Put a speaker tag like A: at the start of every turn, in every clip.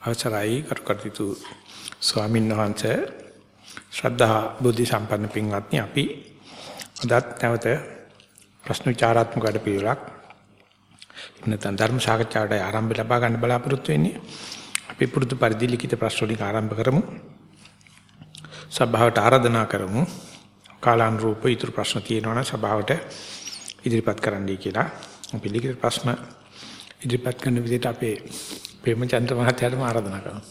A: අවසරයි කරුකටයුතු ස්වාමීන් වහන්සේ. ශ්‍රද්ධා බුද්ධ සම්පන්න පින්වත්නි අපි අදත් නැවත ප්‍රශ්න විචාරාත්මක වැඩපිළිවෙලක් නැත්නම් ධර්ම සාකච්ඡාවට ආරම්භ ලබා ගන්න බලාපොරොත්තු වෙන්නේ. අපි පුරුදු පරිදි ලිඛිත ප්‍රශ්න වලින් ආරම්භ කරමු. සභාවට ආරාධනා කරමු. කාලානුරූප ඊතුරු ප්‍රශ්න තියෙනවා නම් සභාවට ඉදිරිපත් කරන්නයි කියලා. අපි ලිඛිත ප්‍රශ්න ඉදිරිපත් කරන විදිහට අපේ ප්‍රේමචන්ද්‍ර මහත්තයාටම ආරාධනා කරනවා.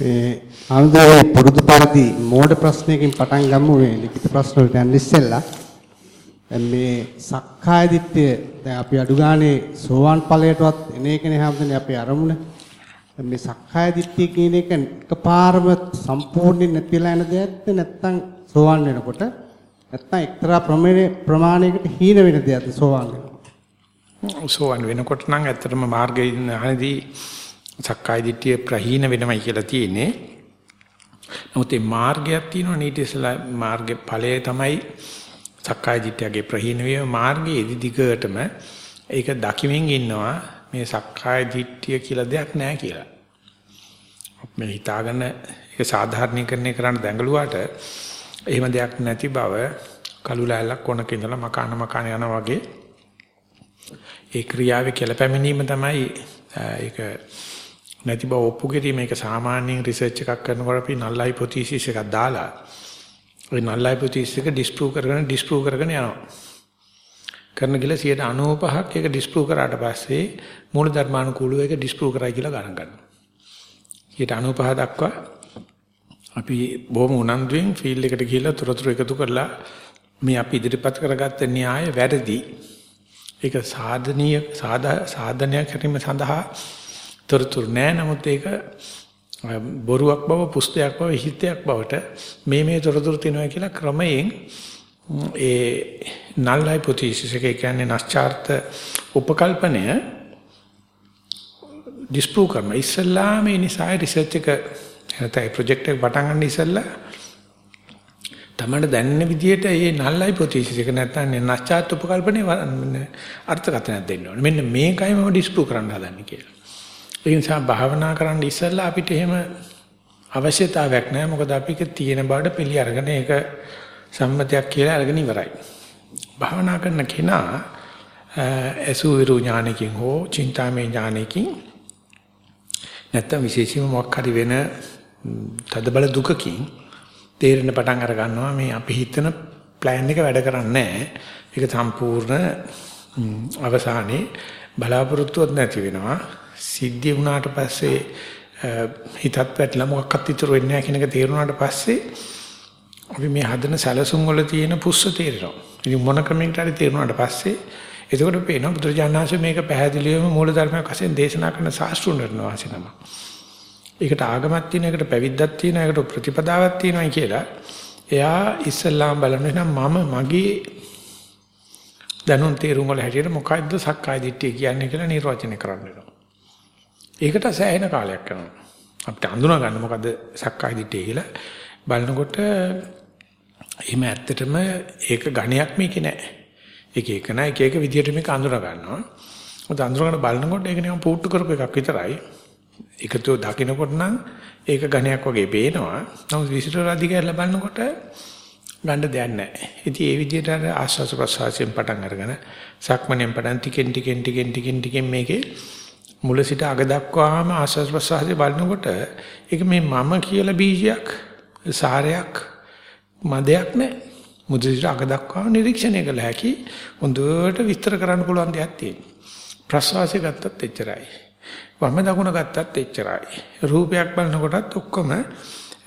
B: ඒ අනුදේ පුරුදු පරිදි මෝඩ ප්‍රශ්නයකින් පටන් ගමු මේ ලිඛිත ප්‍රශ්න වලට යන්න ඉස්සෙල්ලා. දැන් මේ සක්කාය දිට්ඨිය දැන් අපි අඩු ගානේ සෝවාන් ඵලයටවත් එන එකනේ හැමදේම අපේ අරමුණ. දැන් මේ සක්කාය දිට්ඨිය කියන එක එකපාරම සම්පූර්ණයෙන් නැති වෙලා යන දෙයක්ද නැත්නම් සෝවාන් වෙනකොට නැත්නම් එක්තරා ප්‍රමාණයකට හීන වෙන දෙයක්ද සෝවාන් වෙනකොට?
A: සෝවන් වෙනකොට නම් ඇත්තටම මාර්ගයේ අනදී සක්කාය දිට්ඨිය ප්‍රහීන වෙනවයි කියලා තියෙන්නේ. නමුත් මේ මාර්ගයක් තියෙනවා නීති ඉස්සලා මාර්ගේ ඵලය තමයි සක්කාය දිට්ඨියගේ ප්‍රහීන වීම මාර්ගයේ දිගටම ඒක දකිමින් ඉන්නවා මේ සක්කාය දිට්ඨිය කියලා දෙයක් නැහැ කියලා. මේ හිතාගෙන ඒක සාධාරණීකරණය කරන්න දැඟලුවාට එහෙම දෙයක් නැති බව කළු ලෑල්ලක් කොනක ඉඳලා මකාන මකාන යනවා වගේ ඒ ක්‍රියාවේ කෙලපැමිණීම තමයි ඒක නැති බව ඔප්පු කිරීම ඒක සාමාන්‍යයෙන් රිසර්ච් එකක් කරනකොට අපි null hypothesis එකක් දාලා ඒ null hypothesis එක disprove කරගෙන disprove කරගෙන යනවා. කරන ගිල 95ක් ඒක disprove කරාට පස්සේ මූල ධර්මානුකූලව ඒක disprove කරයි කියලා ගණන් ගන්නවා. 95 දක්වා අපි බොහොම උනන්දුවෙන් ෆීල්ඩ් එකට ගිහිල්ලා තොරතුරු එකතු කරලා මේ අපි ඉදිරිපත් කරගත්ත න්‍යාය වැරදි ඒක සාධනීය සාධනය කිරීම සඳහා තොරතුරු නෑ. නමුත් ඒක බොරුවක් බව පුස්තයක් බව හිතයක් බවට මේ මේ තොරතුරු තියෙනවා කියලා ක්‍රමයෙන් ඒ null hypothesis එක කියන්නේ නැස්චාර්ත උපකල්පනය disprove කරන ඉස්සල්ලා මේ නිසා රිසර්ච් එක නැත්නම් ප්‍රොජෙක්ට් එක පටන් ගන්න ඉස්සල්ලා තමයි දැනෙන විදිහට මේ null hypothesis එක නැත්නම් නැස්චාත් උපකල්පනේ අර්ථකථනයක් දෙන්න ඕනේ. මෙන්න මේකයි මම ඩිස්ප්‍රූව් කරන්න හදන්නේ කියලා. ඒ නිසා භාවනා කරන්න ඉස්සෙල්ලා අපිට එහෙම අවශ්‍යතාවයක් නැහැ. මොකද අපික තියෙන බාඩ පිළි අරගෙන ඒක සම්මතයක් කියලා අරගෙන ඉවරයි. භාවනා කරන කෙනා අසුවිරු ඥානකින් හෝ චින්තාමය ඥානකින් නැත්නම් විශේෂයෙන්ම මොකක් හරි වෙන තදබල දුකකින් තේරෙන පටන් අර ගන්නවා මේ අපි හිතන plan එක වැඩ කරන්නේ නැහැ. ඒක සම්පූර්ණ අවසානයේ බලාපොරොත්තුවක් නැති වෙනවා. සිද්ධිය වුණාට පස්සේ හිතත් වැටලා මොකක්වත් ඉතුරු වෙන්නේ නැහැ කියන එක තේරුණාට පස්සේ අපි මේ හදන සැලසුම් වල තියෙන පුස්ස තේරෙනවා. ඉතින් මොන ක්‍රමයකට හරි තේරුණාට පස්සේ එතකොට පේනවා බුදුරජාණන් මේක පැහැදිලිවම මූලධර්මයක් වශයෙන් දේශනා කරන ශාස්ත්‍රුන් වහන්සේ තමයි. ඒකට ආගමක් තියෙන එකට පැවිද්දක් තියෙන එකට ප්‍රතිපදාවක් තියෙනවායි කියලා එයා ඉස්සල්ලාම බලන නම් මම මගේ දැනුම් තේරුම් වල හැටියට මොකද්ද සක්කාය දිට්ඨිය කියන්නේ කියලා නිර්වචනය කරන්න වෙනවා. ඒකට සෑහෙන කාලයක් යනවා. අපිට හඳුනා ගන්න මොකද්ද සක්කාය දිට්ඨිය කියලා බලනකොට එහෙම ඇත්තටම ඒක ඝණයක් මේකේ නෑ. එක එක නෑ එක එක විදියට මේක අඳුර ගන්නවා. මොකද අඳුරගෙන බලනකොට ඒක නිකන් පුට්ටු කරපු එකක් විතරයි. එකතු දකින්නකොට නම් ඒක ඝණයක් වගේ පේනවා. නමුත් විසිරලා අධිකයල බලනකොට ගන්න දෙයක් නැහැ. ඉතින් ඒ විදිහට අර ආස්වාස ප්‍රසවාසයෙන් පටන් අරගෙන සක්මණෙන් පටන් ටිකෙන් ටිකෙන් ටිකෙන් ටිකෙන් ටිකෙන් මේකේ මුල සිට අග දක්වාම ආස්වාස ප්‍රසවාසය බලනකොට ඒක මේ මම කියලා බීජයක් සාරයක් මදයක් නැහැ. මුද සිට අග දක්වාම නිරීක්ෂණය කළ හැකි හොඳට විස්තර කරන්න පුළුවන් දෙයක් තියෙනවා. ප්‍රසවාසය ගත්තත් එච්චරයි. වම දකුණ ගත්තත් එච්චරයි. රූපයක් බලනකොටත් ඔක්කොම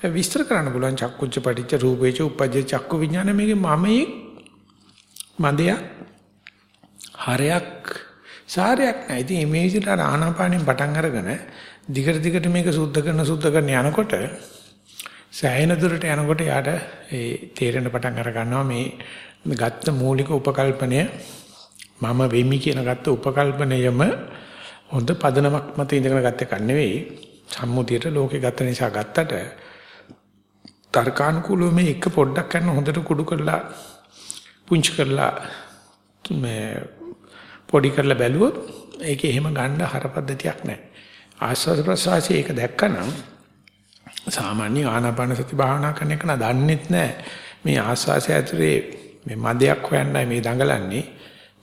A: විස්තර කරන්න පුළුවන් චක්කුච්ච පටිච්ච රූපේච උපජ්ජ චක්කු විඥාන මේකේ මමයේ මදයක් හරයක් සාරයක් නැහැ. ඉතින් මේ විදිහට ආනාපානෙන් පටන් අරගෙන දිගට දිගට මේක සුද්ධ කරන සුද්ධ කරන යනකොට සෑහෙන දුරට යනකොට යාට ඒ තේරෙන පටන් අර ගන්නවා මේ ගත්ත මූලික උපකල්පනය මම වෙමි කියන ගත්ත උපකල්පනයම හොඳ පදනමක් මත ඉඳගෙන ගත්ත එකක් නෙවෙයි සම්මුතියට ලෝකේ ගත්ත නිසා ගත්තට තර්කානුකූලව මේ එක පොඩ්ඩක් කරන හොඳට කුඩු කරලා පුංචි කරලා මේ පොඩි කරලා බැලුවොත් ඒකේ එහෙම ගන්න හරපද්ධතියක් නැහැ. ආස්වාද ප්‍රසවාසයේ ඒක දැක්කනම් සාමාන්‍ය ආනාපාන සති භාවනා කරන එක නදන්නෙත් නැහැ. මේ ආස්වාසය ඇතුලේ මේ මදයක් හොයන්නයි මේ දඟලන්නේ.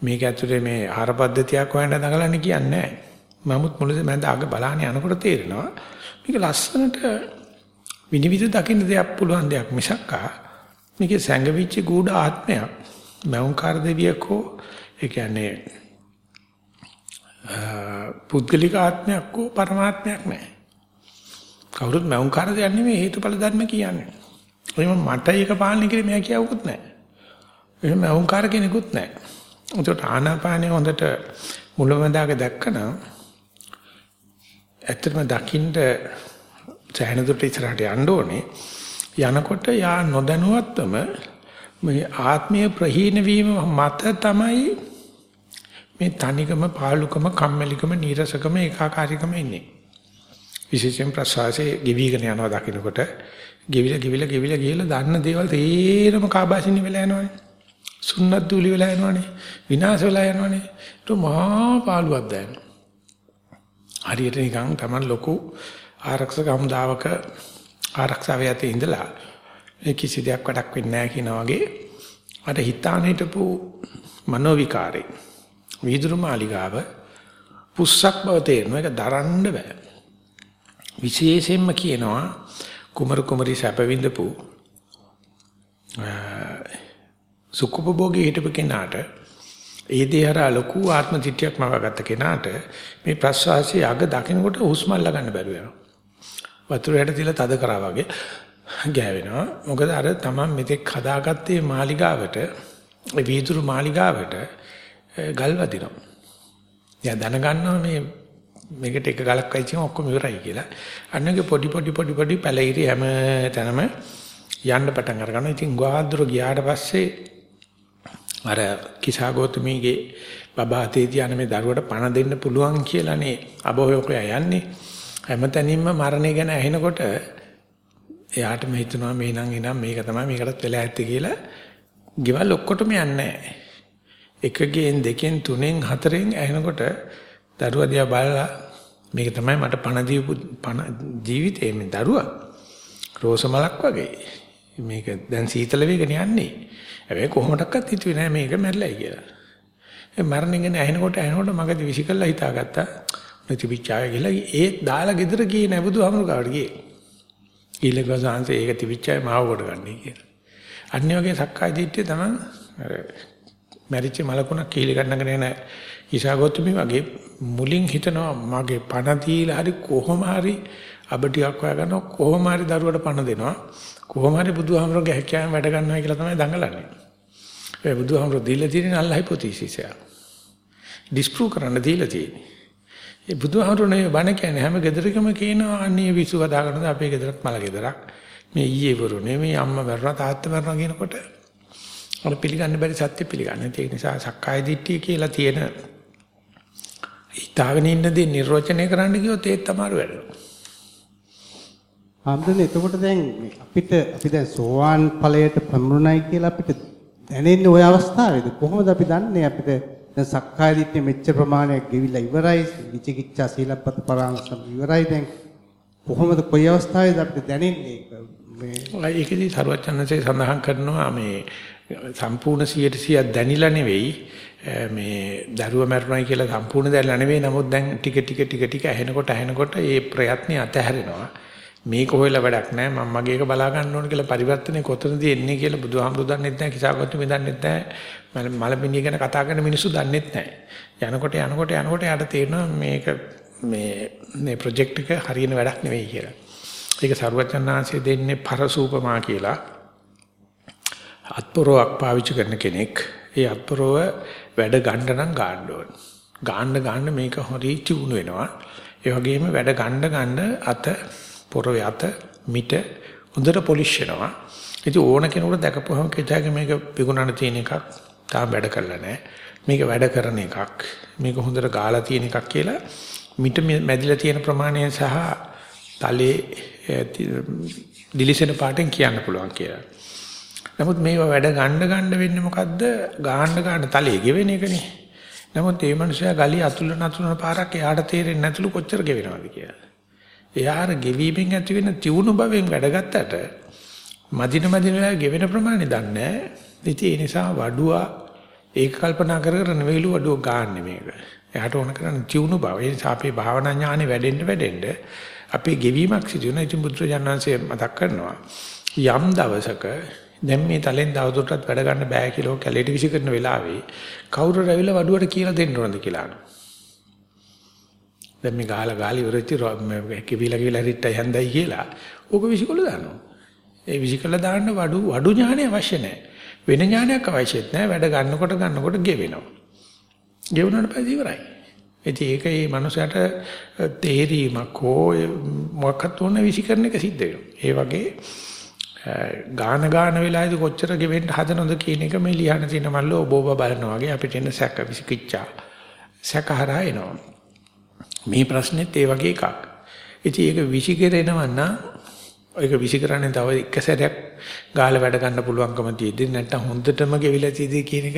A: මේක ඇතුලේ මේ ආහාර පද්ධතියක් හොයන්න දඟලන්නේ කියන්නේ නැහැ. නමුත් මුලද මම අග බලන්න යනකොට තේරෙනවා මේක ලස්සනට විනිවිද දකින්න දෙයක් පුළුවන් දෙයක් මිසක්කා මේකේ සැඟවිච්ච ගුඩ ආත්මයක් මෞංකාර දෙවියක හෝ ඒ කියන්නේ පුද්ගලික ආත්මයක් හෝ පරමාත්මයක් නැහැ. කවුරුත් මෞංකාර දෙයක් නෙමෙයි හේතුඵල ධර්ම කියන්නේ. එහෙනම් මට ඒක පාලනය කිරීම මෙයා කියවුකුත් නැහැ. එහෙනම් මෞංකාර කෙනෙකුත් නැහැ. ඒකට ආනාපානිය හොඳට මුලමඳාක දැක්කනම් ඇත්තටම දකින්න සෑහෙන දුරට ඉස්සරහට යන්න ඕනේ. යනකොට යා නොදැනුවත්වම මේ ආත්මීය ප්‍රහීන වීම මත තමයි මේ තනිකම පාලුකම කම්මැලිකම නීරසකම ඒකාකාරීකම ඉන්නේ. විශේෂයෙන් ප්‍රසවාසයේ ගෙවිගෙන යනවා දකින්නකොට ගෙවිලා ගෙවිලා ගෙවිලා ගිහලා දන්න දේවල් තේරම කාබාසිනි වෙලා යනවනේ. සුන්නත් දූලි වෙලා යනවනේ. විනාශ වෙලා යනවනේ. ඒක මහා පාළුවක් දැනෙනවා. හරියට නිකන් Taman ලොකු ආරක්ෂක හමුදාවක ආරක්ෂාව යතේ ඉඳලා මේ කිසි දෙයක් වැඩක් වෙන්නේ නැහැ කියනා වගේ අර හිතාන හිටපු මනෝවිකාරේ වීදුරු මාලිගාව පුස්සක් බව තේරෙනවා. ඒක දරන්න බෑ. විශේෂයෙන්ම කියනවා කුමරු කුමරි සැප විඳපු සුඛුපභෝගී හිටපු කෙනාට ඒ දේහරා ලොකු ආත්ම තිටියක් මවගත්ත කෙනාට මේ ප්‍රස්වාසයේ අග දකිනකොට හුස්ම අල්ල ගන්න බැරුව යනවා. වතුර යට තියලා තද කරා වගේ ගෑවෙනවා. මොකද අර තමන් මෙතෙක් හදාගත්තේ මාලිගාවට ඒ වීදුරු මාලිගාවට ගල් වදිනවා. එයා දැනගන්නවා මේ මේකට එක ගලක් අයිචිම ඔක්කොම ඉවරයි කියලා. අන්නගේ පොඩි පොඩි පොඩි පොඩි පැලිරි හැම තැනම යන්න පටන් අර ගන්නවා. ඉතින් ගෝවාදුර ගියාට පස්සේ අර කිසాగෞතමීගේ බබා තේදී යන මේ දරුවට පණ දෙන්න පුළුවන් කියලානේ අබෝයෝකයා යන්නේ. හැමතැනින්ම මරණය ගැන ඇහෙනකොට එයාටම හිතනවා මේ නම් එනම් මේක තමයි මේකටත් වෙලා ඇත්තේ කියලා. ගෙවල් ඔක්කොටම යන්නේ නැහැ. එකගෙන් දෙකෙන් තුනෙන් හතරෙන් ඇහෙනකොට දරුවා දිහා බලලා මේක තමයි මට පණ දීපු පණ ජීවිතේ මේ දරුවා රෝස මලක් වගේ. මේක දැන් සීතල වෙගෙන යන්නේ. හැබැයි කොහොමඩක්වත් හිතුවේ නෑ මේක මැරලයි කියලා. ඒ මරණය ගැන ඇහෙනකොට ඇහෙනකොට මගදී විසිකල්ලා හිතාගත්තා. ප්‍රතිවිචාය කියලා ඒ දාලා ගෙදර ගියේ නෑ බුදුහාමුදුරුවෝ ගියේ. ඊළඟ සංසය ඒක තිවිචාය මාව කොට ගන්නයි කියලා. අන්‍ය වගේ සක්කාය දිට්ඨිය තමයි මැරිච්ච මලකුණක් කීලි ගන්නගෙන යන ඉසాగොතුමි වගේ මුලින් හිතනවා මගේ පණ දීලා හරි කොහොම හරි අබටියක් හොයාගන්න කොහොම හරි දරුවට පණ දෙනවා කොහොම හරි බුදුහාමරගේ හැකියාවෙන් වැඩ ගන්නවා කියලා තමයි දඟලන්නේ. ඒ බුදුහාමර දීලා තියෙන අල්ල හයිපොතීසිස් එක. ඩිස්ප්‍රූව් කරන්න දීලා තියෙන්නේ. ඒ බුදුහාමරනේ බණ කියන්නේ හැම ගෙදරකම කියනවා අන්නේ විසු හදාගන්නද අපේ ගෙදරත් මල ගෙදරක්. මේ ඊයේ වරුනේ මේ අම්මා මරනවා තාත්තා මරනවා කියනකොට අර පිළිගන්න බැරි සත්‍ය පිළිගන්න. ඒ නිසා සක්කාය දිට්ඨිය කියලා තියෙන හිතාගෙන ඉන්න දේ නිර්වචනය කරන්න ගියොත් ඒත් තමයි වැඩ.
B: ආම්දනේ එතකොට දැන් අපිට අපි දැන් සෝවාන් ඵලයට ප්‍රමුණයි කියලා අපිට දැනෙන්නේ ওই අවස්ථාවේද? කොහොමද අපි දන්නේ අපිට දැන් සක්කාය දිට්ඨිය මෙච්චර ප්‍රමාණයක් ගෙවිලා ඉවරයි විචිකිච්ඡා සීලපත පරාංශම් ඉවරයි දැන්? කොහොමද කොයි අවස්ථාවේද අපිට දැනෙන්නේ
A: මේ ඒකදී සරුවචනන්සේ සඳහන් කරනවා මේ සම්පූර්ණ 100% දැනිලා නෙවෙයි මේ දරුව මරණයි කියලා සම්පූර්ණ දැනලා නෙවෙයි. නමුත් දැන් ටික ටික ටික ටික ඇහෙනකොට ඇහෙනකොට ඒ ප්‍රයත්නේ අතහැරෙනවා. මේක හොයලා වැඩක් නැහැ මම මගේ එක බලා ගන්න ඕන කියලා පරිවර්තනය කොතනදී එන්නේ කියලා බුදුහාමුදුරු දන්නෙත් නැහැ කිසాగොත්තු මේ දන්නෙත් නැහැ මලපිණිය ගැන කතා කරන මිනිස්සු දන්නෙත් නැහැ යනකොට යනකොට යනකොට යාට තේරෙනවා මේක මේ මේ ප්‍රොජෙක්ට් එක හරියන වැඩක් නෙවෙයි කියලා. ඒක සරුවචනාංශයේ දෙන්නේ පරසූපමා කියලා. අත්පොරවක් පාවිච්චි කරන කෙනෙක්. ඒ අත්පොරව වැඩ ගන්න නම් ගන්න ඕන. ගන්න ගන්න මේක හරි චුණු වෙනවා. ඒ වගේම වැඩ ගන්න ගන්න අත පොරවේ අත මිට හොඳට පොලිෂ් වෙනවා. ඉතින් ඕන කෙනෙකුට දැකපුවම කියාගේ මේක විගුණන තියෙන එකක් තාම වැඩ කරලා නැහැ. මේක වැඩ කරන එකක්. මේක හොඳට ගාලා තියෙන එකක් කියලා මිට මැදිලා තියෙන ප්‍රමාණය සහ තලයේ දිලිසෙන පාටෙන් කියන්න පුළුවන් කියලා. නමුත් මේව වැඩ ගන්න ගන්න වෙන්නේ මොකද්ද? ගාන්න ගන්න තලයේ ගෙවෙන එකනේ. නමුත් මේ මනුස්සයා ගලිය අතුල නතුලන පාරක් එයාට තේරෙන්නේ නැතුළු කොච්චර ගෙවෙනවද කියලා. එයාර ගෙවීමෙන් ඇති වෙන තියුණු භවෙන් වැඩගත්තට මදින මදින වෙලාවේ ගෙවෙන ප්‍රමාණය දන්නේ නැහැ. ඉතින් ඒ නිසා වඩුවා ඒක කල්පනා කර කර නෙවෙයිලු වඩුව ගන්න මේක. එයාට ඕන කරන්නේ තියුණු බව. ඒ නිසා අපේ භාවනා ඥානෙ වැඩෙන්න වැඩෙන්න අපේ ගෙවීමක් සිදු වෙනවා. ඉතින් බුදුරජාණන්සේ මතක් කරනවා යම් දවසක දැන් මේ තලෙන් දවදුරටත් වැඩ ගන්න බෑ කියලා කැලේට විසි කරන වෙලාවේ කවුරු රැවිලා වඩුවට කියලා දෙන්න ඕනද කියලා අහනවා. දැන් මේ ගාලා ගාලි ඉවරච්චි කිවිලා කිවිලා රිට්ටයි හන්දයි කියලා ඕක විසිකොල දානවා. ඒ විසිකල දාන්න වඩු වඩු ඥානය අවශ්‍ය නැහැ. වෙන ඥානයක් අවශ්‍යත් නැහැ. වැඩ ගන්නකොට ගන්නකොට ගෙවෙනවා. ගෙවුනට පස්සේ ඉවරයි. ඉතින් ඒක මේ මනුස්සයාට තේරීමක් හෝ මොකක්ද උන විසිකරන එක සිද්ධ වෙනවා. ඒ වගේ ගාන ගාන වෙලාවේදී කොච්චර ගෙවෙන්න හදනවද කියන එක මේ ලියන්න තියෙන මල්ල ඔබ ඔබ බලනවා වගේ අපිට එන සැක විසිකිච්චා සැකහරා එනවා. මේ ප්‍රශ්නෙත් ඒ වගේ එකක්. ඉතින් ඒක විසිකරෙනවා නම් ඒක විසිකරන්නේ තව එක සැරයක් ගාලා වැඩ ගන්න පුළුවන්කම තියෙද්දි නැත්තම් හොඳටම ගෙවිලා තියෙදි කියන එක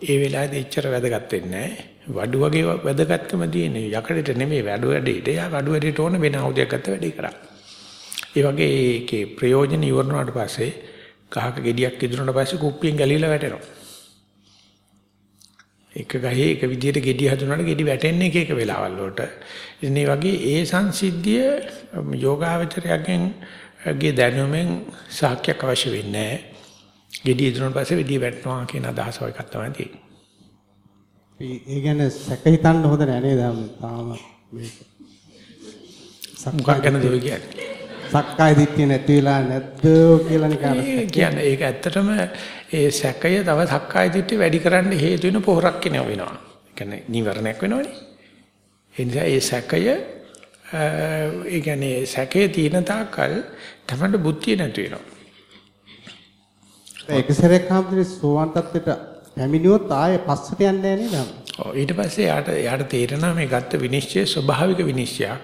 A: ඒ වෙලාවේදී එච්චර වැදගත් වෙන්නේ නැහැ. වඩු වගේ වැදගත්කම තියෙන්නේ යකඩට නෙමෙයි වැඩ වැඩේට. යා වඩු වැඩේට ඕන වෙන ආයුධයක් ගත්ත වැඩේ කරා. ඒ වගේ ඒකේ ප්‍රයෝජන ඉවරනාට පස්සේ ගහක ගෙඩියක් ඉදුණාට පස්සේ කුප්පියෙන් ගැලීලා වැටෙනවා. එක ගහේ එක විදියට ගෙඩිය හදුනාට ගෙඩි වැටෙන්නේ එක එක වෙලාවල් වලට. ඉතින් මේ වගේ ඒ සංසිද්ධිය යෝගාවචරයෙන් ගේ දැනුමෙන් සාක්ෂියක් අවශ්‍ය වෙන්නේ නැහැ. ගෙඩිය ඉදුණාට පස්සේ වෙඩිය වැටෙනවා කියන අදහස ඔය එකක් තමයි තියෙන්නේ.
B: ඒ කියන්නේ සැක හිතන්න හොඳ නෑ නේද? තාම මේක.
A: මොකක් ගැනද ඔය කියන්නේ?
B: සක්කාය දිට්ඨිය නැති වෙලා නැද්ද කියලා නිකන්
A: කියන්නේ ඒක ඇත්තටම ඒ සැකය තව සක්කාය දිට්ඨිය වැඩි කරන්න හේතු වෙන පොහොරක් කෙනව වෙනවා. ඒ කියන්නේ නිවරණයක් වෙනවනේ. ඒ නිසා ඒ සැකය ඒ කියන්නේ සැකේ තියෙන තාක්කල් තමයි බුද්ධිය නැති වෙනවා.
B: ඒක සරයක් හැමදෙරේ සෝවන් තත්ත්වයට පැමිණියොත් ආයේ පස්සට යන්නේ නැහැ නේද?
A: ඔව් ඊට පස්සේ යාට යාට තේරෙනවා මේ ගත්ත විනිශ්චය ස්වභාවික විනිශ්චයක්.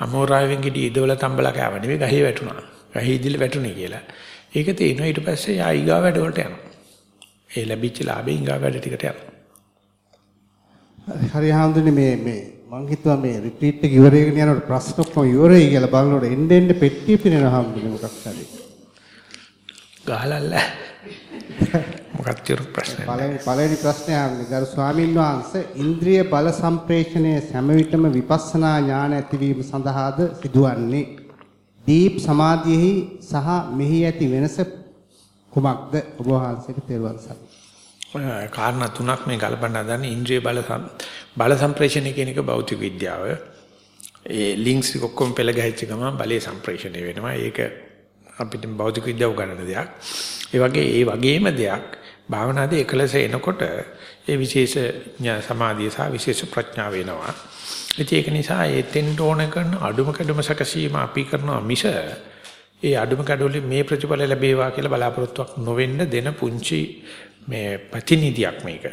A: අමෝරාවෙන් ගෙඩි ඉදවල තම්බලා කෑව නෙවෙයි ගහේ වැටුණා. ගහේ ඉදිල වැටුනේ කියලා. ඒක තේිනවා ඊට පස්සේ යා ඊගා වැඩ වලට යනවා. ඒ ලැබිච්ච ලාභේ ඊගා වැඩ ටිකට යනවා.
B: හරි හාමුදුරනේ මේ මේ මං හිතුවා මේ රිට්‍රීට් එක ඉවර වෙගෙන යනකොට ප්‍රශ්න ඔක්කොම ඉවරයි කියලා බලනකොට එන්න එන්න පෙට්ටිය පිනන හාමුදුරනේ මොකක් හරි.
A: ගහලල්ල. මොකක්ද ප්‍රශ්නේ?
B: පළවෙනි පළවෙනි ප්‍රශ්නේ ආන්නේ ගරු ස්වාමින් වහන්සේ ඉන්ද්‍රිය බල සම්ප්‍රේෂණය හැම විටම විපස්සනා ඥාන ඇතිවීම සඳහාද සිදුවන්නේ. දීප් සමාධියෙහි සහ මෙහි ඇති වෙනස කුමක්ද ඔබ වහන්සේට තේරුවන් සරණයි.
A: කාරණා තුනක් මේ ගලපන්න හදන්නේ ඉන්ද්‍රිය බල බල සම්ප්‍රේෂණය කියන එක භෞතික විද්‍යාව. ඒ ලින්ක්ස් ඔක්කොම පෙළ ගැහිච්ච ගමන් බලයේ සම්ප්‍රේෂණය වෙනවා. ඒක අපිට භෞතික විද්‍යාව ගන්න දෙයක්. ඒ වගේ ඒ වගේම දෙයක් භාවනාදී එකලස එනකොට ඒ විශේෂ සමාධිය සහ විශේෂ ප්‍රඥාව වෙනවා. ඉතින් ඒක නිසා ඒතෙන් ඕන කරන අඩුම කඩම සකසීම අපි කරනවා මිස ඒ අඩුම කඩවලින් මේ ප්‍රතිඵල ලැබේවා කියලා බලාපොරොත්තුවක් නොවෙන්න දෙන පුංචි මේ ප්‍රතිනිධියක් මේක.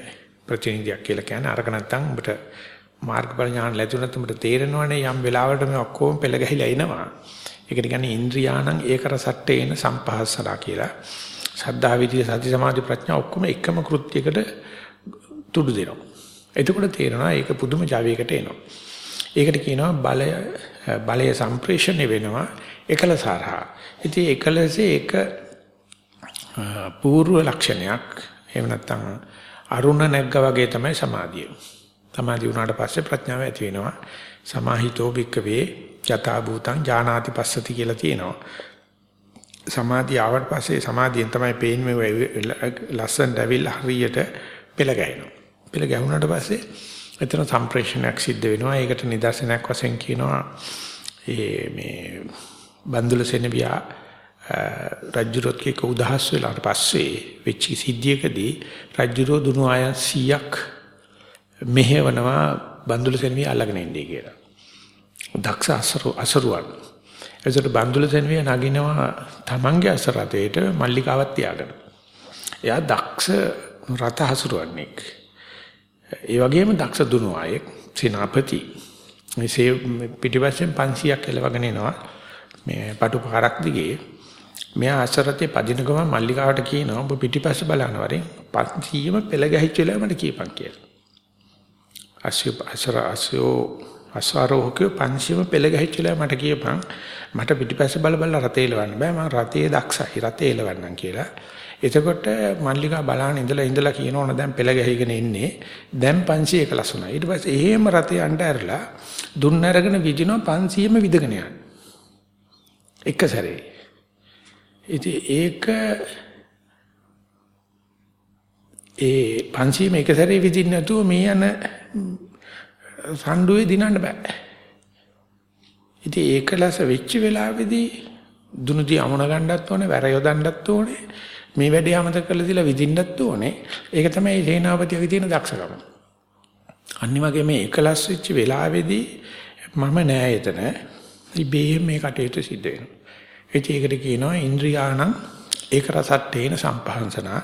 A: ප්‍රතිනිධියක් කියලා කියන්නේ අරක නැත්තම් ඔබට මාර්ගඵල ඥාන ලැබුණත් ඔබට තේරෙනවනේ යම් වෙලාවකට මේ ඔක්කොම පෙළ ගැහිලා එනවා. ඒකට කියන්නේ ඉන්ද්‍රියාණං ඒකරසට්ටේන සම්පහස්සලා කියලා. සද්ධා විදිය සති සමාධි ප්‍රඥා ඔක්කොම එකම කෘත්‍යයකට තුඩු දෙනවා. එතකොට තේරෙනවා ඒක පුදුම ජවයකට එනවා. ඒකට කියනවා බලය බලය සම්ප්‍රේෂණය වෙනවා එකලසාරහා. ඉතින් එකලසේ එක පූර්ව ලක්ෂණයක් එහෙම නැත්නම් අරුණ නැග්ගා වගේ තමයි සමාධිය. සමාධි වුණාට පස්සේ ප්‍රඥාව ඇති වෙනවා. සමාහිතෝ භික්කවේ යථා භූතං ඥානාති පස්සති කියලා තියෙනවා. සමාධිය ආවට පස්සේ සමාධියෙන් තමයි පේන්නේ මේ ලස්සනට ඇවිල්ලා හරියට පෙළ ගැහෙනවා. පෙළ ගැහුණාට පස්සේ එතන සම්ප්‍රේෂණයක් සිද්ධ වෙනවා. ඒකට නිදර්ශනයක් වශයෙන් කියනවා ඒ මේ බන්දුල සෙනවියා රජුරොත් කේක උදහස් වෙලාට පස්සේ වෙච්ච සිද්ධියකදී රජුරෝ දුනු අය 100ක් මෙහෙවනවා බන්දුල සෙනවියා අල්ලගෙන ඉන්නේ කියලා. දක්ෂ අසරු අසරුවන් එසට බන්දුල සෙන්විය නගිනවා තමන්ගේ අසරතේට මල්ලිකාවක් තියාගෙන. එයා දක්ෂ රත හසුරුවන්නෙක්. ඒ වගේම දක්ෂ දුනු අයෙක් සේනාපති. මේ පිටිපස්සෙන් 500ක් එලවගෙන එනවා. මේ පටු පාරක් දිගේ මෙයා අසරතේ පදින ගමන් මල්ලිකාවට කියනවා ඔබ පිටිපස්ස බලන්න වරෙන් 500ම පෙළ ගැහිච්ච වෙලාව මට කියපන් කියලා. අසිය අසර අසියෝ අසාරෝහකෝ පන්සියම පෙළ ගැහිච්චලා මට කියපන් මට පිටිපස්සේ බල බල රතේ එලවන්න බෑ මම රතේ දක්ෂයි රතේ එලවන්නම් කියලා. එතකොට මල්ලිකා බලහන් ඉඳලා ඉඳලා කියනවනේ දැන් පෙළ ගැහිගෙන ඉන්නේ දැන් 500 ලසුණා. ඊට පස්සේ එහෙම රතේ අඬ ඇරලා දුන්න අරගෙන විදිනවා 500ම විදගෙන යනවා. එක සැරේ. ඉතින් ඒක ඒ 500ම එක සැරේ විදින්න නැතුව මේ යන සම්ඩුවේ දිනන්න බෑ. ඉතින් ඒකලස වෙච්ච වෙලාවේදී දුනුදී අමුණ ගන්නත් ඕනේ, වැර යොදන්නත් ඕනේ. මේ වැඩේ අමතක කරලා දීලා විදින්නත් ඕනේ. ඒක තමයි සේනාපතියගේ තියෙන දක්ෂකම. අනිත් වගේ මේ එකලස් වෙච්ච වෙලාවේදී මම නෑ එතන. ඉබේ මේ කටයුතු සිද්ධ වෙනවා. ඒකට කියනවා ඉන්ද්‍රියාණං ඒක රසට්ඨේන සම්පහන්සනා.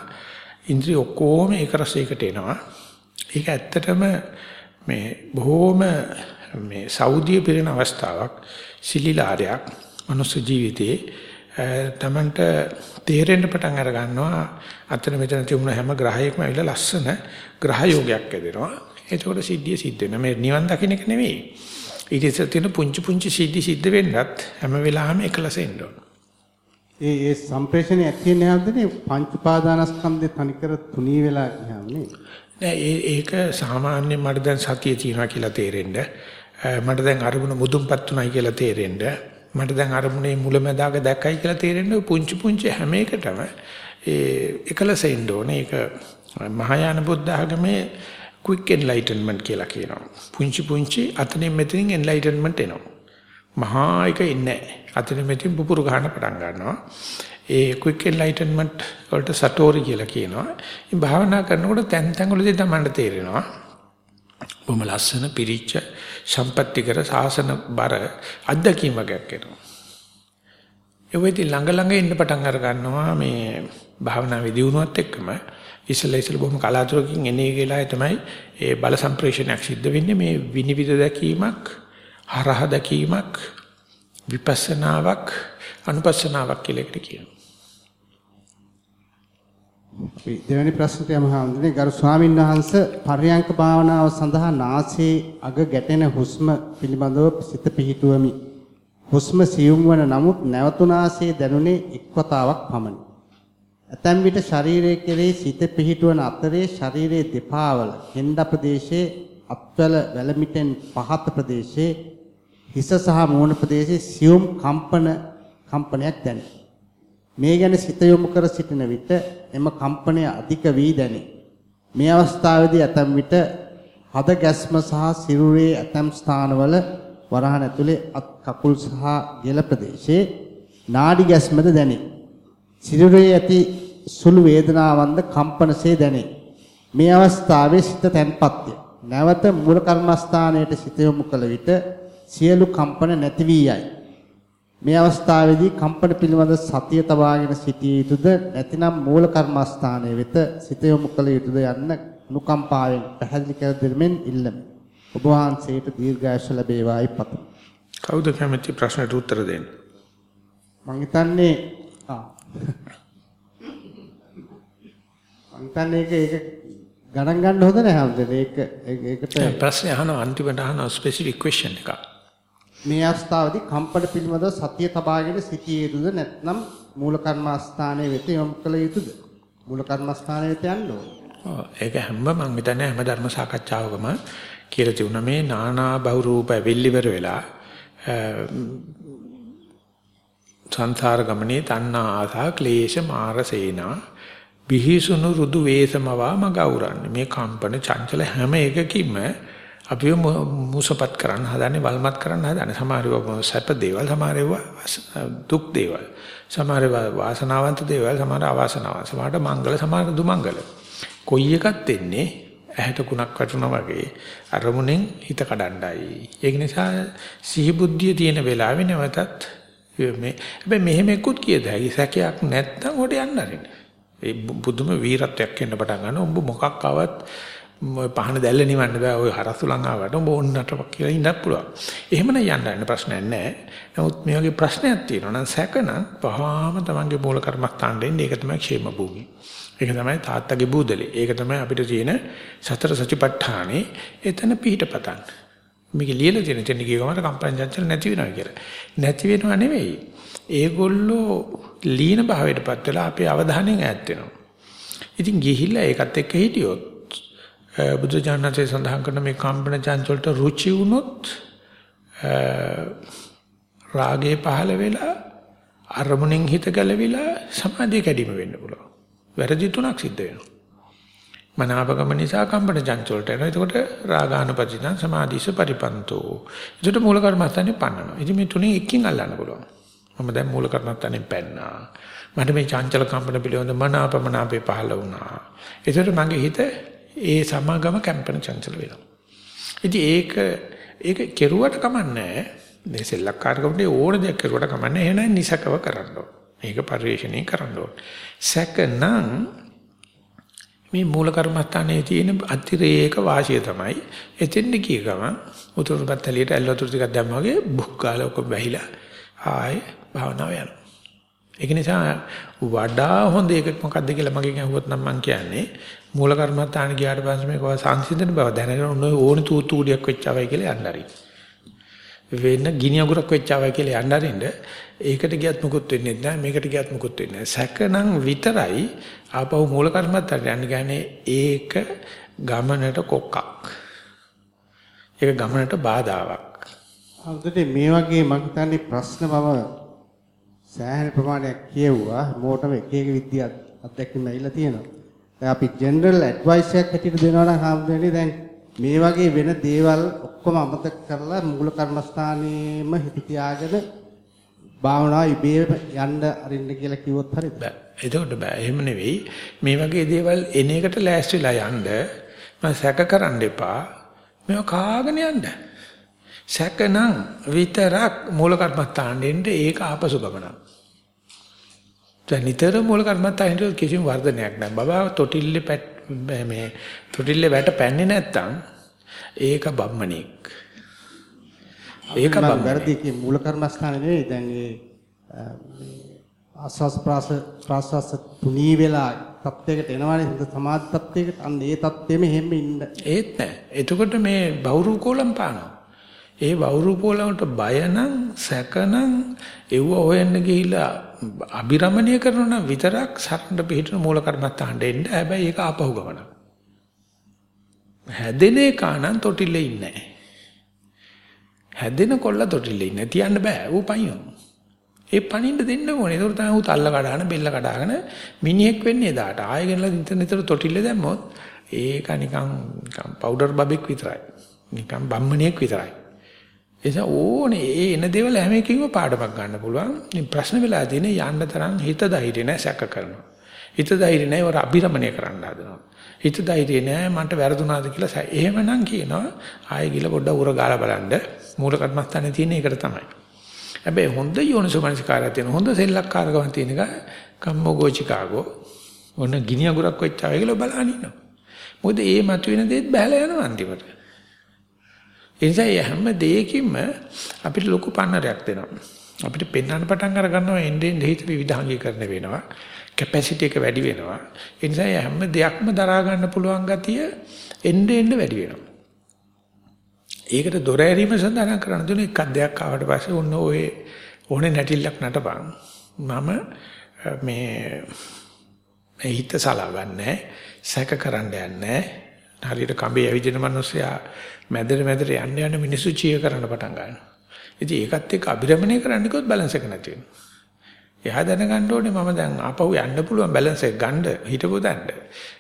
A: ඉන්ද්‍රිය ඔක්කොම ඒක රසයකට එනවා. ඒක ඇත්තටම මේ බොහෝම මේ සෞදිය පිරෙන අවස්ථාවක් සිලිලාරයක් මනුස්ස ජීවිතේ තමන්ට තේරෙන්න පටන් අර ගන්නවා. අතන මෙතන තිබුණ හැම ග්‍රහයකම ඇවිල්ලා ලස්සන ග්‍රහ යෝගයක් ඇදෙනවා. එතකොට සිද්ධිය සිද්ධ වෙනවා. මේ නිවන් දකින්න එක නෙවෙයි. ඊට ඉස්සර තියෙන පුංචි පුංචි සිද්ධි සිද්ධ වෙන්නත් හැම වෙලාවෙම එකලස එන්න ඕන.
B: ඒ ඒ සම්ප්‍රේෂණය ඇත්තේ නැහැදනේ පංච උපාදානස්කන්ධේ තනිකර තුනී වෙලා ගියාමනේ
A: නෑ ඒක සාමාන්‍යයෙන් මට දැන් සතිය තියෙනවා කියලා තේරෙන්න. මට දැන් අරමුණ මුදුන්පත් උනායි කියලා තේරෙන්න. මට දැන් අරමුණේ මුලැමැදාක දැක්කයි කියලා තේරෙන්න පුංචි පුංචි හැම එකටම ඒ එකලසෙන්න ඕනේ. ඒක මහායාන බුද්ධ ආගමේ quick enlightenment කියලා කියනවා. පුංචි පුංචි අතනින් මෙතනින් enlightenment එනවා. මහා එක ඉන්නේ අතනින් මෙතනින් පුපුරු ගන්න පටන් ගන්නවා. ඒ quick enlightenment වලට සටෝරි කියලා කියනවා. ඉතින් භාවනා කරනකොට තැන් තැන් වලදී තමයි තේරෙනවා. බොහොම ලස්සන පිරිච්ච සම්පත්‍තිකර සාසන බර අත්දැකීම් වගේක් එනවා. ඒ වෙදී ළඟ ළඟ ඉන්න පටන් අර ගන්නවා මේ භාවනාවේ දියුණුවත් එක්කම ඉස්සෙල්ලා ඉස්සෙල්ලා බොහොම කලාතුරකින් එන්නේ කියලා තමයි ඒ බල සම්ප්‍රේෂණයක් සිද්ධ වෙන්නේ මේ විනිවිද දැකීමක් හරහ දැකීමක් විපස්සනාවක් අනුපස්සනාවක් කියලා එකට කියනවා.
B: අපි දෙවැනි ප්‍රශ්නට යමු හඳුනේ ගරු ස්වාමීන් වහන්සේ පර්යංක භාවනාව සඳහා නාසයේ අග ගැටෙන හුස්ම පිළිබඳව සිත පිහිටුවමි. හුස්ම සියුම් වන නමුත් නැවතුනාසේ දැනුනේ එක්වතාවක් පමණි. ඇතැම් විට ශරීරයේ කෙරෙහි සිත පිහිටුවන අතරේ ශරීරයේ දෙපා වල හෙන්ද ප්‍රදේශයේ අත්වල වැලමිටෙන් පහත ප්‍රදේශයේ හිස සහ මූණ ප්‍රදේශයේ සියුම් කම්පන කම්පනයක් දැනේ. මේ ගැන සිත යොමු කර සිටින විට එම කම්පනය අධික වී දැනේ. මේ අවස්ථාවේදී ඇතැම් විට හද ගැස්ම සහ සිරුරේ ඇතැම් ස්ථානවල වරහන් ඇතුලේ අත් කකුල් සහ ගෙල ප්‍රදේශයේ නාඩි ගැස්මද දැනේ. සිරුරේ ඇති සුළු වේදනාවන්ද කම්පනසේ දැනේ. මේ අවස්ථාවේ සිත තැන්පත්ය. නැවත මූල කර්මස්ථානයට සිත යොමු කළ විට සියලු කම්පන නැති වී යයි. මේ අවස්ථාවේදී කම්පන පිළිබඳ සතිය තබාගෙන සිටිය යුතුද නැතිනම් මූල කර්මස්ථානයේ වෙත සිත යොමු කළ යුතුද යන්න නුකම්පාවෙන් පැහැදිලි කර දෙමින් ඉල්ලමි. ඔබ වහන්සේට දීර්ඝායුෂ ලැබේවායි පතමි.
A: කවුද කැමති ප්‍රශ්නට උත්තර දෙන්න?
B: මම හිතන්නේ ආ මම හිතන්නේ ඒක ගණන් ගන්න හොඳ නැහැ හැමදේම ඒක ඒකට
A: ප්‍රශ්නේ අහන අන්තිමට අහන ස්පෙસિෆික් ක්වෙස්චන් එකක්.
B: මේ අවස්ථාවේදී කම්පන පිළිබඳව සතිය තබාගෙන සිටිය යුතුද නැත්නම් මූල කර්මස්ථානයේ වෙත යොමු කළ යුතුද? මූල කර්මස්ථානයේ වෙත යන්න ඕනේ.
A: ඒක හැම මම හිතන්නේ හැම ධර්ම සාකච්ඡාවකම කියලා තිබුණා මේ නානා බහු රූප වෙල්ලිවර වෙලා සංසාර ගමනේ තණ්හා ආසා ක්ලේශ මාරසේනා බිහිසුණු රුදු වේසමවා මගවුරන්නේ මේ කම්පන චංචල හැම එකකින්ම අපිව මුසපත් කරන්න හදන්නේ වල්මත් කරන්න හදන්නේ. සමහරව සැප දේවල් සමහරව දුක් දේවල්. සමහරව වාසනාවන්ත දේවල් සමහර අවාසනාවන්ත. සමහරට මංගල සමහර දුමංගල. කොයි එකක් දෙන්නේ ඇහැට කුණක් වටුණා වගේ අරමුණෙන් හිත කඩණ්ඩායි. ඒක නිසා සිහි බුද්ධිය තියෙන වෙලාවෙ නැවතත් මේ හැබැයි මෙහෙම එක්කුත් කියද හැකි සැකයක් නැත්නම් උඩ යන්න අරින්න. ඒ බුදුම වීරත්වයක් එන්න පටන් ගන්නවා. උඹ මොකක් ආවත් පහන දැල්ල නිවන්න බෑ ඔය හරසුලන් ආවට උඹ ඕන්නට කියලා ඉන්නත් පුළුවන්. එහෙමනම් යන්න යන්න ප්‍රශ්නයක් නැහැ. නමුත් මේ වගේ ප්‍රශ්නයක් තියෙනවා නම් සැකනම් පහාම තමන්ගේ මූල කර්මස්ථානට එන්නේ ඒක තමයි ക്ഷേම භූමිය. ඒක තමයි තාත්තගේ බූදලේ. ඒක තමයි අපිට තියෙන සතර සතිපට්ඨානේ එතන පිහිටපතන්න. මේක ලියලා තියෙන තැන ගිය ගමන් කම්පන චංචල නැති වෙනවා කියලා. නැති වෙනවා නෙවෙයි. ඒගොල්ලෝ ලීන භාවයටපත් වෙලා අපේ අවධානයෙන් ඈත් වෙනවා. ඉතින් ගිහිල්ලා ඒකත් එක්ක හිටියොත් බුදු ජානකසේ සඳහන් කරන මේ කම්පන චංචලට රුචි වුණොත් රාගේ පහළ වෙලා අරමුණෙන් හිත ගැලවිලා සමාධිය කැඩීම වෙන්න පුළුවන්. වැරදි තුනක් සිද්ධ වෙනවා. මනාපකම නිසා කම්පන චංචලට එනවා. එතකොට රාගානුපතිතං සමාධිස පරිපන්තෝ. ඒකට මූල කර්මස්ථානේ පන්නනවා. ඉතින් මේ තුනෙන් එකකින් අල්ලන්න පුළුවන්. මම දැන් මූල කර්මස්ථානේ පැන්නා. මට මේ චංචල කම්පන පිළිබඳ මනාපමනාපේ පහළ වුණා. ඒකට මගේ හිත ඒ සමගම කම්පන චංචල වෙනවා. ඉතින් ඒක ඒක කෙරුවට කමන්නේ මේ සෙල්ලක්කාරකමට ඕන දෙයක් කරුවට කමන්නේ එහෙනම් නිසකව කරන්න ඕන. මේක පරිශ්‍රණය කරන්න ඕන. සැකනම් මේ මූල කර්මස්ථානයේ තියෙන අතිරේක වාසිය තමයි එතෙන්ද කිය ගමන් උතුරුපත් ඇලියට ඇල් වතුර ටිකක් දැම්මා වගේ බුක් ගාලා ඔක වැහිලා ආයේ භාවනාව යනවා. ඒක නිසා වඩා හොඳ එකක් මොකක්ද කියලා මගෙන් අහුවොත් නම් මම කියන්නේ මූල කර්මස්ථාන ගියාට පස්සේ මේක සංසිඳන බව දැනගෙන ඔන්න ඕන තූතු උඩියක් වෙච්චවයි කියලා යන්න හරි. වෙන ගිනි අගුරක් වෙච්චවයි කියලා යන්න හරින්න ඒකට ගියත් මුකුත් වෙන්නේ නැහැ මේකට ගියත් මුකුත් වෙන්නේ නැහැ. සැකනම් විතරයි ආපහු මූල කර්මස්ථානට යන්න ගන්නේ ඒක ගමනට කොක්කක්. ඒක ගමනට බාධාවක්.
B: හවුදට මේ වගේ මම හිතන්නේ ප්‍රශ්න මම සෑහෙන ප්‍රමාණයක් කියවුවා. මොකටම එක එක විද්‍යා අත්දැකීම් ඇවිල්ලා තියෙනවා. දැන් අපි ජෙනරල් ඇඩ්වයිස් එකක් හැටියට දෙනවා නම් හම්බෙන්නේ දැන් මේ වගේ වෙන දේවල් ඔක්කොම අමතක කරලා මූල කර්මස්ථානයේම හිත තියාගෙන භාවනාව ඉබේ යන්න අරින්න කියලා කිව්වොත් හරිද?
A: බෑ. එතකොට බෑ. එහෙම නෙවෙයි. මේ වගේ දේවල් එන එකට ලෑස්තිලා යන්න මම සැක කරන්න එපා. මේව කාගෙන යන්න. සැකනම් විතරක් මූල කර්මස්ථානෙට ඒක ආපසු ගමනක්. දැන් නිතර මූල කර්මස්ථානෙට කිසිම වර්ධනයක් නැහැ. බබා තොටිල්ලේ මේ තොටිල්ලේ වැට පැන්නේ නැත්තම් ඒක බම්මණෙක්.
B: ඒක බම් වැරදි කිය මූල කර්මස්ථානේ නෙවෙයි දැන් ඒ ආස්වාස් ප්‍රාස ප්‍රාසස් තුනී වෙලා තත්යකට එනවනේ සමාධි තත්යකට අන්න ඒ තත්යෙම හැම ඉන්න
A: ඒත් නැහැ. එතකොට මේ බෞරු කෝලම් පානවා. ඒ බෞරු කෝලමට බය නම් සැක නම් එව්ව හොයන්න ගිහිලා අබිරමණය කරනවා නම් විතරක් සරණ පිටින මූල කර්මස්ථානට එන්න. හැබැයි ඒක ආපහු ගමන. හැදෙන එක නම් තොටිල්ලේ ඉන්නේ නැහැ. හැදෙන කොල්ල තොටිල්ලේ ඉන්නේ තියන්න බෑ. ඌ පයින්. ඒ පණින්න දෙන්න ඕනේ. ඒක තමයි ඌ තල්ල කඩාගෙන බෙල්ල කඩාගෙන මිනිහෙක් වෙන්නේ එදාට. ආයෙ ගෙනලා නිතර නිතර තොටිල්ලේ දැම්මොත් ඒක නිකන් නිකන් පවුඩර් බබෙක් විතරයි. නිකන් බම්මණියෙක් විතරයි. එසා ඕනේ ඒ එන දේවල් හැම එකකින්ම පාඩමක් ගන්න පුළුවන්. ඉතින් ප්‍රශ්න වෙලා තියෙන්නේ යන්න තරම් හිත ධෛර්ය නැහැ සැක කරනවා. හිත ධෛර්ය නැහැ වර අභිරමණය කරන්න හදනවා. හිත ධෛර්ය නැහැ මන්ට වැරදුනාද කියලා එහෙමනම් කියනවා ආයෙ ගිල පොඩ්ඩක් උර ගාලා බලන්න මූල කර්මස්ථානේ තියෙන එකට තමයි. හැබැයි හොඳ යෝනිසෝමනසිකාරය තියෙන හොඳ සෙල්ලක්කාරකම තියෙන එක කම්මෝගෝචිකාගෝ ඔන්න ගිනි අගුරක් වෙච්චා කියලා බලන්න ඉන්නවා. මොකද ඒ මතුවෙන දේත් බහැලා යනවා අන්තිමට. ඒ නිසා හැම දෙයකින්ම අපිට ලොකු පන්නරයක් දෙනවා. අපිට පෙන්වන්න පටන් අර ගන්නවා එන්නේ එන්නේ හිත විවිධාංගීකරණය වෙනවා. කැපැසිටි එක වැඩි වෙනවා. ඒ නිසා හැම දෙයක්ම දරා ගන්න පුළුවන් ගතිය එන්නේ එන්නේ වැඩි වෙනවා. ඒකට දොර ඇරීම සඳහා කරන්න දුන්නේ එකක් දෙයක් ආවට පස්සේ ඔන්න ඔය ඕනේ නැටිල්ලක් නටපන්. මම මේ හිත සලවන්නේ සැක කරන්න යන්නේ හරියට කඹේ ඇවිදින මිනිස්සයා මැදට මැදට යන්න යන මිනිස්සු චිය කරන්න පටන් ගන්නවා. ඉතින් ඒකත් එක්ක අභිරමණය කරන්න කිව්වොත් බැලන්ස් එක නැති වෙනවා. එයා දැනගන්න ඕනේ මම දැන් ආපහු යන්න පුළුවන් බැලන්ස් එක ගන්න හිටපො දන්න.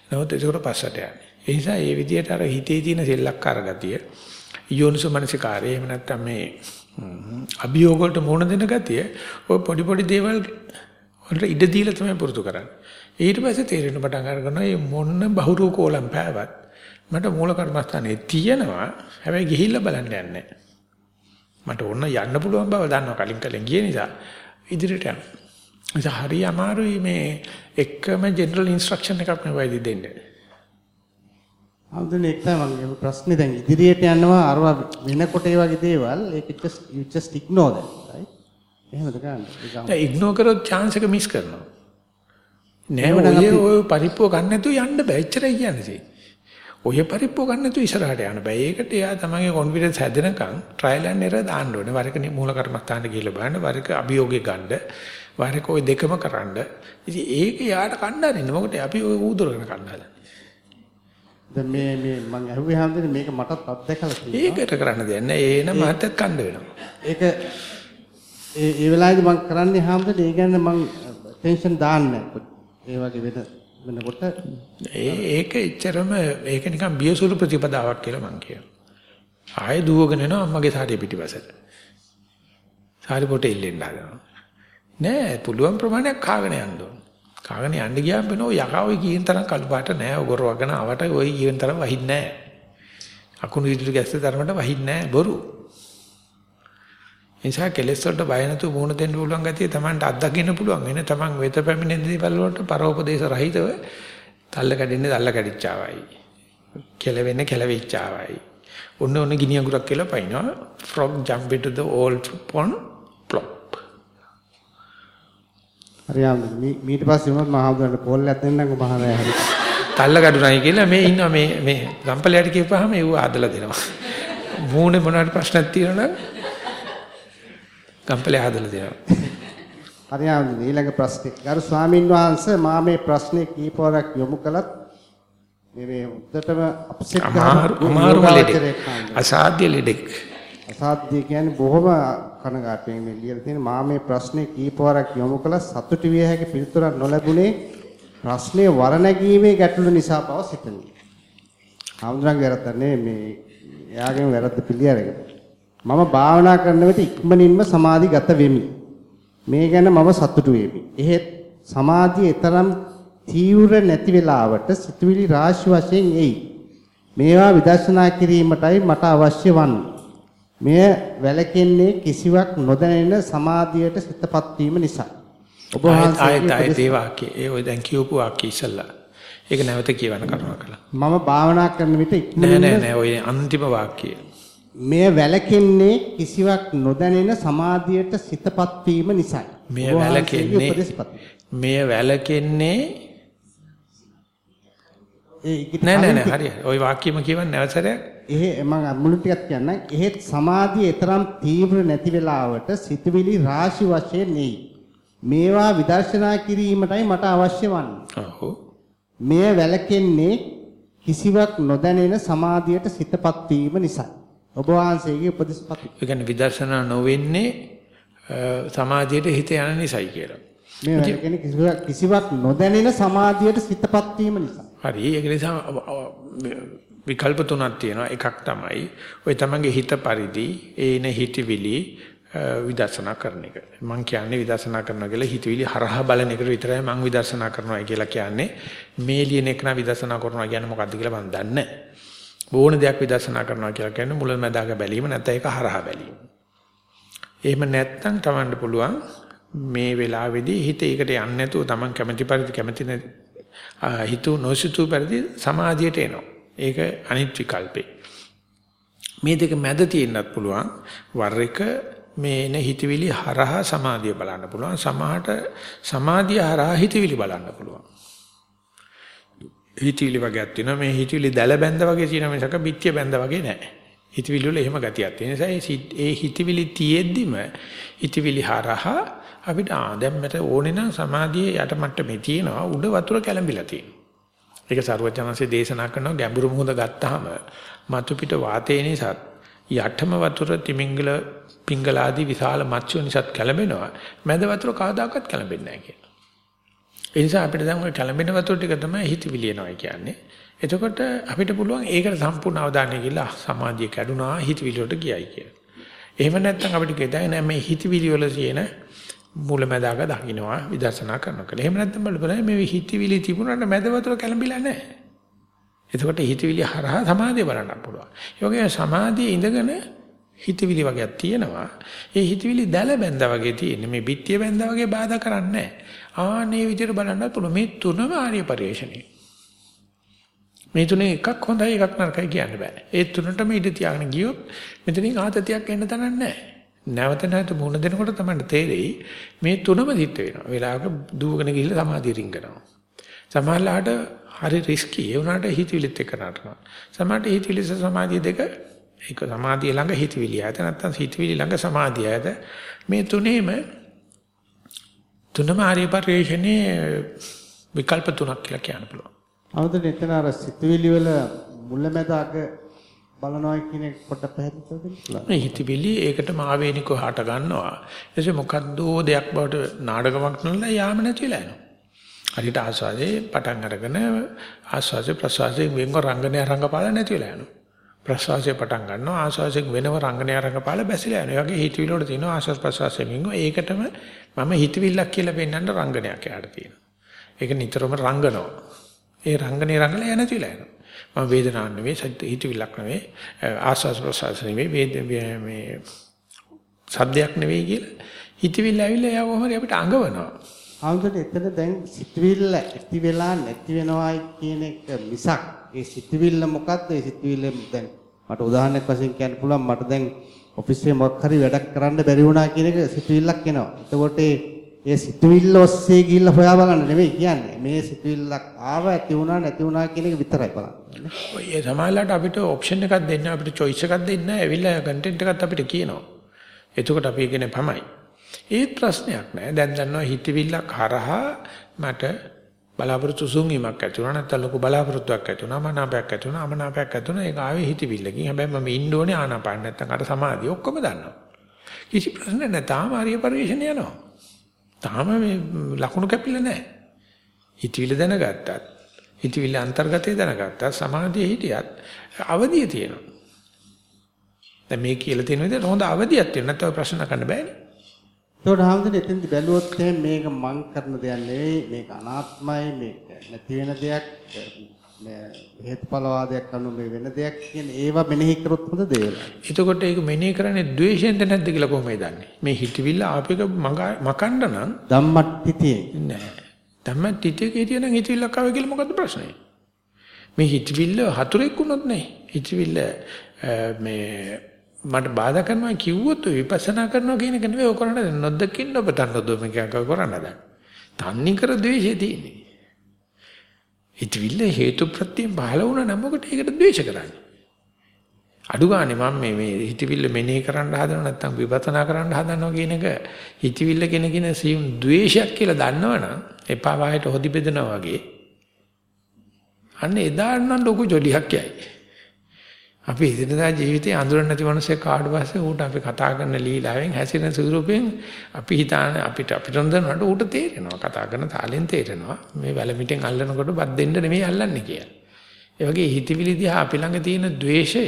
A: නමුත් ඒකට පස්සට යන්නේ. ඒ නිසා මේ විදිහට අර හිතේ තියෙන සෙල්ලක්කාර ගතිය යෝනිසෝ මනසිකාරය එහෙම නැත්නම් මේ අභියෝග වලට මුහුණ දෙන ගතිය ඔය පොඩි පොඩි දේවල් වලට ඉඩ දීලා තමයි පුරුදු කරන්නේ. ඊට පස්සේ තේරෙන පටන් අරගන්නවා මේ මොන්න බහුරෝ කෝලම් පෑවත් මට මූල කර්මස්ථානේ තියෙනවා හැබැයි ගිහිල්ලා බලන්න යන්නේ මට ඕන යන්න පුළුවන් බව දන්නවා කලින් කලින් ගිය නිසා ඉදිරියට යන්න. ඒක හරි අමාරුයි මේ එකම ජෙනරල් ඉන්ස්ට්‍රක්ෂන් එකක් මේ වයිදි දෙන්නේ.
B: හම්දුනේ ඒක තමයි මගේ ප්‍රශ්නේ දැන් ඉදිරියට යනවා අර වෙනකොට ඒ වගේ දේවල් ඒක just you just ignore that right එහෙමද ගන්න
A: ඒක ඉග්නෝර් කරොත් chance එක මිස් කරනවා නෑ ඔය ඔය පරිප්පුව ගන්න නැතුව යන්න බෑ. එච්චරයි කියන්නේ. ඔය පරිප්පුව ගන්න නැතුව ඉස්සරහට යන්න බෑ. ඒකට එයා තමන්ගේ කොන්ෆිඩන්ස් හැදෙනකන් ට්‍රයිල් ඇන්ඩ් එරර් දාන්න ඕනේ. වරක මූල කර්මස්ථානට ගිහිල්ලා බලන්න, වරක අභියෝගේ ගන්න, වරක ඔය දෙකම කරන්න. ඉතින් ඒක යාට කණ්ඩායම් මොකද අපි ඔය ඌදුරගෙන කණ්ඩායම්.
B: දැන් මේ මේ මම අහුවේ හැමදේම මේක මටත් අත්දැකලා තියෙනවා.
A: ඒකට කරන්න දෙයක් නෑ. ඒ නම් මහත්යත් කණ්ඩ වෙනවා.
B: ඒක ඒ ඒ වෙලාවේදී මම කරන්නේ හැමදේම ඒ කියන්නේ මම ටෙන්ෂන් දාන්නේ. ඒ වගේ වෙන වෙනකොට
A: ඒ ඒක එච්චරම ඒක නිකන් බියසුළු ප්‍රතිපදාවක් කියලා මං කියනවා. ආයෙ දුවගෙන එනවා අම්මගේ සාරිය පිටිපසට. සාරි පොට ඉල්ලෙන්න හදනවා. නෑ පුළුවන් ප්‍රමාණයක් කාගෙන යන්න ඕන. කාගෙන යන්න ගියාම වෙන ඔය යකා ඔය කියන තරම් කළු පාට නෑ. ඔය ගොරවගෙන ආවට ඔය කියන තරම් වහින්නේ නෑ. අකුණු ඉදිරි ගැස්සේ තරමට වහින්නේ නෑ බොරු. නිසා කෙලෙස් වලට බය නැතුව මුහුණ දෙන්න පුළුවන් ගතිය Tamanට අත්දකින්න පුළුවන්. එන Taman වෙත පැමිණෙන දේවල් වලට පරෝපදේශ රහිතව තල්ල කැඩෙන්නේ තල්ල කැඩිච්චාවයි. කෙලවෙන්නේ කෙලවිච්චාවයි. ඔන්න ඔන්න ගිනි අඟුරක් කියලා පයින්නවා. frog jump into the old pond plop.
B: හරියම මීට පස්සේ වුණත් මහවුදරට පොල්ලයක් දෙන්නකෝ මහරය හරි.
A: තල්ල කඩුණයි කියලා මේ ඉන්නවා මේ මේ ගම්පලයට කියපුවාම ඒව ආදලා දෙනවා. මූණේ මොනවාට ප්‍රශ්නක් තියෙනවා නම් ගම්පලේ ආදලා දෙනවා.
B: හරියම ඊළඟ ප්‍රශ්නේ. ගරු ස්වාමින් වහන්සේ මා මේ ප්‍රශ්නේ කීපවරක් යොමු කළත් මේ මේ උද්දටම අප්සෙට්
A: ලෙඩෙක්. අසාධ්‍ය ලෙඩෙක්.
B: අසාධ්‍ය කියන්නේ බොහොම කනගාටුවෙන් මේ ලියලා තියෙන මා මේ ප්‍රශ්නේ කීපවරක් යොමු කළා සතුටු විය හැකි පිළිතුරක් නොලැබුණේ ප්‍රශ්නේ වරණැගීමේ ගැටලු නිසා බව සිතමි. ආම්ද්‍රංග වැරද්දන්නේ මේ එයාගෙන් වැරද්ද පිළිඅරගෙන. මම භාවනා කරන විට ඉක්මනින්ම සමාධිගත වෙමි. මේ ගැන මම සතුටු වෙමි. එහෙත් සමාධිය තරම් තීව්‍ර නැති වෙලාවට සිතුවිලි රාශි වශයෙන් එයි. මේවා විදර්ශනා කිරීමටයි මට අවශ්‍ය වන්නේ. මෙය වැලකෙන්නේ කිසිවක් නොදැනෙන සමාධියට සිතපත් වීම නිසා.
A: ඔබ වහන්සේගේ ඒ ඔය දැන් කියවපු වාක්‍ය ඉස්සල්ලා. ඒක නැවත කියවන්න කරනවා කළා.
B: මම භාවනා කරන විට
A: නෑ නෑ නෑ ඔය අන්තිම වාක්‍යය.
B: මෙය වැලකෙන්නේ කිසිවක් නොදැනෙන සමාධියට සිතපත් වීම නිසායි.
A: මෙය වැලකෙන්නේ මෙය වැලකෙන්නේ නෑ නෑ නෑ හරි ওই වාක්‍යෙම කියවන්න නැවසරයක්
B: එහෙ මම මුළු ටිකක් කියන්නම්. එහෙත් සමාධිය තරම් තීව්‍ර නැති වෙලාවට සිතුවිලි රාශි වශයෙන් නෙයි මේවා විදර්ශනා කිරීමටයි මට අවශ්‍ය වන්නේ.
A: ඔව්.
B: මෙය වැලකෙන්නේ කිසිවක් නොදැනෙන සමාධියට සිතපත් වීම නිසා ඔබ වහන්සේගේ උපදෙස්පත්
A: ඒ කියන්නේ විදර්ශනා නොවෙන්නේ සමාධියට හිත යන නිසායි කියලා
B: මේ කියන්නේ කිසිවක් නොදැනෙන සමාධියට සිතපත් වීම නිසා
A: හරි ඒක නිසා විකල්ප තුනක් තියෙනවා එකක් තමයි ඔය තමන්ගේ හිත පරිදි ඒන හිතවිලි විදර්ශනා කරන එක. මම කියන්නේ විදර්ශනා කරනවා කියලා හිතවිලි හරහා බලන එකට විතරයි මම විදර්ශනා කරනවා කියලා කියන්නේ. මේ ලියන එක නා විදර්ශනා කරනවා කියන්නේ මොකද්ද කියලා මම දන්නේ නැහැ. ඕන දෙයක් විදර්ශනා කරනවා කියලා කියන්නේ මුලමදාග බැලීම නැත්නම් ඒක හරහා බැලීම. එහෙම නැත්නම් Tamanට පුළුවන් මේ වෙලාවේදී හිත ඒකට යන්නේ නැතුව Taman කැමැති පරිදි කැමැති හිතු නොසිතු පරිදි සමාධියට එනවා. ඒක අනිත් විකල්පේ. මේ දෙක මැද තියෙන්නත් පුළුවන් වර එක මේ එන හිතවිලි හරහා සමාධිය බලන්න පුළුවන්. සමහරට සමාධිය හරහා හිතවිලි බලන්න පුළුවන්. හිතවිලි වගේක් තියෙනවා මේ හිතවිලි දැල බැඳ වගේ තියෙන මිසක පිටිය බැඳ වගේ නැහැ. හිතවිලි වල එහෙම ගතියක් තියෙන නිසා ඒ හිතවිලි තියෙද්දිම හිතවිලි හරහා අපිට ආ දැන් මට ඕනේ නම් සමාධියේ යට මට්ටමේ තියෙනවා උඩ වතුර කැළඹිලා තියෙනවා. ඒක සරුවචනන්සේ දේශනා කරනවා ගැඹුරු මුහුද ගත්තාම මතු පිට වාතේ නිසා යටම වතුර තිමිංගල පිංගලාදී විශාල මත්ස්‍ය නිසාත් කැළඹෙනවා. මැද වතුර කවදාකවත් කැළඹෙන්නේ නැහැ කියලා. ඒ නිසා අපිට දැන් ওই කැළඹෙන වතුර ටික තමයි හිතවිලි එනවා කියන්නේ. එතකොට අපිට පුළුවන් ඒකට සම්පූර්ණ අවධානය ගිහලා සමාධිය කැඩුනා හිතවිලි වලට ගියයි කියලා. එහෙම නැත්නම් අපිට කියතයි නෑ මේ හිතවිලි වල තියෙන මුලැමැදාක දකින්නවා විදර්ශනා කරනකොට. එහෙම නැත්නම් බලන්න මේ හිතවිලි තිබුණාට මැද වතුර කැළඹිලා නැහැ. එතකොට හිතවිලි හරහා සමාධිය බලන්න පුළුවන්. ඒ වගේම සමාධියේ ඉඳගෙන හිතවිලි වගේක් තියෙනවා. ඒ හිතවිලි දැල බැඳා වගේ තියෙන්නේ. මේ පිටිය බැඳා වගේ බාධා කරන්නේ නැහැ. ආනේ විදිහට බලන්නත් පුළුවන්. මේ තුනම ආර්ය පරිශ්‍රණේ. මේ තුනේ එකක් හොඳයි එකක් නරකයි කියන්න බෑ. ඒ තුනටම ඉඳ තියාගෙන ගියොත් මෙතනින් ආතතියක් එන්න තනක් නැහැ. නැවත නැවත මුණ දෙනකොට තමයි තේරෙයි මේ තුනම සිද්ධ වෙනවා. වෙලාවක දුවගෙන ගිහිල්ලා සමාධිය රින්ගනවා. සමහරලාට හරි රිස්කි. ඒ වුණාට හිතවිලිත් එක්ක නටනවා. සමහරට හිතවිලි සහ සමාධිය දෙක ඒක සමාධිය ළඟ හිතවිලි ආයත නැත්නම් හිතවිලි ළඟ සමාධිය ආයත මේ තුනේම තුනම ආර්ය පරිශ්‍රණයේ විකල්ප තුනක් කියලා කියන්න පුළුවන්.
B: අවුදෙන් එතන අර සිතුවිලි වල මුලැමැදාක බලනවා කියන එක පොඩ්ඩක් පැහැදිලි කරන්න පුළුවන්.
A: මේ හිතවිලි ඒකටම ආවේනිකව හට ගන්නවා. එසේ මොකද්ද දෙයක් බවට නාඩගමක් නල්ලා යාම නැතිලා යනවා. හරියට ආස්වාදේ පටන් අරගෙන ආස්වාදේ ප්‍රසවාසයෙන් වෙන්ව රංගනය රංගපාල නැතිලා යනවා. ප්‍රසවාසයේ පටන් ගන්නවා ආස්වාසයෙන් වෙනව රංගනය රංගපාල බැසිලා යනවා. ඒ වගේ හිතවිලි වල තියෙනවා ආස්වාද ප්‍රසවාසයෙන් වෙන්ව ඒකටම මම හිතවිල්ලක් කියලා පෙන්වන්න රංගනයක් යාට තියෙනවා. ඒක නිතරම රංගනවා. ඒ රංගනේ රංගලා යන නැතිලා යනවා. මම වේදනාවක් නෙවෙයි හිතවිල්ලක් නෙවෙයි ආස්වාද ප්‍රසවාස නෙවෙයි වේද මේ සද්දයක් නෙවෙයි කියලා හිතවිල්ල ඇවිල්ලා එයා කොහොමද අපිට අඟවනවා.
B: ආන්දර එතන දැන් සිතුවිල්ල ඇති වෙලා නැති වෙනවායි කියන එක මිසක් ඒ සිතුවිල්ල මොකද්ද ඒ සිතුවිල්ල දැන් මට උදාහරණයක් වශයෙන් කියන්න පුළුවන් මට දැන් ඔෆිස් එකේ මොකක් හරි වැඩක් කරන්න බැරි වුණා කියන එක සිතුවිල්ලක් එනවා. එතකොට ඒ සිතුවිල්ල ඔස්සේ ගිහිල්ලා හොයා බලන්න නෙමෙයි කියන්නේ. මේ සිතුවිල්ලක් ආව ඇති වුණා නැති වුණා කියන එක විතරයි බලන්නේ.
A: ඔය ඒ සමාජලට අපිට ඔප්ෂන් එකක් දෙන්න අපිට choice එකක් දෙන්න ඇවිල්ලා කන්ටෙන්ට් එකක් අපිට කියනවා. එතකොට අපි කියන්නේ පමයි. ඒත් ප්‍රශ්නයක් නෑ. දැන් දන්නවා හිතවිල්ලක් හරහා මට බලාපොරොත්තු සුන්වීමක් ඇති වුණා නැත්නම් ලොකු බලාපොරොත්තුවක් ඇති වුණා මනාපයක් ඇති වුණා අමනාපයක් ඇති වුණා ඒක ආවේ හිතවිල්ලකින්. හැබැයි මම ඉන්න ඕනේ ආනාපාන නැත්නම් අර සමාධිය ඔක්කොම දන්නවා. කිසි ප්‍රශ්නයක් නෑ. තාම ආර්ය පරිශ්‍රණය යනවා. තාම මේ ලකුණු කැපිලා නැහැ. හිතවිලි දැනගත්තත්, හිතවිලි අන්තර්ගතය දැනගත්තත්, සමාධියේ හිටියත් අවදිය තියෙනවා. දැන් මේ කියලා තියෙන විදිහට හොඳ අවදියක් තියෙනවා. නැත්නම් ඔය ප්‍රශ්න කරන්න බෑනේ.
B: ඒකට හැමදෙන එතෙන්දි බැලුවොත් මේක මං කරන දෙයක් නෙවෙයි, මේක අනාත්මයි, මේක නැති වෙන දෙයක්, මේ හේතුඵලවාදයක් අනුව මේ වෙන දෙයක් කියන ඒවා මෙනෙහි කරොත් හොඳ දේවල්.
A: එතකොට ඒක මෙනෙහි කරන්නේ ද්වේෂයෙන්ද නැද්ද කියලා කොහොමද දන්නේ? මේ හිතවිල්ල ආපේක මකන්න නම්
B: ධම්මට්ටිතියේ
A: නෑ. ධම්මට්ටිතියේ කියන හිතවිල්ලක් ආවේ කියලා මොකද්ද ප්‍රශ්නේ? මේ හිතවිල්ල හතුරෙක් වුණොත් නේ. හිතවිල්ල මේ මට බාධා කරනවා කිව්වොත් විපස්සනා කරනවා කියන එක නෙවෙයි ඔය කරන්නේ නොදකින්න ඔබ තන්නොත් මේක කරන්න දැන්. තන්නේ කර ද්වේෂය තියෙන්නේ. හිතවිල්ල හේතු ප්‍රත්‍යයෙන් පහළ වුණා නම් මොකට ඒකට ද්වේෂ කරන්නේ? අඩු ගානේ මම මේ මේ හිතවිල්ල මෙනෙහි කරන්න හදනව නැත්නම් විපස්සනා කරන්න හදනවා කියන එක හිතවිල්ල කියන කියන සියුම් ද්වේෂයක් කියලා දන්නවනම් එපා වායට හොදි බෙදනවා වගේ අන්න එදා නම් ලොකු ජොලියක් යයි. අපි එදිනදා ජීවිතේ අඳුරන්නේ නැති මනුස්සයෙක් කාඩ් පස්සේ ඌට අපි කතා කරන ලීලාවෙන් හැසිරෙන ස්වරූපයෙන් අපි හිතාන අපිට අපිට හඳුනනට ඌට තේරෙනවා කතා කරන තාලෙන් තේරෙනවා මේ වැලමිටෙන් අල්ලනකොට බත් දෙන්න නෙමෙයි අල්ලන්නේ කියලා. ඒ වගේ හිතවිලි දිහා අපි ළඟ තියෙන द्वේෂය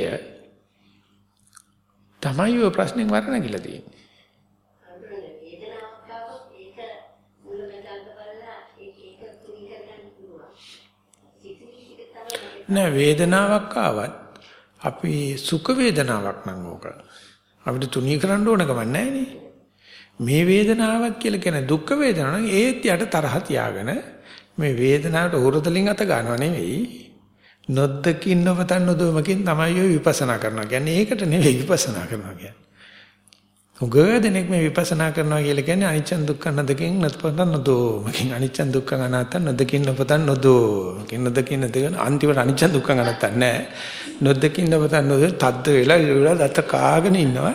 A: තමයි ඔය ප්‍රශ්نين වර්ණ කියලා තියෙන්නේ. නෑ වේදනාවක් ආවත් අපි සුඛ වේදනාවක් නම් ඕක. අපිට තුනී කරන්න ඕන ගමන් නැහැනේ මේ වේදනාවක් කියලා කියන දුක් වේදනාව නම් ඒත් යට තරහ තියාගෙන මේ වේදනාවට හොරතලින් අත ගන්නව නෙවෙයි. නොදකින් නොපතන් නොදොමකින් තමයි ඔය විපස්සනා කරනවා. කියන්නේ ඒකට නෙවෙයි විපස්සනා කරනවා කියන්නේ. උගදෙනෙක් මේ විපස්සනා කරනවා කියලා කියන්නේ අනිච්ච දුක්ඛ නදකින් නත්පතන් නදෝ. මකින් අනිච්ච දුක්ඛ අනාත්තන් නදකින් නපතන් නදෝ. මකින් නදකින් නදගෙන අන්තිමට අනිච්ච දුක්ඛ අනාත්තන් නැහැ. නොදකින් නපතන් නදෝ තද්ද වෙලා ඉවලා දත කාගෙන ඉන්නවා.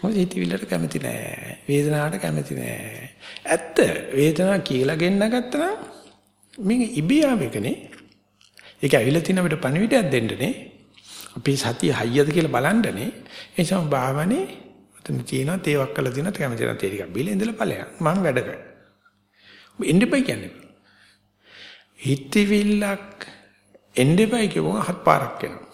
A: මොකද හිතවිල්ලට කැමති නෑ වේදනාවට කැමති නෑ ඇත්ත වේදනාව කියලා ගෙන්න ගත්තා නම් මේක ඉබේ ආවෙකනේ ඒක ඇවිල්ලා තින අපිට පණිවිඩයක් දෙන්නනේ. අපි සතිය හයියද කියලා බලන්නනේ. ඒ නිසා භාවනේ එතන තියෙනවා තේවක් කළා තියෙනවා කැමති නැති තේ ටිකක් බීලා ඉඳලා ඵලයක්. මම වැඩ කරා එන්නපයි කියන්නේ. හිතවිල්ලක් එන්නපයි කියවම හත් පාරක් එනවා.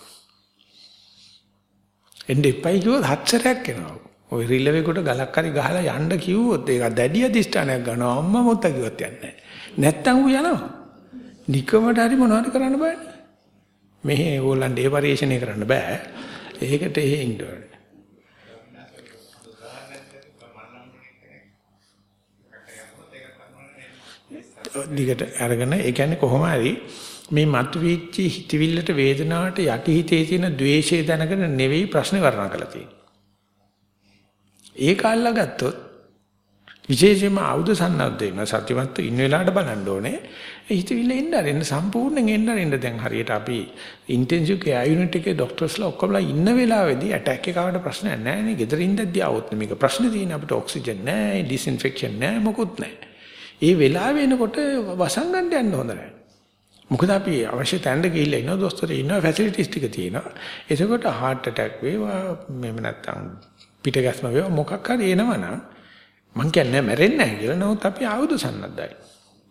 A: එන්නපයි කිව්වොත් හත් සැරයක් එනවා ওই රිලෙවෙකට ගලක් හරි ගහලා යන්න කිව්වොත් ඒක දැඩි අධිෂ්ඨානයක් ගන්නවා. අම්මා මොකක්ද කිව්වත් යන්නේ නැත්තම් ඌ යනවා. නිකමට හරි මොනවද කරන්න බෑනේ? මෙහි ඕලන්ඩ් ඒ පරිශ්‍රණය කරන්න බෑ. ඒකට එහෙ ඉන්න ඕනේ. දිගට අරගෙන ඒ කියන්නේ කොහොම හරි මේ මතුවෙච්ච හිතවිල්ලට වේදනාවට යටි හිතේ තියෙන द्वේෂය දැනගෙන නෙවෙයි ප්‍රශ්නේ වර්ණනා කරලා තියෙන්නේ. ඒක අල්ලා ගත්තොත් විශේෂයෙන්ම ආයුධ සන්නද්ධ වෙන සත්‍යවත් ඉන්න වෙලාවට බලන්න ඕනේ. හිතවිල්ල එන්න අරින්න සම්පූර්ණයෙන් එන්න අරින්න දැන් හරියට අපි ඉන්ටෙන්සිව් කෙයා යුනිට් එකේ ડોක්ටර්ස්ලා ඔක්කොමලා ඉන්න වෙලාවේදී ඇටැක් එකකට ප්‍රශ්නයක් නැහැ නේ. ගෙදරින් ඉඳද්දී આવොත් මේක ප්‍රශ්නේ තියෙන අපිට ඔක්සිජන් නැහැ, ඩිස්ඉන්ෆෙක්ෂන් නැහැ, මොකුත් නැහැ. ඒ වෙලාව වෙනකොට වසංගන්න යන්න හොඳ නැහැ. මොකද අපි අවශ්‍ය තැනට ගිහිල්ලා ඉනවා දොස්තර ඉන්නවා ෆැසිලිටිස් ටික තියෙනවා. එතකොට heart attack වේවා මෙහෙම නැත්තම් පිට ගැස්ම වේවා මොකක් හරි එනවනම් මං කියන්නේ මැරෙන්නේ නැහැ කියලා. නමුත් අපි ආයුධ සන්නද්ධයි.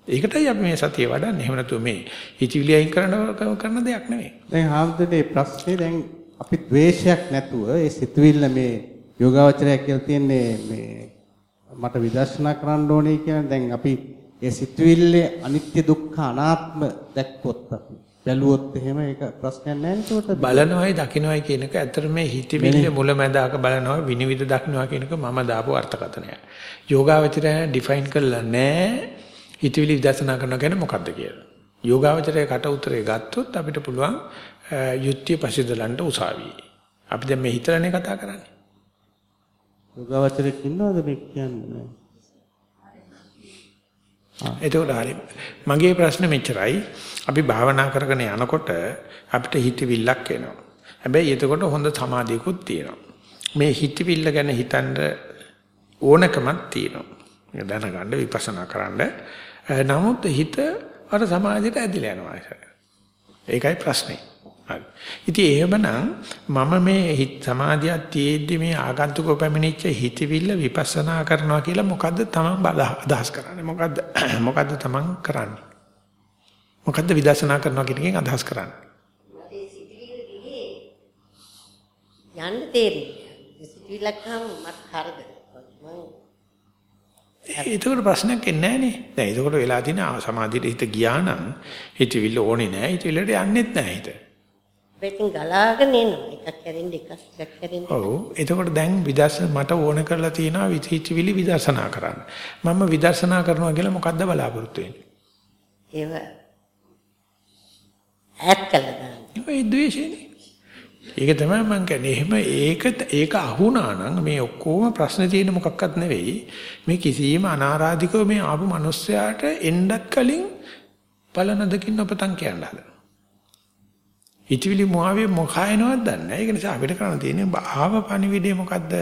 A: ඒකටයි අපි මේ සතිය වඩන්නේ. එහෙම නැතුව මේ හිතවිලි අයින් කරන කරන දෙයක් නෙවෙයි.
B: දැන් ආම්දනේ ප්‍රශ්නේ දැන් අපි ද්වේෂයක් නැතුව ඒ සිතුවිල්ල මේ යෝගාවචරය කියලා තියන්නේ මේ මට විදර්ශනා කරන්න ඕනේ කියන දැන් අපි ඒ සිතුවිල්ලේ අනිත්‍ය දුක්ඛ අනාත්ම දැක්කොත් අපි බැලුවොත් එහෙම ඒක ප්‍රශ්නයක් නැහැ නේද
A: බලනවායි දකින්නවායි කියන එක ඇත්තට මේ හිතවිල්ල මුලැමැදාක බලනවා විනිවිද දකින්නවා කියන එක මම දාපු අර්ථකථනය. යෝගාවචරය ඩිෆයින් කරලා නැහැ හිතවිලි විදර්ශනා කරනවා කියන්නේ මොකද්ද කියලා. යෝගාවචරයේ කට උතරේ ගත්තොත් අපිට පුළුවන් යුක්තිය පසිදලන්න උසාවියේ. අපි දැන් මේ හිතලානේ කතා කරන්නේ.
B: යෝගාවචරයක් ඉන්නවද මේ කියන්නේ?
A: එතකොට හරි. මගේ ප්‍රශ්නේ මෙච්චරයි. අපි භාවනා කරගෙන යනකොට අපිට හිතවිල්ලක් එනවා. හැබැයි එතකොට හොඳ සමාධියකුත් තියෙනවා. මේ හිතවිල්ල ගැන හිතන්න ඕනකමක් තියෙනවා. දැනගන්න විපස්සනා කරන්න. නමුත් හිත අර සමාධියට ඇදිලා යනවා. ඒකයි ප්‍රශ්නේ. ඉතින් එහෙමනම් මම මේ හිත සමාධියක් තියෙද්දි මේ ආගන්තුක පැමිණිච්ච හිතවිල්ල විපස්සනා කරනවා කියලා මොකද්ද තමන් අදහස් කරන්නේ? මොකද්ද මොකද්ද තමන් කරන්නේ? මොකද්ද විදර්ශනා කරනවා කියන එකෙන් අදහස් කරන්නේ?
C: යන්න තේරෙන්නේ. සිතිවිල්ලක් ගාම මට. මම
A: ඒකට ප්‍රශ්නයක් එන්නේ නැහනේ. දැන් ඒකට වෙලා තියෙන සමාධියට හිත ගියා නම් හිතවිල්ල ඕනේ නැහැ. හිතවිල්ලට යන්නෙත් නැහැ හිත.
C: පැතින් ගලාගෙන එනවා. එකක් කැරෙන්න එකක් එකක් කැරෙන්න.
A: ඔව්. එතකොට දැන් විදර්ශන මට ඕන කරලා තියෙනවා විචිචිවිලි විදර්ශනා කරන්න. මම විදර්ශනා කරනවා කියලා මොකද්ද බලාපොරොත්තු වෙන්නේ?
C: ඒව ඈත් කළා දාන්න.
A: ඒ ද්වේෂයනේ. ඒක තමයි මම කියන්නේ. එහෙම ඒක ඒක අහුණා නම් මේ ඔක්කොම ප්‍රශ්න තියෙන මොකක්වත් නෙවෙයි. මේ කිසියම් අනාරාධිකව මේ ආපු මිනිස්සයාට එන්නත් කලින් පලනදකින් ඔපතන් කියන්න හදනවා. හිතවිලි මොහාවේ මොකায়නවත් දන්නේ නැහැ. ඒක නිසා අපිට කරන්න තියෙන්නේ ආව පණිවිඩය මොකද්ද?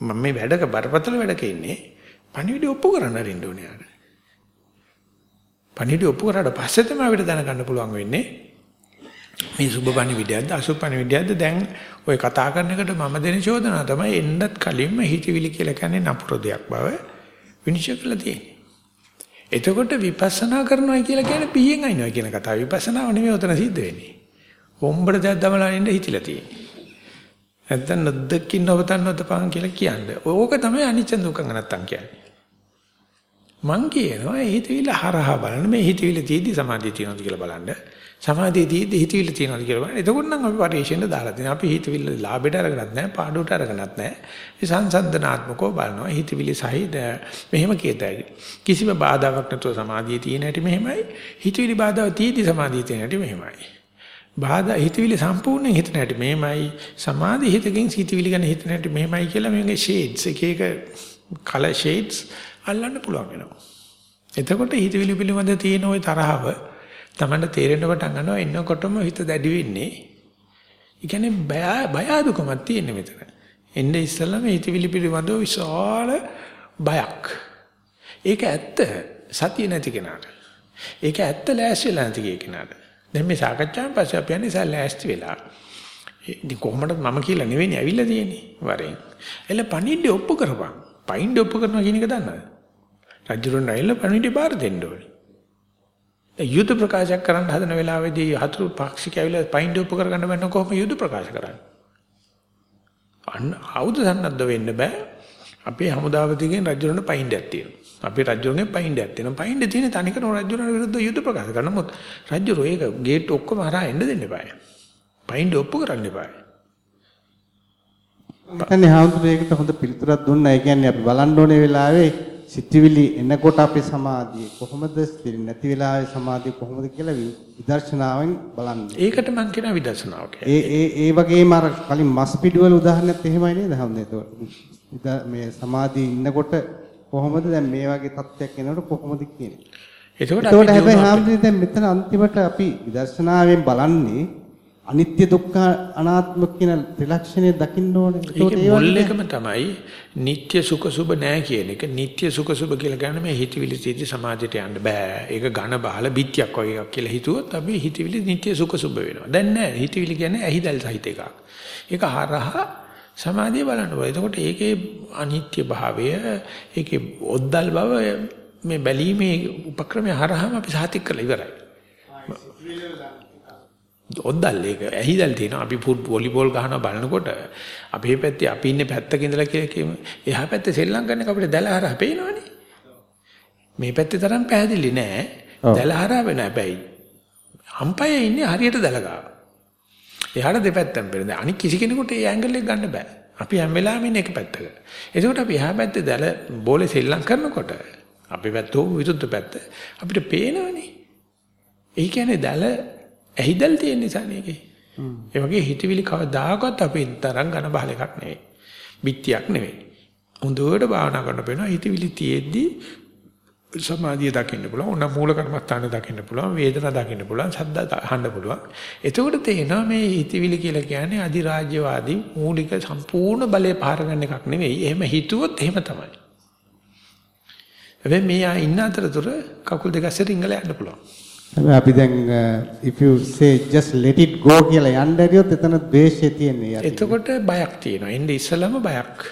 A: මම මේ වැඩක බරපතල වැඩක ඉන්නේ. පණිවිඩය ඔප්පු කරන්න අරින්න ඕනේ යාර. පණිවිඩය ඔප්පු කරාට පස්සේ තමයි අපිට දැනගන්න පුළුවන් වෙන්නේ. මේ සුබ පණිවිඩයක්ද අසුබ පණිවිඩයක්ද දැන් ඔය කතා කරන එකට මම දෙන චෝදනාව තමයි එන්නත් කලින්ම හිතවිලි කියලා කියන්නේ නපුර දෙයක් බව විනිශ්චය කළා තියෙන්නේ. එතකොට විපස්සනා කරනවා කියලා කියන්නේ පීයෙන් අයින්නවා කියන කතාව. විපස්සනාව නෙමෙයි උතන සිද්ධ වෙන්නේ. හොම්බට දැක් දමලා ඉන්න හිතිලා තියෙන්නේ. නැත්තම් නොදකින් නොවතන් නොදපන් කියලා කියන්නේ. ඕක තමයි අනිච්ච දුක්ඛ නැත්තම් කියන්නේ. මං කියනවා හිතවිල්ල හරහා බලන්න මේ හිතවිල්ල තියෙද්දි සමාධිය තියෙනවද කියලා බලන්න. සමාධිය තියෙද්දි හිතවිල්ල තියෙනවද කියලා බලන්න. එතකොට නම් අපි පරිශෙන්ද දාලා තියෙනවා. අපි හිතවිල්ල ලාභයට අරගෙනත් නැහැ, පාඩුවට අරගෙනත් නැහැ. මේ සංසන්දනාත්මකව බලනවා. හිතවිලි සහිත මෙහෙම කියතයි. කිසිම බාධාවක් නැතුව සමාධිය තියෙන හැටි මෙහෙමයි. හිතවිලි බාධාව තියෙද්දි සමාධිය තියෙන හැටි මෙහෙමයි. බාධා හිතවිලි සම්පූර්ණයෙන් හිතන හැටි මෙහෙමයි. සමාධි හිතකින් හිතවිලි ගැන හිතන හැටි මෙහෙමයි කියලා මේකේ ෂේඩ්ස් එක එක කලර් ෂේඩ්ස් අල්ලන්න පුළුවන් වෙනවා. එතකොට හිතවිලි පිළිබඳ තියෙන ওই තරහව තමන්ට තේරෙන්න පටන් ගන්නවා එන්නකොටම හිත දැඩි වෙන්නේ. ඒ කියන්නේ බය බය අදුකමක් තියෙන මෙතන. එන්නේ ඉස්සෙල්ලාම හිතවිලි පිළිබඳව විශාල බයක්. ඒක ඇත්ත සතිය නැති කෙනාට. ඒක ඇත්ත ලෑස්තිලා නැති කෙනාට. දැන් මේ සාකච්ඡාවෙන් පස්සේ අපි යන්නේ ඉතින් ලෑස්ති වෙලා. ඉතින් කොහොමද මම කියලා නෙවෙයි ඇවිල්ලා තියෙන්නේ වරෙන්. එළ පණිඩේ ඔප්පු කරපන්. පයින්ඩ් ඔප්පු කරනවා කියන එක දන්නවද? රජුරන් ඇවිල්ලා පණිඩේ බාර දෙන්න ඕනේ. යුද ප්‍රකාශයක් කරන්න හදන වෙලාවේදී හතුරු පාක්ෂික ඇවිල්ලා පයින් ඩොප් කරගන්න බැන්න කොහොම යුද ප්‍රකාශ කරන්නේ? අන්න ආයුධ සන්නද්ධ වෙන්න බෑ. අපේ හමුදාව දිගෙන් රජුරණ පයින්ඩයක් තියෙනවා. අපේ රජුරණේ පයින්ඩයක් තියෙනවා. පයින්ඩ තියෙන තනිකර රජුරණ විරුද්ධ යුද ප්‍රකාශ කරන මොකද රජුරෝ ඒක ගේට් ඔක්කොම හරහා එන්න දෙන්න එපායි. පයින්ඩ ඔප්පු කරන්න එපායි.
B: මතන්නේ හාමුදුරේකට හොඳ පිළිතුරක් දුන්නා. ඒ කියන්නේ අපි බලන්න ඕනේ වෙලාවේ සිතිවිලි එනකොට අපේ සමාධිය කොහොමද ස්ථිර නැති වෙලාවේ සමාධිය කොහොමද කියලා විදර්ශනාවෙන් බලන්න.
A: ඒකට මම කියන විදර්ශනාව.
B: ඒ ඒ ඒ වගේම අර කලින් මස් පිඩුවල උදාහරණයක් එහෙමයි නේද? හම්ද. මේ සමාධිය ඉන්නකොට කොහොමද දැන් මේ වගේ තත්ත්වයක් එනකොට කොහොමද කියන්නේ?
A: එතකොට
B: එතකොට හැබැයි හාමුදුරුවෝ දැන් මෙතන අන්තිමට අපි විදර්ශනාවෙන් බලන්නේ අනිත්‍ය දුක්ඛ අනාත්ම කියන ත්‍රිලක්ෂණය දකින්න ඕනේ.
A: ඒකේ මුල් එකම තමයි නিত্য සුඛ සුබ නැහැ කියන එක. නিত্য සුඛ සුබ කියලා කියන්නේ මේ හිතවිලි තීති සමාජයට යන්න බෑ. ඒක ඝන බහල පිටියක් වගේ එකක් කියලා හිතුවොත් අපි හිතවිලි නিত্য සුඛ සුබ වෙනවා. දැන් නෑ. හිතවිලි කියන්නේ ඇහිදල් සහිත එකක්. ඒක හරහා සමාධිය බලන්න ඕනේ. එතකොට ඒකේ අනිත්‍ය භාවය, ඒකේ ඔද්දල් බව මේ බැලීමේ උපක්‍රමය හරහාම අපි සාතික කරලා ඉවරයි. ඔද්දල් ඒක. ඇහිදල් තියෙනවා. අපි වොලිබෝල් ගහනවා බලනකොට අපේ පැත්තේ අපි ඉන්නේ පැත්තක ඉඳලා කියලා කියමු එහා පැත්තේ සෙල්ලම් කරන එක අපිට දැල හරහා පේනවනේ. මේ පැත්තේ තරම් පැහැදිලි නෑ. දැල හරහා වෙන හැබැයි අම්පයේ ඉන්නේ හරියට දැල ගාව. එහාට දෙපැත්තෙන් පේන අනික කිසි කෙනෙකුට ඒ ඇන්ගල් එක ගන්න බෑ. අපි හැම වෙලාවෙම ඉන්නේ එක පැත්තක. ඒකෝට අපි එහා පැත්තේ දැල බෝලේ සෙල්ලම් කරනකොට අපේ පැත්ත හෝ විරුද්ධ පැත්ත අපිට පේනවනේ. ඒ කියන්නේ දැල ඇහිදල් තියෙන නිසා නේකේ. ඒ වගේ හිතවිලි කවදාකවත් අපි තරම් ඝන බහල එකක් නෙවෙයි. බිත්තියක් නෙවෙයි. හොඳට භාවනා කරන පේනවා හිතවිලි තියෙද්දි සමාධිය දකින්න පුළුවන්. ඕන මූල කර්මස්ථාන දකින්න පුළුවන්. වේදනා දකින්න පුළුවන්. ශබ්ද අහන්න පුළුවන්. එතකොට තේනවා මේ හිතවිලි කියලා කියන්නේ අධිරාජ්‍යවාදී මූලික සම්පූර්ණ බලය පාර ගන්න එකක් නෙවෙයි. එහෙම හිතුවොත් එහෙම තමයි. හැබැයි මේ ආ ඉන්න අතරතුර කකුල් දෙක අස්සේ රිංගල යන්න පුළුවන්.
B: හැබැයි අපි දැන් uh, if you say just let it go කියලා යන්න ඇරියොත් එතන ද්වේෂය තියෙන්නේ යටි.
A: එතකොට බයක් තියෙනවා. එන්නේ ඉස්සලම බයක්.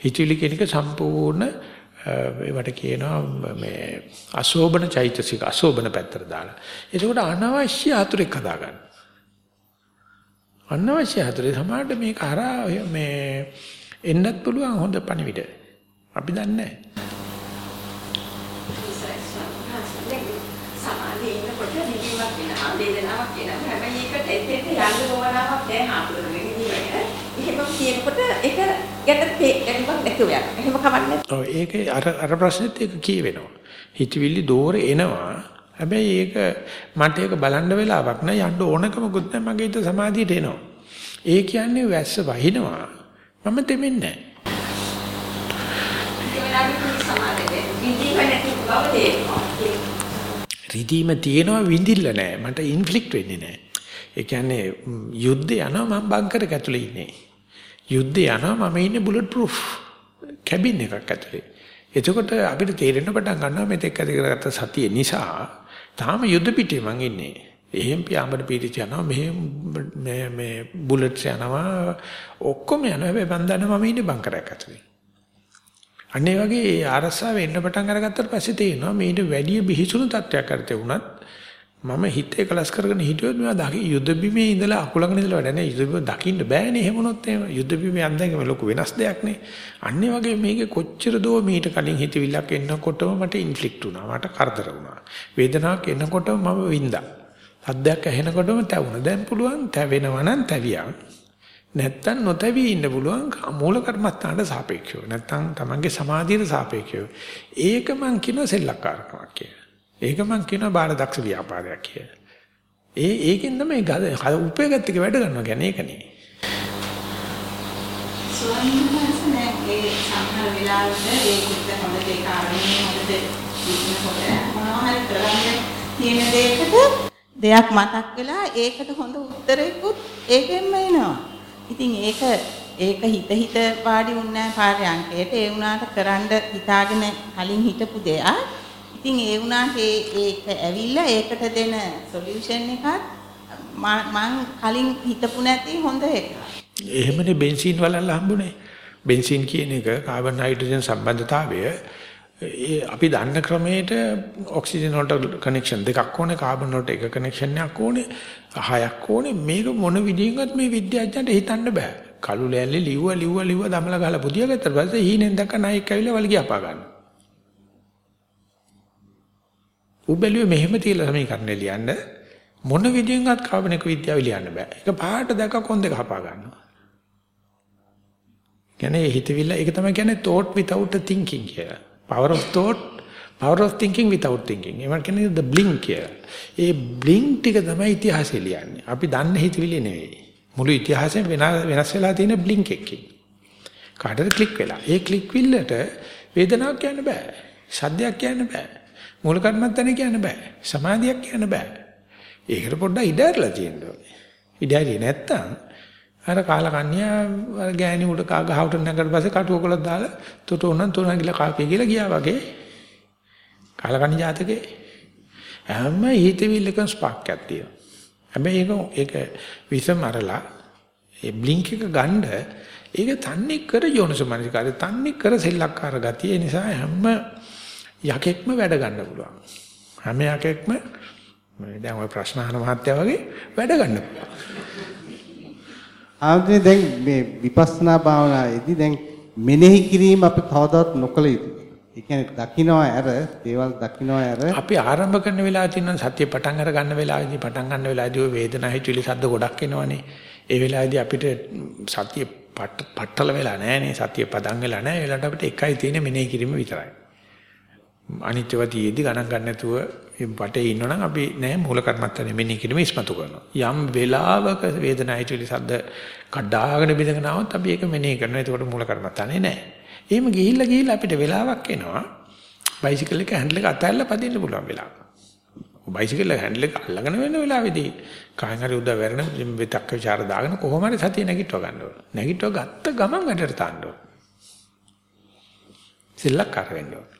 A: හිතවිලි කියන එක සම්පූර්ණ uh, ඒවට කියනවා මේ අශෝබන චෛතසික අශෝබන පැත්තට දාලා. එතකොට අනවශ්‍ය ආතුරෙක් හදාගන්න. අනවශ්‍ය ආතුරේ සමහරට මේක හරහා මේ එන්නත් පුළුවන් හොඳ පණිවිඩ. අපි දන්නේ නැහැ.
D: වේදනාවක් එනවා. හැබැයි එතෙන්ට යන්න ගමනාවක් නැහැ හාමුදුරුවෝ එහෙම කියනකොට ඒක ගැට ගැනීමක් නැතුව යනවා. එහෙම කවන්නේ.
A: ඔව් ඒකේ අර අර ප්‍රශ්නෙත් ඒක කියවෙනවා. හිතවිලි දෝර එනවා. හැබැයි ඒක මට ඒක බලන්න වෙලාවක් නෑ යන්න ඕනකමකුත් නෑ මගේ හිත සමාධියට එනවා. ඒ කියන්නේ වැස්ස වහිනවා. මම දෙමින්නේ නෑ. රිදීම තියෙනවා විඳිල්ල නෑ. මට ඉන්ෆ්ලික්ට් වෙන්නේ නෑ. ඒ කියන්නේ යුද්ධේ යනවා මම බංකරක ඇතුලේ ඉන්නේ. යුද්ධේ යනවා මම ඉන්නේ බුලට් ප්‍රූෆ් කැබින් එකක් ඇතුලේ. එතකොට අපිට තේරෙන්න පටන් ගන්නවා මෙතෙක් ඇති කරගත්ත සතිය නිසා තාම යුද්ධ පිටේ මං ඉන්නේ. එහෙම් පියාඹන පිටිච යනවා මෙහෙම මේ මේ බුලට්ස් යනවා ඔක්කොම යනවා හැබැයි මං දන්නවා මම ඉන්නේ බංකරයක් ඇතුලේ. අන්න ඒ වගේ ආරස්සාව එන්න පටන් අරගත්තට පස්සේ තේරෙනවා මේට වැඩි බිහිසුණු තත්ත්වයක් කරතේ වුණත් මම හිතේ කලස් කරගෙන හිටියොත් මේවා දකි යුද්ධ බිමේ ඉඳලා අකුලගෙන ඉඳලා වැඩ නැහැ. යුද්ධ බිම දකින්න බෑනේ එහෙම වුණොත් එහෙම. යුද්ධ බිමේ අන්දගෙන ලොකු වෙනස් දෙයක් නේ. අන්න ඒ වගේ මේකේ කොච්චර දෝ මීට කලින් හිතවිල්ලක් එන්නකොටම මට ඉන්ෆ්ලික්ට් වුණා. මට කරදර වුණා. වේදනාවක් එනකොටම මම වින්දා. සද්දයක් ඇහෙනකොටම තැවුණා. දැන් පුළුවන් තැවෙනවා නම් තැවියා. නැත්තම් නොතැවී ඉන්න පුළුවන් මූල කර්මස්ථානට සාපේක්ෂව. නැත්තම් තමන්ගේ සමාධියට සාපේක්ෂව. ඒක මං කියන සෙල්ලක්කාරකමක් කියලා. ඒක මං කියන බාලදක්ෂ ව්‍යාපාරයක් කියලා. ඒ ඒකෙන් තමයි උපයගත් එක වැඩ ගන්නවා කියන්නේ ඒකනේ.
D: ස්වාමීන් වහන්සේ මේ සම්හර වෙලාවට ඒකට හොඳට ඒ කාරණේ හොඳට ඉන්නකොට මොනවා හරි කරන්න තියෙන දෙයකට දෙයක් මතක් වෙලා ඒකට හොඳ උත්තරයකුත් ඒකෙන්ම එනවා. ඉතින් ඒක ඒක හිත හිත වාඩි වුණා පාරයන්කේට ඒ වුණාට කරන්න හිතාගෙන කලින් හිටපු දෙයක්. ඉතින් ඒ වුණාට ඒක ඇවිල්ලා ඒකට දෙන සොලියුෂන් එකක් මං කලින් හිතපු නැති හොඳ එකක්.
A: එහෙමනේ බෙන්සින් වලල්ල හම්බුනේ. බෙන්සින් කියන එක කාබන් හයිඩ්‍රජන් සම්බන්ධතාවය ඒ අපි දන්න ක්‍රමයට ඔක්සිජන් වලට කනෙක්ෂන් දෙකක් ඕනේ කාබන් වලට එක කනෙක්ෂන් එකක් ඕනේ හයක් ඕනේ මේක මොන විදිහින්වත් මේ විද්‍යාඥයන්ට හිතන්න බෑ කළු ලෑල්ලේ ලිව්ව ලිව්ව ලිව්ව දමලා ගහලා පුදිය ගත්තට පස්සේ හීනෙන් දැක්ක නායක ඇවිල්ලා වලිගය අපා ගන්නවා උබැලුවේ මෙහෙම තියලා සමීකරණේ ලියන්න මොන විදිහින්වත් කාබනික විද්‍යාව ලියන්න බෑ ඒක පාට දැක්ක කොන් දෙක අපා ගන්නවා කියන්නේ හිතවිල්ල ඒක තමයි කියන්නේ thought without a thinking කියලා power of thought power of thinking without thinking ඒවට කියන්නේ the blink කියලා. ඒ blink ටික තමයි ඉතිහාසය ලියන්නේ. අපි දන්නේ හිතවිලි නෙවෙයි. මුළු ඉතිහාසයෙන් වෙනස් වෙලා තියෙන blink එකකින්. කාටද ක්ලික් වෙලා. ඒ ක්ලික් විල්ලට වේදනාවක් කියන්න බෑ. සද්දයක් කියන්න බෑ. මූල කර්මත්තන කියන්න බෑ. සමාධියක් කියන්න බෑ. ඒකට පොඩ්ඩක් ඉඩ ඇරලා තියෙන්න ඕනේ. ඉඩ ඇරියේ නැත්තම් අර කාලකන්‍යා අර ගෑණි උඩ කා ගහවට නැගලා පස්සේ කටුව කොලක් දාලා තොට උනන් තුනන් ගිල කාපිය කියලා ගියා වගේ කාලකන්‍ය ජාතකේ හැම හිතවිල්ලකම ස්පාක් එකක් තියෙනවා. හැබැයි ඒක ඒක විසම අරලා ඒ බ්ලින්ක් එක ගන්න ඒක තන්නේ කර යෝනසමනිකාරය තන්නේ කර සෙල්ලක්කාර ගතිය නිසා හැම යකෙක්ම වැඩ ගන්න පුළුවන්. හැම යකෙක්ම දැන් ওই ප්‍රශ්න අහන මහත්තයා වගේ වැඩ ගන්න පුළුවන්.
B: ආන්දේ දැන් මේ විපස්සනා භාවනාවේදී දැන් මෙනෙහි කිරීම අපි කවදාවත් නොකළ යුතුයි. ඒ කියන්නේ දකින්නවා ඇර දේවල් දකින්නවා ඇර
A: අපි ආරම්භ කරන වෙලාවේ තියෙන සත්‍ය පටන් අර ගන්න වෙලාවේදී පටන් ගන්න වෙලාවේදී ඔය වේදනා හිතුවිලි සද්ද ගොඩක් එනවනේ. ඒ වෙලාවේදී අපිට සත්‍ය පට්ටල වෙලා නැහනේ සත්‍ය පදන් වෙලා නැහැ. ඒ වෙලාවට අපිට එකයි තියෙන්නේ මෙනෙහි කිරීම විතරයි. අනිත්‍යවදීදී ගණන් ගන්න නැතුව මේ වටේ ඉන්නවනම් අපි නෑ මූල කර්මත්තනේ මෙන්නේ කිරීම ඉස්මතු කරනවා. යම් වෙලාවක වේදනාව ඇතිවිලි සද්ද කඩාගෙන බිඳගෙන આવත් අපි ඒක මෙනෙහි කරනවා. එතකොට මූල කර්මත්තනේ නෑ. එහෙම ගිහිල්ලා ගිහිල්ලා අපිට වෙලාවක් එනවා. බයිසිකල් එක හැන්ඩල් එක අතහැරලා පදින්න පුළුවන් වෙලාවක්. බයිසිකල් හැන්ඩල් එක අල්ලගෙන වෙන වෙලාවේදී කායින් හරි උදා වැරෙන විතක්ක ਵਿਚාර දාගෙන කොහොම හරි සතිය නැගිටව ගන්න ඕන. නැගිටව ගත්ත ගමන් වැඩට තාන්න ඕන. සිල්ලක් කර වෙන්න ඕන.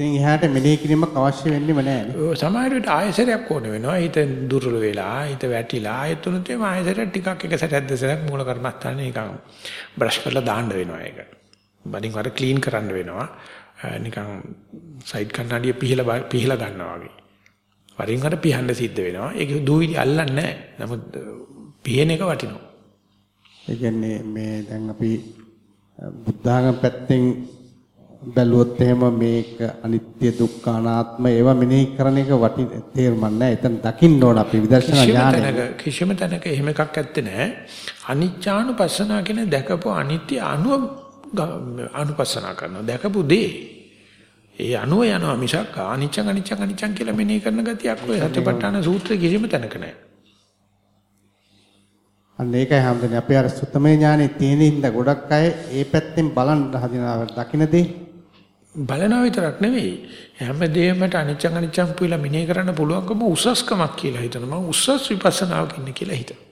B: ඉතින් එහාට මෙනෙහි කිරීමක් අවශ්‍ය වෙන්නේම නැහැ.
A: ඔය සමහර විට ආයසරයක් ඕන වෙනවා. හිත දුර්වල වෙලා, හිත වැටිලා, ආයෙත් උනත් එම ආයසරයක් ටිකක් එක සැරයක් දෙසරක් මූල කර්මස්ථානේ නිකන් බ්‍රෂ් කරලා දාන්න වෙනවා ඒක. බඩින් වර ක්ලීන් කරන්න වෙනවා. නිකන් සයිඩ් කන්නඩිය පිහලා පිහලා ගන්නවා වගේ. වරින් වර පිහන්න සිද්ධ වෙනවා. ඒක දූවිලි අල්ලන්නේ නැහැ. නමුත් පිහන එක වටිනවා.
B: ඒ කියන්නේ මේ දැන් අපි බුද්ධාගම පැත්තෙන් බැලුවොත් එහෙම මේක අනිත්‍ය දුක්ඛ අනාත්ම ඒවා මෙනෙහි කරන එක වටි තේරුම් නැහැ. එතන දකින්න ඕන අපි විදර්ශනා ඥානය.
A: කිසිම තැනක එහෙම එකක් ඇත්තේ නැහැ. අනිච්චානුපස්සනා කියන දැකපු අනිත්‍ය අනුව අනුපස්සනා කරනවා. දැකපු දේ ඒ අනුව යනවා මිසක් අනිච්චං අනිච්චං අනිච්චං කියලා මෙනෙහි කරන ගතියක් ඔය සත්‍යපට්ඨාන සූත්‍රයේ කිසිම තැනක නැහැ.
B: අන්න ඒකයි හැමදෙන්නේ අපේ අර සුත්තමේ ඥානෙ තියෙන ඉඳ ගොඩක් අය ඒ පැත්තෙන් බලන් හදිනවා දකින්න
A: බලනවා විතරක් නෙවෙයි. හැම දෙයකට අනිච්චං අනිච්චං පුයලා මිනේ කරන්න පුළුවන්කම උසස්කමක් කියලා හිතනවා. මම උසස් විපස්සනාවක් ඉන්නේ කියලා හිතනවා.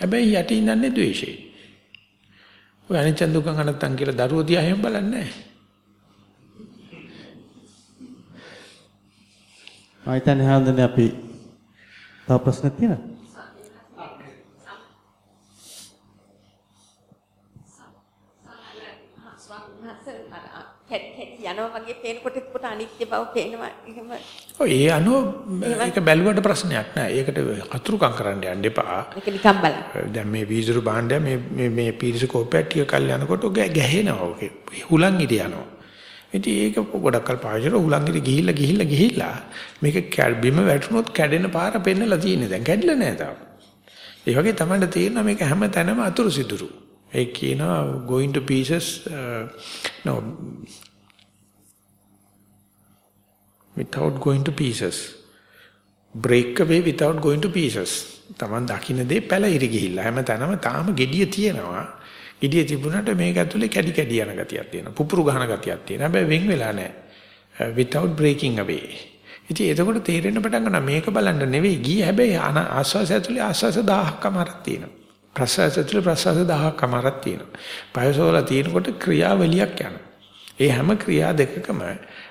A: හැබැයි යටි ඉන්නන්නේ ද්වේෂේ ඔය අනිච්චං දුක්ඛං අනත්තං කියලා දරුවෝ දිහා එහෙම බලන්නේ
B: නැහැ. මම හිතන්නේ හැමදෙන්නේ අපි තව ප්‍රශ්න තියෙනවද?
C: යනවා වගේ පේනකොට එතකොට අනිත්‍ය බව පේනවා එහෙම.
A: ඔය ඒ අනුව ඒක බැලුවට ප්‍රශ්නයක් නෑ. ඒකට අතුරුකම් කරන්න යන්න එපා.
C: ඒක නිකන් බලන්න.
A: දැන් මේ වීදුරු භාණ්ඩය මේ මේ මේ පීරිසකෝපයක් ටික කල් යනකොට ගැහෙනවා ඔකේ. හුලං ඉර යනවා. ඉතින් ඒක ගොඩක් කල් පාවිච්චි කරලා හුලං ඉර ගිහිල්ලා ගිහිල්ලා ගිහිල්ලා මේක බිම වැටුනොත් කැඩෙන පාර පෙන්නලා තියෙන්නේ. දැන් කැඩිලා නෑ තාම. ඒ වගේ තමයි තේරෙනවා මේක හැම තැනම අතුරු සිදුරු. ඒ කියනවා going to pieces uh, no without going to pieces. break away without going to pieces. Taman දකින්න දේ පැලිරි ගිහිල්ලා හැම තැනම තාම gediya තියෙනවා. gediya තිබුණාට මේක ඇතුලේ කැඩි කැඩි යන ගතියක් තියෙනවා. පුපුරු ගහන ගතියක් තියෙනවා. හැබැයි වෙන් වෙලා නැහැ. Uh, without breaking away. ඉතින් එතකොට තේරෙන්න පටන් ගන්නවා මේක බලන්න නෙවෙයි ගියේ හැබැයි ආස්වාසය ඇතුලේ ආස්වාස 1000ක් අමාරක් තියෙනවා. ප්‍රසවාස ඇතුලේ ප්‍රසවාස 1000ක් අමාරක් තියෙනවා. පයසෝල තියෙනකොට ක්‍රියාවලියක් යනවා. ඒ හැම ක්‍රියා දෙකකම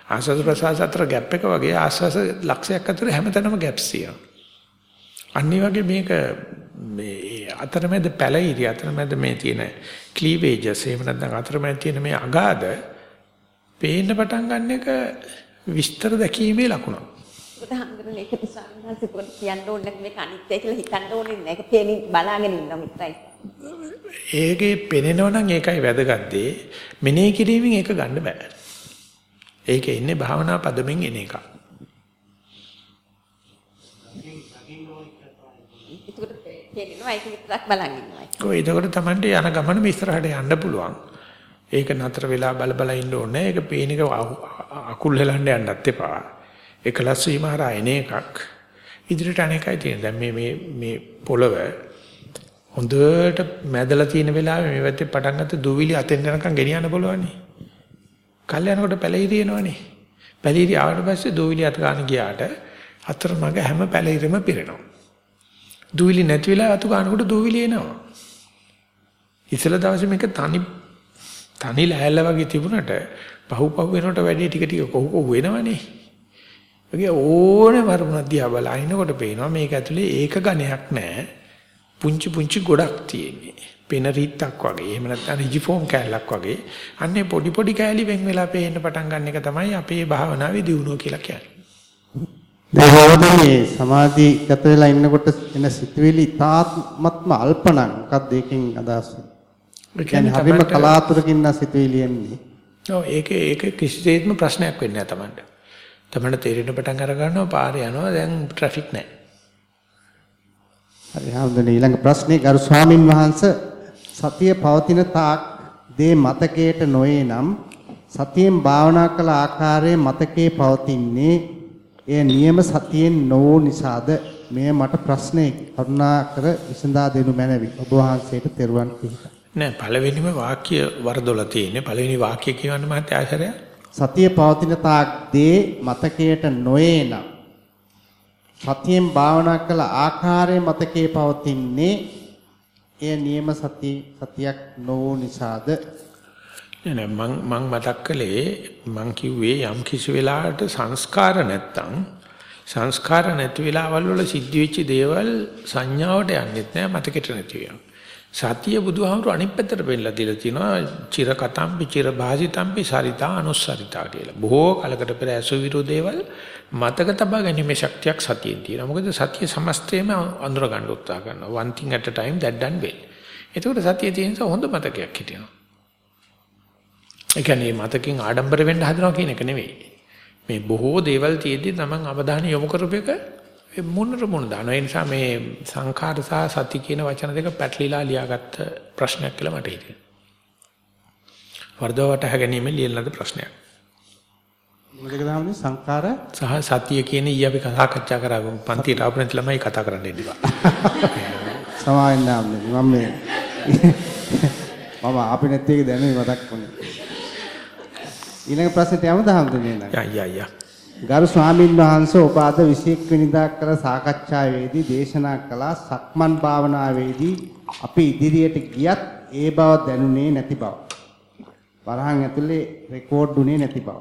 A: ආස්වාද ප්‍රසවාස අතර ગેප් එක වගේ ආස්වාස ලක්ෂයක් අතර හැමතැනම ગેප්ස් තියෙනවා. අනිත් වගේ මේක මේ අතරමැද පැලිරි අතරමැද මේ තියෙන ක්ලීවේජස් එහෙම නැත්නම් අතරමැද තියෙන මේ අගාධ පේන්න පටන් ගන්න එක විස්තර දැකීමේ ලකුණක්.
C: උදාහරණයක් ඒකට සාමාන්‍යයෙන් පොඩි කියන්න ඕනේ මේක අනිත්‍ය කියලා හිතන්න ඕනේ නැහැ. ඒක පේමින් බලාගෙන ඉන්නවා විතරයි.
A: ඒකේ පෙනෙනවා නම් ඒකයි වැදගත් දේ. මෙනෙහි කිරීමෙන් ඒක ගන්න බෑ. ඒක ඉන්නේ භාවනා පදමින් එන එක.
C: තේරෙනවා ඒක විතරක් බලන් ඉන්නවා.
A: ඔය එතකොට Tamante යන ගමන ඉස්සරහට යන්න පුළුවන්. ඒක නතර වෙලා බල බල ඉන්න ඕනේ. ඒක පේන එක අකුල් හෙලන්න යන්නත් එපා. එකලස් වීම හරහා එන එකක්. ඉදිරියට අනේකයි තියෙන. දැන් මේ මේ මේ පොළව හොඳට මැදලා තියෙන වෙලාවේ මේ වැත්තේ පටන් ගත්ත දුවිලි අතෙන් යනකම් ගෙනියන්න බලවන්නේ. කල් යනකොට පැලිරි එනවනේ. පැලිරි ආවට පස්සේ දුවිලි අත ගන්න ගියාට අතරමඟ හැම පැලිරිම පිරෙනවා. දුවිලි නැති වෙලා අතු ගන්නකොට දුවිලි එනවා. ඉතල දවසේ මේක තනි තනි ලෑල්ල වගේ තිබුණට පහු පහු වෙනකොට වැඩි ටික ටික කොහො කොහො වෙනවනේ. ඒකේ ඕනේ වරුණක් දිහා බලනකොට පේනවා මේක ඇතුලේ ඒක ගණයක් නැහැ. පුංචි පුංචි ගොඩක් තියෙන්නේ. පෙන රිත්තක් වගේ. එහෙම නැත්නම් රිජිෆෝම් කැලලක් වගේ. අන්නේ පොඩි පොඩි කැලි වෙන් වෙලා පේන්න පටන් ගන්න එක තමයි අපේ භාවනාවේ දියුණුව කියලා කියන්නේ.
B: දේහවදනේ සමාධිගත වෙලා ඉන්නකොට එන සිතුවිලි තාත්මත්ම අල්පණං මොකක්ද ඒකෙන් අදහස්
A: ඒ
B: කියන්නේ හරිම කලාතුරකින් සිතුවිලි එන්නේ.
A: ඔව් ඒක ඒක කිසිසේත්ම ප්‍රශ්නයක් වෙන්නේ නැහැ Tamanට. Tamanට තේරෙන්න පටන් අර ගන්නවා පාරේ යනවා දැන් ට්‍රැෆික් නැහැ.
B: හරි හම්දුනේ ඊළඟ ප්‍රශ්නේ ගරු ස්වාමින් වහන්සේ සතිය පවතින තාක් දේ මතකයට නොයේ නම් සතියෙන් භාවනා කළ ආකාරයේ මතකයේ පවතින්නේ එය නියම සතියෙන් නොවූ නිසාද? මෙය මට ප්‍රශ්නයක් කරුණාකර විසඳා දෙනු මැනවි. ඔබ වහන්සේට තෙරුවන් පිහිටා.
A: නෑ පළවෙනිම වාක්‍ය වරදොල තියෙන්නේ. පළවෙනි වාක්‍ය කියවන්න මහත් ආශ්‍රය.
B: සතිය පවතින තාක් දේ මතකයට නොයේ නම් සතියෙන් භාවනා කළ ආකාරයේ මතකයේ පවතින්නේ එය නියම සති සතියක් නොවූ නිසාද
A: නෑ මං මං මතක් කළේ මං කිව්වේ යම් කිසි වෙලාවකට සංස්කාර නැත්තම් සංස්කාර නැති වෙලාවල් වල සිද්ධ වෙච්ච දේවල් සංඥාවට යන්නෙත් නෑ මතකෙට නැති වෙනවා. සතිය බුදුහාමුදුරු අනිත් පැත්තට පෙන්නලා දීලා තිනවා චිර කතම්පි චිර භාසිතම්පි සරිතා අනුස්සරිතා කියලා. බොහෝ කලකට පෙර අසුවිරු දේවල් මතක තබා ගැනීමේ ශක්තියක් සතියෙන් තියෙනවා. මොකද සතිය සමස්තයම අඳුර ගන්න උත්සාහ කරනවා. one thing at a time that done well. එතකොට සතිය තියෙන හොඳ මතකයක් හිටිනවා. ඒ කියන්නේ මතකින් ආඩම්බර වෙන්න හදනවා කියන එක නෙවෙයි. මේ බොහෝ දේවල් තියෙද්දි තමන් අවධානය යොමු කරපු එක මොනර මොන දාන ඒ නිසා මේ සංඛාර සහ සති කියන වචන දෙක පැටලිලා ලියාගත්ත ප්‍රශ්නයක් කියලා මට හිතෙනවා. වර්ධවට හැගැනීමේ ලියන ප්‍රශ්නයක්.
B: මොකද ගහන්නේ සංකාර
A: සහ සතිය කියන ඊය අපි කතා කරා පන්තියට ආපු නැති ළමයි කතා කරන්න ඉන්නවා.
B: සමාවෙන්න ආන්නේ මම මේ මම ආපේ නැති එක දැනුයි මතක් වුණේ. ඊළඟ ප්‍රශ්නෙට යමුද හම්දුනේ නේද?
A: යා යා යා.
B: ගරු ස්වාමින් වහන්සේ ඔබ අද 21 වෙනිදා කළ සාකච්ඡාවේදී දේශනා කළ සක්මන් භාවනාවේදී අපි ඉදිරියට ගියත් ඒ බව දැනුනේ නැති බව. වරහන් ඇතුලේ රෙකෝඩ් උනේ නැති බව.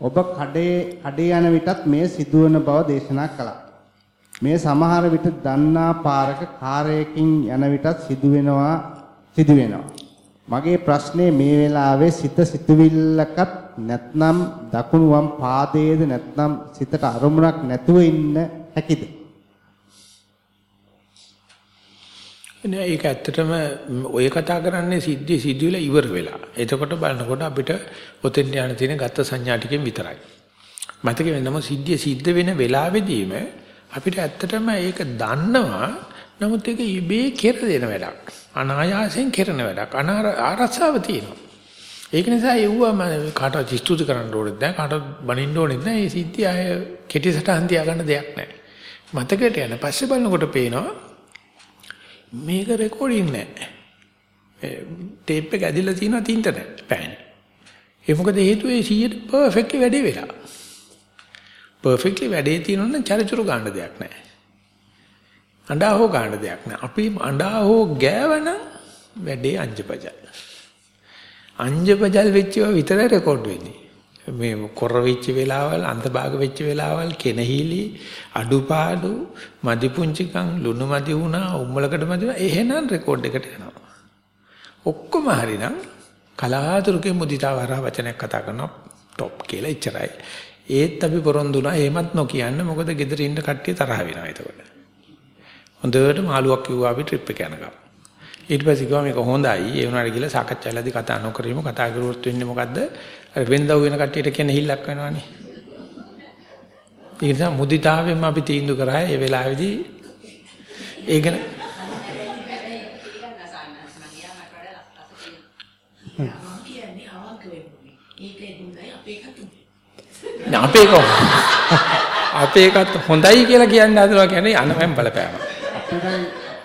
B: ඔබ කඩේ කඩේ යන විටත් මේ සිදුවන බව දේශනා කළා. මේ සමහර විට දන්නා පාරක කාර්යයකින් යන විටත් සිදුවෙනවා සිදුවෙනවා. මගේ ප්‍රශ්නේ මේ වෙලාවේ සිත සිතුවිල්ලකත් නැත්නම් දකුණු වම් පාදයේද නැත්නම් සිතට අරමුණක් නැතුව ඉන්න හැකිද?
A: නෑ ඒක ඇත්තටම ඔය කතා කරන්නේ සිද්ධි සිදුවිලා ඉවර වෙලා. එතකොට බලනකොට අපිට ඔතෙන් යන තියෙන ගත්ත සංඥා ටිකෙන් විතරයි. මතක වෙනම සිද්ධිය සිද්ධ වෙන වෙලාවෙදීම අපිට ඇත්තටම ඒක දන්නවා. නමුත් ඒක ඉබේ කෙරෙන වැඩක්. අනායාසයෙන් කෙරෙන වැඩක්. ආරස්සාව තියෙනවා. ඒක නිසා යුවා මම කාටවත් ස්තුති කරන්න ඕනෙත් නැහැ. කාටවත් බනින්න ඕනෙත් නැහැ. මේ සිද්ධිය අය කෙටි සටහන් තියාගන්න දෙයක් නැහැ. මතකයට යන පස්සේ බලනකොට පේනවා මේක රෙකෝඩින් නැහැ. ටේප් එක ඇදලා තියෙනවා තින්ට නැහැ. පෑනේ. ඒ මොකද හේතුව ඒ 100ට පර්ෆෙක්ට්ලි වැඩේ වෙලා. පර්ෆෙක්ට්ලි වැඩේ තියෙනොත් චරිචුරු ගන්න දෙයක් නැහැ. අඬා හෝ ගන්න දෙයක් නැහැ. අපි අඬා හෝ ගෑවනම් වැඩේ අංජපජල්. අංජපජල් වෙච්චව විතරයි රෙකෝඩ් වෙන්නේ. මේ කොර වෙච්ච වෙලාවල් අන්තභාග වෙච්ච වෙලාවල් කෙනහිලි අඩුපාඩු මදි පුංචිකම් ලුණු මදි වුණා උම්මලකට මදි වුණා එහෙනම් රෙකෝඩ් එකට යනවා ඔක්කොම හරිනම් කලාතුරකින් මුදිතා වරහ වචනයක් කතා කරනවා টොප් කියලා එච්චරයි ඒත් අපි පොරොන්දුනා එහෙමත් නොකියන්න මොකද ගෙදර ඉන්න කට්ටිය තරහ වෙනවා එතකොට හොඳට මාළුවක් කිව්වා අපි ට්‍රිප් එක යනකම් ඊට පස්සේ කිව්වා මේක හොඳයි ඒ වුණාට කියලා සාකච්ඡාවලදී කතා නොකරීම කතා කරුවොත් වෙන්නේ මොකද්ද අර වෙන්දව වෙන කට්ටියට කියන හිල්ලක් වෙනවනේ ඒ නිසා මුදිතාවෙන් අපි තීන්දුව කරා ඒ වෙලාවේදී ඒ ගැන
E: අවංක වෙන්න ඕනේ. ඒකයි හොඳයි අපේ කතුනේ.
A: නෑ, අපේ කො අපේ එකත් හොඳයි කියලා කියන්න හදනවා කියන්නේ අනවැම් බලපෑම.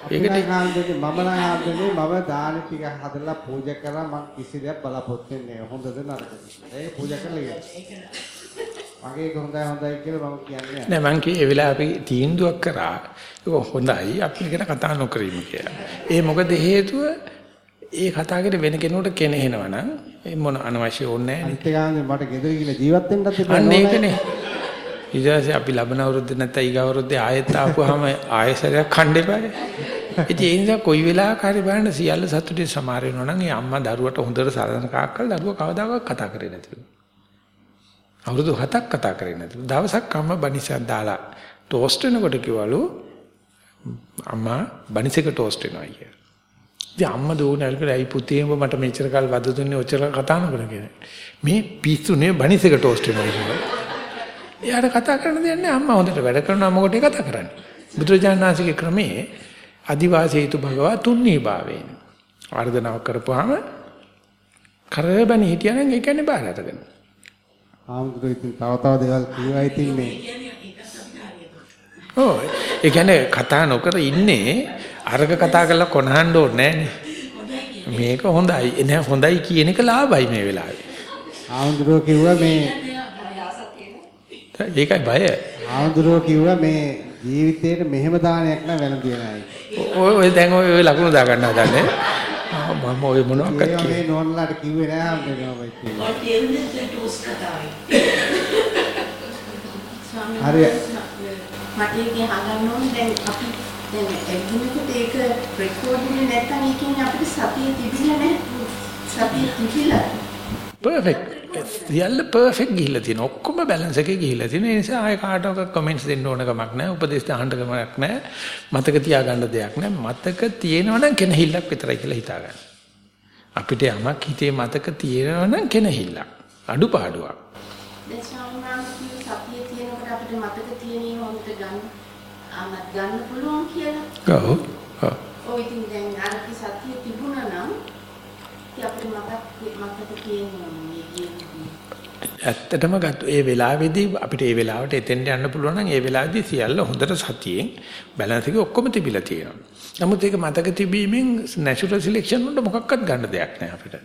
B: අපිට ආන්දනේ මම නම් ආන්දනේ මම දාන ටික හදලා පූජා කරා මම කිසි දෙයක් බලාපොරොත්තු වෙන්නේ නැහැ. හොඳද නරකද? ඒ පූජා කරලා ඉවරයි. මගේ එක හොඳයි හොඳයි කියලා මම කියන්නේ.
A: නෑ මං කියේ ඒ වෙලාව අපි තීන්දුවක් කරා ඒක හොඳයි අපි ගැන කතා නොකරීම කියලා. ඒ මොකද හේතුව ඒ කතා කරේ වෙන කෙනෙකුට කෙනෙහිනවා නම් ඒ මොන අනවශ්‍ය ඕනේ නැහැ
B: අනිත් එක ආන්දනේ මට ගෙදර ගිහලා ජීවත් වෙන්නත්
A: නේ. අන්න ඒකනේ. ඊට අපි ලබන අවුරුද්ද නැත්නම් ඊගා අවුරුද්දේ ආයෙත් ආපුවාම ආයෙසරයක් කණ්ඩේපායි. ඉතින් ඒ නිසා කොයි වෙලාවක හරි බලන්න සියල්ල සතුටින් සමාර වෙනවා නම් ඒ අම්මා දරුවට හොඳට සලන කාක්කල් දරුවා කවදාකවත් කතා කරේ නැතිලු. අවුරුදු 7ක් කතා කරේ නැතිලු. දවසක් අම්මා බනිසක් දාලා ටෝස්ට් වෙනකොට කිව්වලු අම්මා බනිසක ටෝස්ට් වෙනවා කියලා. ඉතින් අම්මා දෝනල් කියලා අයි පුතේ උඹ මට මෙච්චර කල් වද දුන්නේ ඔච්චර කතා නොකර කියලා. මේ පිස්සුනේ බනිසක ටෝස්ට් වෙනවා කියලා. එයාට කතා කරන්න දෙයක් නැහැ අම්මා හොඳට වැඩ කරනවා මොකටද කතා කරන්නේ. බුදුරජාණන් වහන්සේගේ ක්‍රමයේ අදිවාසීතු භගවා තුන්නී භාවේන. ආර්දනාවක් කරපුවාම කරබැනි හිටියනම් ඒ කියන්නේ බාර අරගෙන.
B: ආම්දුර ඉතින් තව තව දේවල් කියවා ඉතින් මේ
A: ඔව් ඒ කියන්නේ කතා නොකර ඉන්නේ අරක කතා කරලා කොනහන්න ඕනේ මේක හොඳයි එනේ හොඳයි කියන එක ලාභයි මේ වෙලාවේ.
B: ආම්දුර කිව්වා මේ
A: ඒකයි බය.
B: ආම්දුර කිව්වා මේ ජීවිතේට මෙහෙම දානයක් නෑ වෙන දිනයි.
A: ඔය ඔය දැන් ඔය ඔය ලකුණු දා ගන්න හදන්නේ. මම ඔය මොනවක්වත්
B: ඒවා
A: කිව්වේ
B: මේ නෝන්ලාට කිව්වේ නෑ මම කියන්නේ.
E: ඔය තේරුනේ ටෝස් කතාවේ.
B: හරි.
F: මට ඒක අහගන්න ඕනේ දැන් අපි දැන් එක්කෙනෙකුට ඒක රෙකෝඩ් වෙන්නේ නැත්නම් ඒ කියන්නේ අපිට සතිය තිබිලා නැහැ. සතිය තිබිලා
A: පර්ෆෙක්ට්. සියල්ල පර්ෆෙක්ට් ගිහිල්ලා තියෙන. ඔක්කොම බැලන්ස් එකේ ගිහිල්ලා තියෙන. ඒ නිසා ආය කාටවත් කමෙන්ට්ස් දෙන්න ඕන කමක් නැහැ. උපදේශ අහන්න කමක් නැහැ. මතක තියාගන්න දෙයක් නැහැ. මතක තියෙනවා නම් කෙනහිල්ලක් විතරයි කියලා හිතාගන්න. අපිට යමක් හිතේ මතක තියෙනවා නම් කෙනහිල්ලක්. අඩුපාඩුවක්.
F: දැන් ස්වාමීන් වහන්සේ සතිය තියෙනකොට අපිට මතක තියෙන ඒවා හොඳට ගන්න ආමත් ගන්න පුළුවන් කියලා.
A: ඔව්. ඔව්.
F: ඔය ඉතින් දැන් අරකි සතිය තිබුණා නම් ඉතින් අපිට මතක මතක තියෙනවා මේ කියන්නේ.
A: ඇත්තටම ගත්ත ඒ වෙලාවේදී අපිට ඒ වෙලාවට එතෙන්ට යන්න පුළුවන් නම් ඒ වෙලාවේදී සියල්ල හොඳට සතියෙන් බැලන්ස් එක ඔක්කොම තිබිලා තියෙනවා. නමුත් ඒක මතක තිබීමෙන් නැචරල් සිලෙක්ෂන් වලට මොකක්වත් ගන්න දෙයක් නැහැ අපිට.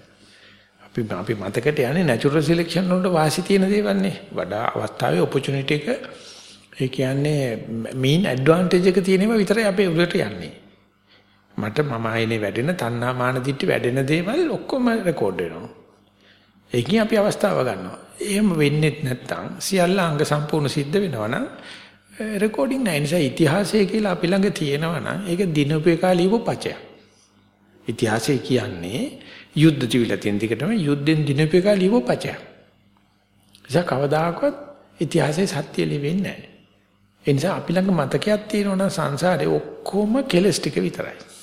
A: අපි අපි මතකට යන්නේ නැචරල් සිලෙක්ෂන් වලට වාසි තියෙන දේවල් නේ. වඩා අවස්ථාවේ ඔපචුනිටි එක ඒ කියන්නේ මීන් ඇඩ්වාන්ටේජ් එක තියෙනවා විතරයි අපේ උඩට යන්නේ. මට මම ආයනේ වැඩෙන තණ්හා මාන දිට්ටි වැඩෙන දේවල් ඔක්කොම රෙකෝඩ් වෙනවා. ඒකෙන් අපි අවස්ථාව ගන්නවා. එහෙම වෙන්නේ නැත්නම් සියල්ල අංග සම්පූර්ණ සිද්ධ වෙනවා නම් රෙකෝඩින් නැහැ. නිසා ඉතිහාසය කියලා අපි ළඟ තියෙනවා නම් ඒක දිනපු එක ලියපු පචයක්. ඉතිහාසය කියන්නේ යුද්ධ තිබිලා තියෙන දිගටම යුද්ධෙන් දිනපු එක ලියපු පචයක්. ඒක කවදාකවත් ඉතිහාසයේ සත්‍ය ලිවෙන්නේ නැහැ. ඒ නිසා අපි ළඟ මතකයක් තියෙනවා නම් සංසාරේ ඔක්කොම කෙලස් ටික විතරයි.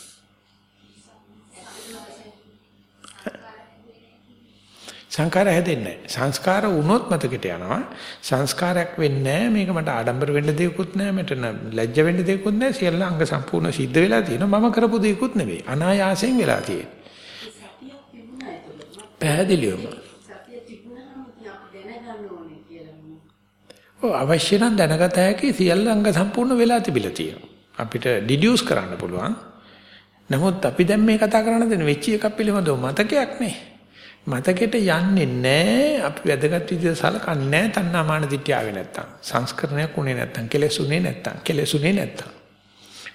A: සංස්කාර හැදෙන්නේ නැහැ. සංස්කාර වුණොත් මතකෙට යනවා. සංස්කාරයක් වෙන්නේ නැහැ. මේක මට ආඩම්බර වෙන්න දෙයක්වත් නැහැ. මට ලැජ්ජ වෙන්න දෙයක්වත් නැහැ. සියල්ල අංග සම්පූර්ණ සිද්ධ වෙලා තියෙනවා. මම කරපු දෙයක්වත් නෙවෙයි. අනායාසයෙන් වෙලා තියෙන්නේ. පැහැදිලිවම.
F: සතිය තිබුණාම ඉතින් අපි දැනගන්න ඕනේ කියලා.
A: ඔව් අවශ්‍ය නම් දැනගත හැකි සියල්ල අංග සම්පූර්ණ වෙලා තිබිලා තියෙනවා. අපිට ඩිඩියුස් කරන්න පුළුවන්. නමුත් අපි දැන් මේ කතා කරන දේ වෙච්ච එකක් පිළිබඳව මතකයක් නේ. මතකෙට යන්නේ නැහැ අපි වැදගත් විදිහට සලකන්නේ නැහැ තණ්හා මාන දිට්ඨිය ආවේ නැත්තම්. සංස්කරණයක් උනේ නැත්තම්. කෙලෙසුනේ නැත්තම්. කෙලෙසුනේ නැත්තම්.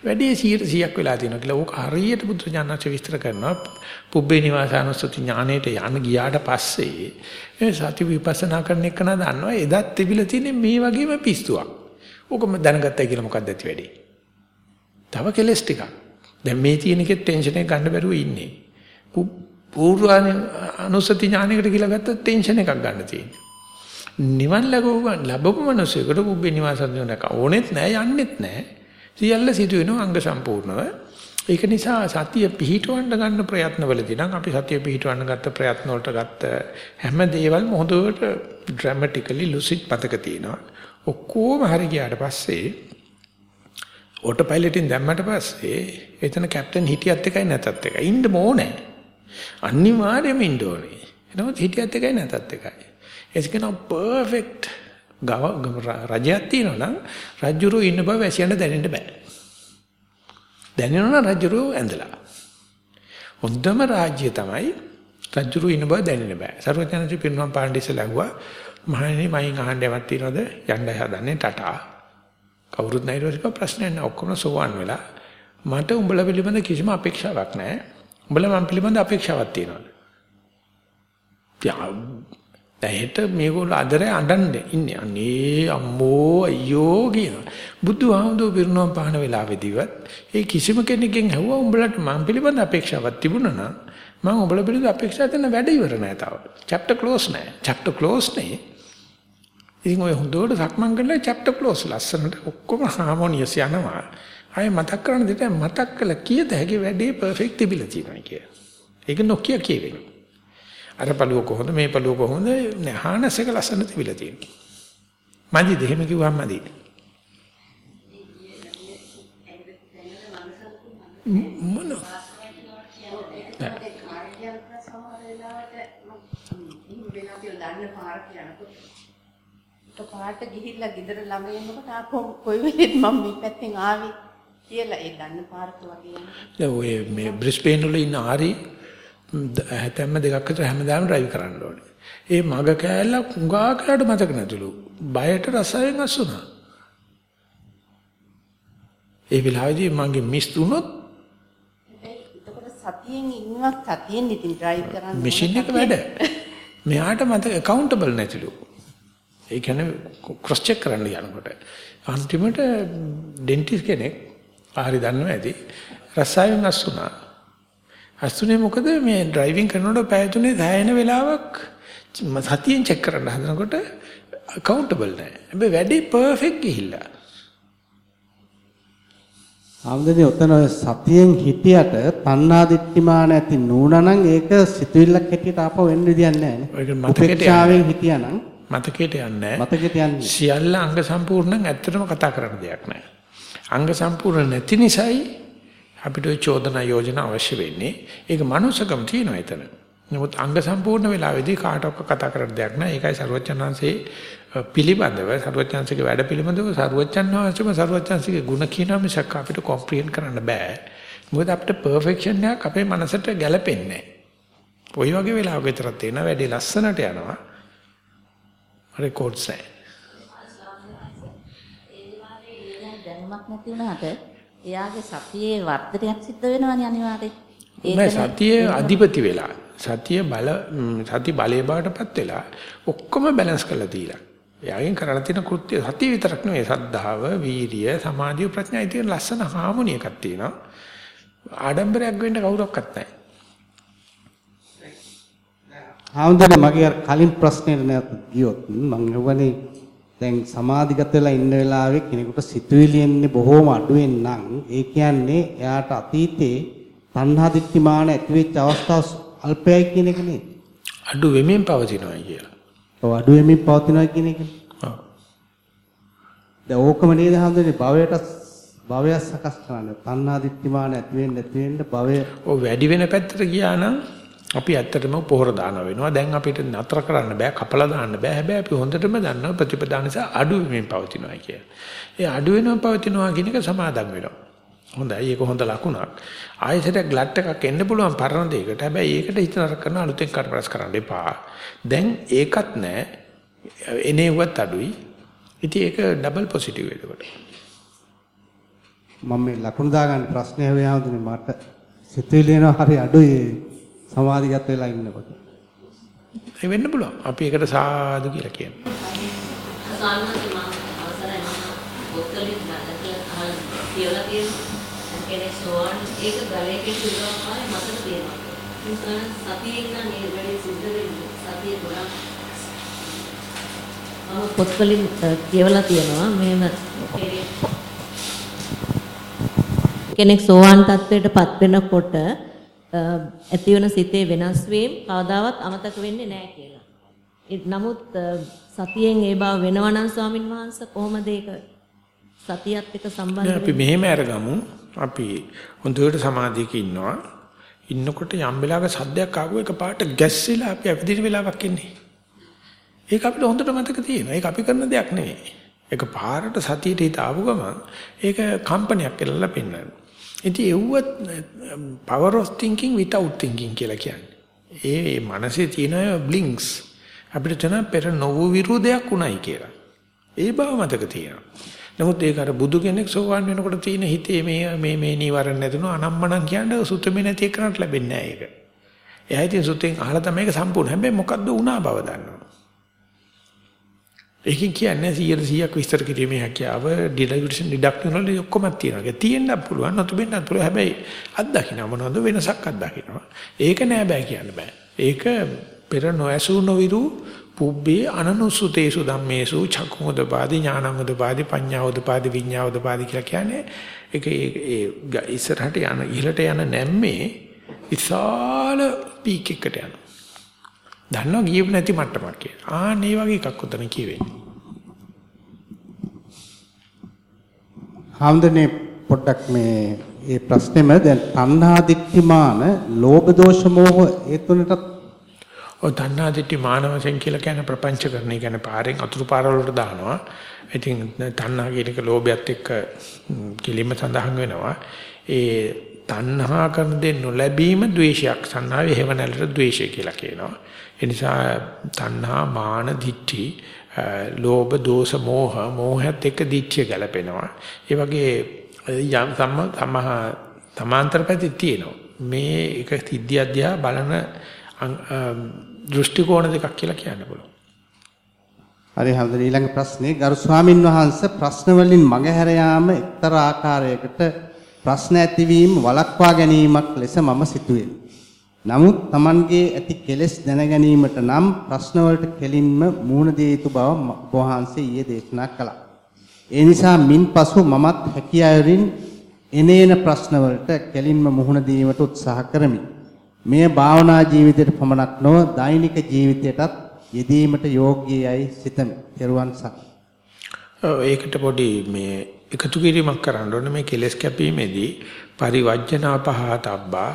A: වැඩි 100ක් වෙලා තියෙනවා කියලා ඕක හරියට බුදු ඥානච විස්තර කරනවා. පුබ්බේ නිවාසානුස්සති ඥාණයට යන්න ගියාට පස්සේ මේ සති විපස්සනා කරන එක නා දන්නවා. එදත් තිබිලා තියෙන මේ වගේම පිස්සුවක්. ඕකම දැනගත්තයි කියලා මොකක්ද ඇති වෙන්නේ තව කෙලස් ටිකක්. දැන් මේ තියෙන එකේ ටෙන්ෂන් එක ගන්න බැරුව ඉන්නේ. පූර්ව අනුසති ඥානයකට කියලා ගත්තොත් ටෙන්ෂන් එකක් ගන්න තියෙනවා. නිවන් ලැබුවා ලැබපු මිනිසෙකුට පුබ්බේ නිවාසඥානක ඕනෙත් නැහැ යන්නෙත් නැහැ. සියල්ල සිදු වෙනවා අංග සම්පූර්ණව. ඒක නිසා සතිය පිහිටවන්න ගන්න ප්‍රයත්නවලදී නම් අපි සතිය පිහිටවන්න ගත්ත ප්‍රයත්න වලට ගත්ත හැම දේවල්ම හොඳට ඩ්‍රැමැටිකලි ලුසිඩ් පතක තියෙනවා. ඔක්කොම හරි ගියාට පස්සේ ඕටෝ පයිලට්ින් දැම්මට පස්සේ එතන කැප්ටන් හිටියත් එකයි නැතත් එකයි ඉන්න ඕනේ. අනිවාර්යයෙන්ම ඉන්න ඕනේ. නමුත් හිටියත් එකයි නැතත් එකයි. ඒක කියන පර්ෆෙක්ට් ගව රජයක් තියෙනවා නම් රජුරු ඉන්න බව වැසියන්ට දැනෙන්න බෑ. දැනෙනවා නම් රජුරු ඇඳලා. හොඳම රාජ්‍ය තමයි රජුරු ඉන්න බව දැනෙන්න බෑ. සර්වඥාන්සේ පිරිනමන පාණ්ඩිස ලැබුවා. මහණෙනි මයින් අහන්න යමක් තියනවද? යන්නයි හදන්නේ ටටා. කවුරුත් නැයිරෝසික ප්‍රශ්නයක් නෑ. ඔක්කොම සෝවන් වෙලා මට උඹලා පිළිබඳ කිසිම අපේක්ෂාවක් නැහැ. උඹලා මම පිළිබඳ අපේක්ෂාවක් තියෙනවා. දැහෙට මේගොල්ලෝ අදරේ අඬන්නේ ඉන්නේ. අනේ අම්මෝ අයියෝ කියන. බුදුහාමුදුරු පිරුණම් පහන වෙලාවෙදිවත් ඒ කිසිම කෙනෙක්ගෙන් ඇහුවා උඹලට මම පිළිබඳ අපේක්ෂාවක් තිබුණා නම් මම උඹලා පිළිබඳ අපේක්ෂා කරන වැඩ ඉවර නෑ තාම. chapter close නෑ. chapter close නේ. ඉතින් ඔය හොඳට සක්මන් කරලා chapter close ලස්සනට ඔක්කොම harmonious යනවා. ආයේ මතක් කරන්න දෙට මතක් කළා කීයද හැකි වැඩේ පර්ෆෙක්ට් තිබිලා තියෙනවා කිය. ඒක නොකිය කියවෙනවා. අර පළුව කොහොමද මේ පළුව කොහොමද නහානස් එක ලස්සන තිබිලා තියෙනවා. මදිද එහෙම කිව්වම මදි. මොන
F: පාට ගිහිල්ලා ගෙදර ළඟ එනකොට ආපහු කොයි වෙලෙත් මම මේ පැත්තෙන් ආවේ කියලා ඒ දන්න පාරට වගේ යනවා.
A: ඔය මේ බ්‍රිස්බේන් වල ඉන්න ආරි හැතැම්ම දෙකක් විතර හැමදාම ඩ්‍රයිව් කරන්න ඕනේ. ඒ මග කෑල්ල කුඟා කාට මතක නැතුළු. බයට රසයෙන් අසුණා. ඒ වෙලාවේදී මගේ මිස් දුනොත්
F: සතියෙන් ඉන්නවත් සතියෙන් ඉතින් ඩ්‍රයිව් කරන්න
A: මැෂින් එක වැඩ. මෙයාට මතක accountable නැතිලු. ඒ කියන්නේ ක්‍රොස් චෙක් කරන්න යනකොට. අන්තිමට ඩෙන්ටිස් කෙනෙක් හරි දන්නවා ඇති. රසායන අසුණා. අසුනේ මොකද මේ ඩ්‍රයිවිං කරනකොට පැය තුනේ දැයෙන වෙලාවක් සතියෙන් චෙක් කරන්න හදනකොට accountable නැහැ. හැබැයි වැඩි perfect ගිහිල්ලා.
B: ආම්දනේ ඔතන සතියෙන් හිටියට තණ්හා දිට්ඨිමාන ඇති නූනනම් ඒක සිතුවිල්ලක් හැටියට ආපහු වෙන්න විදියක් නැහැ
A: ඒක
B: නේ.
A: මතකයට
B: උපේක්ෂාවෙන් හිටියානම්
A: මතකයට යන්නේ නැහැ.
B: මතකයට යන්නේ.
A: සියල්ල අංග සම්පූර්ණයෙන් ඇත්තටම කතා කරන්න දෙයක් නැහැ. අංග සම්පූර්ණ නැති නිසායි අපිට ওই චෝදනා යෝජනා අවශ්‍ය වෙන්නේ. ඒක මනුස්සකම තියෙනවා එතන. නමුත් අංග සම්පූර්ණ වෙලාවේදී කාටවත් කතා කරන්න දෙයක් නැහැ. ඒකයි සරුවචනංශේ පිළිබඳව සරුවචනංශගේ වැඩ පිළිබඳව සරුවචන් වහන්සේම සරුවචනංශගේ ಗುಣ කියනවා මිසක් අපිට කොම්ප්‍රිහෙන්ඩ් කරන්න බෑ. මොකද අපිට පර්ෆෙක්ෂන් එකක් අපේ මනසට ගැලපෙන්නේ නැහැ. ওই වගේ වෙලාවක විතරක් තියෙන වැඩි ලස්සනට යනවා. රෙකෝඩ්ස් නැහැ.
G: දැනුමක් නැති වුණාට එයාගේ සතියේ වර්ධනයක් සිද්ධ වෙනවනේ අනිවාර්යයෙන්.
A: මේ සතියේ අධිපති වෙලා සතිය බල සති බලයේ බාටපත් වෙලා ඔක්කොම බැලන්ස් කරලා දීලා. එයාගෙන් කරණ තියෙන කෘත්‍ය සතිය විතරක් නෙවෙයි සද්ධාව, වීරිය, සමාධිය, ප්‍රඥා ඉතින් ලස්සන හාමුනි එකක් තියෙනවා. ආඩම්බරයක් වෙන්න කවුරක්වත් නැහැ.
B: ආම්දනේ මගේ කලින් ප්‍රශ්නේ නැත් ගියොත් මම හවනේ දැන් සමාධිගත වෙලා ඉන්න වෙලාවේ කෙනෙකුට සිතුවිලි එන්නේ බොහෝම අඩුවෙන් නම් ඒ කියන්නේ එයාට අතීතේ තණ්හා දිට්ඨිමාන ඇති වෙච්ච අවස්ථා අල්පයයි කියන එක නේ.
A: අඩු වෙමින් පවතිනවා කියලා.
B: ඔව් අඩු වෙමින් පවතිනවා කියන එක.
A: ඔව්.
B: දැන් ඕකම නේද හඳුනේ භවයට භවය සකස් කරන්න. තණ්හා දිට්ඨිමාන ඇති වෙන්න ඇති වෙන්න භවය
A: ඔය වැඩි වෙන පැත්තට ගියා නම් අපි ඇත්තටම පොහොර දාන වෙනවා. දැන් අපිට නතර කරන්න බෑ, කපලා දාන්න බෑ. හැබැයි අපි හොඳටම දන්නවා ප්‍රතිපදා නිසා අඩු වෙමින් පවතිනවා කියලා. ඒ අඩු වෙනව පවතිනවා කියන එක සමාදම් වෙනවා. හොඳයි ඒක හොඳ ලකුණක්. ආයෙත් ග්ලට් එකක් එන්න පුළුවන් පරණ දෙයකට. හැබැයි ඒකට හිත නරක කරන අලුතෙන් කරපරස් කරන්න එපා. දැන් ඒකත් නැහැ. එනේවත් අඩුයි. ඉතින් ඒක ඩබල් පොසිටිව් ඒකට.
B: මම මේ ලකුණු දාගන්න ප්‍රශ්නේ හැවේ හඳුනේ මට සිතුවිලි එනවා හරි අඩුයි සමාධිගත වෙලා ඉන්නකොට.
A: ඒ වෙන්න පුළුවන්. අපි ඒකට සාදු කියලා කියනවා.
E: සාමාන්‍යයෙන් මම අවසරයි මම පොත්වලින් මතක අහලා කියලා තියෙනවා. කෙනෙක් සෝවන් ඒක ගලයකින් පිරුවා කාලේ මතක තියෙනවා. ඉතින් සතියෙන් නම් මේ වැඩේ සිද්ධ වෙන්නේ සතිය ගොඩක් මම පොත්වලින් කියවලා තියෙනවා මේම කෙනෙක් සෝවාන් තත්වයටපත් වෙනකොට ඇතිවන සිතේ වෙනස් වීම කවදාවත් අමතක වෙන්නේ නැහැ කියලා. නමුත් සතියෙන් ඒ බව වෙනවා නම් ස්වාමින් වහන්සේ කොහොමද ඒක සතියත් එක්ක සම්බන්ධ
A: අපි මෙහෙම අරගමු. අපි හොඳට සමාධියක ඉන්නවා. ඉන්නකොට යම් වෙලාවක සද්දයක් ආවම එක පාට ගැස්සিলা අපි ඇවිදින වෙලාවක් එන්නේ. ඒක අපිට හොඳට මතක තියෙනවා. ඒක අපි කරන දෙයක් නෙවෙයි. ඒක පාරට සතියට හිත ආපු ගමන් ඒක කම්පනයක් කියලා පෙන්වනවා. ඉතින් ඒවත් power of thinking without thinking කියලා කියන්නේ. ඒ මනසේ තියෙන බ්ලින්ක්ස් අපිට තන පෙර නොවු විරුදයක් උණයි කියලා. ඒ බව මතක තියෙනවා. නමුත් ඒක අර බුදු කෙනෙක් සෝවන් වෙනකොට තියෙන හිතේ මේ මේ මේ නීවරණ නැතුණු අනම්මනම් කියන්නේ සුත්තමේ නැති එකනට ලැබෙන්නේ නැහැ ඒක. එයා ඉතින් සුත්තෙන් අහලා තමයි ඒක සම්පූර්ණ. හැබැයි මොකද්ද වුණා බව දන්නවා. ඒකෙන් කියන්නේ 100%ක් විස්තර කිරීමේ හැකියාව ඩිඩක්ෂන් ඩිඩක්ෂන් වල ඔක්කොම තියෙනවා. ඒක තියෙන්න පුළුවන් නැතුබෙන්න පුළුවන්. හැබැයි අත්දකින්න මොනවද වෙනසක් අත්දකින්නවා. ඒක නෑ බෑ කියන්න බෑ. ඒක පෙර නොඇසු නොවිරු පුබ්බේ අනනුසුතේසු ධම්මේසු චක්ඛුමුදපාදි ඥානමුදපාදි පඤ්ඤාවුදපාදි විඤ්ඤාවුදපාදි කියලා කියන්නේ ඒක ඒ ඉස්සරහට යන ඉහළට යන නැම්මේ විශාල පීක් එකට යනවා. දන්නව ගියපු නැති මට්ටමක් කියලා. ආන් මේ වගේ එකක් උතන කියවෙන්නේ.
B: හාමුදුරනේ පොඩ්ඩක් මේ ඒ ප්‍රශ්නේම දැන් තණ්හා දිට්ඨිමාන ලෝභ දෝෂ මෝහ ඒ තුනටත්
A: ඔය තණ්හා දිට්ඨි මාන වශයෙන් කියලා කියන ප්‍රපංච කරන එක කියන්නේ පාරෙන් අතුරු පාරවල වලට දානවා. ඉතින් තණ්හා කියන එක ලෝභයත් එක්ක කිලිම සඳහන් වෙනවා. ඒ තණ්හා කරන දේ නොලැබීම ද්වේෂයක්. තණ්හාවේ හේව නැලට ද්වේෂය කියලා කියනවා. ඒ නිසා තණ්හා මාන දිට්ඨි ලෝභ දෝෂ මෝහ මෝහත් එක්ක දිට්ඨිය ගැලපෙනවා. ඒ වගේ යම් සම්ම සමහ තමාන්තර පැති තියෙනවා. මේ එක සිද්ධිය අධ්‍යා බලන දෘෂ්ටි කෝණ දෙකක් කියලා කියන්න පුළුවන්.
B: හරි හඳුන ඊළඟ ප්‍රශ්නේ ගරු ස්වාමින් වහන්සේ ප්‍රශ්න වලින් මගහැර යාම එක්තරා ආකාරයකට ප්‍රශ්න ඇතිවීම වළක්වා ගැනීමක් ලෙස මම සිතුවේ. නමුත් Tamanගේ ඇති කෙලෙස් දැන ගැනීමට නම් ප්‍රශ්න වලට කෙලින්ම මූණ දිය යුතු බව වහන්සේ ඊයේ දේශනා කළා. ඒ නිසා මින්පසු මමත් හැකියාවරින් එනේන ප්‍රශ්න වලට කෙලින්ම මුහුණ දීමට උත්සාහ කරමි. මෙය භාවනා ජීවිතයට පමණක් නොව දෛනික ජීවිතයටත් යෙදීමට යෝග්‍යයි සිතමි. ත්වන් සක්.
A: ඒකට පොඩි මේ එකතු කිරීමක් කරන්න ඕනේ මේ කෙලස් කැපීමේදී පරිවර්ජනා පහතබ්බා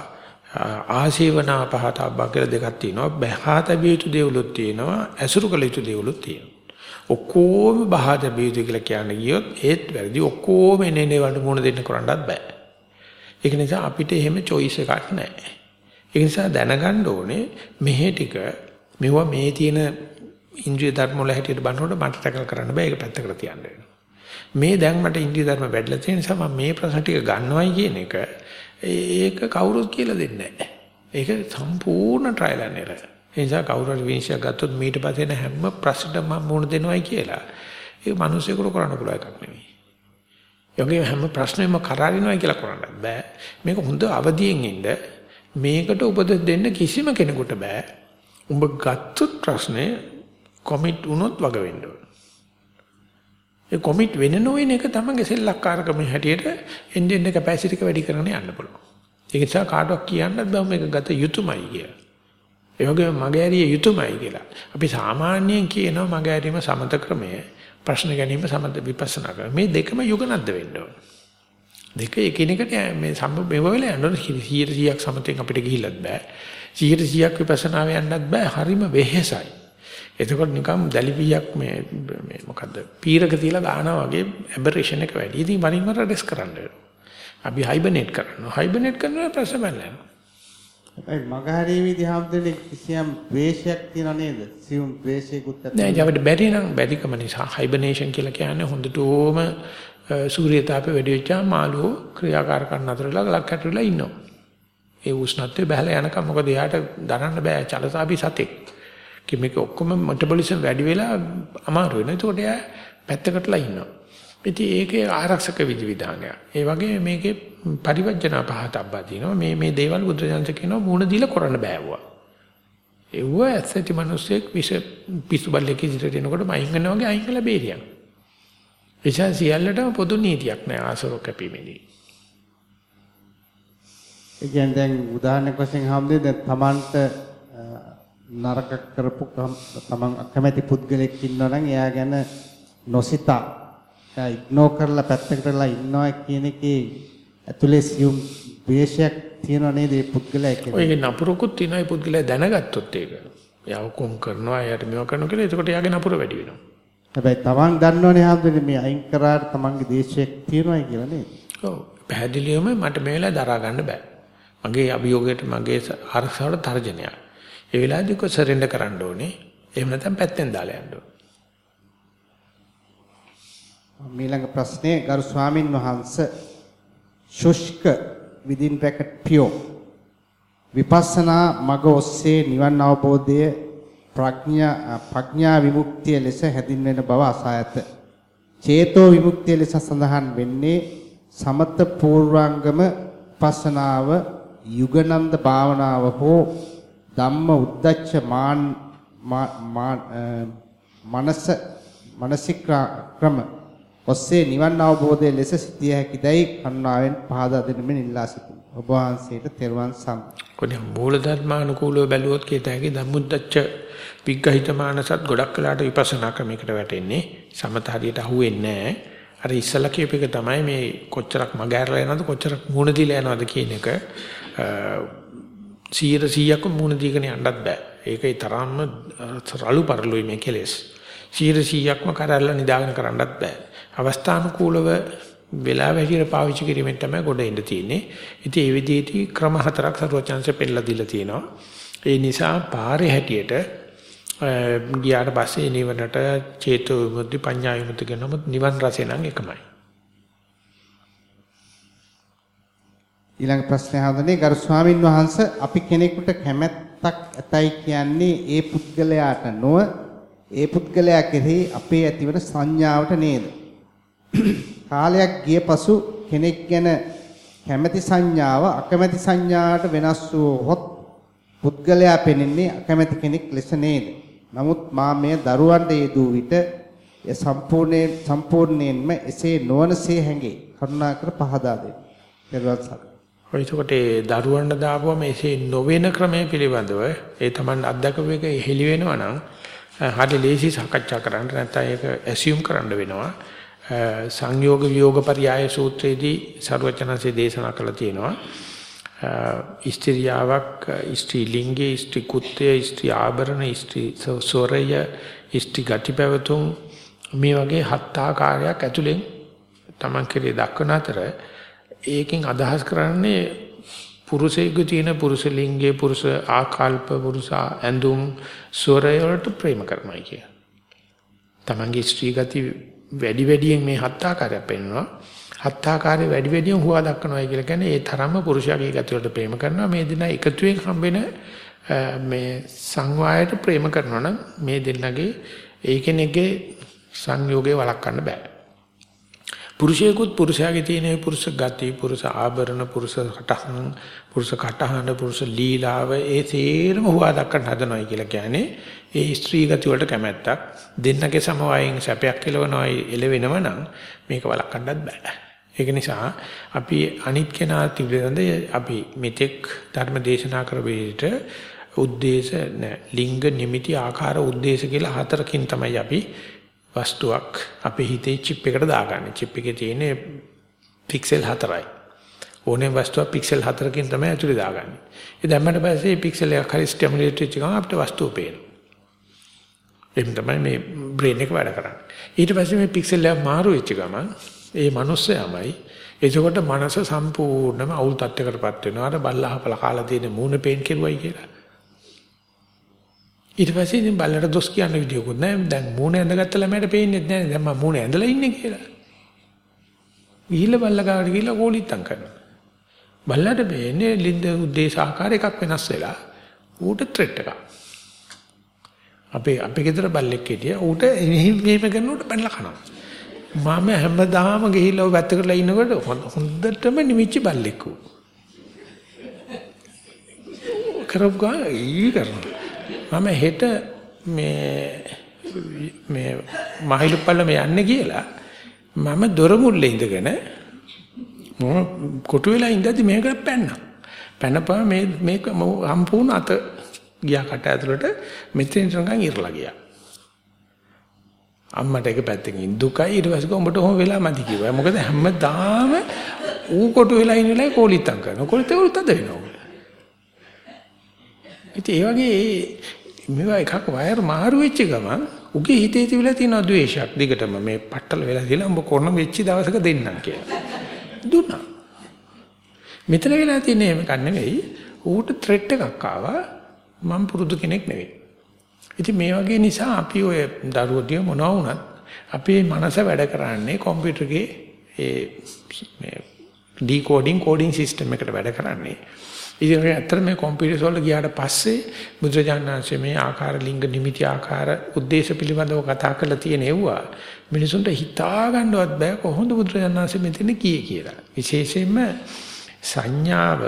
A: ආශේවනා පහතබ්බා කියලා දෙකක් තියෙනවා. බහාත බියුතු දේවලුත් තියෙනවා. ඇසුරු කළ යුතු දේවලුත් තියෙනවා. ඔක්කොම බහාත බියුතු කියලා කියන්නේ ගියොත් ඒත් වැරදි. ඔක්කොම එනේ නේ වලට මුණ දෙන්න කරන්නත් බෑ. ඒක නිසා අපිට එහෙම choice එකක් නැහැ. ඒ නිසා දැනගන්න ඕනේ මෙහෙ ටික මෙවුවා මේ තියෙන ඉන්ද්‍රිය ධර්ම වල හැටියට බලනකොට මට ටැකල් කරන්න බෑ ඒක පැත්තකට තියන්න වෙනවා. මේ දැන් මට ඉන්ද්‍රිය ධර්ම වැඩිලා තියෙන නිසා මම මේ ප්‍රශ්න ටික ගන්නවයි කියන එක ඒක කවුරුත් කියලා දෙන්නේ නැහැ. ඒක සම්පූර්ණ ට්‍රයිල් ඇන් එරර්. ඒ නිසා කවුරු හරි විනිශ්චය ගත්තොත් මීට පස්සේ එන හැම ප්‍රශ්නටම මම මුහුණ දෙනවයි කියලා ඒක මිනිස්සුෙකුට කරන්න පුළුවන් එකක් නෙවෙයි. යෝගී හැම ප්‍රශ්නෙම කරාරිනවයි කියලා කරන්න බෑ. මේක හොඳ අවදියෙන් ඉන්න මේකට උපදෙස් දෙන්න කිසිම කෙනෙකුට බෑ. උඹ ගත්තොත් ප්‍රශ්නේ කොමිට් වුණොත් වග වෙන්න ඕන. ඒ කොමිට් වෙන නොවන එක තමයි සෙල්ලක්කාරකම හැටියට එන්නේ එන්නේ කැපැසිටි එක වැඩි කරගෙන යන්න පුළුවන්. ඒක නිසා කාටවත් කියන්නත් බෑ මේක ගත යුතුයමයි කියලා. ඒ වගේම මගේ ඇරිය යුතුයමයි කියලා. අපි සාමාන්‍යයෙන් කියනවා මගේ ඇරීම සමත ක්‍රමය, ප්‍රශ්න ගැනීම සමත විපස්සනා ක්‍රමය. මේ දෙකම යුගනද්ද වෙන්න ඕන. දෙක එකිනෙකට මේ සම්බ මෙව වෙලා යනකොට 100ක් සමතෙන් අපිට ගිහිල්ලත් බෑ. 100ක් විපස්සනාව යන්නත් බෑ. හරිම වෙහෙසයි. එතකොට නිකම් දැලිපියක් මේ මේ මොකද්ද පීරක තියලා දානවා වගේ ඇබරේෂන් එක වැඩි. ඉතින් වරින් වර රෙස් කරන්න වෙනවා. අපි හයිබර්නේට් කරනවා. හයිබර්නේට් කරනවා ප්‍රශ්න බලන්න.
B: ඒ මගහරීමේදී හැමදෙන්නේ කිසියම් ද්වේෂයක් තියන නේද? සියුම් ද්වේෂයකුත්
A: නෑ. ඒකට බැරි නම් බැරිකම නිසා හයිබර්නේෂන් කියලා කියන්නේ හොඳටම සූර්ය තාපේ වැඩි වෙච්චා මාළුවෝ ක්‍රියාකාරකම් නතරලා ලක් කැටුලා ඉන්නවා. ඒ උෂ්ණත්වය බහලා යනකම් මොකද එයාට දරන්න බෑ චලසාපි සතෙක්. මේක ඔක්කොම මෙටබොලිසම් වැඩි වෙලා අමාරු වෙනවා. ඒකට එයා පැත්තකටලා ඉන්නවා. ඉතින් ඒකේ ආරක්ෂක විධි විධානයක්. ඒ වගේ මේකේ පරිවර්ජන පහතබ්බා තියෙනවා. මේ මේ දේවල් බුදුරජාණන් කියනවා මූණ දීලා කරන්න බෑවුවා. ඒව ඇත්තටි මිනිස්සෙක් විස පිස්සු බල්ලෙක් ඉදිරියට එනකොට මයින් කරනවා වගේ අයින් කළා බේරියක්. එචා සියල්ලටම පොදු නීතියක් නෑ ආසරෝ කැපීමේදී.
B: ඒ කියන්නේ දැන් උදාහරණයක් වශයෙන් හම්බෙන්නේ දැන් Tamanට නරක කරපු තමන් අකමැති පුද්ගලෙක් ඉන්නවා නම් එයා ගැන නොසිතා ඉග්නෝ කරලා පැත්තකටලා ඉන්නවා කියන එකේ ඇතුලේ සියුම් ද්වේෂයක් තියෙනව නේද මේ පුද්ගලයා කියලා.
A: ඔයගේ නපුරකුත් තියෙනවා ඒ පුද්ගලයා දැනගත්තොත් ඒක. එයා කොම් කරනවා එයාට මේව කරනවා කියලා එතකොට එයාගේ නපුර වැඩි වෙනවා.
B: හැබැයි තමන් දන්නවනේ හැමදේම මේ අයින් කරාට තමන්ගේ දේශයක් තියෙනවයි කියලා නේද?
A: ඔව් පැහැදිලිවම මට මේ වෙලාවේ දරා ගන්න බෑ. මගේ අභියෝගයට මගේ අරසාවට තර්ජනයක්. ඒ වෙලාවේදී කො සරෙන්ඩර් කරන්න ඕනේ. එහෙම නැත්නම් පැත්තෙන් දාලා යන්න ඕනේ.
B: මීළඟ ප්‍රශ්නේ ගරු ස්වාමින් වහන්සේ ශුෂ්ක within bracket pure විපස්සනා මග ඔස්සේ නිවන් අවබෝධය ප්‍රඥා ප්‍රඥා විමුක්තිය ලෙස හැදින්වෙන බව අසා ඇත. චේතෝ විමුක්තිය ලෙස සඳහන් වෙන්නේ සමත පූර්වාංගම විපස්සනාව යුගනන්ද භාවනාව හෝ ධම්ම උද්දච්ච මාන් මනස මානසික ක්‍රම ඔස්සේ නිවන් අවබෝධය ලෙස සිටිය හැකිදයි කරුණාවෙන් පහදා දෙන්න මෙන් ඉල්ලා සිටිනවා. ඔබ වහන්සේට තෙරුවන් සම්.
A: කොහේ මූලධර්මානුකූලව බැලුවොත් කියත හැකි ධම්මුද්දච්ච විග්‍රහිත මානසත් ගොඩක් වෙලාට විපස්සනා ක්‍රමයකට වැටෙන්නේ. සමත හරියට අහුවෙන්නේ නැහැ. අර ඉස්සලා කියප එක තමයි මේ කොච්චරක් මගහැරලා යනවද කොච්චරක් මූණ දීලා යනවද කියන එක 100%ක්ම මූණ දීගෙන යන්නත් බෑ. ඒකේ තරම්ම රළු පරළුයි මේ කෙලෙස්. 100%ක්ම කරල්ලා නිදාගෙන කරන්නත් බෑ. අවස්ථානුකූලව වෙලාව හැටියට පාවිච්චි කිරීමෙන් තමයි ගොඩ එන්න තියෙන්නේ. ඉතින් ඒ විදිහටි ක්‍රම හතරක් සරුවචාන්සේ පෙන්නලා දීලා තියෙනවා. ඒ නිසා පාරේ හැටියට ගියාට පස්සේ නිවනට චේතෝ විමුක්ති පඤ්ඤා විමුක්ති කියනමුත් නිවන් රසය නම් එකමයි.
B: ඊළඟ ප්‍රශ්නය හඳුනේ ගරු ස්වාමින් වහන්සේ අපි කෙනෙකුට කැමැත්තක් ඇතයි කියන්නේ ඒ පුද්ගලයාට නොව ඒ පුද්ගලයා කෙරෙහි අපේ ඇතිවන සංඥාවට නේද? කාලයක් ගිය පසු කෙනෙක් ගැන කැමැති සංඥාව අකමැති සංඥාවට වෙනස් වූහොත් පුද්ගලයා පෙනෙන්නේ අකමැති කෙනෙක් ලෙස නේද? නමුත් මා මේ දරුවන්ට යෙදූ විට එය සම්පූර්ණයෙන් සම්පූර්ණයෙන්ම එසේ නොවනසේ හැඟේ. කරුණාකර පහදා දෙන්න. පෙරවත් සක්.
A: ඔයකොට ඒ දරුවන්ට දාපුවම එසේ නොවන ක්‍රමයේ පිළිබඳව ඒ Taman අත්දකපු එක හෙලි වෙනවා නම් හරි ලේසි සාකච්ඡා කරන්න නැත්නම් ඒක ඇසියුම් කරන්න වෙනවා. සංයෝග විయోగ පරියාය සූත්‍රයේදී සර්වචනන්සේ දේශනා කළා තියෙනවා. ස්ත්‍රියාවක් ස්ත්‍රී ලිංගයේ ස්ත්‍රී කුත්‍ය ස්ත්‍රී ආභරණ ස්ත්‍රී සොරය ස්ත්‍රී ගතිපවතුන් මේ වගේ හත් ආකාරයක් ඇතුලෙන් Taman කෙරේ දක්වන අතර ඒකෙන් අදහස් කරන්නේ පුරුෂයෙකු තියෙන පුරුෂ ලිංගයේ පුරුෂ ආකල්ප පුරුෂ ඇඳුම් ස්වරය වලට ප්‍රේම කරනවා කිය. Tamange ස්ත්‍රී ගති වැඩි වැඩියෙන් මේ හත් ආකාරයක් පෙන්වනවා. හත් ආකාරය වැඩි වැඩියෙන් හුවා දක්වනවා කියලා කියන්නේ ඒ තරම්ම පුරුෂයාගේ ගති වලට ප්‍රේම කරනවා. මේ දෙන එකතුවෙන් හම්බෙන මේ සංවායයට ප්‍රේම කරනවා නම් මේ දෙන්නගේ ඒ කෙනෙක්ගේ සංයෝගය වළක්වන්න බෑ. පුරුෂයෙකුත් පුරුෂයාගේ තියෙන පුරුෂ ගති, පුරුෂ ආභරණ, පුරුෂ කටහන්, පුරුෂ කටහඬ, පුරුෂ ලීලාව ඒ තේරම හුවා දක්වන්න හදනවා කියලා කියන්නේ ඒ ස්ත්‍රී ගති වලට කැමැත්තක් දෙන්නගේ සමவாயෙන් සැපයක් කෙලවනවා එළවෙනව නම් මේක වළක්වන්නත් බෑ. ඒක නිසා අපි අනිත් කෙනා තිබෙනද අපි මෙතෙක් ධර්ම දේශනා කර වේට උද්දේශ ලිංග නිමිති ආකාර උද්දේශ කියලා හතරකින් තමයි අපි වස්තුවක් අපේ හිතේ චිප් එකට දාගන්නේ. චිප් එකේ තියෙන පික්සල් හතරයි. ඕනේ වස්තුව පික්සල් හතරකින් තමයි ඇතුලේ දාගන්නේ. ඒ දැම්මට පස්සේ පික්සල් එකක් හරි ස්ටිමුලේට් වෙච්ච ගමන් අපිට වස්තුව පේනවා. එහෙනම් තමයි මේ බ්‍රේන් එක වැඩ කරන්නේ. ඊට පස්සේ මේ පික්සල් එක මාරු වෙච්ච ගමන් ඒ මනුස්සයාමයි එතකොට මනස සම්පූර්ණයෙන්ම අවුල් තත්යකටපත් වෙනවා. අර බල්ලහපල කාලා තියෙන මූණ පේන් කෙරුවයි කියලා. ඊට පස්සේ ඉතින් බල්ලට දොස් කියන්න විදියකුත් නැහැ. දැන් මූණ ඇඳගත්ත ළමයට පේන්නේ නැහැ. දැන් මම මූණ ඇඳලා ඉන්නේ කියලා. ගිහිල්ලා බල්ලා ගාවට ගිහිල්ලා කෝලිත්තම් කරනවා. බල්ලට පේන්නේ ලින්ද උද්දේශ ආකාර එකක් වෙනස් වෙලා ඌට ත්‍රෙට් එකක්. අපේ අපේ ගෙදර බල්ලෙක් හිටියා ඌට මෙහෙම මෙහෙම කරනකොට බැනලා කනවා. මම හැමදාම ගිහිල්ලා ඔය පැත්තකටලා ඉන්නකොට හොඳටම නිමිච්ච බල්ලෙක් ඌ. කරපු ගා ඊ කරනවා. මම හෙට මේ මේ මහිලුපල්ලම යන්නේ කියලා මම දොර මුල්ලේ ඉඳගෙන මම කොටු වෙලා ඉඳද්දි මේකට පැන්නා. පැනපුවා මේ මේක සම්පූර්ණ අත ගියා කට ඇතුළට මෙතෙන් නිකන් ඉරලා ගියා. අම්මට එක පැත්තකින් දුකයි ඊට පස්සේ උඹට ඔහොම වෙලා මදි කිව්වා. මොකද හැමදාම ඌ කොටු වෙලා ඉන්න වෙලාවේ කෝලිත්තම් කරනවා. කෝලිත්තේ උත් අද වෙනවා. ඉතින් ඒ වගේ මේවා එකක් වයර් මාරු වෙච්ච ගමන් උගේ හිතේ තිබිලා තියෙන ද්වේෂයක් දිගටම මේ පట్టල වෙලා තියලා උඹ කරන වෙච්ච දවසක දෙන්නම් කියලා. දුන්නා. මෙතන වෙලා තියෙන්නේ මේක නෙවෙයි ඌට ත්‍රෙට් එකක් ආවා මම පුරුදු කෙනෙක් නෙවෙයි. ඉතින් මේ වගේ නිසා අපි ඔය දරුවෝ මොනවා වුණත් අපේ මනස වැඩ කරන්නේ කම්පියුටරේ ඒ මේ ඩිකෝඩින් කෝඩින් සිස්ටම් එකට වැඩ කරන්නේ. ඉතින් ඇත්තට මේ කම්පියුටර් වල ගියාට පස්සේ බුදුරජාණන්සේ මේ ආකාර ලිංග නිමිති ආකාර ಉದ್ದೇಶ පිළිබඳව කතා කරලා තියෙන ඒවා මිනිසුන්ට හිතා ගන්නවත් බෑ කොහොමද බුදුරජාණන්සේ මෙතන කියේ කියලා. විශේෂයෙන්ම සංඥාව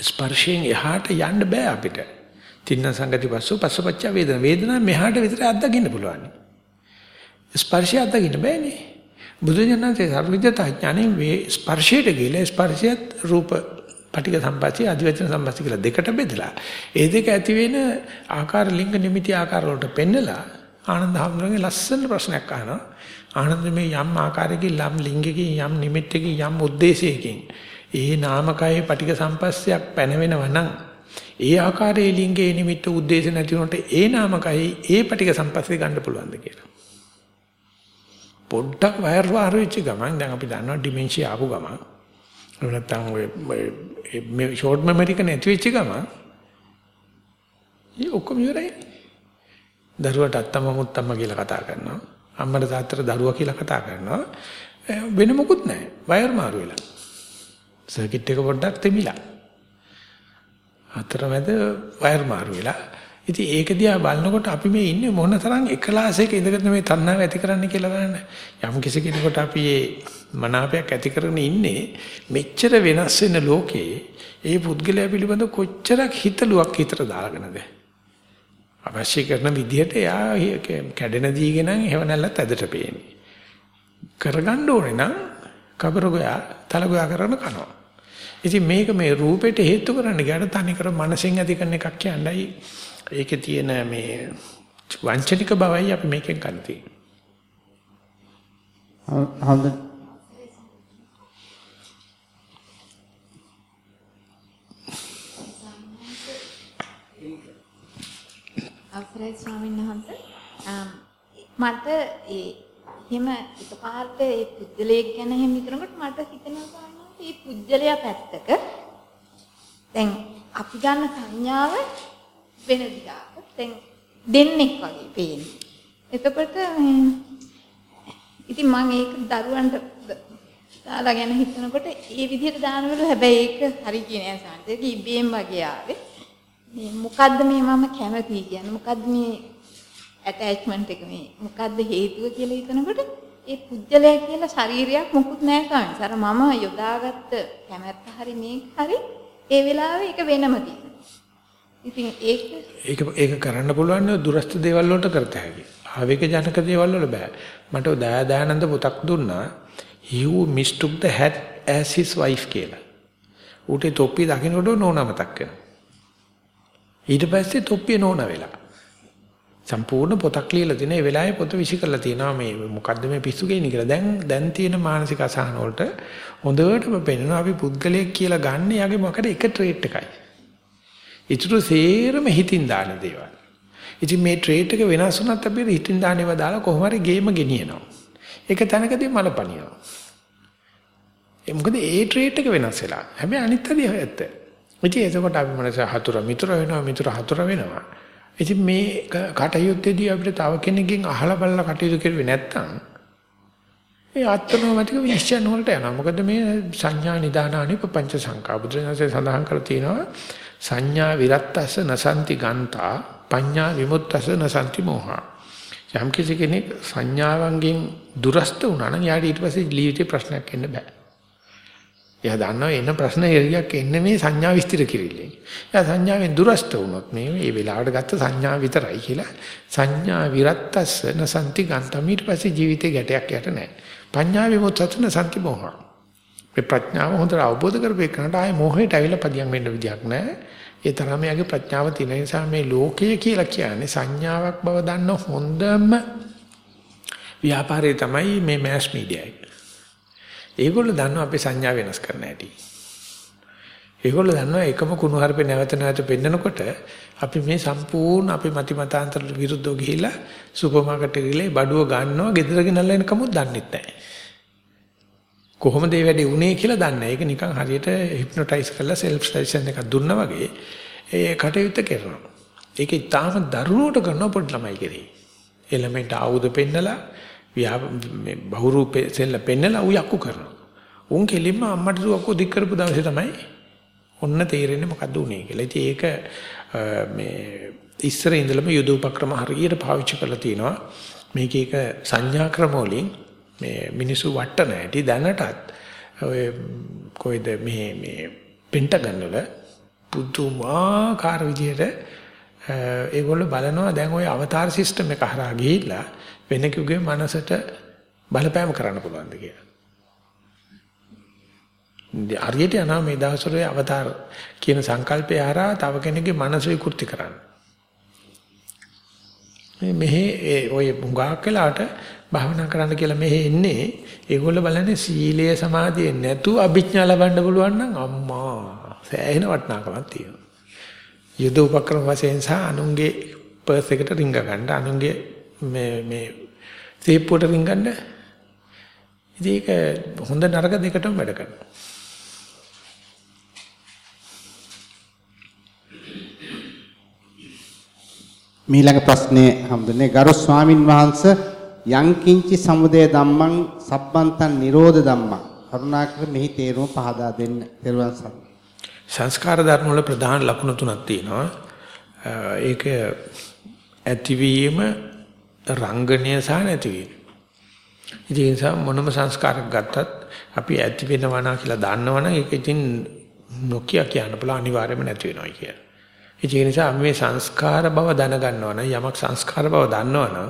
A: ස්පර්ශයෙන් එහාට යන්න බෑ අපිට. තින්න සංගති පස්සෝ පස්සපච්ච වේදන වේදනා මෙහාට විතර අත්දකින්න පුළුවන්. ස්පර්ශය අත්දකින්න බෑනේ. බුදුජානකේ සර්වවිද්‍යාත ඥානෙ වේ ස්පර්ශයට ගිහලා ස්පර්ශයත් රූප පටික සම්පස්සේ අධිවචන සම්පස්සේ කියලා දෙකට බෙදලා ඒ දෙක ඇති වෙන ආකාර ලිංග නිමිති ආකාර වලට පෙන්නලා ආනන්ද හැමෝගෙන් ලස්සන ප්‍රශ්නයක් අහනවා. ආනන්ද මේ යම් ආකාරයකින් ලම් ලිංගිකකින් යම් නිමිත්තකින් යම් ಉದ್ದೇಶයකින් ඒ නාමකයේ පටික සම්පස්සයක් පැනවෙනවා නම් ඒ ආකාරයේ ලිංගයේ නිමිත්ත ಉದ್ದೇಶ නැති වුණොට ඒ නාමකයේ ඒ පටික සම්පස්සේ ගන්න පුළුවන්ද කියලා. පොඩ්ඩක් වයර් වාර වෙච්ච ගමන් දැන් අපි දන්නවා ඩිමෙන්ෂියා ආපු ගමන් නැත්නම් ඔය මේ ෂෝට් මෙමරි එක නැති වෙච්ච ගමන් ඒ ඔක්කොම ඉවරයි. දරුවට අත්තම මුත්තම කියලා කතා කරනවා. අම්මට තාත්තට දරුවා කියලා කතා කරනවා. වෙන මොකුත් නැහැ. වයර් මාරු වෙලා. සර්කිට් එක පොඩ්ඩක් තෙමිලා. අතරමැද වයර් මාරු වෙලා. ඉතින් ඒක දිහා බලනකොට අපි මේ ඉන්නේ මොන තරම් එකලාසයක ඉඳගෙන මේ තණ්හාව ඇති කරන්න කියලා බලන්න. යම් කිසි කෙනෙකුට අපි මේ මනාපයක් ඇති කරගෙන ඉන්නේ මෙච්චර වෙනස් වෙන ලෝකේ ඒ පුද්ගලයා පිළිබඳ කොච්චරක් හිතලුවක් හිතට දාගෙනද අවශ්‍ය කරන විදිහට එයා කැඩෙන දීගෙන එහෙම නැල්ලත් ඇදට පේන්නේ. කරගන්න ඕනේ නම් කබර ගෝයා තල ගෝයා කරන කනවා. ඉතින් මේක මේ රූපෙට හේතු කරන්න ගියාට තනිකර මනසෙන් ඇති කරන එකක් කියන්නයි ඒකේ තියෙන මේ වංචනික බවයි අපි මේකෙන් ගන්න තියෙන්නේ.
B: හොඳ
H: අවසරයි ස්වාමීන් වහන්සේ. මට ඒ එහෙම එකපාරට ඒ පුද්ගලයෙක් ගැන එහෙම හිතනකොට මට හිතෙනවා මේ පුද්ගලයා පැත්තක දැන් අපි ගන්න සංඥාව වෙන දිහාට දැන් දෙන්නෙක් වගේ පේන්නේ. එතකොට ඉතින් මම ඒක දරුවන්ට දාලා ගැන හිතනකොට ඒ විදිහට දානවලු හැබැයි ඒක හරි කියන්නේ නැහැ ඒක ඉබේම වගේ ආවේ. මේ මොකද්ද මේ මම කැමති කියන්නේ මොකද්ද මේ ඇටැච්මන්ට් එක මේ මොකද්ද හේතුව කියලා හිතනකොට ඒ පුජ්‍යලයා කියලා ශරීරයක් මොකුත් නැහැ කාණ්ඩ. අර මම යොදාගත්ත කැමැත්ත හරි මේක හරි ඒ වෙලාවේ ඒක වෙනම තියෙනවා. ඉතින් ඒක
A: ඒක ඒක කරන්න පුළුවන් දුරස්ත දේවල් වලට කරත හැකියි. ආවේග ජනක දේවල් වල බෑ. මට දයාදානන්ද පුතක් දුන්නා. he who mistook the hat as his wife කියලා. ඌට තොප්පිය දකින්නකොට නෝනා මතක් වෙනවා. ඊට පස්සේ තොප්පිය නෝනා වෙලා. සම්පූර්ණ පොතක් ලියලා තියෙන ඒ වෙලාවේ පොත විසි කරලා තියෙනවා මේ මොකද්ද මේ පිස්සු කියන්නේ කියලා. දැන් දැන් තියෙන මානසික අසහන වලට හොඳටම පේනවා අපි පුද්ගලයෙක් කියලා ගන්න යගේ මොකද එක ට්‍රේට් එකයි. ඊටු සේරම හිතින් දාන දේවල්. ඉතින් මේ ට්‍රේට් එක වෙනස් වුණත් අපි හිතින් දාන ඒවා දාලා කොහොම හරි ගේම ගෙනියනවා. ඒක තැනකදී මලපනියනවා. ඒ මොකද ඒ ට්‍රේට් එක වෙනස් වෙලා. හැබැයි අනිත් අදිය ඇත්ත. ඉතින් එතකොට අපි මනස හතුර මිතුර වෙනවා මිතුර හතුර වෙනවා. ඉතින් මේ කටයුත්තේදී අපිට තව කෙනෙක්ගෙන් අහලා බලලා කටයුතු කරුවේ නැත්නම් ඒ ආත්මෝමතික විශ්චයන් වලට යනවා. මොකද මේ සංඥා නිදානානි පංච සංකා බුදුරජාණන්සේ සඳහන් කරලා තියෙනවා සංඥා විරත්තස නසන්ති ගන්තා පඤ්ඤා විමුක්තස නසන්ති මෝහා. යම් කිසි කෙනෙක් සංඥාවන්ගෙන් දුරස්ත වුණා නම් යාට ඊට පස්සේ ජීවිතේ ප්‍රශ්නයක් එන්න බෑ. එයා දන්නවා එන ප්‍රශ්න එරියක් එන්නේ මේ සංඥා විස්තර කිරිල්ලෙන්. එයා සංඥාවෙන් දුරස්ත වුණොත් මේ මේ වෙලාවට ගත්ත සංඥා විතරයි කියලා සංඥා විරත්තස්ස නසන්ති ගන්තම ඊට පස්සේ ජීවිතේ ගැටයක් යට නැහැ. පඤ්ඤා විමුක්තස්ස නසන්ති මෝහ. මේ ප්‍රඥාව හොඳට අවබෝධ කරපේකනට ආයේ මෝහයට ඇවිල්ලා පදියම් වෙන්න විදියක් නැහැ. ඒ තරම යාගේ ප්‍රඥාව තියෙන නිසා මේ ලෝකය කියලා කියන්නේ සංඥාවක් බව දන්න හොඳම ව්‍යාපාරය තමයි මේ මෑස් මීඩියා එක. ඒගොල්ලෝ දන්නවා අපේ සංඥා වෙනස් කරන්න හැටි. ඒගොල්ලෝ දන්නවා එකම කුණු හarpේ නැවත නැවත පෙන්නකොට අපි මේ සම්පූර්ණ අපේ මති මතාන්තරට විරුද්ධව ගිහිල්ලා සුපර් මාකට් එකේ ගිහලා බඩුව ගන්නවා ගෙදර ගෙනල්ලා එනකමුත් දන්නෙත් නැහැ. කොහොමද මේ වැඩේ වුනේ කියලා දන්නේ නැහැ. ඒක නිකන් හරියට හිප්නොටයිස් කරලා සෙල්ෆ් සජෙෂන් එකක් දුන්නා වගේ ඒ කටයුත්ත කරනවා. ඒක ඉතාලම දරුණුවට කරනවා පොඩි ළමයි කෙරේ. ඒ ළමයින්ට ආයුධ පෙන්නලා මේ බහුරූපේ සෙල්ල පෙන්නලා ඌ යක්කු කරනවා. උන් කෙලින්ම අම්මට දුවක්කු දික් කරපු දවසේ තමයි ඔන්න තේරෙන්නේ මොකද්ද උනේ කියලා. ඉතින් ඒක මේ ඉස්සර ඉඳලම යුද උපක්‍රම හරියට පාවිච්චි කරලා තිනවා. මේක එක සංඥා ක්‍රම වලින් මේ මිනිසු වටන ඇටි දැනටත් ඔය කොයිද මේ මේ පෙන්ටගන් වල පුදුමාකාර විදියට ඒගොල්ලෝ බලනවා දැන් ওই අවතාර සිස්ටම් එක හරහා ගිහිල්ලා වෙන කෙනෙකුගේ මනසට බලපෑම කරන්න පුළුවන්ද කියලා. හරියට යනවා මේ දවස්වල අවතාර කියන සංකල්පය හරහා තව කෙනෙකුගේ මනස විකෘති කරන්න. මේ මෙහි ඔය හුඟක් වෙලාවට භාවනා කරන්න කියලා මෙහි එන්නේ ඒගොල්ලෝ බලන්නේ සීලය සමාධිය නැතුව අභිඥා ලබන්න පුළුවන් නම් අම්මා සෑහෙන වටිනාකමක් තියෙනවා. යුද උපක්‍රම වශයෙන් සහ අනුන්ගේ පර්ස් එකට රිංග ගන්න අනුන්ගේ මේ මේ සේප්පුවට රිංග ගන්න. ඉතින් ඒක හොඳ නරක දෙකටම වැඩ කරනවා.
B: මීළඟ ප්‍රශ්නේ හම්දුනේ ගරු ස්වාමින් වහන්සේ යංකින්චි සමුදය ධම්මං සබ්බන්තං නිරෝධ ධම්මං කරුණාකර මෙහි තේරුම පහදා දෙන්න. තෙරුවන් සරණයි.
A: සංස්කාර ධර්ම වල ප්‍රධාන ලක්ෂණ තුනක් තියෙනවා. ඒක ඇතිවීම, රංගනය සහ නැතිවීම. ඉතින් ඒ නිසා මොනම සංස්කාරයක් ගත්තත් අපි ඇති වෙනවා කියලා දන්නවනම් ඒක ඉතින් නොකිය කියන්න පුළුවන් අනිවාර්යයෙන්ම නැති වෙනවා කියලා. ඒ නිසා අපි මේ සංස්කාර බව දැනගන්නවා නම් යමක් සංස්කාර බව දන්නවනම්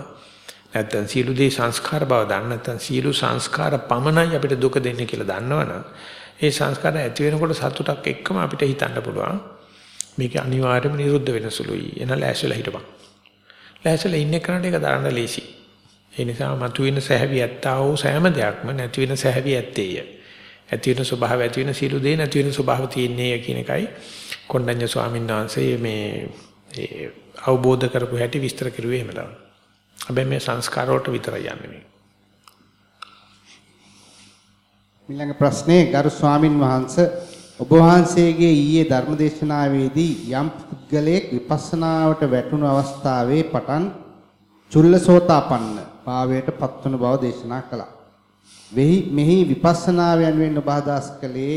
A: නැත්තම් සියලු දේ සංස්කාර බව දන්න නැත්තම් සියලු සංස්කාර පමණයි අපිට දුක දෙන්නේ කියලා දන්නවනම් ඒ සංස්කාර ඇති වෙනකොට සතුටක් එක්කම අපිට හිතන්න පුළුවන්. මේක අනිවාර්යයෙන්ම නිරුද්ධ වෙන සුළුයි. එන ලෑස්තිලා හිටපන්. ලෑස්තිලා ඉන්න කෙනාට ඒක දරන්න ලේසි. ඒ නිසා මතුවෙන සැහැවි ඇත්තා වූ සෑම දෙයක්ම නැති වෙන සැහැවි ඇත්තේය. ඇති වෙන ස්වභාවය ඇති වෙන සියලු දේ නැති වෙන ස්වභාව තියෙන්නේ කියන එකයි කොණ්ඩඤ්ඤ ස්වාමීන් වහන්සේ මේ අවබෝධ කරපු හැටි විස්තර කරුවේ එහෙම තමයි. හැබැයි මේ සංස්කාර වලට විතරයි යන්නේ මේ.
B: ඊළඟ ප්‍රශ්නේ ගරු ස්වාමින් වහන්සේ ඔබ වහන්සේගේ ඊයේ ධර්මදේශනාවේදී යම් පුද්ගලයෙක් විපස්සනාවට වැටුණු අවස්ථාවේ පටන් චුල්ලසෝතාපන්න භාවයට පත්වන බව දේශනා කළා. මෙහි මෙහි විපස්සනාව යනුවෙන් ඔබ අදහස් කළේ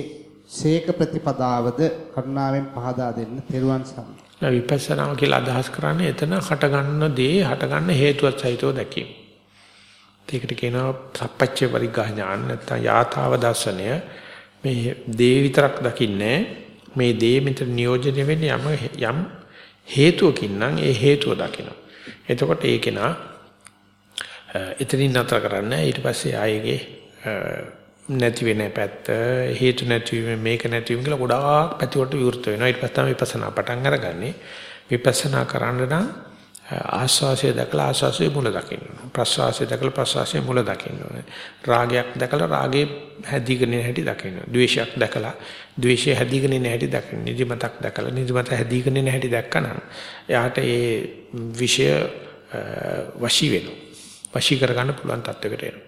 B: සේක ප්‍රතිපදාවද කරුණාවෙන් පහදා දෙන්න තෙරුවන් සරණයි.
A: විපස්සනාව කියලා අදහස් කරන්නේ එතන හටගන්න දේ හටගන්න හේතුවත් සහිතව දැකීම. ඒකට කියනවා සප්පච්ච පරිග්‍රහ ඥාන නැත්නම් යථාව දර්ශනය මේ දේ විතරක් දකින්නේ මේ දේ මෙතන නියෝජනය වෙන්නේ යම් යම් හේතුවකින් නම් ඒ හේතුව දකිනවා. එතකොට ඒකේනා එතනින් නතර කරන්න ඊට පස්සේ ආයේගේ නැති වෙන පැත්ත හේතු නැතිවීම මේක නැතිවීම කියලා ගොඩාක් පැති වලට විවෘත වෙනවා ඊට පස්සේ තමයි විපස්සනා පටන් අරගන්නේ විපස්සනා කරන්න නම් ආස්වාසය දැකලා ආස්වාසයේ මුල දකින්න ඕනේ. ප්‍රස්වාසය දැකලා ප්‍රස්වාසයේ මුල දකින්න ඕනේ. රාගයක් දැකලා රාගේ හැදීගෙන යන හැටි දකින්න ඕනේ. ද්වේෂයක් දැකලා ද්වේෂය හැදීගෙන යන හැටි දකින්න. නිදිමතක් දැකලා නිදිමත හැදීගෙන යන හැටි දැක්කනම් එයාට ඒ විෂය වශී වෙනවා. වශී කරගන්න පුළුවන් තත්යකට එනවා.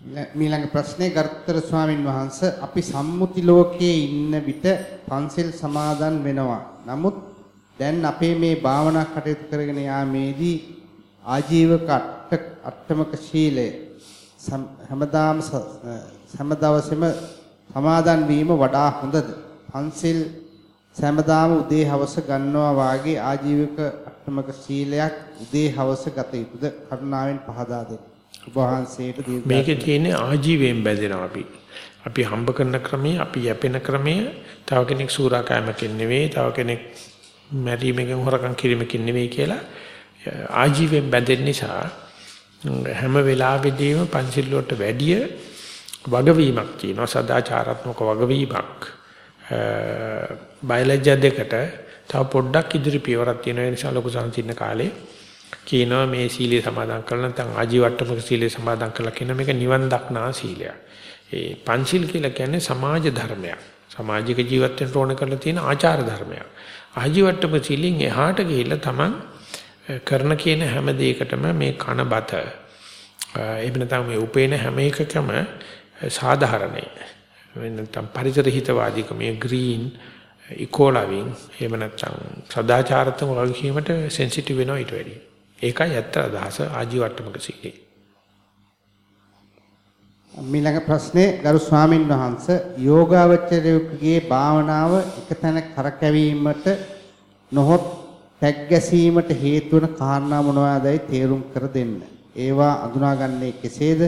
B: මීළඟ ප්‍රශ්නේ ගරුතර ස්වාමින් වහන්සේ අපි සම්මුති ලෝකයේ ඉන්න විට පන්සල් සමාදන් වෙනවා. නමුත් දැන් අපේ මේ භාවනා කටයුතු කරගෙන යාමේදී ආජීවක අට්ටමක ශීලය හැමදාම හැම දවසෙම සමාදන් වීම වඩා හොඳද? පන්සිල් හැමදාම උදේ හවස ගන්නවා වාගේ ආජීවක අට්ටමක ශීලයක් උදේ හවස ගත යුතුද? කරුණාවෙන් පහදා දෙන්න. ඔබ වහන්සේට
A: මේකේ තියෙන්නේ ආජීවයෙන් බැඳෙනවා අපි. අපි හම්බ කරන ක්‍රමයේ අපි යැපෙන ක්‍රමයේ තව කෙනෙක් සූරාකෑමකින් නෙවෙයි තව කෙනෙක් මැරීමකින් හොරකම් කිරීමකින් නෙවෙයි කියලා ආජීවයෙන් බැඳෙන නිසා හැම වෙලාවෙදීම පංචිල් වලට වැඩිය වගවීමක් තියෙනවා සදාචාරාත්මක වගවීමක් බයලජ්‍ය දෙකට තව පොඩ්ඩක් ඉදිරි පියවරක් තියෙන නිසා ලොකු සංසින්න කාලේ කියනවා මේ සීලය සමාදන් කරලා නැත්නම් ආජීවට්ටමක සීලය සමාදන් කරලා කියන මේක නිවන් දක්නා සීලයක්. ඒ පංචිල් කියලා කියන්නේ සමාජ ධර්මයක්. සමාජික ජීවත් වෙන්න ඕන කරලා තියෙන ආචාර ධර්මයක්. ආජීවට්ටම සීලෙන් එහාට ගිහිල්ලා Taman කරන කියන හැම දෙයකටම මේ කන බත එහෙම නැත්නම් මේ උපේන හැම එකකම සාධාරණයි. නැත්නම් පරිසර හිතවාදීකම මේ ග්‍රීන් ඉකෝලවින් එහෙම නැත්නම් සදාචාරත්වක වගකීමට සෙන්සිටිව් වෙනවා ඊට වැඩියි. ඒකයි ඇත්ත අදහස ආජීවට්ටමක සීලේ.
B: ඊළඟ ප්‍රශ්නේ ගරු ස්වාමින් වහන්සේ යෝගාවචරයේ භාවනාව එකතැන කරකැවීමට නොහොත් තැග් ගැසීමට හේතු වන කාරණා මොනවාදයි තේරුම් කර දෙන්න. ඒවා අඳුනාගන්නේ කෙසේද?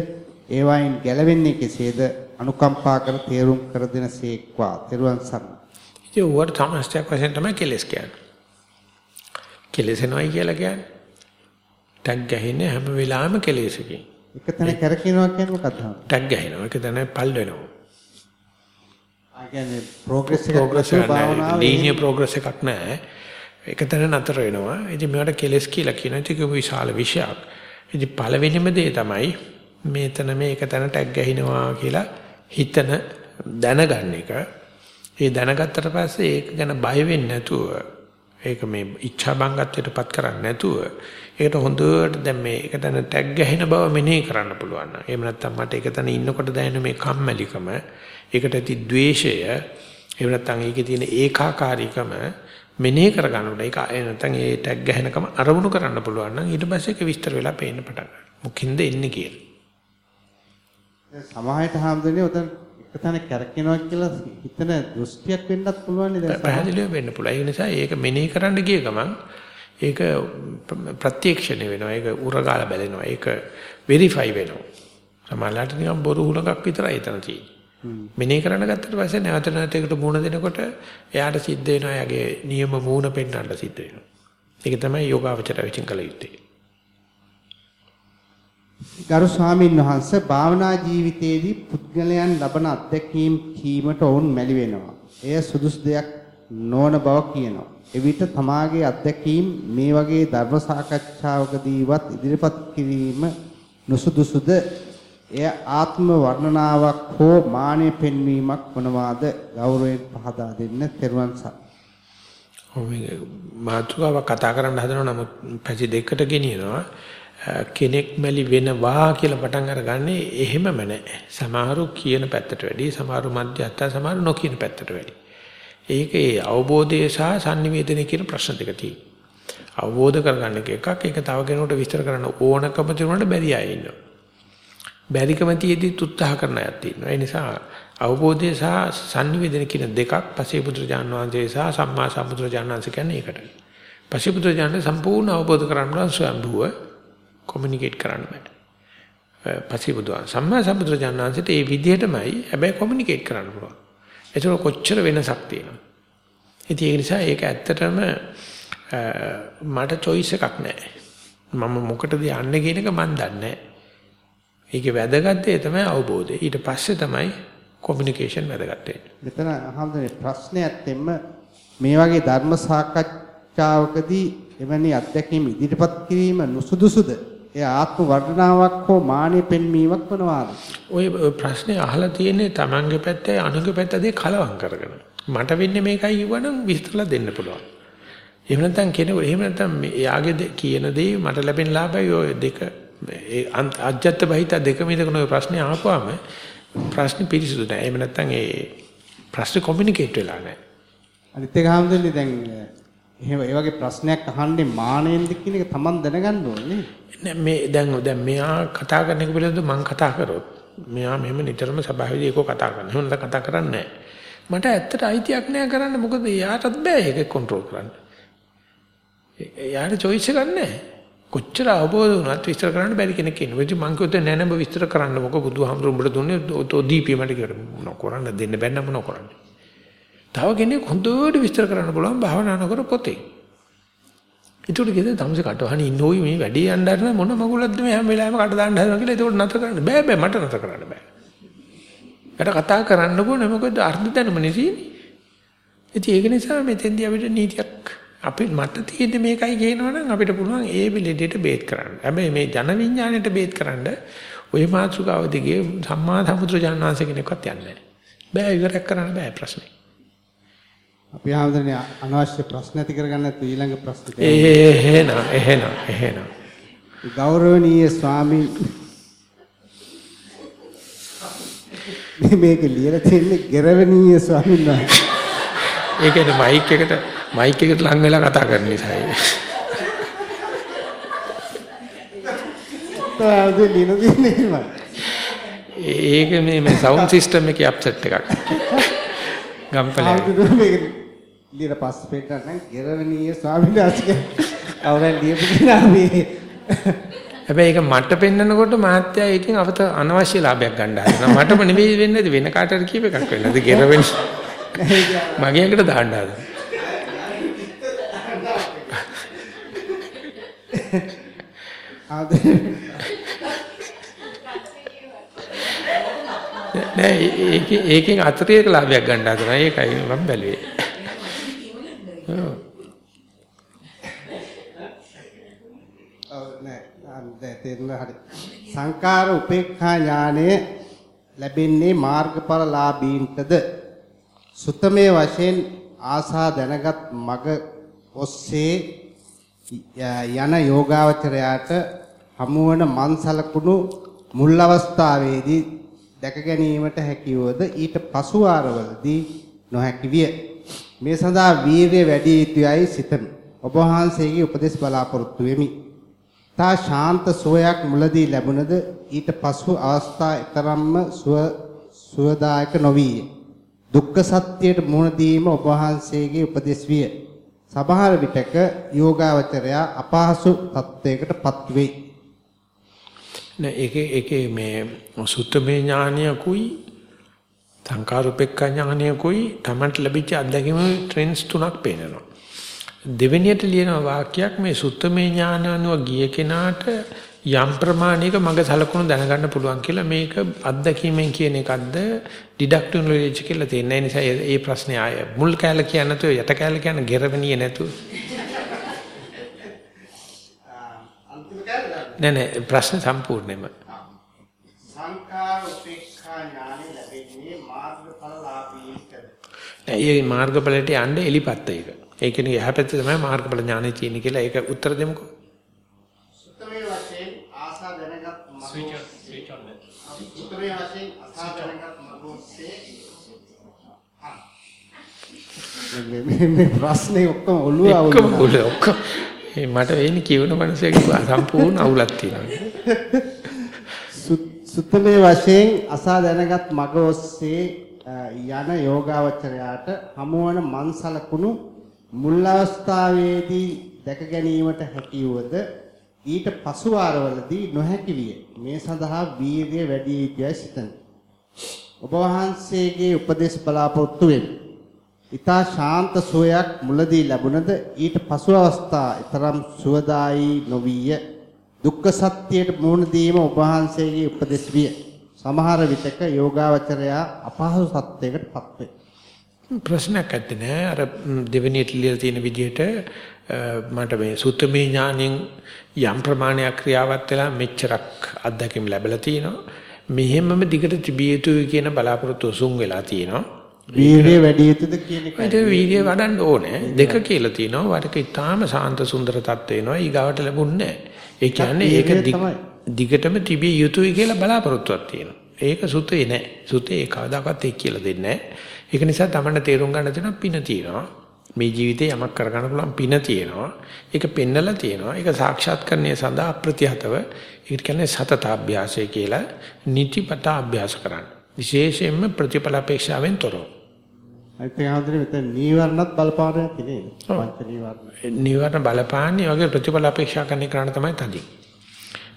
B: ඒවායින් ගැලවෙන්නේ කෙසේද? අනුකම්පා කර තේරුම් කර දෙනසේක්වා. තෙරුවන් සරණයි.
A: ඉතින් උවට තමස්තයක් වශයෙන් තමයි කෙලස් කියන්නේ. කෙලසෙනවයි කියලා කියන්නේ. ටැග් ගහින්නේ හැම වෙලාවෙම කෙලෙසකින්.
B: එක තැන කරකිනවා කියන්නේ මොකක්ද?
A: ටැග් ගහිනවා. ඒක තමයි පල් වෙනවා.
B: ආ කියන්නේ ප්‍රෝග්‍රස් එක
A: ප්‍රෝග්‍රස් එක ලීනියර් ප්‍රෝග්‍රස් එකක් නැහැ. එක තැන නතර වෙනවා. ඉතින් මේවට කෙලස් කියලා කියන එක විශාල විෂයක්. ඉතින් පළවෙනිම දේ තමයි මේතන මේ එක තැන ටැග් ගහිනවා කියලා හිතන දැනගන්න එක. ඒ දැනගත්තට පස්සේ ඒක ගැන බය වෙන්නේ නැතුව ඒක මේ ඉච්ඡා බංගත්වයටපත් කරන්නේ නැතුව ඒකට හොඳට දැන් මේ එක තැන ටැග් ගහින බව මෙනෙහි කරන්න පුළුවන් නම් එහෙම නැත්නම් මට එක තැන ඉන්නකොට දැනෙන මේ කම්මැලිකම ඒකට ඇති द्वේෂය එහෙම නැත්නම් ඒකේ තියෙන ඒකාකාරීකම මෙනෙහි කරගන්නකොට ඒක නැත්නම් ඒ ටැග් ගහනකම අරමුණු කරන්න පුළුවන් නම් ඊට පස්සේ ඒක විස්තර වෙලා පේන්න පටන් ගන්නවා. මොකින්ද එන්නේ කියලා.
B: සමාහයට හාමුදුරනේ උතන එකතන කැරකෙනවා කියලා හිතන දෘෂ්ටියක් වෙන්නත් පුළුවන් නේද?
A: පැහැදිලිව වෙන්න පුළුවන්. ඒ නිසා ඒක මෙනෙහි කරන්න ගිය ගමන් ඒක ප්‍රත්‍යක්ෂණය වෙනවා. ඒක උරගාල බැලෙනවා. ඒක වෙරිෆයි වෙනවා. සමහරවිට නිකන් බොරු හුලඟක් විතරයි එතන තියෙන්නේ. මෙනේ කරන්න ගත්තට පස්සේ නැවත නැවත ඒකට මුණ දෙනකොට එයාට සිද්ධ වෙනවා එයාගේ නියම මූණ පෙන්වන්න සිද්ධ වෙනවා. ඒක තමයි යෝගාවචර විචින් කළ යුත්තේ.
B: ගරු ස්වාමින් වහන්සේ භාවනා ජීවිතයේදී පුද්ගලයන් ලබන අත්දැකීම් කීමට ඔවුන් මැලි වෙනවා. එය සුදුසු දෙයක් නොවන බව කියනවා. එවිට තමාගේ අත්දැකීම් මේ වගේ ධර්ම සාකච්ඡාවකදීවත් ඉදිරිපත් කිරීම නුසුදුසුද එය ආත්ම වර්ණනාවක් හෝ මානෙ පෙන්වීමක් වනවාද ගෞරවයෙන් පහදා දෙන්න තෙරුවන් සරණයි.
A: මාතුකාව කතා කරන්න හදනවා නමුත් පැති දෙකකට ගෙනියනවා කෙනෙක් මැලි වෙනවා කියලා පටන් අරගන්නේ එහෙමම නැහැ. සමහරු කියන පැත්තට වැඩි සමහරු මධ්‍යස්ථ සමහරු නොකියන පැත්තට වැඩි. ඒකේ අවබෝධය සහ sannivedana කියන ප්‍රශ්න දෙක තියෙනවා. අවබෝධ කරගන්න එකක් ඒක තව කෙනෙකුට විස්තර කරන්න ඕනකම තිබුණාට බැරි අය ඉන්නවා. බැරිකම තියේදී උත්සාහ කරන අයත් ඉන්නවා. ඒ නිසා අවබෝධය සහ sannivedana කියන දෙකක් පසේ පුත්‍රජාන් වහන්සේ සහ සම්මා සම්බුදුරජාණන් වහන්සේ කියන්නේ ඒකට. පසේ පුත්‍රජාණන් සම්පූර්ණ අවබෝධ කරගන්න පුළුවන් ස්වයම්භුව කොමියුනිකේට් කරන්න බෑ. පසේ බුදුන් සම්මා සම්බුදුරජාණන් වහන්සේට ඒ විදිහටමයි හැබැයි කොමියුනිකේට් කරන්න පුළුවන්. ඒක කොච්චර වෙනසක් තියෙනවද? ඉතින් ඒ නිසා ඒක ඇත්තටම මට choice එකක් නැහැ. මම මොකටද යන්නේ කියන එක මන් දන්නේ නැහැ. ඒකේ වැදගත් දේ තමයි අවබෝධය. ඊට පස්සේ තමයි කොමියුනිකේෂන් වැදගත් වෙන්නේ.
B: මෙතන අහන්නේ ප්‍රශ්නේ ඇත්තෙම මේ වගේ ධර්ම සාකච්ඡාවකදී එවැනි අත්දැකීම් ඉදිරිපත් කිරීම නුසුදුසුද? ඒ ආත්ම වර්ණනාවක් හෝ මානෙ පෙන්වීමක් වනවාද?
A: ওই ප්‍රශ්නේ අහලා තියෙන්නේ Tamange පැත්තයි අනුගේ පැත්තදී කලවම් කරගෙන. මට වෙන්නේ මේකයි කිව්වනම් විස්තරලා දෙන්න පුළුවන්. එහෙම නැත්නම් කෙනෙකු එහෙම නැත්නම් එයාගේ කියන දේ මට ලැබෙන ලාභය ඔය දෙක ඒ අජත්ත බහිත දෙකම ඉදගෙන ඔය ප්‍රශ්නේ ආපුවාම ප්‍රශ්නේ පිළිසුදු නෑ. එහෙම නැත්නම් ඒ ප්‍රශ්නේ කොමියුනිකේට් වෙලා නෑ.
B: අනිත් එක හැමදෙන්නේ දැන් එහෙම ඒ වගේ ප්‍රශ්නයක් අහන්නේ මානෙන්ද කියන එක Taman දැනගන්න ඕනේ.
A: නෑ මේ දැන් දැන් මෙයා කතා කරන එක පිළිබඳව මම කතා කරොත් මෙයා මෙහෙම නිතරම සභාවේදී ඒකෝ කතා කරනවා. එහෙම නැත්නම් කතා කරන්නේ නෑ. මට ඇත්තට අයිතියක් නෑ කරන්න. මොකද එයාටත් බෑ ඒක කන්ට්‍රෝල් කරන්න. එයාට choice එකක් නෑ. කොච්චර අවබෝධ වුණත් විස්තර කරන්න බැරි කෙනෙක් ඉන්නවා. ඉතින් මං කිව්වොත් නෑ නෑ විස්තර කරන්න මොකද බුදුහාමුදුරුවෝ උඹට දුන්නේ ඔතෝ දීපිය මට කියලා මොන කරන්න දෙන්න බැන්න මොන කරන්නේ. තව කෙනෙක් හොඳට විස්තර කරන්න පුළුවන් භාවනා නොකර පොතේ. ඒකට කියද තමසේ කටවහන ඉන්නෝයි මේ වැඩේ යන්න හදන මොන මගුලක්ද මේ හැම වෙලාවෙම කට දාන්න හදනවා කියලා ඒකට නතර කරන්න බෑ බෑ මට නතර කරන්න බෑ. ඒකට කතා කරන්න ඕනේ මොකද අර්ථ දැනුම නෙසීනේ. ඉතින් ඒක නිසා මෙතෙන්දී අපිට නීතියක් අපි මට තියෙන්නේ මේකයි කියනවනම් අපිට පුළුවන් ඒ විලෙඩේට බේත් කරන්න. හැබැයි මේ ජන විඥාණයට බේත් කරන්න ওই මාතෘකාව දිගේ සම්මා සම්බුදු ජානනාංශ කෙනෙක්වත් යන්නේ නැහැ. බෑ ඉවරයක් කරන්න බෑ ප්‍රශ්නේ.
B: අපි ආමදනේ අනවශ්‍ය ප්‍රශ්න ඇති කරගන්න ඊළඟ ප්‍රශ්නට
A: එහෙනම් එහෙනම් එහෙනම්
B: ගෞරවනීය ස්වාමීන් මේ මේක ලියලා තියෙන්නේ ගෞරවනීය ස්වාමීන් වහන්සේ.
A: ඒ කියන්නේ මයික් එකට මයික් එකට ලං වෙලා කතා කරන නිසායි.
B: තාවද ලියන.
A: ඒක මේ මේ සවුන්ඩ් සිස්ටම් එකේ අප්සෙට් එකක්. ගම්පලයි.
B: ලියලා පස්සේ පෙන්නන්න ගෞරවනීය ස්වාමීන් වහන්සේ. අවරන් ලියපු කෙනා මේ
A: හැබැයි ඒක මට පෙන්නකොට මහත්තයා ඒකෙන් අවත අනවශ්‍ය ලාභයක් ගන්න හදනවා. මටම නෙවෙයි වෙන්නේ වෙන කාටද කීප එකක් වෙන්නද ගෙරවෙන්න. මගේ එකට දාන්න නෑ ඒකෙන් අතරේක ලාභයක් ගන්න හදනවා. ඒකයි මම බැලුවේ. ඔව්.
B: ඔව් නෑ දැන් තේරුණා හරි. සංකාර උපේක්ඛා ඥානය ලැබෙන්නේ මාර්ගඵලලාභීන්ටද සුතමේ වශයෙන් ආසා දැනගත් මග ඔස්සේ යන යෝගාවචරයාට හමුවන මන්සලකුණු මුල් අවස්ථාවේදී දැක ගැනීමට හැකියවද ඊට පසු ආරවලදී නොහැකි විය. මේ සඳහා වීරිය වැඩි යුතුයයි සිතමි. ඔබ වහන්සේගේ උපදෙස් බලාපොරොත්තු වෙමි. තා ශාන්ත සෝයක් මුලදී ලැබුණද ඊට පසු අවස්ථා ඊතරම්ම සුව සුවදායක නොවිය. දුක්ඛ සත්‍යයට මුහුණ දීම ඔබ වහන්සේගේ උපදෙස් විය. සමහර විටක යෝගාවචරයා අපහසු තත්වයකට පත් වෙයි.
A: නෑ ඒකේ ඒකේ මේ සුත්තමේ ඥානියකුයි සංකාරුපෙක්ඛ ඥානියකුයි තමන්ට ලැබිච්ච අත්දැකීම ට්‍රෙන්ඩ්ස් තුනක් පේනවා. දෙවෙනියට ලියන වාක්‍යයක් මේ සුත්තමේ ඥාන අනුව ගිය කෙනාට යම් ප්‍රමාණයක මග සලකුණු දැනගන්න පුළුවන් කියලා මේක අත්දැකීමෙන් කියන එකක්ද ඩිඩක්ටිව් නොලෙජ් කියලා තියෙන නිසා ඒ ප්‍රශ්නේ ආය. මුල් කැල කියන්නේ නැතුව යට කැල කියන්නේ ගෙරවණිය නැතුව. නෑ නෑ ප්‍රශ්න සම්පූර්ණයෙන්ම
B: සංකාර උපේක්ඛා ඥානෙ ලැබෙන්නේ මාර්ගඵලලාභීන්ටද
A: නෑ ඒ මාර්ගඵලයට යන්න එලිපත්ත ඒක. ඒ කියන්නේ යහපැත්තේ තමයි මාර්ගඵල ඥානෙ තියෙන්නේ කියලා ඒක උත්තර දෙමුකෝ.
B: සුතමේ වශයෙන් ආසා දැනගත් මග සුතමේ වශයෙන් ආසා දැනගත් මගොස්සේ මේ මේ මේ ප්‍රශ්නේ ඔක්කොම ඔළුව අවුල්
A: ඔක්කොම ඔක්කොම මට වෙන්නේ කියවන මිනිස්සුගේ සම්පූර්ණ අවුලක් තියෙනවා.
B: සුත්තමේ වශයෙන් අසා දැනගත් මග ඔස්සේ යන යෝගාවචරයාට හමුවන මන්සලකුණු මුල් අවස්ථාවේදී දැක ගැනීමට හැකි වූද ඊට පසු වාරවලදී නොහැකි විය. මේ සඳහා වීර්යය වැඩි යුතුයි සිතන. ඔබ වහන්සේගේ උපදේශ බලාපොරොත්තු වෙමි. ඊතා ශාන්ත සෝයක් මුලදී ලැබුණද ඊට පසු අවස්ථා ඊතරම් සුවදායි නොවිය. දුක්ඛ සත්‍යයට මුහුණ දීම ඔබ වහන්සේගේ උපදෙස් විය. සමහර විටක යෝගාවචරයා අපහසු සත්‍යයකට පත්වේ.
A: ප්‍රශ්නයක් ඇත්තේ නෑ. අර දෙවෙනියට ලියලා තියෙන විදිහට මට මේ සුත්තමේ ඥාණයෙන් යම් ප්‍රමාණයක් ක්‍රියාවත් වෙලා මෙච්චරක් අත්දැකීම් ලැබලා තිනවා. මෙහෙමම දිගට තිබිය යුතුයි කියන බලාපොරොත්තු සුන් වෙලා තියෙනවා
B: වීර්යය වැඩි යුතුද කියන
A: ඒක
B: එකයි.
A: වීර්ය වඩන්න ඕනේ. දෙක කියලා තියෙනවා වරක ඊටාම සාන්ත සුන්දර තත්ත්ව වෙනවා ඊගාවට ලැබුණේ නැහැ ඒ කියන්නේ ඒක
B: වීර්යය
A: දිග-
B: තමයි.
A: දිගටම තිබිය යුතුයි කියලා බලාපොරොත්තුවක් තියෙනවා. ඒක සුතේ නෑ. සුතේ කවදාකවත් ඒක කියලා දෙන්නේ නැහැ ඒක නිසා තමන්න තේරුම් ගන්න තියෙනවා පින තියෙනවා. මේ ජීවිතේ යමක් කරගන්න පුළුවන් පින තියෙනවා. ඒක පෙන්නලා තියෙනවා. ඒක සාක්ෂාත්කරණය සඳහා අප්‍රතිහතව. ඒකට කියන්නේ සතතාභ්‍යාසය කියලා නිතිපතා අභ්‍යාස කරන්න. විශේෂයෙන්ම ප්‍රතිඵල අපේක්ෂාවෙන් තොරව.
B: හඳුනේ මෙතන නීවරණත් බලපානයක් නේද?
A: ඔව්.
B: පංච නීවරණ.
A: නිවර්ණ බලපාන්නේ වගේ ප්‍රතිඵල අපේක්ෂා කරන කරණ තමයි තදින්.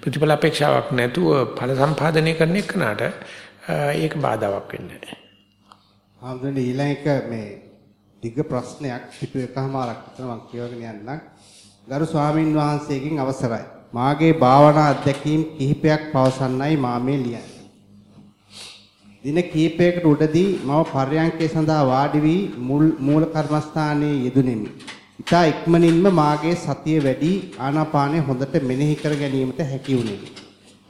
A: ප්‍රතිඵල අපේක්ෂාවක් නැතුව ඵල සම්පාදනය කරන එකනට ඒක බාධාවක් වෙන්නේ නැහැ.
B: හඳුනේ ඊළඟ එක මේ දිග ප්‍රශ්නයක් පිටු එකමාරක් විතර මම කියවගෙන යන්නම්. ගරු ස්වාමින් වහන්සේගෙන් අවසරයි. මාගේ භාවනා අධ්‍යක්ීම් කිහිපයක් පවසන්නයි මා මේ ලියන්නේ. දින කිහිපයකට උඩදී මම පර්යංකේ සඳහා වාඩි වී මුල් මූල කර්මස්ථානයේ යෙදුණෙමි. ඉතා ඉක්මනින්ම මාගේ සතිය වැඩි ආනාපානය හොඳට මෙනෙහි කර ගැනීමට හැකි වුණේ.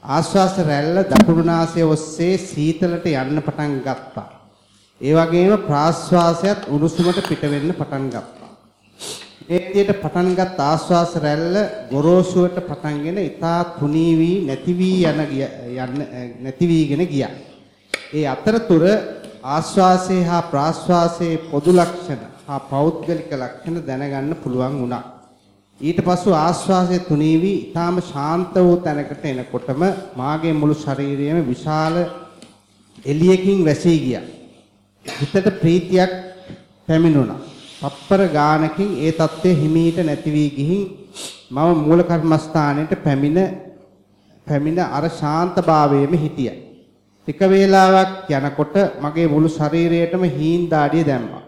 B: ආශ්වාස රැල්ල දකුණු නාසය ඔස්සේ සීතලට යන්න පටන් ගත්තා. ඒ වගේම ප්‍රාශ්වාසයත් උණුසුමට පිට වෙන්න පටන් ගත්තා. මේ විදිහට පටන්ගත් ආශ්වාස රැල්ල ගොරෝසුවට පටන්ගෙන ඉතා තුනී වී නැති වී යන යන්න නැති වීගෙන ගියා. ඒ අතරතුර ආශ්වාසයේ හා ප්‍රාශ්වාසයේ පොදු ලක්ෂණ හා පෞද්ගලික ලක්ෂණ දැනගන්න පුළුවන් වුණා. ඊට පසු ආශ්වාසය තුනී වී ඊටාම ශාන්ත වූ තැනකට එනකොටම මාගේ මුළු ශරීරයම විශාල එළියකින් වැසී ගියා. හිතට ප්‍රීතියක් පැමිණුණා. තප්පර ගානකින් ඒ தත්ත්වය හිමීට නැති වී ගිහින් මම මූල කර්මස්ථානයට පැමිණ පැමිණ අර ශාන්තභාවයේම හිටියා. ටික වේලාවක් යනකොට මගේ මුළු ශරීරයටම හීන් දාඩිය දැම්මා.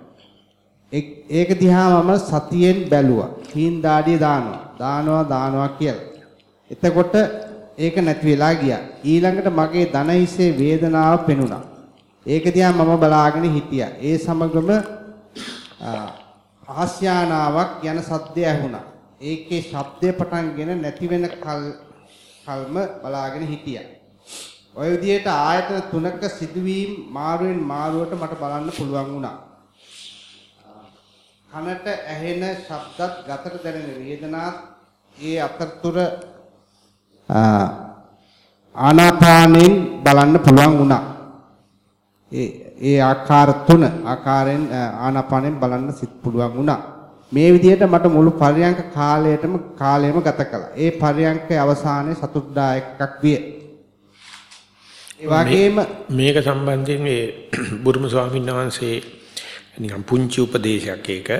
B: ඒක දිහා මම සතියෙන් බැලුවා. හීන් දාඩිය දානවා. දානවා දානවා කියලා. එතකොට ඒක නැති වෙලා ගියා. ඊළඟට මගේ දන හිසේ වේදනාව පෙනුණා. ඒක දිහා මම බලාගෙන හිටියා. ඒ සමගම ආස්‍යානාවක් යන සද්දය ඇහුණා. ඒකේ ශබ්දය පටන්ගෙන නැති වෙන කල් කල්ම බලාගෙන හිටියා. ඔය විදිහට ආයතන තුනක සිදුවීම් මාරුවෙන් මාරුවට මට බලන්න පුළුවන් වුණා. කනට ඇහෙන ශබ්දත් ගතට දැනෙන වේදනාත් ඒ අතරතුර ආනාපානෙන් බලන්න පුළුවන් වුණා. ඒ ඒ ආකාර තුන ආකාරයෙන් ආනාපානෙන් බලන්න සිත් පුළුවන් වුණා. මේ විදිහට මට මුළු පරියංක කාලයටම කාලයම ගත කළා. ඒ පරියංකයේ අවසානයේ සතුටුදායකක් විය.
A: ඒ වගේම මේක සම්බන්ධයෙන් මේ බුරුම ස්වාමීන් වහන්සේ නිකන් පුංචි උපදේශයක් ඒක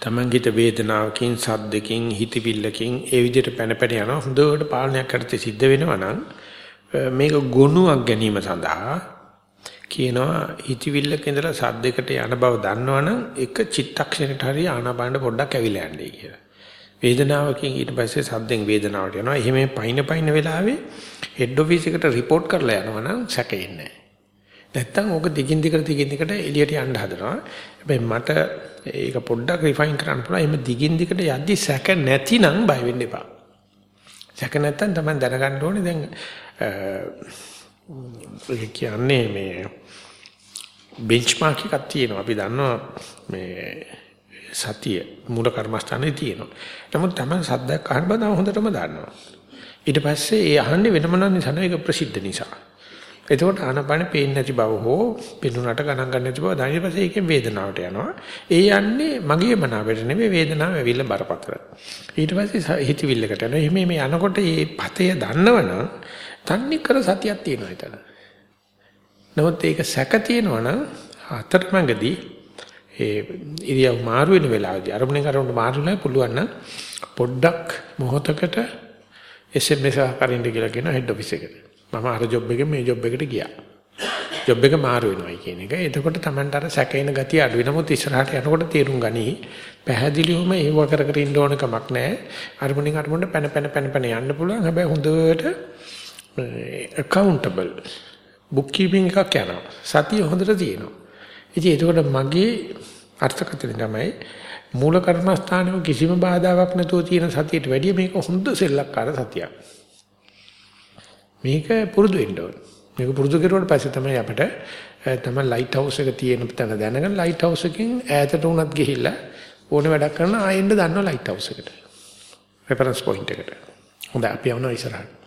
A: තමන්ගිට වේදනාවකින් සද්දකින් හිතවිල්ලකින් ඒ විදිහට පැන පැන යනවා හොඳට පාලනයක් කරලා සිද්ධ වෙනවා නම් මේක ගුණයක් ගැනීම සඳහා කියනවා හිතවිල්ලක ඉඳලා සද්දයකට යන බව දන්නවනම් එක චිත්තක්ෂණයට හරි ආනාපානෙ පොඩ්ඩක් ඇවිල්ලා යන්නයි කියලා. වේදනාවකින් ඊට පස්සේ සද්දෙන් වේදනාවට යනවා. එහෙම පයින් පයින් වෙලාවේ හෙඩ් ඔෆිස් එකට report කරලා යනවා නම් සැකෙන්නේ නැහැ. නැත්තම් ඕක දිගින් දිගට දිගින් දිගට එළියට යන්න හදනවා. හැබැයි මට ඒක පොඩ්ඩක් රිෆයින් කරන්න පුළුවන්. එහෙම දිගින් දිගට යද්දි සැක නැතිනම් බය වෙන්න එපා. සැක නැත්තම් තමයි දැනගන්න ඕනේ දැන් ඒ කියන්නේ මේ බෙන්ච්මාර්ක් එකක් තියෙනවා. අපි දන්නවා මේ සතිය මූල කර්මස්ථානේ තියෙනවා. නමුත් තමයි සද්දයක් අහන්න බෑ හොඳටම දන්නවා. ඊට පස්සේ ඒ අහන්නේ වෙනම නිසා නෙවෙයි ඒක ප්‍රසිද්ධ නිසා. එතකොට ආනපන පේන්නේ නැති බව හෝ පිටුනට ගණන් ගන්න නැති බව දැන් ඊට පස්සේ ඒකෙන් වේදනාවට යනවා. ඒ යන්නේ මගේ මනාවට නෙවෙයි වේදනාව ඇවිල්ලා බරපතල. ඊට පස්සේ හිතවිල්ලකට යනවා. එහෙම මේ යනකොට මේ පතය දන්නවනම් තන්නේ කර සතියක් තියෙනවා එතන. නමුත් ඒක සැක තියෙනවනම් අතරමඟදී ඒ ඉරියව් මාරු වෙන වෙලාවදී අරමුණෙන් අරමුණට මාරු වෙලා පුළුවන් නම් පොඩ්ඩක් මොහොතකට SMS එකක් අරින්න කියලා කියන හෙඩ් ඔෆිස් එකට. මම අර ජොබ් එකෙන් මේ ජොබ් එකට ගියා. ජොබ් එක මාරු වෙනවයි කියන එක. එතකොට Tamanට අර සැකේන ගතිය අඩු වෙනමුත් ඉස්සරහට යනකොට තේරුම් ගනි. පැහැදිලිවම ඒව කර කර ඉන්න ඕන කමක් නැහැ. අරමුණෙන් අරමුණට පැන පැන පැන පැන යන්න පුළුවන්. හැබැයි හොඳට accountable book keeping එකක් යනවා. සතිය හොඳට තියෙනවා. ඉතින් එතකොට මගේ අර්ථකථනය තමයි මූල කර්මස්ථානෙම කිසිම බාධාවක් නැතුව තියෙන සතියට වැඩිය මේක හොඳ සෙල්ලක්කාර සතියක්. මේක පුරුදු වෙන්න ඕනේ. මේක පුරුදු කරුවාට පස්සේ තමයි අපිට තමයි ලයිට් හවුස් එක තියෙන තැන දැනගෙන ලයිට් හවුස් එකකින් ඈතට උනත් ගිහිල්ලා ඕන වැඩක් කරන ආයෙන්න දන්නවා ලයිට් හවුස් එකට. රෙෆරන්ස් පොයින්ට් එකට. හොඳයි අපි යනවා ඉස්සරහට.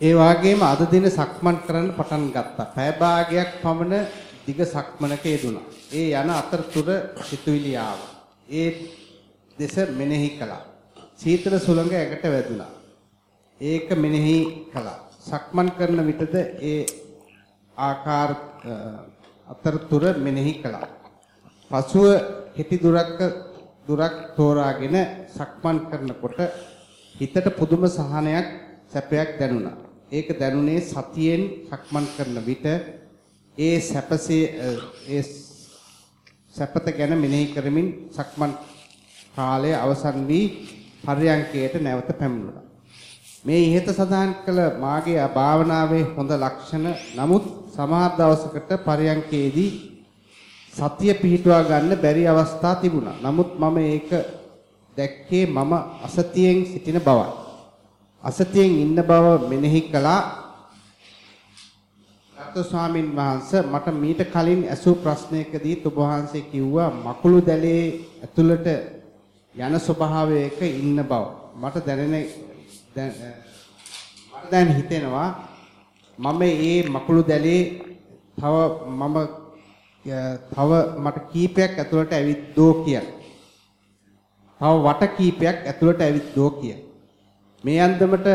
B: ඒ වගේම අද දින සක්මන් කරන්න පටන් ගත්තා. පැය භාගයක් පමණ දිග සක්මනක යෙදුණා. ඒ යන අතරතුර සිතුවිලි ආවා. ඒ දෙස මෙනෙහි කළා. සීතල සුළඟ ඇඟට වැදුනා. ඒක මෙනෙහි කළා. සක්මන් කරන විටද ඒ ආකාර අතරතුර මෙනෙහි කළා. පසුව කෙටි දුරක් දුරක් තෝරාගෙන සක්මන් කරනකොට හිතට පුදුම සහනයක් සැපයක් දැනුණා. ඒක දැනුනේ සතියෙන් සක්මන් කරන විට ඒ සැපසේ ඒ සැපත ගැන මෙනෙහි කරමින් සක්මන් කාලය අවසන් වී පර්යංකයට නැවත පැමිණුණා. මේ ඉහත සඳහන් කළ මාගේ භාවනාවේ හොඳ ලක්ෂණ නමුත් සමහර දවසකට පරයන්කේදී සතිය පිහිටුවා ගන්න බැරි අවස්ථා තිබුණා. නමුත් මම ඒක දැක්කේ මම අසතියෙන් සිටින බවයි. අසතියෙන් ඉන්න බව මෙනෙහි කළා. රත්න ස්වාමින් වහන්සේ මට මීට කලින් ඇසූ ප්‍රශ්නයකදී ඔබ වහන්සේ කිව්වා මකුළු දැලේ ඇතුළට යන ස්වභාවයක ඉන්න බව. මට දැනෙන මට දැන් හිතෙනවා මම මේ මකුළු දැලේ තව මම තව මට කීපයක් ඇතුළට ඇවිද්දෝ කිය. තව වට කීපයක් ඇතුළට ඇවිද්දෝ කිය. මේ අන්දමට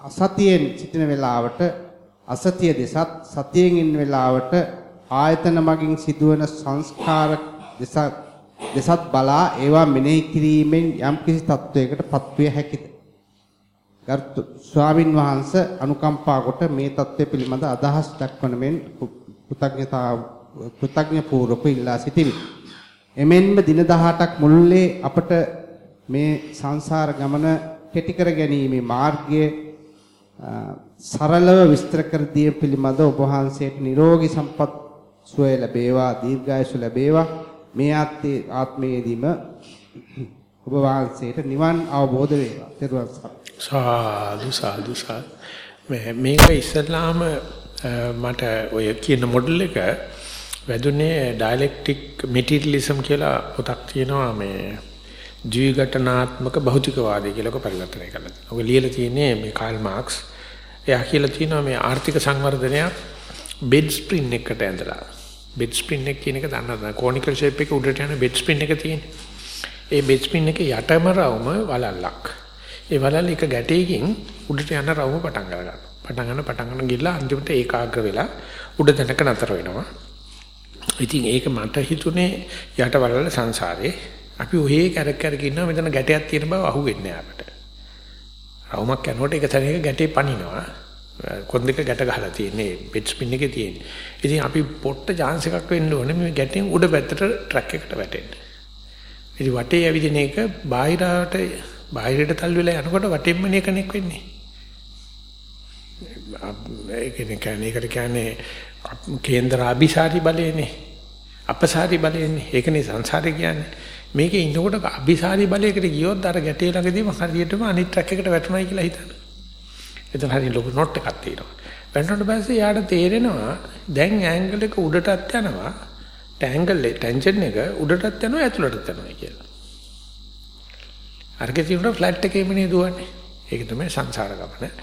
B: අසතියෙන් සිටින වෙලාවට අසතිය දෙසත් සතියෙන් ඉන්න වෙලාවට ආයතන මගින් සිදුවන සංස්කාර දෙසත් දෙසත් බලා ඒවා මෙනෙහි කිරීමෙන් යම්කිසි තත්වයකට පත්විය හැකිද? ගරුත්ව ස්වාමින් වහන්සේ අනුකම්පා කොට මේ தත්ත්වය පිළිබඳ අදහස් දක්වන මෙන් කෘතඥතාව කෘතඥ පූර්වක ඉල්ලා සිටිමි. එමෙන්ම දින 18ක් මුළුල්ලේ අපට මේ සංසාර ගමන කෙටි කර ගැනීමේ මාර්ගය සරලව විස්තර කර දීම පිළිබඳ ඔබ වහන්සේට නිරෝගී සම්පත් සුවය ලැබේවා දීර්ඝායුෂ ලැබේවා මේ ආත්මයේදීම ඔබ වහන්සේට නිවන් අවබෝධ වේවා. ත්වන්
A: සාදු සාදු සාදු මේක ඉස්සල්ලාම මට ඔය කියන මොඩල් එක වැදුනේ ඩයලෙක්ටික් මෙටීරියලිසම් කියලා පොතක් තියෙනවා මේ ද්විඝටනාත්මක භෞතිකවාදය කියලා ඔක පරිවර්තනය කරලා. ඔක ලියලා තියෙන්නේ මේ කාල් මාක්ස්. එයා කියලා තියෙනවා මේ ආර්ථික සංවර්ධනයක් බෙඩ් ස්ප්‍රින් එකට ඇඳලා. බෙඩ් ස්ප්‍රින් එක කියන එක දන්නවද? කෝනිකල් ෂේප් එක උඩට යන බෙඩ් ස්ප්‍රින් එක තියෙන්නේ. ඒ බෙඩ් ස්ප්‍රින් එක යටම රවුම වලල්ලක්. ඒ වලල්ල එක ගැටයකින් උඩට යන රවුම පටන් ගන්නවා. පටන් ගන්න පටන් ගන්න ගිහලා අන්තිමට ඒකාග්‍ර වෙලා උඩ තැනක නතර වෙනවා. ඉතින් ඒක මට හිතුනේ යට වලල්ල සංසාරේ අපි ඔහේ කැරක් කැරක ඉන්නවා මෙතන ගැටයක් තියෙන බව අහුවෙන්නේ නැහැ අපට. රවුමක් යනකොට ඒක තැනක ගැටේ පනිනවා. කොන් දෙක ගැට ගහලා තියෙන්නේ බෙඩ් ස්පින් එකේ තියෙන්නේ. ඉතින් අපි පොට්ට chance එකක් වෙන්න ඕනේ මේ ගැටෙන් උඩ පැත්තට ට්‍රැක් එකට වැටෙන්න. ඉතින් වටේ ඇවිදින එක බාහිරට බාහිරට තල් වෙලා යනකොට වටෙන්ම කෙනෙක් වෙන්නේ. ඒක කියන්නේ ඒකට කියන්නේ කේන්දර අபிසාරි බලයනේ. අපසාරි බලයනේ. ඒකනේ සංසාරේ කියන්නේ. මේකේ ඉන්නකොට අபிසාරි බලයකට ගියොත් අර ගැටේ ළඟදීම හරියටම අනිත් ට්‍රැක් එකට වැටුණයි කියලා හිතන්න. එතන හරිය ලොකු නොට් එකක් තියෙනවා. වැටුණාට පස්සේ යාට තේරෙනවා දැන් ඇන්ගල් එක උඩටත් යනවා. ටැන්ගල් ටැන්ජන් එක උඩටත් යනවා ඇතුළටත් යනවා කියලා. අරකේ තියෙන ෆ්ලැට් එකේම නේ දුවන්නේ. ඒක තමයි සංසාර ගමන.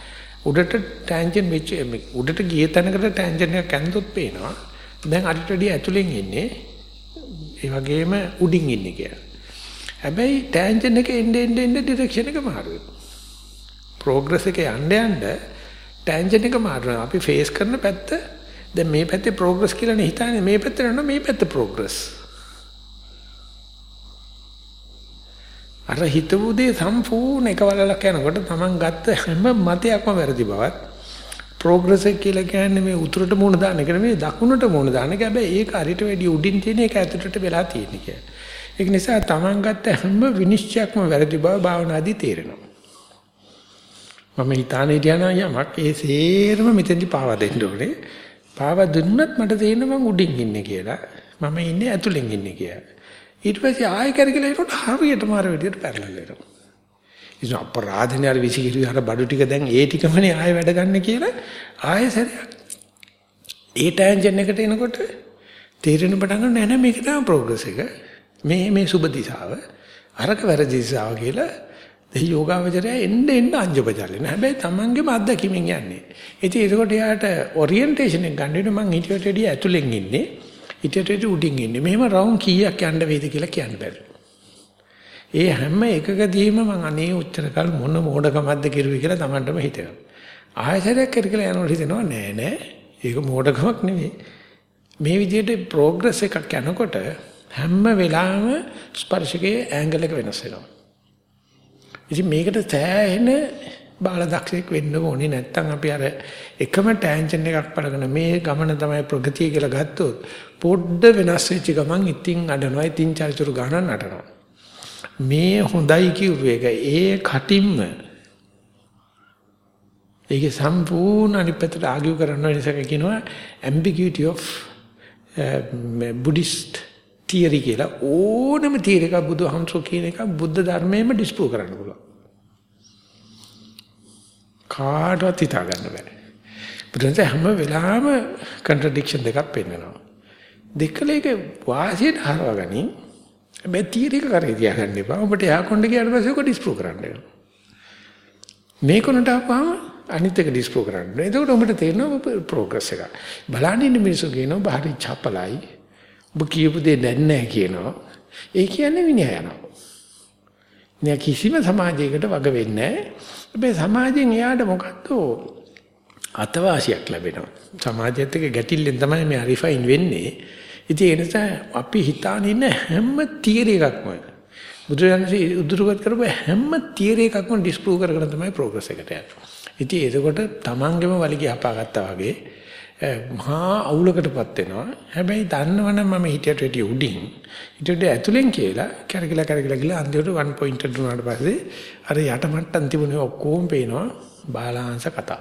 A: උඩට ටැන්ජන් වෙච්ච උඩට ගිය තැනකට ටැන්ජන් එක කැන්දොත් පේනවා. දැන් අරිට වැඩි ඇතුලෙන් ඉන්නේ. ඒ වගේම උඩින් ඉන්නේ කියලා. හැබැයි ටැන්ජන් එක එන්නේ එන්නේ ඩිරෙක්ෂන් එක මාරු වෙනවා. ප්‍රෝග්‍රස් එක යන්න යන්න ටැන්ජන් එක මාරු වෙනවා. අපි ෆේස් කරන පැත්ත දැන් මේ පැත්තේ ප්‍රෝග්‍රස් කියලානේ හිතන්නේ මේ පැත්තට යනවා මේ පැත්ත ප්‍රෝග්‍රස්. අර හිතපු දේ සම්පූර්ණ එකවලලක් යනකොට Taman ගත්ත හැම මතයක්ම වැරදි බවත් ප්‍රෝග්‍රස් එක කියලා කියන්නේ මේ උතුරට මුණ දාන එක නෙමෙයි දකුණට මුණ දාන එක. හැබැයි ඒක හරියට වැඩි උඩින් තියෙන එක ඇතුළට වෙලා තියෙන එක. ඒක නිසා Taman ගත්ත හැම විනිශ්චයක්ම වැරදි බව භාවනාදී තේරෙනවා. මම හිතාන හිටියනා යමක් ඒ සේරම මෙතෙන්දි පාවා දෙන්න ඕනේ. පාවා දුන්නත් මට තේරෙනවා මං උඩින් ඉන්නේ කියලා. මම ඉන්නේ ඇතුලෙන් ඉන්නේ කියලා. ඊට පස්සේ ආයෙ කරගලා ඒකට හරියටම අර විදියට පැරලල් වෙනවා. ඉතින් අපරාධනේ අර විසිකිරි අර බඩු ටික දැන් ඒ ටිකමනේ ආයෙ වැඩ ගන්න කියලා ආයෙ සැරයක්. ඒ ටැන්ජන් එකට එනකොට තේරෙන පටන් ගන්න නෑ නෑ මේක තමයි ප්‍රෝග්‍රස් එක. මේ මේ සුබ දිශාව අරක වැරදි දිශාව කියලා ඒ යෝගාවචරය එන්න එන්න අංජබජල්ලන. හැබැයි Tamangeම අත්දැකීමෙන් යන්නේ. ඉතින් ඒකට එයාට ඔරියන්ටේෂන් එක ගන්න වෙන මං හිටියට වැඩිය ඇතුලෙන් ඉන්නේ. හිටියට වැඩිය උඩින් ඉන්නේ. මෙහෙම රවුම් කීයක් යන්න වේද කියලා කියන්න බැහැ. ඒ හැම එකකදීම මං අනේ උත්තර කල් මොන මෝඩකමක්ද කිරුවේ කියලා Tamanටම හිතෙනවා. ආයතරයක් කරකලා යනකොට හිතෙනවා නෑ නෑ. ඒක මෝඩකමක් නෙවෙයි. මේ විදිහට ප්‍රෝග්‍රස් එකක් යනකොට හැම වෙලාවෙම ස්පර්ශකයේ ඇන්ගල් එක වෙනස් වෙනවා. ඉතින් මේකට සෑහෙන බාලදක්ෂයෙක් වෙන්න ඕනේ නැත්නම් අපි අර එකම ටැන්ජන් එකක් පලගෙන මේ ගමන තමයි ප්‍රගතිය කියලා ගත්තොත් පොඩ්ඩ වෙනස් වෙච්ච ගමන් ඉතින් අඩනවා. ඉතින් චරිචුරු ගණන් නටනවා. මේ හොඳයි කිව්ව එක ඒ කටින්ම ඒකේ සම්පූර්ණ අනිත් පැත්තට ආගියු කරන්න නිසා කියනවා ambiguity of eh, Buddhist theory කියලා ඕනම තියරි එකක් බුදුහමසෝ කියන එක බුද්ධ ධර්මයෙන්ම ඩිස්ප්‍රූව් කරන්න පුළුවන්. කාටවත් හිතා ගන්න බෑ. බුදුන්සේ හැම වෙලාවෙම කන්ට්‍රඩික්ෂන් දෙකක් පෙන්නනවා. දෙකලේක වාසියට හරවගනි. හැබැයි තියරි එක කරේ තියාගන්න එපා. ඔබට එහා කොණ්ඩ ගියාට පස්සේ ඔක ඩිස්ප්‍රූව් කරන්න වෙනවා. මේ කොනට ආපුවාම අනිත් එක ඩිස්ප්‍රූව් කරන්න. එතකොට ඔබට තේරෙනවා ප්‍රෝග්‍රස් එක. බලන්න ඉන්න මිනිස්සු කියනවා බහරි චපලයි. ඔබ කියපු දේ දැන් නැහැ කියනවා. ඒ කියන්නේ විනය යනවා. නෑ කිසිම සමාජයකට වග වෙන්නේ නැහැ. හැබැයි සමාජයෙන් එයාට මොකද්ද අතවාසියක් ලැබෙනවා. සමාජයත් එක්ක ගැටිල්ලෙන් තමයි මේ රිෆයින් වෙන්නේ. ඉතින් ඒ නිසා අපි හිතාන ඉන්න හැම තියරි එකක්ම බුදුරජාණන්සේ උදුරුගත කරපු හැම තියරි එකක්ම ඩිස්ප්‍රූව් කරගෙන තමයි ප්‍රෝග්‍රස් එකට යන්නේ. ඉතින් එතකොට තමන්ගෙම වලිගය හපාගත්තා වගේ මහා අවුලකටපත් වෙනවා. හැබැයි දන්නවනම් මම හිතයට වැඩි උඩින් හිතට ඇතුලෙන් කියලා කැරකිලා කැරකිලා ගිහලා අන්තිමට 1 පොයින්ට් දුන්නාට පස්සේ අර යට මට්ටම් තිබුණේ ඔක්කොම පේනවා බාලාංශ කතා.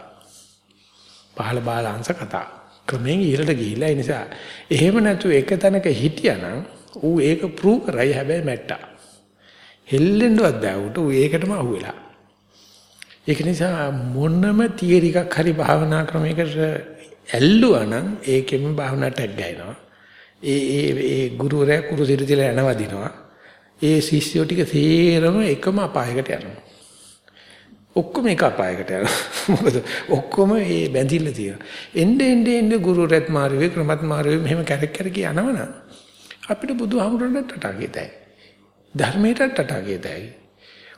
A: පහළ බාලාංශ කතා. ක්‍රමයෙන් ඉහළට ගිහිල්ලා ඒ නිසා එහෙම නැතු එක තැනක හිටියානම් ඌ ඒක ප්‍රූව් කරයි හැබැයි මැට්ටා. හෙල්ලෙන්නවත් බෑ ඌට ඌ ඒකටම අහුවෙලා. ඒක නිසා මොනම තියරි එකක් හරි භාවනා ක්‍රමයකට ඇල්ලුවා නම් ඒකෙම භාවනා ටැග් ගන්නවා. ඒ ඒ ඒ ගුරුවරයා කුරුසිර තියලා යනවදිනවා. ඒ ශිෂ්‍යෝ ටික සේරම එකම අපායකට යනවා. ඔක්කොම එක අපායකට යනවා. මොකද ඔක්කොම ඒ බැඳිලා තියෙනවා. එnde ende ende ගුරුරත් මාරුවේ ක්‍රමත් මාරුවේ මෙහෙම කැරක් කැරක යනවනම් අපිට බුදුහාමුදුරන්ට ටටාගෙතයි. ධර්මයට ටටාගෙතයි.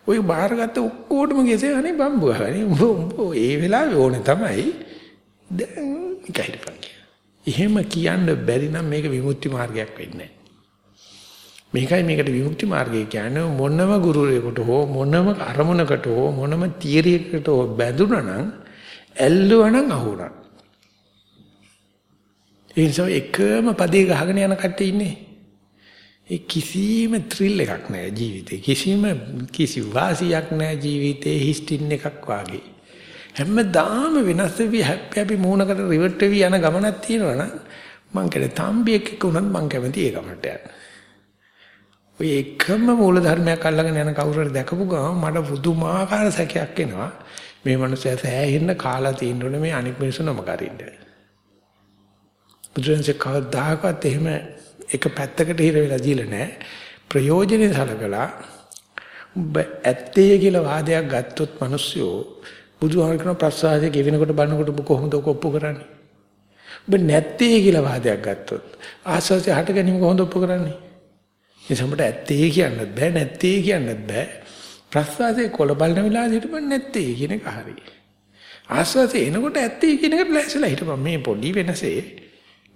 A: ඔය බාරගත්ත ඔක්කොටම ගෙසේ අනේ බම්බුවා. උඹ ඒ වෙලාවේ ඕනේ තමයි. දැන් ගහිරපන් කියලා. එහෙම කියන්න බැරි නම් මේක විමුක්ති මාර්ගයක් වෙන්නේ නැහැ. මේකයි මේකට විමුක්ති මාර්ගය කියන්නේ මොනම ගුරුවරයෙකුට හෝ මොනම අරමුණකට හෝ මොනම තියරියකට හෝ බැඳුනා නම් ඇල්ලුවා නම් අහුණා. ඒ නිසා එකම පදේ ගහගෙන යන කට්ටිය ඉන්නේ. ඒ කිසිම ත්‍රිල් එකක් නැහැ ජීවිතේ. කිසිම කිසි වාසියක් නැහැ ජීවිතේ හිස්ටින් එකක් වාගේ. හැමදාම වෙනස් වෙවි හැපි හැපි මූණකට රිවර්ට් වෙවි යන ගමනක් තියෙනවා නම් මං කියන්නේ තම්බියෙක් එක්ක උනත් මං කැමති ඒ ගමනට යන්න. ඔය එකම මූල ධර්මයක් අල්ලගෙන යන කවුරු හරි දැකපු ගමන් මට පුදුමාකාර සැකයක් එනවා. මේ මනුස්සයා සෑහෙන්න කාලා තියෙනෝනේ මේ අනික් මිනිස්සු නම කරින්න. බුදුන්සේ කවදාකවත් එහෙම එක පැත්තකට හිර වෙලා දීලා නැහැ. ප්‍රයෝජනෙ සලකලා ඔබ ඇත්තේ කියලා වාදයක් ගත්තොත් මිනිස්සු බුදුහාම කරන ප්‍රසආදයේ ගෙවෙනකොට බලනකොට ඔබ කොහොමද ඔප්පු කරන්නේ? ඔබ නැත්තේ කියලා වාදයක් ගත්තොත් ආස්වාදයේ හට ගැනීම කොහොමද ඔප්පු කරන්නේ? ඒ සම්පට ඇත්තේ කියන්නත් බෑ නැත්තේ කියන්නත් බෑ. ප්‍රසආදයේ කොළ බලන වෙලාවට හිටපන් නැත්තේ කියන එක හරි. ආස්වාදයේ එනකොට ඇත්තේ කියන එකට ලැසලා හිටපන් මේ පොඩි වෙනසේ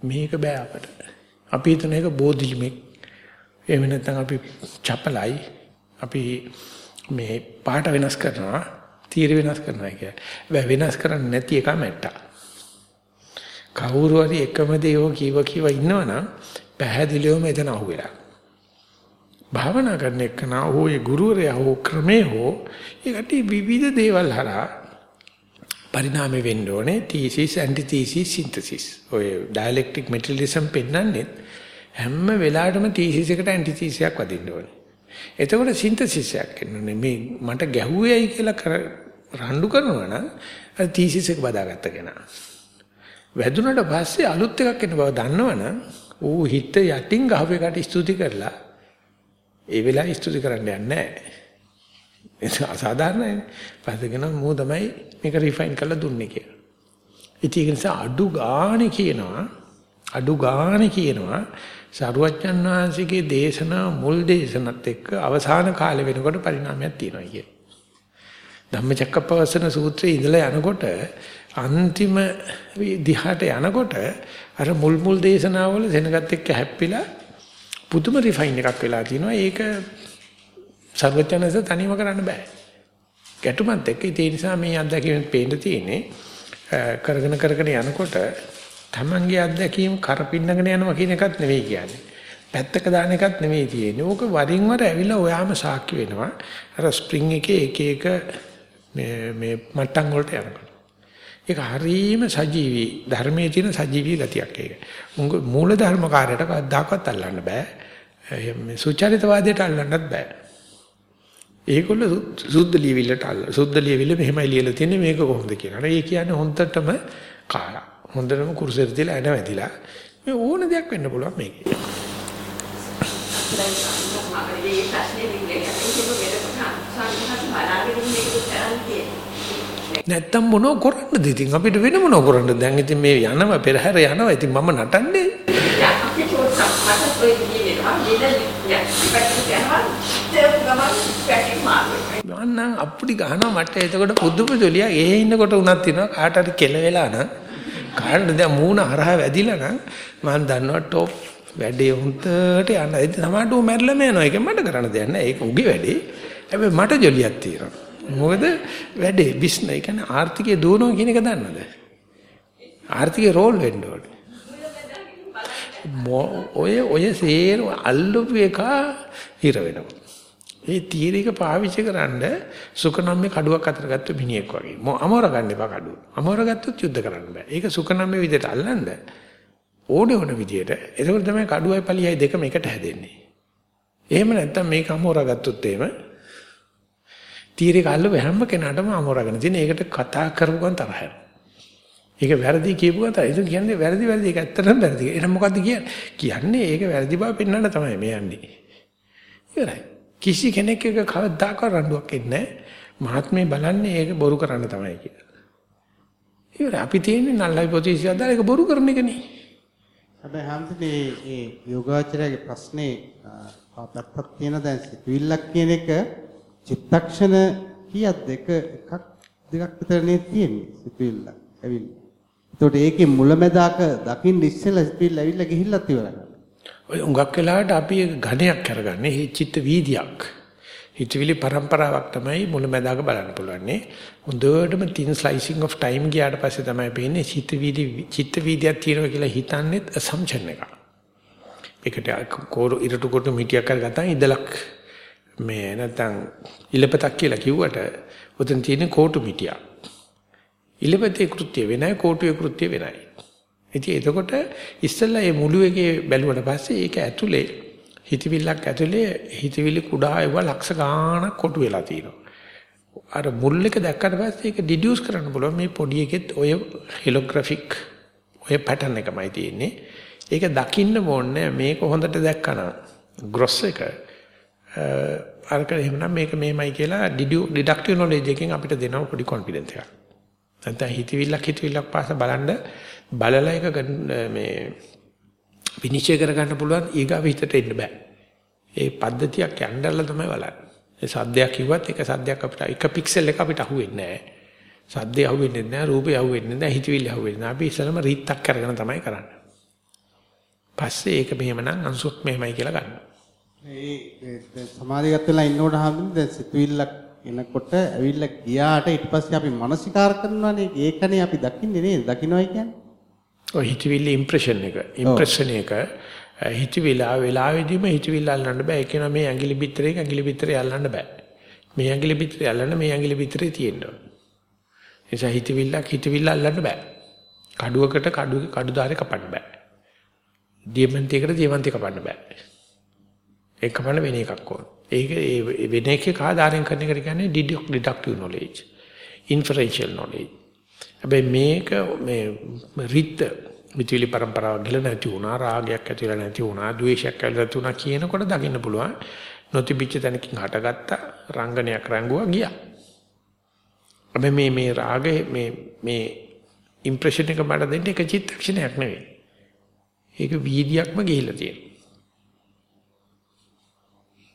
A: මේක බෑ අපට. අපි හිතන එක බෝධිලිමෙක්. එහෙම නැත්නම් අපි චපලයි. අපි මේ පාට වෙනස් කරනවා, තීර වෙනස් කරනවා කියන්නේ. වෙනස් කරන්නේ නැති එක මැට්ටා. කවුරු හරි එකම දේව කීව කීව ඉන්නවනම් පැහැදිලිවම එතන අහුවෙලා. භාවනා කරන එකනා හෝ ඒ ගුරුවරයා හෝ ක්‍රමේ හෝ ඒකට විවිධ දේවල් හරහා පරිණාමය වෙන්න ඕනේ thesis antithesis synthesis ඔය dialectic materialism පෙන්වන්නේ හැම වෙලාවෙම thesis එකට antithesis එකක් වදින්න ඕනේ එතකොට synthesis එකක් එන්නේ මේ මට ගැහුවේයි කියලා කර රණ්ඩු කරනවා නම් අර thesis එක බදාගත්ත කෙනා වැදුනට පස්සේ අලුත් එකක් එන බව දන්නවනම් ඌ හිත යටින් ගහපු එකට ස්තුති කරලා ඒ වෙලාවේ ස්තුති කරන්න යන්නේ නැහැ ඒක අසාධාරණයි. පස්සේ මෝ තමයි මේක රිෆයින් කරලා දුන්නේ කියලා. ඉතින් ඒක නිසා අඩු ගානේ කියනවා අඩු ගානේ කියනවා සරුවච්චන් වහන්සේගේ දේශනා මුල් දේශනත් එක්ක අවසාන කාලේ වෙනකොට පරිණාමයක් තියෙනවා කිය. ධම්මචක්කප්පවසන සූත්‍රයේ ඉඳලා යනකොට අන්තිම දිහාට යනකොට අර මුල් මුල් දේශනාවල සෙනගත් එක්ක හැප්පිලා පුදුම රිෆයින් එකක් වෙලා තිනවා. ඒක සර්වඥයන්ස තනියම කරන්න බෑ. ගැටුමත් එක්ක ඒ නිසා මේ අත්දැකීම් පේන්න තියෙන්නේ කරගෙන කරගෙන යනකොට තමන්ගේ අත්දැකීම් කරපින්නගෙන යනවා කියන එකත් නෙවෙයි කියන්නේ. පැත්තක දාන එකත් නෙවෙයි තියෙන්නේ. ඕක වරින් වර ඇවිල්ලා ඔයාම සාක්ෂි වෙනවා. අර ස්ප්‍රින්ග් එකේ එක එක මේ මේ මට්ටම් වලට යනකොට. ඒක හරීම සජීවී ධර්මයේ තියෙන සජීවී ගතියක් ඒක. මුංග මූල ධර්ම කාර්යයට කවදාකවත් අල්ලන්න බෑ. මේ සුචරිතවාදයට අල්ලන්නත් බෑ. ඒගොල්ලෝ සුද්ධ ලියවිල්ලට අල්ල. සුද්ධ ලියවිල්ල මෙහෙමයි ලියලා තියෙන්නේ මේක කොහොමද කියලා. ඒ කියන්නේ හොන්දටම කාලා. හොඳටම කුරුසෙට තියලා එන වැදිලා. මේ ඕන දෙයක් වෙන්න පුළුවන් මේකේ.
E: මේ ප්‍රශ්නේ විග්‍රහය. ඒක වෙනකොට සංඝහත් බලාගෙන මේක කරන්නේ.
A: නැත්තම් මොනව කරන්නද ඉතින් අපිට වෙන මොනව කරන්නද දැන් ඉතින් මේ යනවා පෙරහැර යනවා ඉතින් මම නටන්නේ
E: අපි චෝට්ටක් මට ඔය දිනේනවා දින යක්පැටි යනවා ඒක ගමන් පැටි මාරු
A: මන්නම් අප්පුඩි ගහනවා මට එතකොට පුදුම ජොලිය ඒ ඉන්නකොට උනත් තිනවා කාට හරි කෙල වෙලා නම් කාටද දැන් මූණ හරහා වැදිලා නම් මම දන්නවා টොප් වැඩේ හුන්තට යන්න. ඉතින් සමහරට ඌ මැරිලාම යනවා. ඒක මට කරන්න දෙයක් නැහැ. ඒක උගේ වැඩේ. හැබැයි මට ජොලියක් තියෙනවා. මොකද වැඩේ බිස්නස් ඒ කියන්නේ ආර්ථිකය දුවනවා කියන එක දන්නවද? ආර්ථිකය රෝල් වෙන්න ඕනේ. ඔය ඔය සේර අල්ලපු එක හිර වෙනවා. ඒ තීරික පාවිච්චි කරන්න සුකනම්මේ කඩුවක් අතර ගත්ත මිනිහෙක් වගේ. අමෝර ගන්න එපා කඩුව. අමෝර ගත්තොත් යුද්ධ කරන්න බෑ. ඒක සුකනම්මේ විදිහට අල්ලන්න ඕනේ ඕන විදිහට. එතකොට තමයි කඩුවයි පලියයි දෙකම එකට හැදෙන්නේ. එහෙම නැත්නම් මේක අමෝර ගත්තොත් එහෙම තීරේ කල්ල හැම කෙනාටම අමෝරගෙන තියෙන. ඒකට කතා කරපු ගමන් තරහ යනවා. ඒක වැරදි කියපු ගමන් තරහ. ඒක කියන්නේ වැරදි වැරදි ඒක ඇත්තටම වැරදි. එහෙනම් මොකද්ද කියන්නේ? කියන්නේ ඒක වැරදි බව පෙන්වන්න තමයි මේ යන්නේ. ඉවරයි. කිසි කෙනෙක් එක කවදාකවත් රණ්ඩුවක් එන්නේ නැහැ. මහත්මේ බලන්නේ ඒක බොරු කරන්න තමයි කියලා. ඉවරයි. අපි තියෙන්නේ නල්ලයි පොතේසිය අදාළ ඒක බොරු කරන එකනේ.
B: හැබැයි හැමතිනේ ඒ යෝගාචරයේ ප්‍රශ්නේ පැත්තක් තියෙන දැන් සිතුවිල්ලක් කියන එක චිත්තක්ෂණ කීයක්ද එක එකක් දෙකක් විතරනේ තියෙන්නේ සිතුවිල්ල ඇවිල්ලා. ඒතකොට ඒකේ මුලැමැදාක දකින්න ඉස්සෙල්ලා සිතුවිල්ල ඇවිල්ලා ගිහිල්ලත් ඉවරයි.
A: ඔය උඟක් වෙලාවට අපි ඝණයක් කරගන්නේ මේ චිත්ත වීදියක්. හිතවිලි પરම්පරාවක් තමයි මුලැමැදාක බලන්න පුළුවන්. හොඳටම තින් ස්ලයිසිං ඔෆ් ටයිම් ගියාට පස්සේ තමයි පේන්නේ චිත්ත වීදි චිත්ත වීදියක් තියෙනවා කියලා හිතන්නේත් assumption එකක්. ඒකට කෝරු ඉරටු කොට මිටියක් කරගත්තා ඉදලක් මේ නැත්තම් ඉලපතක් කියලා කිව්වට උතන තියෙන කෝටු මිටියක්. ඉලපතේ කෘත්‍ය වෙනයි කෝටුවේ කෘත්‍ය වෙනයි. ඉතින් එතකොට ඉස්සෙල්ලා මේ මුළු එකේ බැලුවට පස්සේ ඒක ඇතුලේ හිතවිල්ලක් ඇතුලේ හිතවිලි කුඩා ඒවා ලක්ෂ ගාණක් කොටු වෙලා තියෙනවා. අර මුල් එක දැක්කට පස්සේ ඒක ඩිඩියුස් කරන්න පුළුවන් මේ පොඩි එකෙත් ඔය හෙලෝග්‍රැෆික් ඔය පැටර්න් එකමයි තියෙන්නේ. ඒක දකින්න ඕනේ මේක හොඳට දැක්කම ග්‍රොස් එක අරක එහෙමනම් මේක මෙහෙමයි කියලා ඩිඩක්ටිව් නොලෙජ් එකෙන් අපිට දෙනවා පොඩි කොන්ෆිඩන්ස් එකක්. නැත්නම් හිතවිල්ලක් හිතවිල්ලක් පාස බලන්න බලලා එක මේ විනිශ්චය කරගන්න පුළුවන් ඊගාව හිතට එන්න බෑ. ඒ පද්ධතියක් යන්නදලා තමයි බලන්නේ. ඒ සද්දයක් කිව්වත් එක සද්දයක් අපිට එක පික්සල් එක අපිට අහුවෙන්නේ නැහැ. සද්දේ අහුවෙන්නේ නැහැ, රූපේ අහුවෙන්නේ නැහැ, හිතවිල්ල අහුවෙන්නේ නැහැ. අපි ඉස්සෙල්ලාම රීත්තක් කරගෙන තමයි කරන්නේ. පස්සේ ඒක මෙහෙමනම් අංශුවක් මෙහෙමයි කියලා ගන්නවා.
B: ඒ සමාධිගත වෙලා ඉන්නකොට හම්බුනේ දැන් සිතුවිල්ලක් එනකොට ඇවිල්ලා ගියාට ඊට පස්සේ අපි මානසිකාර කරනවානේ ඒකනේ අපි දකින්නේ නේද? දකින්නයි කියන්නේ.
A: ඔය හිතවිල්ල ඉම්ප්‍රෙෂන් එක ඉම්ප්‍රෙෂන් එක. හිතවිලා වෙලාවෙදිම හිතවිල්ල අල්ලන්න බෑ. ඒ කියනවා මේ ඇඟිලි පිටරේ ඇඟිලි පිටරේ අල්ලන්න බෑ. මේ ඇඟිලි පිටරේ අල්ලන්න මේ ඇඟිලි පිටරේ තියෙන්න ඕන. නිසා හිතවිල්ලක් හිතවිල්ල අල්ලන්න බෑ. කඩුවකට කඩු කඩුදාරේ කපන්න බෑ. දියමන්තියකට දියමන්තිය කපන්න බෑ ඒක කපන්න වෙන එකක් ඕන. ඒක ඒ වෙන එකේ කාදාරෙන් කරන එකට කියන්නේ deductive knowledge inferential knowledge. හැබැයි මේක මේ රිත් විචිලි પરම්පරාව ගිල නැති වුණා රාගයක් ඇතිලා නැති වුණා ද්වේෂයක් ඇතිලා නැති වුණා කියනකොට දකින්න පුළුවන් නොතිබිච්ච තැනකින් හටගත්ත රංගනයක් රංගුවා ගියා. හැබැයි මේ මේ රාගය මේ මේ ඉම්ප්‍රෙෂන් එක මට දෙන්න එක චිත්තක්ෂණයක් නෙවෙයි. ඒක වීදියක්ම ගිහිල්ලා තියෙනවා.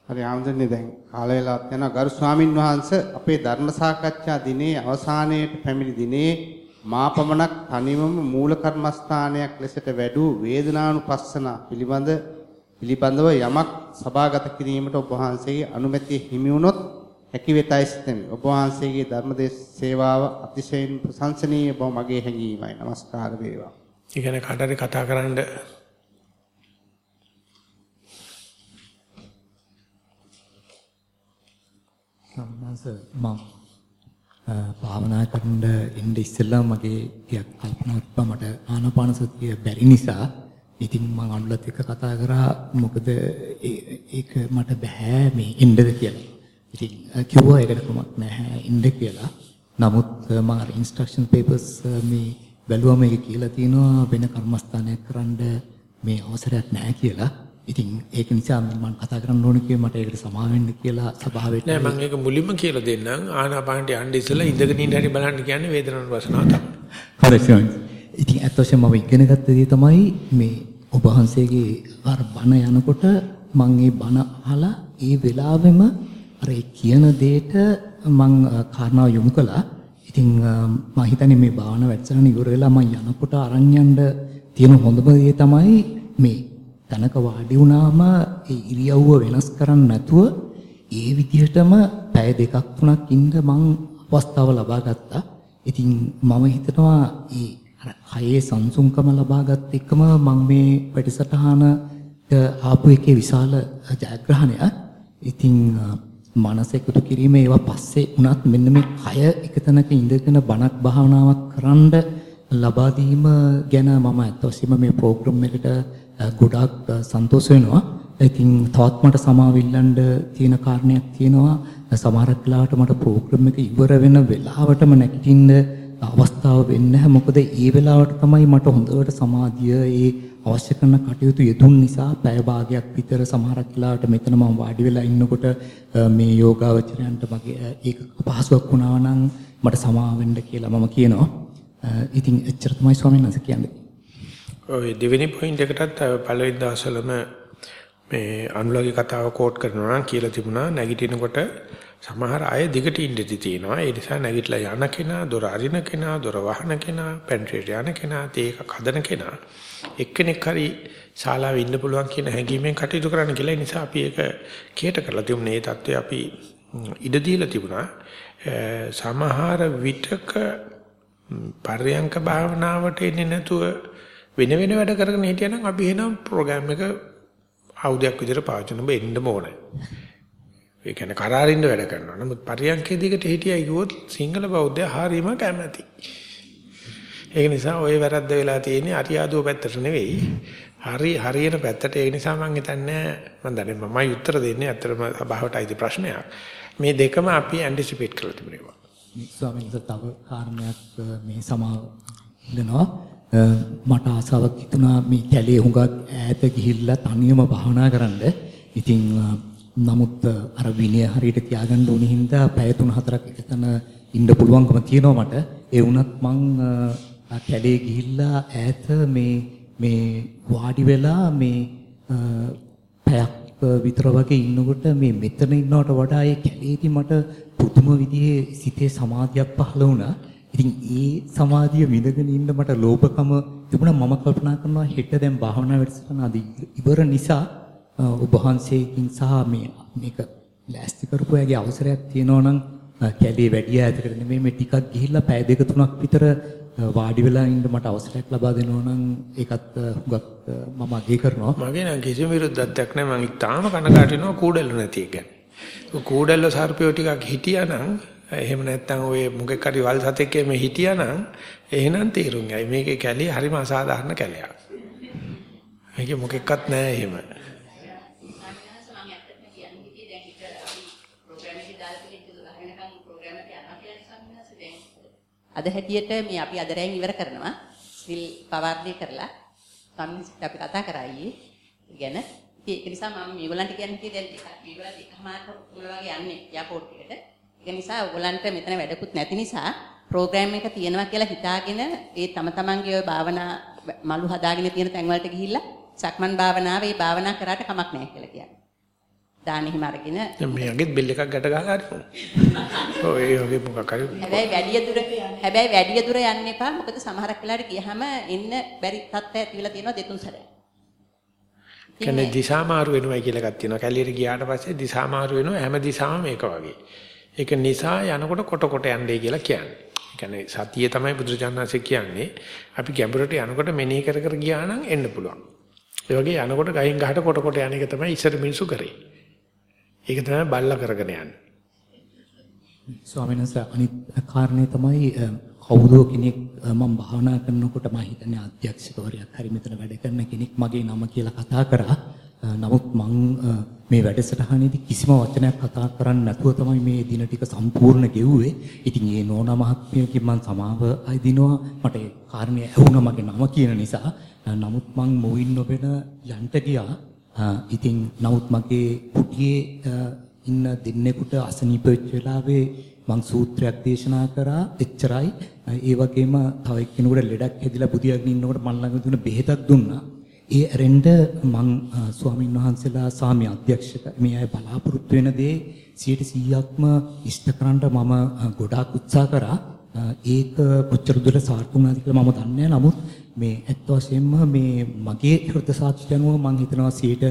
B: හරි ආමදන්නේ දැන් කාල වේලාවක් යනවා ගරු ස්වාමින් වහන්සේ අපේ ධර්ම සාකච්ඡා දිනේ අවසානයේට පැමිණි දිනේ මා පමණක් තනිවම මූල කර්මස්ථානයක් ලෙසට වැඩූ වේදනානුපස්සන පිළිබඳ පිළිබඳව යමක් සභාගත කිරීමට ඔබ වහන්සේගේ අනුමැතිය හිමි වුණොත් හැකි වෙතයි සිතමි. ඔබ වහන්සේගේ ධර්මදේශ සේවාව අතිශයින් ප්‍රශංසනීය බව මගේ හැඟීමයි. নমස්කාර වේවා.
A: ඉගෙන කාටරි කතා කරන්න
I: සම්මාස මම භාවනා කරන්න ඉන්න ඉස්සෙල්ලා මගේ ටිකක් කල්පනා කරා මට ආනාපාන සතිය බැරි නිසා ඉතින් මම අනුලත් එක්ක කතා කරා මොකද ඒක මට බෑ මේ ඉන්නද කියලා. ඉතින් කිව්වා ඒකට කොමක් නැහැ ඉන්න කියලා. නමුත් මම අර ඉන්ස්ට්‍රක්ෂන් පේපර්ස් මේ බැලුවම ඒක කියලා තියෙනවා වෙන කර්මස්ථානයක් කරන්න මේ අවසරයක් නැහැ කියලා. ඉතින් ඒක නිසා මම කතා කරන්න ඕනේ කිව්වේ මට ඒකට සමා වෙන්න කියලා සභාවට
A: නෑ මම ඒක මුලින්ම කියලා දෙන්නම් ආනාපානට යන්න ඉස්සෙල්ලා ඉඳගෙන ඉන්න හැටි බලන්න කියන්නේ වේදනාවට වසනාව තමයි.
I: හරි ඉතින් ඇත්ත වශයෙන්ම මම ඉගෙන ගත්ත දේ තමයි මේ ඔබ වහන්සේගේ අර බණ යනකොට මම ඒ බණ අහලා ඒ වෙලාවෙම අර කියන දෙයට මම කාරණාව යොමු කළා. ඉතින් මම හිතන්නේ මේ භාවනා වැඩසටහන ඉවර වෙලා මම යනකොට අරන් යන්න තියෙන හොඳම දේ තමයි මේ තනක වාඩි වුණාම ඒ ඉරියව්ව වෙනස් කරන්න නැතුව ඒ විදිහටම පැය දෙකක් තුනක් ඉන්න මං අවස්ථාව ලබා ගත්තා. ඉතින් මම හිතනවා ඒ අර කයේ සංසුන්කම ලබාගත් එකම මම මේ වැඩසටහනට ආපු එකේ විශාල ජයග්‍රහණයක්. ඉතින් මනස එකතු කිරීම ඒවා පස්සේ උනත් මෙන්න මේ කය එක තැනක ඉඳගෙන බණක් භාවනාවක් කරන්න ලබා දීම ගැන මම අත් වශයෙන්ම මේ ප්‍රෝග්‍රෑම් එකට ගොඩාක් සන්තෝෂ වෙනවා. ඉතින් තවත් මට සමාවිල්ලන්න තියෙන කාරණයක් තියෙනවා. සමහරක් වෙලාවට මට ප්‍රෝග්‍රෑම් එක ඉවර වෙන වෙලාවටම නැගිටින්න අවස්ථාව වෙන්නේ නැහැ. මොකද ඒ වෙලාවට තමයි මට හොඳට සමාධිය ඒ අවශ්‍ය කරන කටයුතු යෙදුන් නිසා පැය භාගයක් විතර සමහරක් වෙලාවට මෙතන මම වාඩි වෙලා ඉන්නකොට මේ යෝගාවචරයන්ට මගේ ඒක අපහසුයක් වුණා නම් මට සමා වෙන්න කියලා මම කියනවා. ඉතින් එච්චර තමයි ස්වාමීන් වහන්සේ කියන්නේ.
A: ඔය දෙවෙනි පොයින්ට් එකටත් පළවෙනි දවසලම මේ අනුලගේ කතාව කෝට් කරනවා නම් කියලා තිබුණා නැගිටිනකොට සමහර අය දිගට ඉඳී තියෙනවා. ඒ නිසා නැගිටලා යන කෙනා, දොර අරින කෙනා, දොර වහන කෙනා, පැන්ට්‍රියට යන කෙනා, තේ එකක් හදන කෙනා එක්කෙනෙක් හරි ශාලාවේ ඉන්න පුළුවන් කියන හැඟීමෙන් කටයුතු කරන්න කියලා. ඒ නිසා අපි ඒක කේට කරලා තිබුණේ. ඒ தත්ත්වය අපි ඉඩ දීලා තිබුණා. සමහර විටක පර්යංක භාවනාවට එන්නේ නැතුව වෙන වෙන වැඩ කරගෙන හිටියනම් අපි එනම් ප්‍රෝග්‍රෑම් එක ආයුධයක් විදිහට පාවිච්චි කරන්න බෙන්න ඕනේ. ඒ කියන්නේ කරාරින්න වැඩ කරනවා. නමුත් පරියන්කේ දිගට හිටියයි කිව්වොත් සිංහල බෞද්ධය හරීම කැමැති. ඒක නිසා ওই වැරද්ද වෙලා තියෙන්නේ අරියාදුව පැත්තට නෙවෙයි. හරි හරියන පැත්තට ඒ නිසා මම හිතන්නේ මම දන්නේ මමයි උත්තර දෙන්නේ අතරම සභාවට අයිති ප්‍රශ්නයක්. මේ දෙකම අපි ඇන්ටිසිපේට් කරලා තිබුණා.
I: ස්වාමීන් වහන්සේ තව කාරණයක් මේ සමාව දෙනවා. මට ආසාවක් හිතුණා මේ කැලේ හුඟක් ඈත ගිහිල්ලා තනියම භාවනා කරන්න. ඉතින් නමුත් අර විනය හරියට තියාගන්න ඕනි හින්දා පැය 3-4ක් එකතන ඉන්න පුළුවන්කම තියෙනවා මට. ඒ වුණත් මං කැලේ ගිහිල්ලා ඈත මේ මේ වාඩි වෙලා මේ පැයක් විතර වගේ ඉන්නකොට මේ මෙතන ඉන්නවට වඩා ඒ කැලේදී මට පුදුම විදිහේ සිතේ සමාධියක් පහළ වුණා. ඉතින් ඒ සමාධිය විඳගෙන ඉන්න මට ලෝභකම තිබුණා මම කල්පනා කරනවා හෙට දැන් භාවනා වැඩසටහන අද ඉවර නිසා ඔබ වහන්සේකින් සහ මේ මේක ලෑස්ති කරපු අයගේ අවසරයක් තියෙනවා නම් කැලේ වැඩි ඈතකට නෙමෙයි මේ ටිකක් ගිහිල්ලා පැය දෙක තුනක් විතර වාඩි වෙලා ඉන්න මට අවසරයක් ලබා දෙනවා නම් ඒකත් හුඟක් මම අගය කරනවා.
A: මගේ නම් කිසිම විරුද්ධත්වයක් නැහැ. මම ඉතාලම කනකාට වෙනවා කූඩල්ල නැති එක. කූඩල්ල සර්පියෝ ටිකක් හිටියානම් එහෙම නැත්නම් ඔය මොකෙක් හරි වල් සතෙක් මේ හිටියානම් එහෙනම් තේරුම් යයි. මේකේ කැලිය හරිම අසාධාරණ කැලයක්. මේකේ මොකෙක්වත් නැහැ එහෙම.
J: අද හැටියට මේ අපි අදරයන් ඉවර කරනවා. සිල් පවාරණය කරලා සම්මිසිට අපි කතා කරායි. ගැන ඒක නිසා මම මේගොල්ලන්ට කියන්නේ දැන් ටිකක් මේගොල්ලන් එකමාර උගල වගේ යන්නේ එයාපෝට් එකට. ඒක නිසා ඔයගොල්ලන්ට මෙතන වැඩකුත් නැති නිසා ප්‍රෝග්‍රෑම් එක තියෙනවා කියලා හිතාගෙන ඒ තම තමන්ගේ ওই භාවනා මලු හදාගෙන තියෙන තැන් වලට ගිහිල්ලා සක්මන් භාවනාව ඒ භාවනා කරාට කමක් නැහැ කියලා කියන්නේ. දාන එහෙම අරගෙන
A: දැන් මේගෙත් බෙල් එකක් ගැට ගහලා හරි ඔය ඒ වගේ මොකක් හරි
J: හැබැයි වැඩි දුර හැබැයි වැඩි දුර යන්න එපා මොකද සමහරක් වෙලාවට ගියහම එන්න බැරි තත්ත්වයක් ඇතිවලා තියෙනවා දෙතුන් සැරයක්.
A: කියන්නේ දිශා මාරු වෙනවා කියලා එකක් තියෙනවා. කැලියට ගියාට පස්සේ දිශා මාරු වෙනවා හැම දිශාවම මේක වගේ. ඒක නිසා යනකොට කොට කොට යන්නේ කියලා කියන්නේ. ඒ කියන්නේ සතිය තමයි බුදුරජාණන්සේ කියන්නේ. අපි ගැඹුරට යනකොට මෙනෙහි කර කර ගියා නම් එන්න පුළුවන්. ඒ වගේ යනකොට ගහින් ගහට කොට කොට යන එක තමයි ඉස්සර මිනිසු කරේ. ඒක තමයි බල්ලා කරගෙන යන්නේ.
I: ස්වාමීන් වහන්සේ අනිත් කාරණේ තමයි අ, කවුදෝ කෙනෙක් අ, මම භාවනා කරනකොට මම හිතන්නේ අධ්‍යක්ෂකවරයෙක් හරි මෙතන වැඩ කරන කෙනෙක් මගේ නම කියලා කතා කරා. අ, නමුත් මං අ, මේ වැඩසටහනේදී කිසිම වචනයක් කතා කරන්නේ නැතුව තමයි මේ දින ටික සම්පූර්ණ ගෙව්වේ. ඉතින් ඒ නෝනා මහත්මියකින් මං සමාව අයදිනවා. මට ඒ කාරණේ ඇහුණා මගේ නම කියන නිසා. අ, නමුත් මං මොවින් නොබෙන යන්ට ගියා. අ, ඉතින් නමුත් මගේ කුටියේ අ, ඉන්න දෙන්නෙකුට අසනීප වෙච්ච වෙලාවේ මං සූත්‍රයක් දේශනා කරා එච්චරයි. ඒ වගේම තව එක්කෙනෙකුට ලෙඩක් හැදිලා බුදියාගෙන ඉන්නකොට මන් ළඟ දුන්න බෙහෙතක් දුන්නා. ඒ ඇරෙන්න මං අ, ස්වාමින් වහන්සේලා සාමි අධ්‍යක්ෂක මේ අය බලාපොරොත්තු වෙන දේ 100%ක්ම ඉෂ්ට කරන්න මම අ, ගොඩාක් උත්සාහ කරා. අ, ඒක කොච්චර දුරට සාර්ථක වුණාද කියලා මම දන්නේ නැහැ. නමුත් මේ ඇත්ත වශයෙන්ම මේ මගේ හෘද සාක්ෂි අනුව මම හිතනවා 90ක්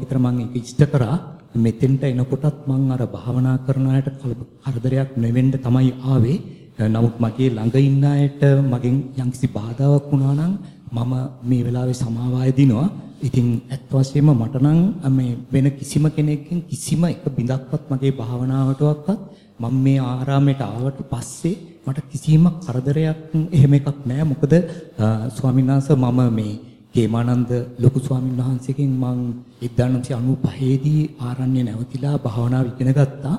I: විතර මම ඒක ඉෂ්ට කරා. මෙතෙන්ට එනකොටත් මං අර භාවනා කරන අයට කලබ- කරදරයක් නෙවෙන්න තමයි ආවේ. නමුත් මගේ ළඟ ඉන්න අයට මගෙන් යම්කිසි බාධාවක් වුණා නම් මම මේ වෙලාවේ සමාව ආයදිනවා. ඉතින් ඇත්ත වශයෙන්ම මට නම් මේ වෙන කිසිම කෙනෙක්ගෙන් කිසිම එක බිඳක්වත් මගේ භාවනාවටවත් මම මේ ආරාමයට ආවට පස්සේ මට කිසිම කරදරයක් එහෙම එකක් නැහැ. මොකද අ, ස්වාමීන් වහන්සේ මම මේ කේමානන්ද ලොකු ස්වාමීන් වහන්සේගෙන් මං 1995 දී ආරණ්‍ය නැවතිලා භාවනාව ඉගෙන ගත්තා.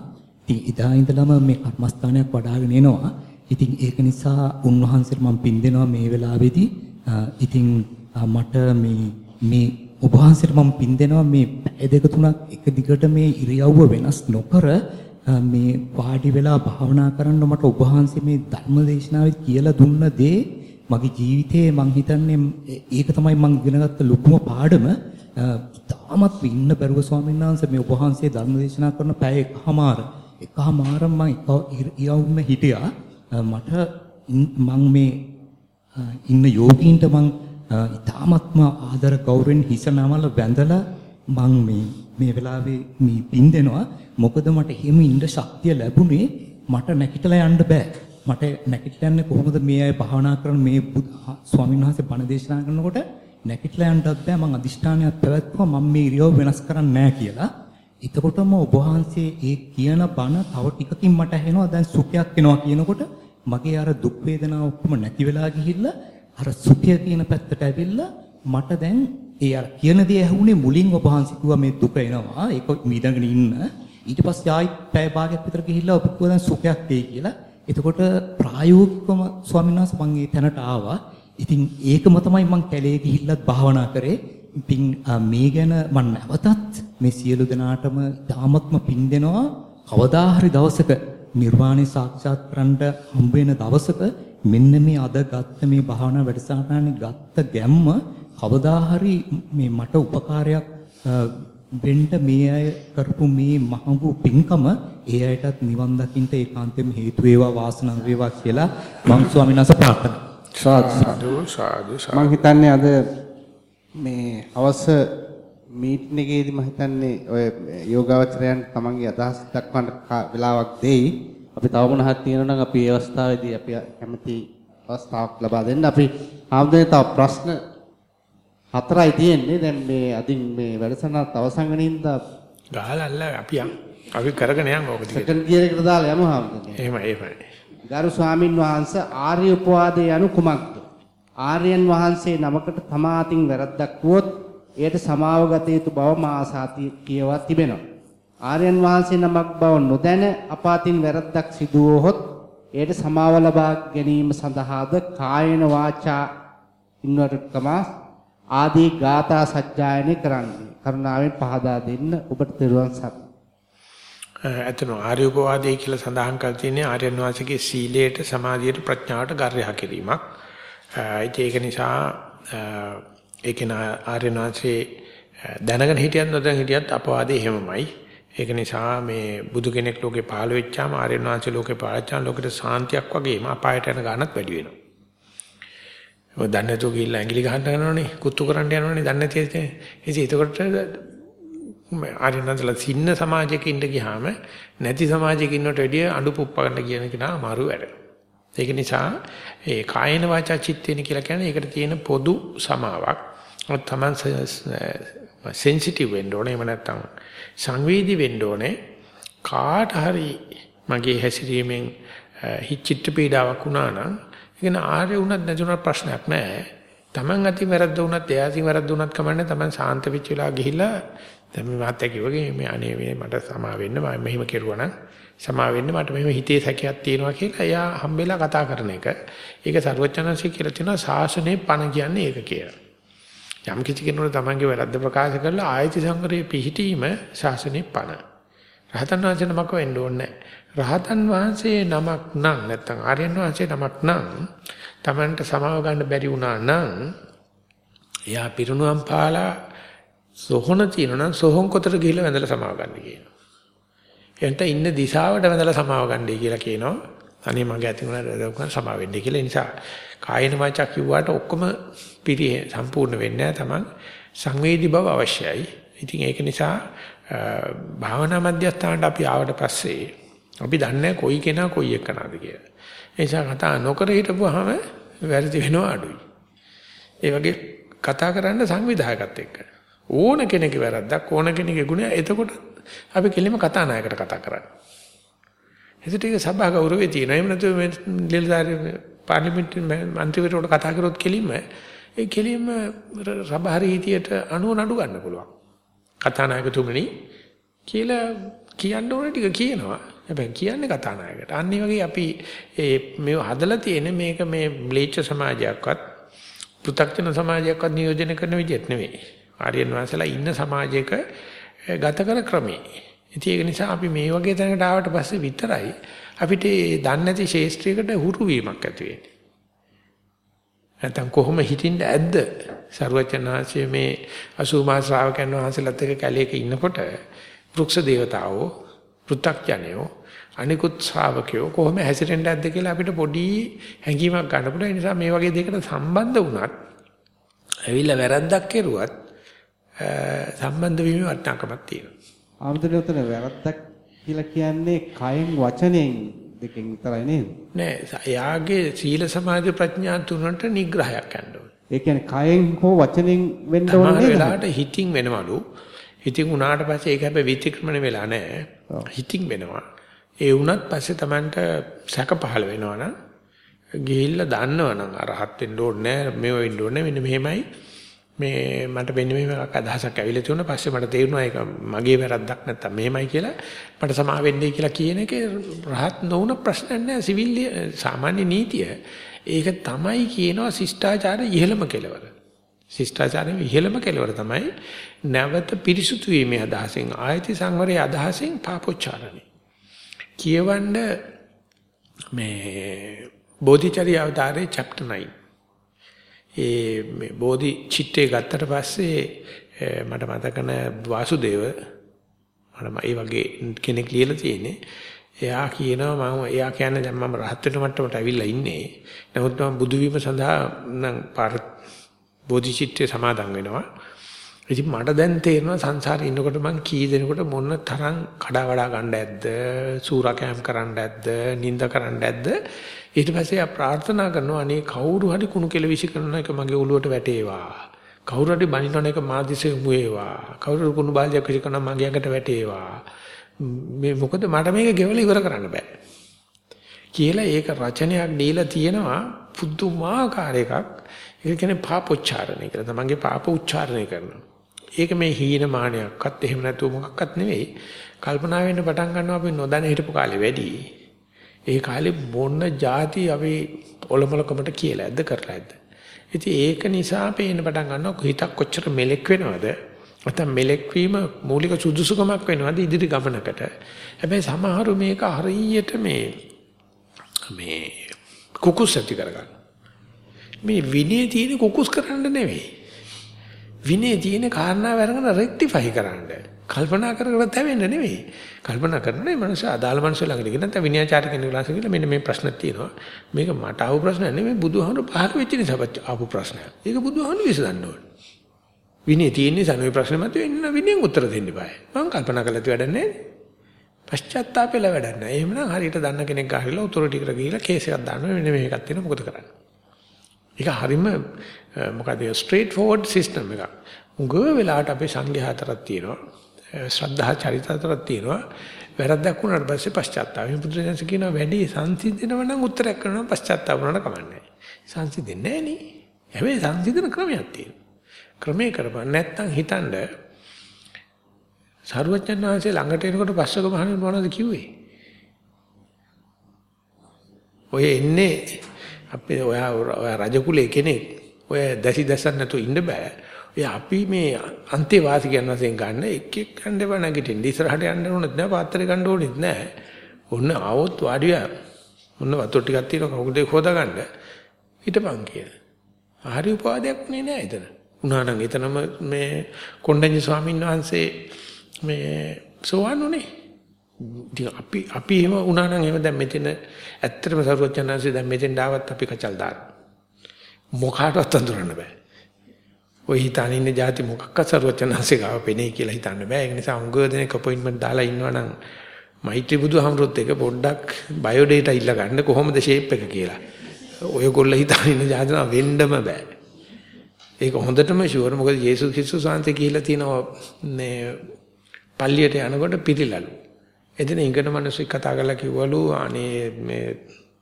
I: ඉතින් එදා ඉඳලම මේ කර්මස්ථානයක් වඩ아가ගෙන එනවා. ඉතින් ඒක නිසා උන්වහන්සේට මම පින් දෙනවා මේ වෙලාවේදී. අ, ඉතින් අ, මට මේ මේ ඔබ වහන්සේට මම පින් දෙනවා මේ පැය දෙක තුනක් එක දිගට මේ ඉරියව්ව වෙනස් නොකර අ, මේ වාඩි වෙලා භාවනා කරන්න මට ඔබ වහන්සේ මේ ධර්ම දේශනාවේ කියලා දුන්න දේ මගේ ජීවිතේ මං හිතන්නේ ඒක තමයි මං ඉගෙනගත්ත ලොකුම පාඩම. තාමත් ඉන්න බැරුව ස්වාමීන් වහන්සේ මේ ඔබ වහන්සේ ධර්ම දේශනා කරන පැය එකමාර එකමාර මම ඉයවුම හිටියා. අ, මට ඉන්- මං මේ අ, ඉන්න යෝගීන්ට මං අ, ඉතාමත්ම ආදර ගෞරවෙන් හිස නමල වැඳලා මං මේ මේ වෙලාවේ මේ පින් දෙනවා. මොකද මට එහෙම ඉන්න ශක්තිය ලැබුණේ මට නැගිටලා යන්න බෑ. මට නැගිටලා යන්නේ කොහොමද මේ අය භාවනා කරන මේ බුදු- ස්වාමීන් වහන්සේ බණ දේශනා කරනකොට නැගිටලා යන්නත් බෑ මං අදිෂ්ඨානයක් පැවැත්වුවා මම මේ ඉරියව් වෙනස් කරන්නේ නැහැ කියලා. එතකොටම ඔබ වහන්සේ ඒ කියන බණ තව ටිකකින් මට ඇහෙනවා දැන් සුඛයක් එනවා කියනකොට මගේ අර දුක් වේදනාව ඔක්කොම නැති වෙලා ගිහිල්ලා අර සුඛය කියන පැත්තට ඇවිල්ලා මට දැන් ඒ අර කියන දේ ඇහුනේ මුලින් ඔබ වහන්සේ කිව්වා මේ දුක එනවා ඒක මීඩගෙන ඉන්න ඊට පස්සේ ආයි පැය භාගයක් විතර ගිහිල්ලා ඔබ කිව්වා දැන් සුඛයක් දෙයි කියලා එතකොට ප්‍රායෝගිකවම ස්වාමීන් වහන්සේ මම ඒ තැනට ආවා. ඉතින් ඒකම තමයි මම කැලේ ගිහිල්ලත් භාවනා කරේ. ඉතින් අ, මේ ගැන මම නැවතත් මේ සියලු දෙනාටම තාමත්ම පින් දෙනවා. කවදා හරි දවසක නිර්වාණය සාක්ෂාත් කරන්න හම්බ වෙන දවසක මෙන්න මේ අද ගත්ත මේ භාවනා වැඩසටහනේ ගත්ත ගැම්ම කවදා හරි මේ මට උපකාරයක් වෙන්න මේ අය කරපු මේ මහඟු පින්කම ඒ අයටත් නිවන් දකින්න ඒකාන්තයෙන්ම හේතු වේවා වාසනාව වේවා කියලා මම ස්වාමීන් වහන්සේ ප්‍රාර්ථනා
A: සාදු සාදු සාදු.
B: මම හිතන්නේ අද මේ හවස මීටින් එකේදී මම හිතන්නේ ඔය යෝගාවචරයන් තමන්ගේ අදහස් දක්වන්න වෙලාවක් දෙයි. අපි තව මොනවද තියෙනවා නම් අපි ඒ අවස්ථාවේදී අපි කැමති අවස්ථාවක් ලබා දෙන්න. අපි ආම්දේ තව ප්‍රශ්න හතරයි තියෙන්නේ. දැන් මේ අදින් මේ වැඩසටහනත් අවසන් වෙනින්ද
A: ගහලා අල්ල අපි. අපි කරගෙන යන් ඕක දිගට.
B: සෙකන්ඩ් ගියර් එකට දාලා යමු ආම්දේ.
A: එහෙමයි එහෙමයි.
B: ගරු ස්වාමින් වහන්සේ ආර්ය උපවාදයේ යනු කුමක්ද? ආර්යයන් වහන්සේ නමකට තමා අතින් වැරද්දක් වුවොත් එයට සමාව ගත යුතු බව මා ආසාති කියවා තිබෙනවා. ආර්යයන් වහන්සේ නමක් බව නොදැන අප අතින් වැරද්දක් සිදු වුවහොත් එයට සමාව ලබා ගැනීම සඳහාද කායන වාචා ඉන්නවටකම ආදී ගාථා සජ්ජායනය කරන්නේ. කරුණාවෙන් පහදා දෙන්න ඔබට තෙරුවන් සරණයි.
A: ඇත්තන ආර්ය උපවාදයේ කියලා සඳහන් කර තියෙන්නේ ආර්යයන් වහන්සේගේ සීලයට සමාධියට ප්‍රඥාවට ගර්හය කිරීමක්. ඉතින් ඒක නිසා ඒක නා ආර්යයන් වහන්සේ දැනගෙන හිටියත් නොදැන හිටියත් අපවාදේ එහෙමමයි. ඒක නිසා මේ බුදු කෙනෙක් ලෝකේ පහළ වෙච්චාම ආර්යයන් වහන්සේ ලෝකේ පහළච්චාම ලෝකෙට සාන්තියක් වගේම අපායට යන ගානත් වැඩි වෙනවා. ඔය දන්නේ නැතුව ගිහිල්ලා ඇඟිලි ගහන්න යනවනේ, කුත්තු කරන්න යනවනේ, දන්නේ නැති ඉතින් ඒකට ආරියනන්දලා සින්න සමාජයක ඉන්න ගියාම නැති සමාජයක ඉන්නට වැඩිය අඬු පුප්ප ගන්න කියන කෙනා අමාරු වැඩ. ඒක නිසා ඒ කායන වාචා චිත්තේන කියලා කියන්නේ ඒකට තියෙන පොදු සමාවක්. තමන් සෙන්සිටිව් වෙන්න ඕනේ එහෙම නැත්නම් සංවේදී වෙන්න ඕනේ. කාට හරි මගේ හැසිරීමෙන් හිචිත්ත පීඩාවක් වුණා නම් ඒක ආර්ය වුණත් නැතුණත් ප්‍රශ්නයක් නැහැ. Taman අතින් වැරද්ද වුණත් එයාසින් වැරද්ද වුණත් කමන්නේ Taman සාන්ත වෙච්ච වෙලාව ගිහිල්ලා දැන් මේ මාත්‍ය කිව්වගේ මේ අනේ මේ මට සමා වෙන්න මම මෙහෙම කෙරුවා නම් සමා වෙන්න මට මෙහෙම හිතේ සැකයක් තියෙනවා කියලා එයා හම්බෙලා කතා කරන එක. ඒක සරුවචනන්සේ කියලා තියෙනවා ශාසනයේ පණ කියන්නේ ඒක කියලා. යම් කිසි කෙනෙකුට තමන්ගේ වැරද්ද ප්‍රකාශ කරලා ආයති සංගරේ පිහිටීම ශාසනයේ පණ. රහතන් වහන්සේ නමක් වෙන්න ඕනේ රහතන් වහන්සේ නමක් නම් නැත්නම් ආර්යයන් වහන්සේ නමක් නම් තමන්ට සමාව ගන්න බැරි වුණා නම් එයා පිරුණුවම් පාලා සොහන තියෙනවා නම් සොහොන් කොතට ගිහිල්ලා වැඳලා සමාව ගන්න කියනවා. එන්ට ඉන්න දිශාවට වැඳලා සමාව ගන්නයි කියලා කියනවා. අනේ මගේ ඇති වුණා සමාව වෙන්නේ කියලා. ඒ නිසා කායන වාචා කිව්වට ඔක්කොම පිරි සම්පූර්ණ වෙන්නේ නැහැ තමන් සංවේදී බව අවශ්‍යයි. ඉතින් ඒක නිසා භාවනා මධ්‍යස්ථානට අපි ආවට පස්සේ අපි දන්නේ කොයි කෙනා කොයි එකනද කියලා. ඒ නිසා කතා නොකර හිටපුවාම වැරදි වෙනවා අඩුයි. ඒ වගේ කතා කරන්න සංවිධායකත් එක්ක. ඕන කෙනෙකුගේ වැරද්දක් ඕන කෙනෙකුගේ ගුණය එතකොට අපි කෙලිම කතා නායකට කතා කරන්නේ. එතකොට ඒක සභා ගෞරවයේ තියෙනවා. එහෙම නැත්නම් මේ ලෙල්දාරි පාර්ලිමේන්තු මන්ත්‍රීවරුන්ට කතා කරොත් කෙලිම ඒ කෙලිම සභා රීතියට අනුව නඩු ගන්න පුළුවන්. කතා නායකතුමනි කියලා කියන්න ඕන ටික කියනවා. හැබැයි කියන්නේ කතා නායකට. අන්න වගේ අපි ඒ මේව හදලා තියෙන මේක මේ ම්ලේච්ඡ සමාජයක්වත් පෘථග්ජන සමාජයක්වත් නියෝජනය කරන විදිහට නෙවෙයි. ආර්යයන් වහන්සේලා ඉන්න සමාජයක ගත කර ක්‍රමේ. ඉතින් ඒක නිසා අපි මේ වගේ තැනකට ආවට පස්සේ විතරයි අපිට දන්නේ නැති ශේෂ්ත්‍රයකට හුරු වීමක් ඇති වෙන්නේ. නැත්නම් කොහොම හිටින්න ඇද්ද? සර්වචනාංශයේ මේ 80 මා ශ්‍රාවකයන් වහන්සේලාත් එක්ක කැලේක ඉන්නකොට වෘක්ෂ දේවතාවෝ, පෘථග්ජනයෝ, අනිකුත් ශ්‍රාවකයෝ කොහොම හැසිරෙන්න ඇද්ද කියලා අපිට පොඩි හැඟීමක් ගන්න පුළුවන්. ඒ නිසා මේ වගේ දෙයකට සම්බන්ධ වුණත් ඇවිල්ලා වැරද්දක් කෙරුවත් සම්බන්ධ වීමේ වටිනාකමක් තියෙනවා.
B: ආමතුනේ උතන වැරද්දක් කියලා කියන්නේ කයෙන් වචනයෙන් දෙකෙන් විතරයි නේද?
A: නෑ එයාගේ සීල සමාධි ප්‍රඥා තුනට නිග්‍රහයක් ගන්න ඕනේ.
B: ඒ කියන්නේ කයෙන් හෝ වචනෙන් වෙන්න ඕනේ නේද?
A: වෙලාවට හිතින් වෙනවලු. හිතින් උනාට පස්සේ ඒක හැබැයි විතික්‍රමණය වෙලා නෑ. හිතින් වෙනවා. ඒ වුණත් පස්සේ Tamanට සැක පහළ වෙනවා නම් ගිහිල්ලා දන්නවනම් අරහත් වෙන්න ඕනේ නෑ මේව වෙන්න ඕනේ මෙන්න මෙහෙමයි මේ මට වෙන මෙහෙම එකක් අදහසක් ඇවිල්ලා තියුණා පස්සේ මට තේරුණා ඒක මගේ වැරද්දක් නැත්තම් මෙහෙමයි කියලා. මට සමා වෙන්නයි කියලා කියන එක රහත් නොවුන ප්‍රශ්නයක් නෑ. සිවිල් සාමාන්‍ය නීතිය. ඒක තමයි කියනවා ශිෂ්ටාචාර ඉහළම කෙලවර ශිෂ්ටාචාරයේ ඉහළම කෙලවර තමයි නැවත පිරිසුදු වීමේ අදහසෙන් ආයති සංවරයේ අදහසෙන් පාපොච්චාරණය කියවන්න මේ බෝධිචර්ය අවතාරයේ chapter 9 ඒ මේ බෝධි චිත්තේ ගත්තට පස්සේ මට මතක නැහැ වාසුදේව මම ඒ වගේ කෙනෙක් ලියලා තියෙන්නේ. එයා කියනවා මම එයා කියන්නේ දැන් මම රහත් වෙන මට්ටමට ඇවිල්ලා ඉන්නේ. නමුත් මම බුදු වීම සඳහා නම් පාර බෝධි චිත්තේ සමාදන් වෙනවා. ඉතින් මට දැන් තේරෙනවා සංසාරේ ඉන්නකොට මං කී දෙනකොට මොන තරම් කඩා වඩා ගන්න ඇද්ද, සූරකෑම් කරන්න ඇද්ද, නිඳ කරන්න ඇද්ද ඊට පස්සේ ආ ප්‍රාර්ථනා කරනවා අනේ කවුරු හරි කුණු කෙල විසි කරන එක මගේ ඔළුවට වැටේවා. කවුරු හරි බනිනන එක මා දිසේ යමු වේවා. කවුරු කුණු බාල්දියක් විසි කරන මගේ ඇඟට වැටේවා. මේ මොකද මට මේක ගෙවල ඉවර කරන්න බෑ. කියලා ඒක රචනයක් දීලා තියෙනවා පුදුමාකාර එකක්. ඒක කියන්නේ පාපොච්චාරණය කියලා. තමන්ගේ පාප උච්චාරණය කරනවා. ඒක මේ හීන මානයක්වත් එහෙම නැතුව මොකක්වත් නෙවෙයි. කල්පනා වෙන්න පටන් ගන්නවා අපි නොදැන හිටපු කාලේ වැඩි. ඒ කාලේ මොන જાති අපි ඔලොමලකමට කියලා ඇද්ද කරලා ඇද්ද. ඉතින් ඒක නිසා පේන්න පටන් ගන්නවා හිතක් කොච්චර මෙලෙක් වෙනවද? නැත්නම් මෙලෙක් වීම මූලික සුදුසුකමක් වෙනවද ඉදිරි ගමනකට? හැබැයි සමහරු මේක හරියට මේ මේ කුකුස් ඇති කරගන්න. මේ විනය තියෙන කුකුස් කරන්න නෙවෙයි. විනය තියෙන කාරණා වරගෙන රෙක්ටිෆයි කරන්න. කල්පනා කර කර තැවෙන්න නෙවෙයි. කල්පනා කරන්නේ මනස අදාළ මනස ළඟට ගිහින් නැත්නම් විනයාචාර්ය කෙනෙක් ළඟට ගිහින් මෙන්න මේ ප්‍රශ්නක් තියෙනවා. මේක මට ආපු ප්‍රශ්නයක් නෙමෙයි බුදුහාමුදුරු පහළ වෙච්ච නිසා ආපු ප්‍රශ්නයක්. ඒක බුදුහාමුදුරු විසඳන්න ඕනේ. විනය තියෙන නිසා මේ ප්‍රශ්නේ මත වෙන්න විනයෙන් උත්තර දෙන්න බෑ. මම කල්පනා කළත් වැඩක් නැහැ. පශ්චාත්තාපෙල වැඩක් නැහැ. එහෙමනම් හරියට දන්න කෙනෙක් ගහලා උතුර ටිකට ගිහිල්ලා කේස් එකක් දාන්න මෙන්න මේකක් තියෙනවා මොකද කරන්නේ? ඒක හරීම මොකද ස්ට්‍රේට් ෆෝවර්ඩ් සිස්ටම් එකක්. උගව වෙලාවට අපේ සංඝයා හතරක් තියෙනවා. ශ්‍රද්ධා චරිත හතරක් තියෙනවා. වැරද්දක් වුණාට පස්සේ පශ්චාත්තාපය. බුදුරජාණන් කියනවා වැඩි සංසිඳනව නම් උත්තරයක් කරනවා පශ්චාත්තාප වුණාට කමන්නේ. සංසිඳෙන්නේ නැහැ නේ. හැබැයි සංසිඳන ක්‍රමයක් තියෙනවා. ක්‍රමේ කරපන් නැත්තම් හිතන්න සරුවචන් වහන්සේ ළඟට එනකොට පස්සක මහණෙනි මොනවද කිව්වේ? ඔය එන්නේ අපේ ඔයා ඔයා රජ කුලේ කෙනෙක්. ඔය දැසි දැසක් නැතුව ඉන්න බෑ. ඔය අපි මේ අන්තේ වාසිකයන් වශයෙන් ගන්න එක එක ගන්න එපා නැගිටින්න. ඉස්සරහට යන්න ඕනෙත් නෑ පාත්‍රය ගන්න ඕනෙත් නෑ. ඔන්න આવොත් වාඩි වෙලා. ඔන්න වතුර ටිකක් තියෙනවා කවුද හොදා ගන්න. හිටපන් කියන. හරි උපාදයක් නේ නෑ එතන. උනා නම් එතනම මේ කොණ්ඩඤ්ඤ ස්වාමීන් වහන්සේ මේ සෝවන් උනේ. ඉතින් අපි අපි එහෙම උනා නම් එහෙම දැන් මෙතන ඇත්තටම සරුවචනන්සේ දැන් මෙතෙන් ඩාවත් අපි කචල් දාන. මොකාටවත් අඳුරන්න බෑ. ඔය හිතාන ඉන්න જાති මොකක්වත් සරුවචනන්සේ ගාව පෙනේ කියලා හිතන්න බෑ. ඒ නිසා උංගව දෙනෙක් අපොයින්ට්මන්ට් දාලා ඉන්නවා නම් මෛත්‍රී බුදුහමරුත් එක පොඩ්ඩක් බයෝ ඩේටා ඉල්ල ගන්න කොහොමද ෂේප් එක කියලා. ඔයගොල්ලෝ හිතාන ඉන්න જાති නම් වෙන්නම බෑ. ඒක හොඳටම ෂුවර් මොකද යේසුස් ක්‍රිස්තුස් වහන්සේ කියලා තියෙනවා මේ පල්ලියට යනකොට පිළිලලු. එදින ඉංගන මිනිස්සු කතා කරලා කිව්වලු අනේ මේ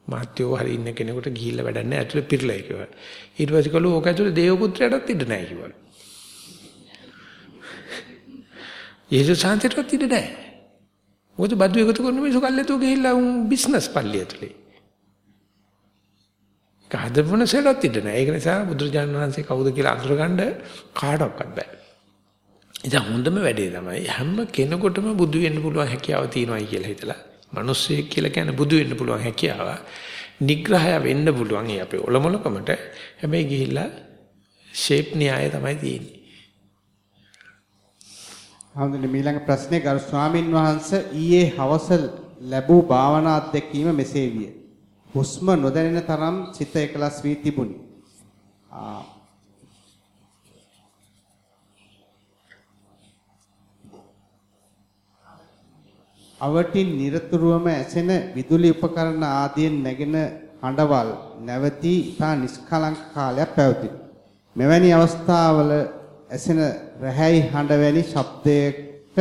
A: මාත්‍යෝ හරි ඉන්න කෙනෙකුට ගිහිල්ලා වැඩක් නැහැ ඇතුලේ පිරලා කිව්වා. ඊට පස්සේ කළු ඕක ඇතුලේ දේව පුත්‍රයාටත් ඉන්න නැහැ කිව්වලු. යේසුස් වහන්සේටත් ඉන්න නැහැ. මොකද බදු එකතු කරන මිනිස්සු කල්ලාතෝ ගිහිල්ලා උන් බිස්නස් පල්ලිය ඇතුලේ. කාදවන සෙලොත් ඉන්න නැහැ. ඒක නිසා බුදුරජාණන් වහන්සේ කවුද කියලා අඳුරගන්න කාටවත් බෑ. ඉතින් හොඳම වැඩේ තමයි හැම කෙනෙකුටම බුදු වෙන්න පුළුවන් හැකියාව තියෙනවායි කියලා හිතලා. මිනිස්සෙක් කියලා කියන්නේ බුදු වෙන්න පුළුවන් හැකියාව. නිග්‍රහය වෙන්න පුළුවන් ඒ අපේ ඔලොමලකමට. හැබැයි ගිහිල්ලා ෂේප් න්‍යාය තමයි තියෙන්නේ.
B: හඳුනේ මීළඟ ප්‍රශ්නේ ගරු ස්වාමින් වහන්සේ ඊයේ හවස ලැබූ භාවනා අත්දැකීම මෙසේ විය. හුස්ම නොදැනෙන තරම් සිත එකලස් වී තිබුණි. අවටින් নিরතුරුවම ඇසෙන විදුලි උපකරණ ආදියෙන් නැගෙන හඬවල් නැවතී ඉතා නිෂ්කලංක කාලයක් පැවතින. මෙවැනි අවස්ථාවල ඇසෙන රැහැයි හඬ වැනි ශබ්දයකට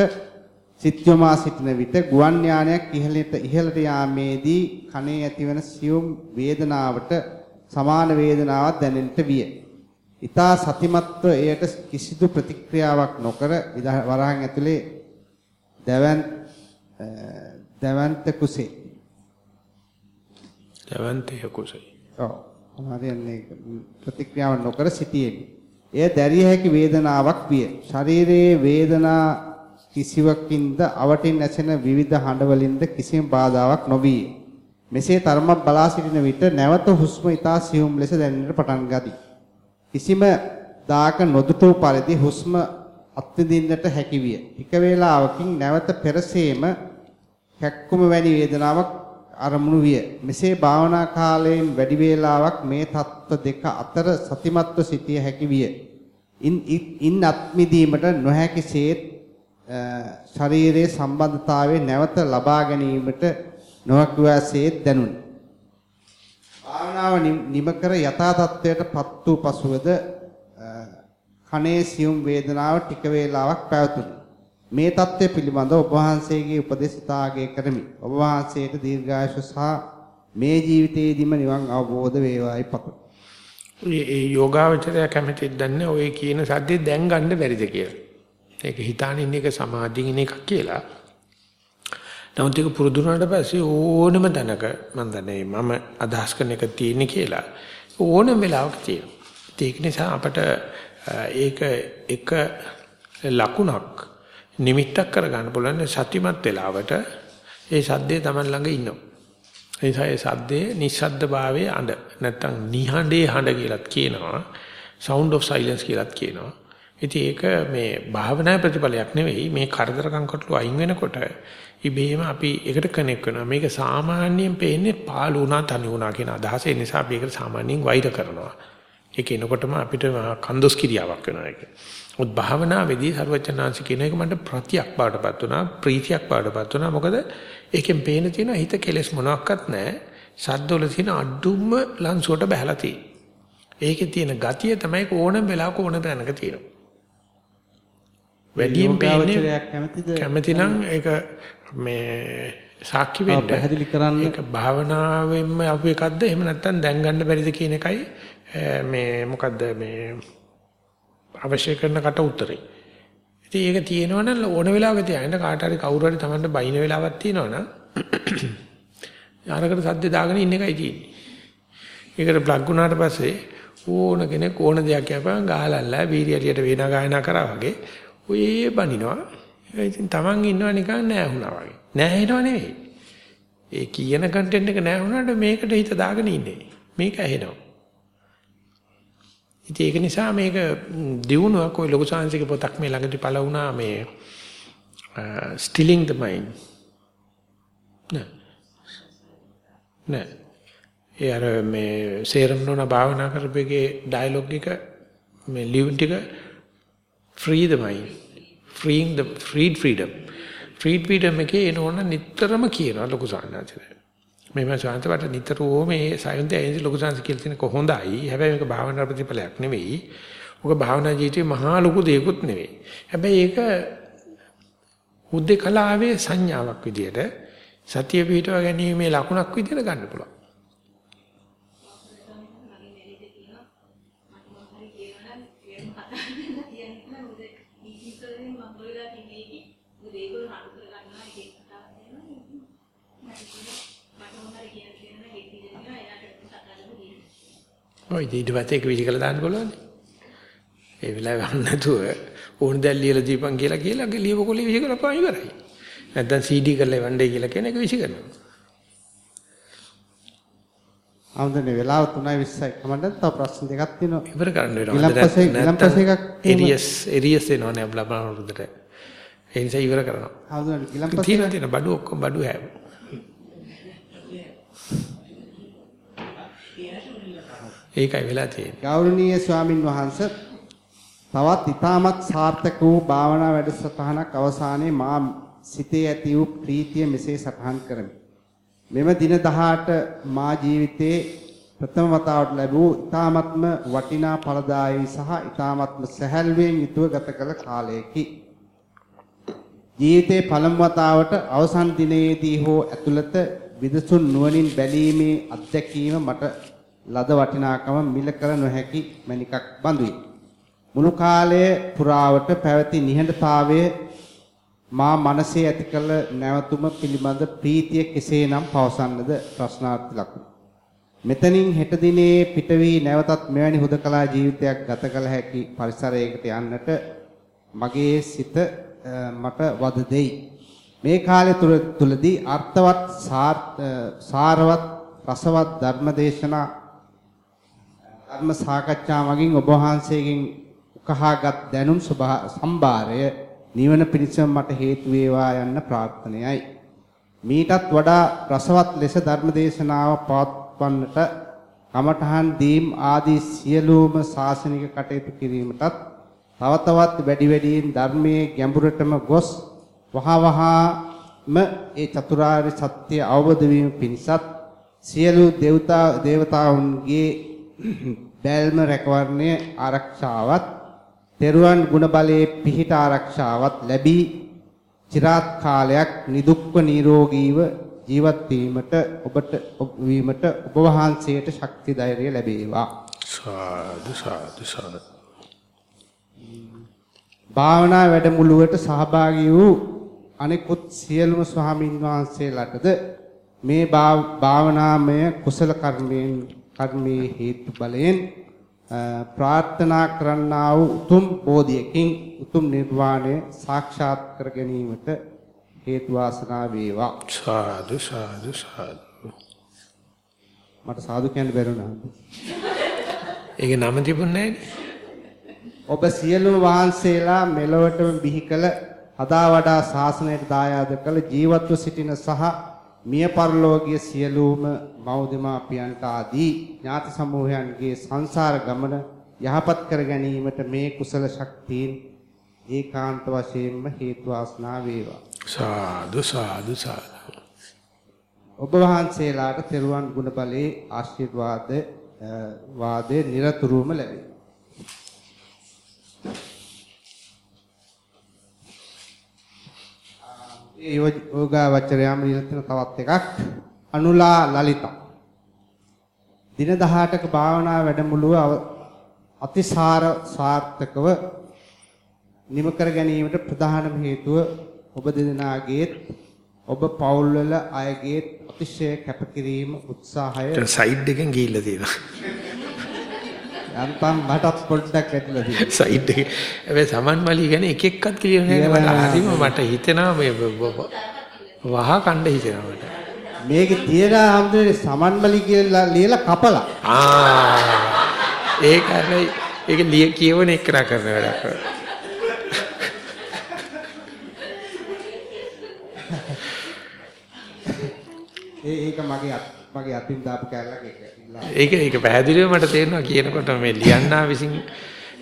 B: සිත්‍යමා සිටින විට ගුවන් යානයක් ඉහළට ඉහළට යාමේදී කනේ ඇතිවන සියුම් වේදනාවට සමාන වේදනාවක් දැනෙන්නට විය. ඊතා සතිමත්ව එයට කිසිදු ප්‍රතික්‍රියාවක් නොකර වරහන් ඇතුලේ දැවන් දැවන්ත කුසේ.
A: දැවන්තය කුසේ.
B: ඔව්. හරියන්නේ ප්‍රතික්‍රියාවක් නොකර සිටියෙමි. එය දැරිය හැකි වේදනාවක් විය. ශරීරයේ වේදනා කිසිවකින්ද අවටින් ඇසෙන විවිධ හඬවලින්ද කිසිම බාධාවක් නොවිය. මෙසේ තරමක් බලා සිටින විට නැවත හුස්ම ඉතා සියුම් ලෙස දැනෙන්නට පටන් ගදී. කිසිම දාක නොදුටු පරිදි හුස්ම අත්විඳින්නට හැකිවිය. එක වේලාවකින් නැවත පෙරසේම කැක්කුම වැනි වේදනාවක් අරමුණු විය. මෙසේ භාවනා කාලයෙන් වැඩි වේලාවක් මේ தত্ত্ব දෙක අතර සතිමත්ව සිටිය හැකිවිය. ඉන් ඉන් අත්මිදීමට නොහැකිසේත් ශරීරයේ සම්බන්ධතාවය නැවත ලබා ගැනීමට නොහැකිවසේත් දැනුනි. භාවනාව නිම කර යථා තත්ත්වයට පත් වූ පසුවද කනේ සියුම් වේදනාව ටික වේලාවක් පැවතුණි. මේ தත්ත්වය පිළිබඳව ඔබ වහන්සේගේ උපදෙස් ඉතාගේ කරමි. ඔබ වහන්සේට දීර්ඝායුෂ සහ මේ ජීවිතයේදීම නිවන් අවබෝධ වේවායි පතමි.
A: ඒ යෝගාවචරය කැමතිද දන්නේ ඔය කියන සද්දේ දැන් ගන්න බැරිද කියලා. ඒක හිතාන ඉන්න එක සමාධියින් ඉන්න එකක් කියලා. නමුත් ඒක පුරුදු වුණාට පස්සේ ඕනම තැනක මම දන්නේ මම අදහස් කරන එක තියෙන්නේ කියලා ඕනම වෙලාවක තියෙනවා. ඒක නිසා අපට ඒක එක ලකුණක් නිමිත්තක් කරගන්න පුළුවන් සතිමත් වෙලාවට ඒ සද්දේ Taman ළඟ ඉන්නවා. ඒ නිසා ඒ සද්දේ නිස්සද්ද භාවයේ අඬ නැත්තම් නිහඬේ හඬ කියලාත් කියනවා. sound of silence කියලාත් කියනවා. ඉතින් ඒක මේ භාවනා ප්‍රතිඵලයක් නෙවෙයි මේ කරදරකම් කොටළු අයින් වෙනකොට ඉබේම අපි එකට කනෙක්ට් වෙනවා. මේක සාමාන්‍යයෙන් පේන්නේ පාළු වුණා තනි වුණා කියන අදහස. ඒ නිසා අපි ඒකට සාමාන්‍යයෙන් වෛර කරනවා. ඒක එනකොටම අපිට කන්දොස් කිරියාවක් වෙනවා ඒක. උත් භාවනාවේදී සර්වචනාංශ කියන එක මට ප්‍රතියක් බාටපත් වුණා, ප්‍රීතියක් බාටපත් වුණා. මොකද ඒකෙන් පේන තියෙන හිත කෙලෙස් මොනවත් නැහැ. සද්දවල තියෙන අඩුම ලංසුවට බහැලා තියෙන්නේ. ඒකේ තියෙන ගතිය තමයි ඕනම වෙලාවක ඕනම තැනක තියෙනවා. වැඩියෙන් පේන්නේ
B: යෝගාවචරයක් කැමතිද?
A: කැමති නම් ඒක මේ සාක්ෂි වෙන්න
B: පැහැදිලි කරන්න.
A: ඒක භාවනාවෙන්ම අපු එකක්ද එහෙම නැත්නම් දැන් ගන්න බැරිද කියන එකයි මේ මොකද්ද මේ අවශ්‍ය කරන කට උත්තරේ. ඉතින් ඒක තියෙනවනම් ඕන වෙලාවක තියාගෙන කාට හරි කවුරු හරි Tamanට බයින වෙලාවක් තියෙනවනම් යාරකට සද්ද දාගෙන ඉන්න එකයි තියෙන්නේ. ඒකට ප්ලග් වුණාට පස්සේ ඕන කෙනෙක් ඕන දෙයක් කියපන් ගහලල්ලා බීරියලියට වේනා ගායනා කරා වගේ ඔය බනිනවා. ඉතින් Taman ඉන්නව නිකන් නෑ වුණා වගේ. නෑ හිනව නෙවෙයි. ඒ කියන කන්ටෙන්ට් එක නෑ වුණාට මේකට හිත දාගෙන ඉන්නේ. මේක ඇහෙනවා. ඉතින් ඒක නිසා මේක දියුණුවක් ඔය ලොකු සාංශික පොතක් මේ ළඟදී පළ වුණා මේ ස්ටිලිං the mind. නෑ. නෑ. ඒ අර මේ සේරම නෝන භාවනා කරපේගේ ඩයලොග් එක මේ ලියුම් ටික free the mind. freeing the freed freedom. freed freedom එකේ එනෝන නිතරම කියනවා ලොකු සාංශික. මේ මම ශාන්තවට නිතරම මේ සයන්ති අයින්ස් ලොකු සංස් කියලා තියෙන කොහොඳයි. හැබැයි මේක භාවනා ප්‍රතිඵලයක් නෙවෙයි. ඔක භාවනා ජීවිතේ මහා ලොකු දෙයක්වත් නෙවෙයි. හැබැයි ඒක හුදේකලාවේ සංඥාවක් විදියට සතිය පිටව ගැනීමේ ලකුණක් විදියට ගන්න පුළුවන්. ඔය ඊට පස්සේ ඒක විසි කළා දාන්න බලන්න. ඒ වෙලාවේ වහන්න නැතුව ඕන දැල් ලියලා දීපන් කියලා කියලා ලියව කොලේ විසි කරලා පායි කරයි. නැත්තම් CD කරලා වණ්ඩේ කියලා කියන එක විසි කරනවා.
B: ආම්දනේ වෙලාව 3:20යි. කමන්න තව ප්‍රශ්න දෙකක් තියෙනවා.
A: ඉවර කරන්න වෙනවා.
B: ඊළම්පසේ ඊළම්පසේ එකක්
A: එරියස් එරියස් එනවනේ අපලබන වරුද්දට. ඒ නිසා ඉවර කරනවා.
B: ආම්දනේ ඊළම්පසේ
A: තියෙන තියෙන බඩු ඔක්කොම බඩු හැව. ඒකයි වෙලා තියෙන්නේ.
B: ගෞරවනීය ස්වාමින් වහන්සේ තවත් ඊටමත් සාර්ථක වූ භාවනා වැඩසටහනක් අවසානයේ මා සිතේ ඇති වූ ප්‍රීතිය මෙසේ සටහන් කරමි. මෙම දින 18 මා ජීවිතයේ ප්‍රථම වතාවට ලැබූ ඊටාත්ම වටිනා ඵලදායී සහ ඊටාත්ම සැහැල්ලුවෙන් යුතුව ගත කළ කාලයකි. ජීවිතේ පළමු වතාවට අවසන් දිනයේදී හෝ ඇතුළත විදසුන් නුවණින් බැලීමේ අත්දැකීම මට ලද වටිනාකම මිල කර නොහැකි මණිකක් බඳුයි. මුළු කාලය පුරාවට පැවති නිහඬතාවය මා මනසේ ඇති කළ නැවතුම පිළිබඳ ප්‍රීතිය කෙසේනම් පවසන්නද ප්‍රශ්නාර්ථ ලකුණු. මෙතනින් හෙට දිනේ පිට වී නැවතත් මෙවැනි හුදකලා ජීවිතයක් ගත කළ හැකි පරිසරයකට යන්නට මගේ සිත මට වද දෙයි. මේ කාලය තුලදී අර්ථවත් සාරවත් රසවත් ධර්මදේශනා ධර්ම සාකච්ඡා මගින් ඔබ වහන්සේගෙන් උකහාගත් දැනුම් සම්භාරය නිවන පිණිසම මට හේතු වේවා යන්න ප්‍රාර්ථනයයි. මීටත් වඩා රසවත් ලෙස ධර්ම දේශනාව පවත්වන්නට කමඨහන් දීම් ආදී සියලුම ශාසනික කටයුතු කිරීමටත් තව තවත් වැඩි වැඩියෙන් ධර්මයේ ගැඹුරටම ගොස් වහ වහාම ඒ චතුරාර්ය සත්‍ය අවබෝධ වීම පිණිසත් සියලු දේවතා දේවතාවුන්ගේ බැල්ම රැකවරණය ආරක්ෂාවත් තෙරුවන් ගුණ බලයේ පිහිට ආරක්ෂාවත් ලැබී চিරාත් කාලයක් නිදුක්ව නිරෝගීව ජීවත් වීමට ඔබට වීමට ඔබ වහන්සේට ශක්ති ධෛර්යය ලැබේවා.
A: සාදු සාදු සාදු.
B: භාවනා වැඩමුළුවට සහභාගී වූ අනෙකුත් සියලුම ස්වාමින් වහන්සේලාටද මේ භාවනාමය කුසල කර්මයෙන් කර්මයේ හේතු බලයෙන් ප්‍රාර්ථනා කරන්නා වූ උතුම් බෝධියකින් උතුම් නිර්වාණය සාක්ෂාත් කර ගැනීමට හේතු වාසනා වේවා.
A: සාදු සාදු සාදු.
B: මට සාදු කියන්න බැරුණා
A: ඒකේ නම තිබුණේ
B: ඔබ සියලුම වහන්සේලා මෙලොවටම බිහි කළ හදා වඩා ශාසනයට දායාද කළ ජීවත්ව සිටින සහ මිය පරලෝකීය සියලුම මව්දෙමාපියන්ට ආදී ඥාති සමූහයන්ගේ සංසාර ගමන යහපත් කර ගැනීමට මේ කුසල ශක්තියින් ඒකාන්ත වශයෙන්ම හේතු වාසනා වේවා.
A: සාදු සාදු සාදු.
B: ඔබ වහන්සේලාට තෙරුවන් ගුණ බලයේ ආශිර්වාද වාදේ নিরතුරුවම ලැබේ යෝගාවචරයාම ලියලා තියෙන තවත් එකක් අනුලා ලලිතා. දින 18ක භාවනා වැඩමුළුව අතිසාර සාර්ථකව නිම කර ගැනීමට ප්‍රධානම හේතුව ඔබ දෙදෙනාගේත් ඔබ පවුල්වල අයගේ අතිශය කැපකිරීම උත්සාහය
A: සයිඩ් එකෙන් ගිහිල්ලා තියෙනවා.
B: යන්තම් මටත් පොඩ්ඩක් ඇතුළේ තියෙනවා.
A: සයිඩ් එක. හැබැයි සමන් මලි ගැන එක එක්කත් කියලා නෑ මට හරිම මට හිතෙනවා මේ වහ කණ්ඩ හිතෙනවා මට.
B: මේකේ තියෙන හැමදේම සමන්මලි කියලා ලියලා කපලා.
A: ආ ඒක හැබැයි ඒක ලිය කියවන එක කරන වැඩක්.
B: ඒ ඒක මගේ මගේ අතින් දාපු කැලලක් ඒක.
A: ඒක ඒක පැහැදිලිව මට තේරෙනවා කියනකොට මේ ලියන්නා විසින්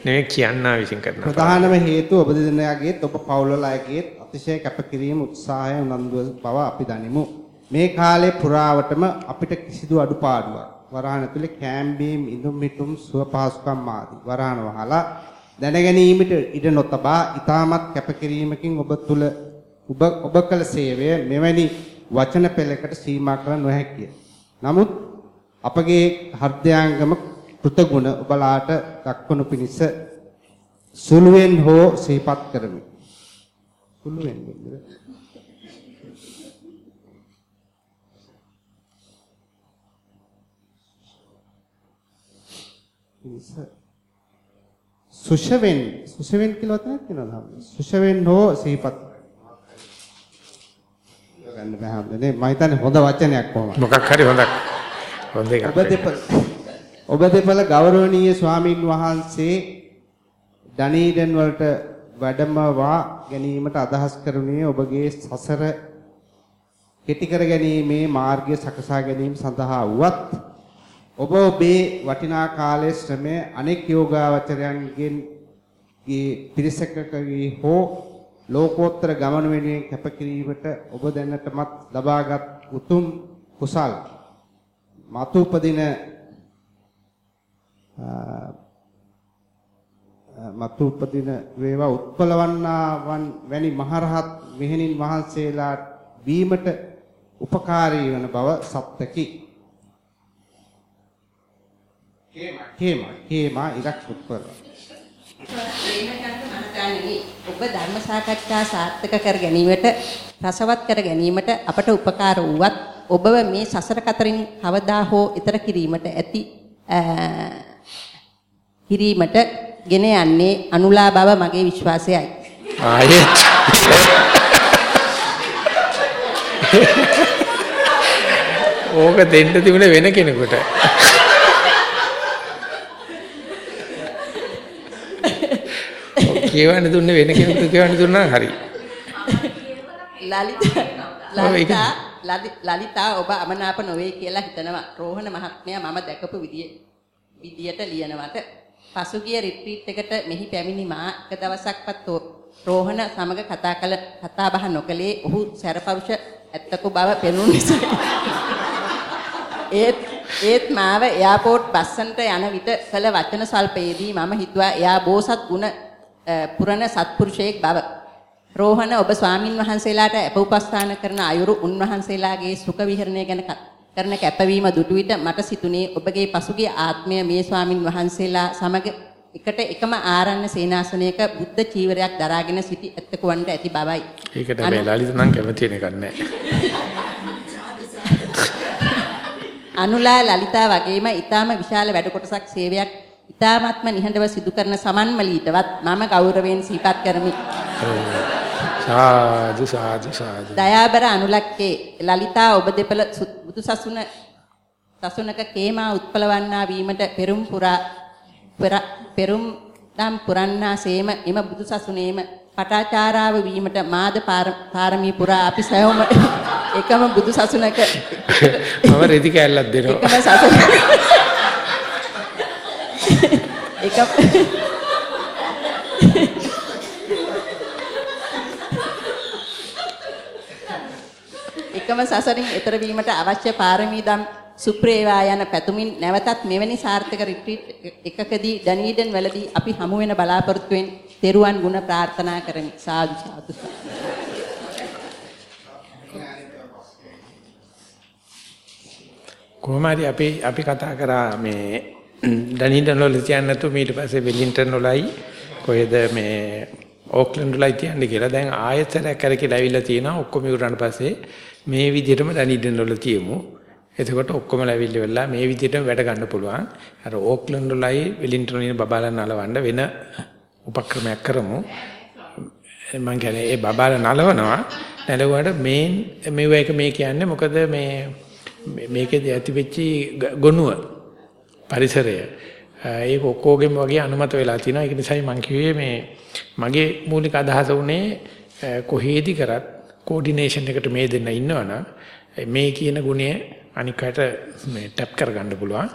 A: නෙවෙයි කියන්නා විසින් කරනවා.
B: ප්‍රධානම හේතුව ඔබ දෙදෙනාගේත් ඔබ පවුල්වල අයගේත් අතිශය කැපකිරීම උත්සාහය උනන්දුව බව අපි දනිමු. මේ කාලේ පුරාවටම අපිට කිසිදු අඩුපාඩුවක් වරහන තුල කැම්බීම් ඉදුම් මිටුම් සුව පහසුකම් ආදී වරහන වහලා දැනගැනීමට ඉඩ නොතබා ඊටමත් කැපකිරීමකින් ඔබ තුල ඔබ ඔබ කළ සේවය මෙවැනි වචන පෙළකට සීමා කර නොහැකිය. නමුත් අපගේ හෘදයාංගම කෘතගුණ ඔබලාට දක්වනු පිණිස සුළුවෙන් හෝ සිහිපත් කරමි. සුළුවෙන් නේද? සුෂවෙන් සුෂවෙන් කියලා වචනයක් තියෙනවා සුෂවෙන් හෝ සිහිපත්. ගන්න බෑ හැමදේම මම හිතන්නේ හොඳ වචනයක් කොහොමද?
A: මොකක් හරි හොඳක්. හොඳ එකක්
B: ඔබ දෙපළ ඔබ දෙපළ ගෞරවනීය ස්වාමින් වහන්සේ ඩනීඩන් වලට වැඩමවා ගැනීමට අදහස් කරුණේ ඔබගේ සසර කෙටි කර ගැනීමේ මාර්ගය සකසා ගැනීම සඳහා වුවත් ඔබ ඔබේ වටිනා කාලයේ ශ්‍රමය අනෙක් යෝගාවචරයන්ගෙන් ගේ පිරිසකකගේ හෝ ලෝකෝත්තර ගමන වෙනුවෙන් කැපකිරීමට ඔබ දැනටමත් ලබාගත් උතුම් කුසල් මතු උපදින මතු උපදින වේවා උත්පලවන්නාවන් වැනි මහරහත් මෙහෙණින් වහන්සේලා වීමට උපකාරී වන බව සත්‍යකි. කේමා කේමා කේමා ඉරක් උත්පල.
J: ඔබ ධර්ම සාකච්ඡා සාර්ථක කර ගැනීමට රසවත් කර ගැනීමට අපට උපකාර වුවත් ඔබව මේ සසර කතරින් කවදා හෝ ඈතර කිරීමට ඇති කිරීමට ගෙන යන්නේ අනුලා බව මගේ විශ්වාසයයි.
A: ආයෙත් ඕක දෙන්න තිබුණේ වෙන කෙනෙකුට. කියවන්න දුන්නේ වෙන කෙනෙකුට කියවන්න දුන්නා හරි.
J: ලලිතා ලලිතා ලලිතා ඔබ අමනාප නොවේ කියලා හිතනවා. රෝහණ මහත්මයා මම දැකපු විදිය විදියට ලියනවට පසුගිය රිට්‍රීට් එකට මෙහි පැමිණි මා එක දවසක්වත් රෝහණ සමග කතා කළ කතා බහ නොකලේ ඔහු සැරපරුෂ ඇත්තකු බව පෙනුන නිසා ඒත් ඒත් මාව එයාපෝට් බස්සන්ට යන විට කළ වචන සල්පයේදී මම හිතුවා එයා බෝසත් ගුණ පුරණ සත්පුරුෂයෙක් බව. රෝහණ ඔබ ස්වාමින් වහන්සේලාට අප උපස්ථාන කරන අයුරු උන්වහන්සේලාගේ සුඛ විහරණය ගැන කරන කැපවීම දුටු විට මට සිතුනේ ඔබගේ පසුගිය ආත්මය මේ ස්වාමින් වහන්සේලා සමග එකට එකම ආරණ්‍ය සේනාසනයක බුද්ධ චීවරයක් දරාගෙන සිටි ඇත්තකවන්ට ඇති බවයි.
A: ඒකට මේ ලලිත නම් කැමති වෙන එකක් නැහැ.
J: අනුලා ලලිතා වගේම ඊටාම විශාල වැඩ කොටසක් සේවයක් ඊ타ත්ම නිහඬව සිදු කරන සමන්මලීටවත් මම ගෞරවයෙන් සිහිපත් කරමි.
A: සාදු සාදු සාදු.
J: දයාබර අනුලක්කේ ලලිතා ඔබ දෙපළ බුදු සසුන සසුනක කේමා උත්පලවන්නා වීමට පෙරුම් පුරා පෙරුම් නම් පුරන්නාසේම එම බුදු සසුනේම පටාචාරාව වීමට මාද පාරමී පුරා අපි සෑවම එකම බුදු සසුනක
A: මම රෙදි කැල්ලක් දෙනවා.
J: එකම සසුන එක එකම සසරින් එතර වීමට අවශ්‍ය පාරමී දම් සුප්‍රේවා යන පැතුමින් නැවතත් මෙවැනි සාර්ථක රිට්‍රීට් එකකදී ඩනීඩන් වලදී අපි හමු වෙන බලාපොරොත්තුෙන් තෙරුවන් ගුණ ප්‍රාර්ථනා කරමි. සාදු සාදු.
A: කොහොම හරි අපි අපි කතා කරා මේ ඩනීඩන් වල තියන්න නැතුව ඊට පස්සේ වෙලින්ටන් වලයි කොහෙද මේ ඕක්ලන්ඩ් වලයි තියන්නේ කියලා. දැන් ආයෙත් සැරයක් කරකිලා ඇවිල්ලා තියෙනවා. ඔක්කොම ඉවරන පස්සේ මේ විදිහටම ඩනින්ටන් වල තියමු. එතකොට ඔක්කොම ලැබිලි වෙලා මේ විදිහටම වැඩ ගන්න පුළුවන්. අර ඕක්ලන්ඩ් වලයි වෙලින්ටන් වලින් බබාලා නලවන්න වෙන උපක්‍රමයක් කරමු. මම කියන්නේ ඒ බබාලා නලවනවා. නැලුවාට මේන් මේව එක මේ කියන්නේ මොකද මේ මේකේදී ඇතිවෙච්ච ගොනුව පරිසරය. ඒක ඔක්කොගෙම වගේ අනුමත වෙලා තිනවා. ඒක නිසායි මම කිව්වේ මේ මගේ මූලික අදහස උනේ කොහේදී කරත් කෝඩිනේෂන් එකට මේ දෙන්න ඉන්නවනම් මේ කියන ගුණය අනිකට මේ ටැප් කරගන්න පුළුවන්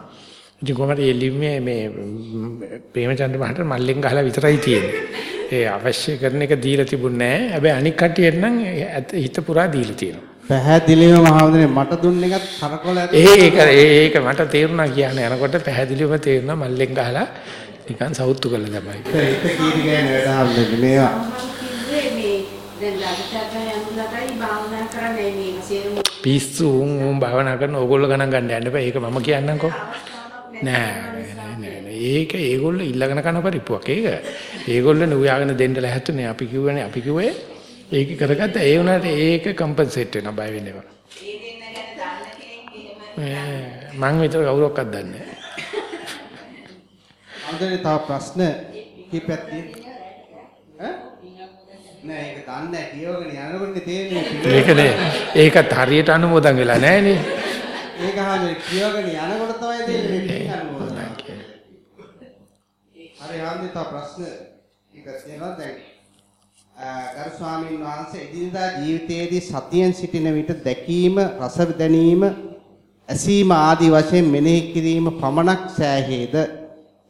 A: ඉතින් කොහමද මේ ලිම්මේ මේ ප්‍රේමචන්ද්‍ර මහත්තයා මල්ලෙන් ගහලා විතරයි තියෙන්නේ. ඒ අවශ්‍ය කරන එක දීලා තිබුණේ නැහැ. හැබැයි අනික් කටියෙන් නම් හිත පුරා දීලා තියෙනවා.
B: පැහැදිලිවම මහවදනේ මට දුන්න එකත් කරකොල
A: ඒක ඒක මට තේරුණා කියන්නේ යනකොට පැහැදිලිවම තේරුණා මල්ලෙන් ගහලා නිකන් සවුත්තු කරලා තමයි.
B: ඒක කීටි ගෑන වැඩ මේවා.
F: දැන් ලලිතට යනුලටයි භාවනා කරන්නේ මේ සියලුම
A: පිස්සු උන් උන් භාවනා කරන ඕගොල්ලෝ ගණන් ගන්න යන්න එපා. ඒක මම කියන්නම්කෝ. නෑ නෑ ඒක ඒගොල්ලෝ ඊළඟන කන පරිප්පුවක් ඒක. ඒගොල්ලෝ නුයාගෙන දෙන්න ලැහැත්තුනේ අපි කිව්වනේ අපි කිව්වේ ඒක කරගත්ත ඒ වුණාට ඒක කම්පන්සේට් වෙනවා බය වෙන්න එපා. මම විතර කවුරක්වත් දන්නේ නැහැ.
B: අන්දරේ තව ප්‍රශ්න කීපයක් තියෙනවා. නෑ ඒක දන්නේ කියවගෙන යනකොට තේරෙන්නේ.
A: ඒකනේ ඒකත් හරියට අනුමෝදන් වෙලා නැහැ නේ.
B: ඒක හාමුදුරේ කියවගෙන යනකොට තමයි තේරෙන්නේ පිටින් අනුමෝදන්. හරි හාමුදුරේ තව ප්‍රශ්න ටික තියෙනවා දැන් ගරු ස්වාමීන් වහන්සේ එදිනදා ජීවිතයේදී සතියෙන් සිටින විට දැකීම රස දැනීම ඇසීම ආදී වශයෙන් මෙනෙහි කිරීම පමණක් සෑහේද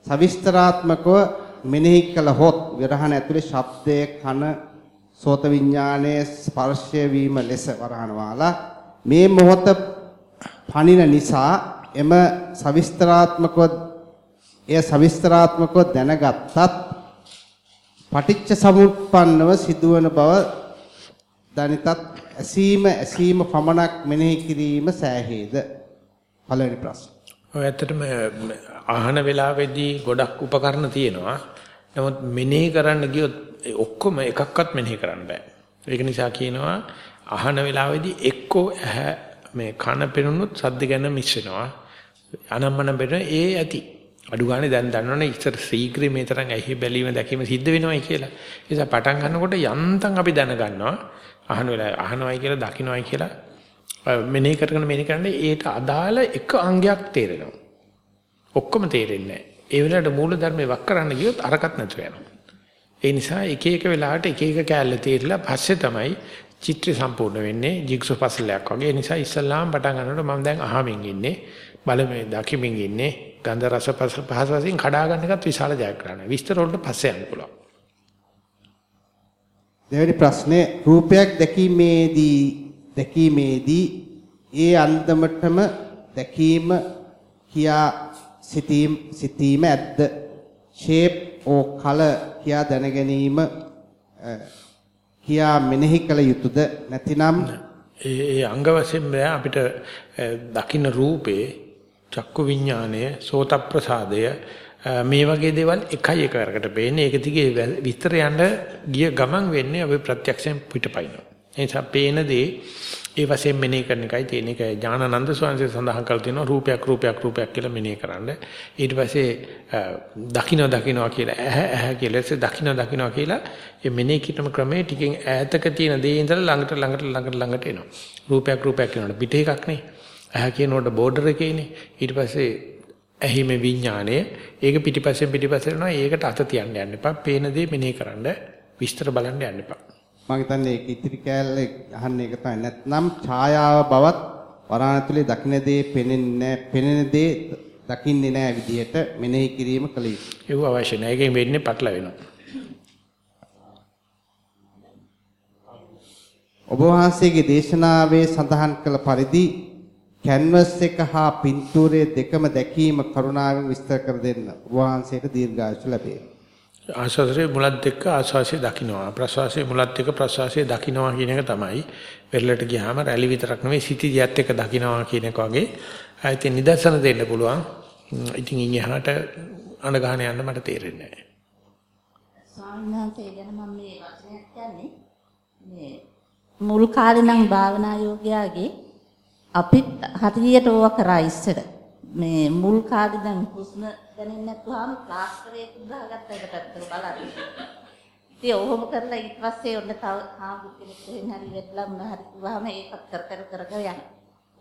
B: සවිස්තරාත්මකව මෙනෙහි කළ හොත් විරහණ ඇතුලේ ශබ්දය කන සෝත විඥානයේ ස්පර්ශය වීම ලෙස වරහණ වාලා මේ මොහොත පණින නිසා එම සවිස්තරාත්මකව එය සවිස්තරාත්මකව දැනගත්තත් පටිච්ච සමුප්පන්නව සිදුවන බව දනිතත් ඇසීම ඇසීම පමණක් මෙනෙහි කිරීම සෑහේද පළවෙනි ප්‍රශ්න.
A: ඔය ඇත්තටම ආහන වෙලාවේදී ගොඩක් උපකරණ තියෙනවා. නමුත් මෙනෙහි කරන්න ගියොත් ඔක්කොම එකක්වත් මෙනෙහි කරන්න බෑ. ඒක නිසා කියනවා අහන වෙලාවේදී එක්කෝ ඇහැ මේ කන පෙනුනොත් සද්ද ගැන මිස් වෙනවා. අනම්මන බෙර ඒ ඇති. අඩු ගානේ දැන් දන්නවනේ ඉස්සර ශීඝ්‍රයෙන් මේ තරම් ඇහි බැලීම දැකීම සිද්ධ වෙනවයි කියලා. ඒ නිසා පටන් ගන්නකොට යන්තම් අපි දැනගන්නවා අහන වෙලාව අහනවයි කියලා දකින්නවයි කියලා මෙනෙහි කරගෙන මෙනෙහි කරන්නේ ඒට අදාළ එක අංගයක් තේරෙනවා. ඔක්කොම තේරෙන්නේ නැහැ. ඒ වෙලාවට මූල ධර්මේ වක් කරන්න ගියොත් අරකට නැතුව යනවා. ඒ නිසා එක එක වෙලාවට එක එක කැලල තේරිලා පස්සේ තමයි චිත්‍රය සම්පූර්ණ වෙන්නේ ජිග්සෝ පසල් එකක් වගේ. ඒ නිසා ඉස්සල්ලාම පටන් ගන්නකොට මම දැන් අහමින් ඉන්නේ බලමේ දකිමින් ඉන්නේ ගන්ධ රස පහස වශයෙන් කඩා ගන්න එකත් විශාල ජයග්‍රහණයක්. විස්තර වලට පස්සේ යන්න පුළුවන්.
B: දෙවෙනි ප්‍රශ්නේ රූපයක් දැකීමේදී දැකීමේදී ඒ අන්දමටම දැකීම කියා සිතීම සිතීම ඇද්ද shape or color කියා දැන ගැනීම කියා මෙනෙහි කළ යුතුයද නැතිනම්?
A: ඒ අංග වශයෙන් අපිට දකින්න රූපේ චක්කු විඥානය සෝත ප්‍රසාදය මේ වගේ දේවල් එකයි එකකට පේන්නේ. ඒක දිගේ විස්තර යන්න ගිය ගමන් වෙන්නේ අපි ප්‍රත්‍යක්ෂයෙන් පිටපයින්නවා. ඒ නිසා පේන දේ ඒ වශයෙන් මෙනෙහි කරන එකයි තියෙන එක ඥානানন্দ ස්වාමීන් සඳහන් කරලා තියෙනවා රූපයක් රූපයක් රූපයක් කියලා මෙනෙහි කරන්න. ඊට පස්සේ දකින්න දකින්නවා කියලා ඇහ ඇහ කියලා ඉස්සේ දකින්න දකින්නවා කියලා මේ මෙනෙහි කිරීම ක්‍රමයේ ටිකෙන් ඈතක තියෙන දේ ඉඳලා ළඟට ළඟට ළඟට ළඟට එනවා. රූපයක් රූපයක් කියනකොට පිට එකක් නේ. ඇහ කියනකොට බෝඩර් එකේනේ. ඊට පස්සේ ඇහිම විඥාණය ඒක පිටිපස්සෙන් පිටිපස්සට යනවා. ඒකට අත තියන්න යන්න එපා. පේන දේ මෙනෙහි කරන්න විස්තර බලන්න යන්න එපා.
B: මම හිතන්නේ ඒක ඉතිරි කෑල්ල අහන්නේ ඒක තමයි නැත්නම් ඡායාව බවත් වරාණ ඇතුලේ දකින්න දේ පෙනෙන්නේ පෙනෙන දේ දකින්නේ නැහැ විදියට මෙනෙහි කිරීම කළ යුතුයි.
A: ඒක අවශ්‍ය නැහැ. ඒකෙන් වෙන්නේ පටල වෙනවා.
B: ඔබ වහන්සේගේ දේශනාවේ සඳහන් කළ පරිදි කැන්වස් එක හා පින්තූරයේ දෙකම දැකීම කරුණාවෙන් විස්තර කර දෙන්න. ඔබ වහන්සේට දීර්ඝායුෂ ලැබේවා.
A: ආශ්වාසයේ මුලත් එක්ක ආශ්වාසයේ දකින්නවා ප්‍රශ්වාසයේ මුලත් එක්ක ප්‍රශ්වාසයේ දකින්නවා කියන එක තමයි පෙරලට ගියාම රැලි විතරක් නෙවෙයි සිටිදියත් එක්ක දකින්නවා කියන එක වගේ ආයතන නිදර්ශන දෙන්න පුළුවන්. ඉතින් ඉන් එහාට අනගහන යන්න මට තේරෙන්නේ නැහැ.
G: ස්වාමීන් වහන්සේ ගැන මම මේ වචනයක් කියන්නේ මේ මුල් කාලේ නම් භාවනා යෝගයාගේ අපිත් හරියට ඕවා කරා ඉස්සර. මේ මුල් කාලේ දැන් හුස්ම දැනෙන්නේ නැතුවම ප්ලාස්ටරේ දාගත්ත එක පැත්තට බලන්න. ඉතින් ඔහොම කරලා ඊට පස්සේ ඔන්න තව ආපු කෙනෙක් එහෙන් හරි වෙట్లా මොන හරි කිව්වම ඒකත් කර කර කර කර යනවා.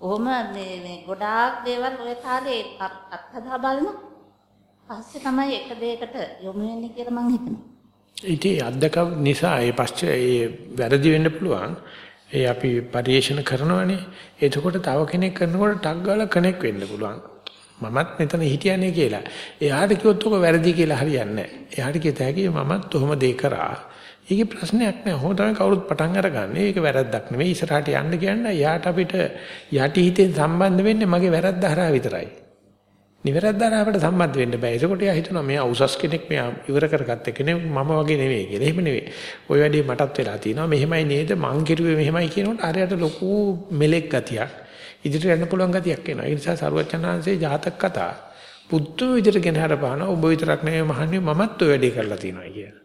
G: ඔහොම මේ මේ ගොඩාක් දේවල් ඔය කාලේ අත්හදා බලන පස්සේ තමයි එක දෙයකට යොමු වෙන්නේ කියලා මං හිතනවා.
A: ඉතින් අද්දක නිසා ඒ පස්සේ ඒ වැරදි වෙන්න පුළුවන්. ඒ අපි පරිේෂණ කරනවනේ. එතකොට තව කෙනෙක් කරනකොට ටක් ගාලා කනෙක් වෙන්න පුළුවන්. මමත් මෙතන හිටියනේ කියලා. එයාට කිව්වොත් ඔක වැරදි කියලා හරියන්නේ නැහැ. එයාට කියත හැකි මමත් ඔහොම දේ කරා. ඒකේ ප්‍රශ්නයක් නැහැ. හොම තමයි කවුරුත් පටන් අරගන්නේ. ඒක වැරද්දක් නෙවෙයි. ඉස්සරහට යන්න කියන්න යාට අපිට යටි හිතෙන් සම්බන්ධ වෙන්නේ මගේ වැරද්ද හරහා විතරයි. නිවැරද්ද හරහාට සම්බන්ධ වෙන්න බෑ. ඒකට එයා හිතනවා මෙයා උසස් කෙනෙක් මෙයා ඉවර කරගත්ත කෙනෙක් මම වගේ නෙවෙයි කියලා. එහෙම නෙවෙයි. ওই වැඩේ මටත් වෙලා තියෙනවා. මෙහෙමයි නේද මං කිරුවේ මෙහෙමයි කියනකොට අරයට ලොකු මෙලෙක් ගතියක්. ඉදිරියට යන්න පුළුවන් ගතියක් එනවා. ඒ නිසා සරුවචනාංශයේ ජාතක කතා පුදුම විදිහට ගෙනහැර පාන ඔබ විතරක් නෙවෙයි මහන්නේ මමත් ඔය වැඩේ කරලා තියෙනවා කියලා.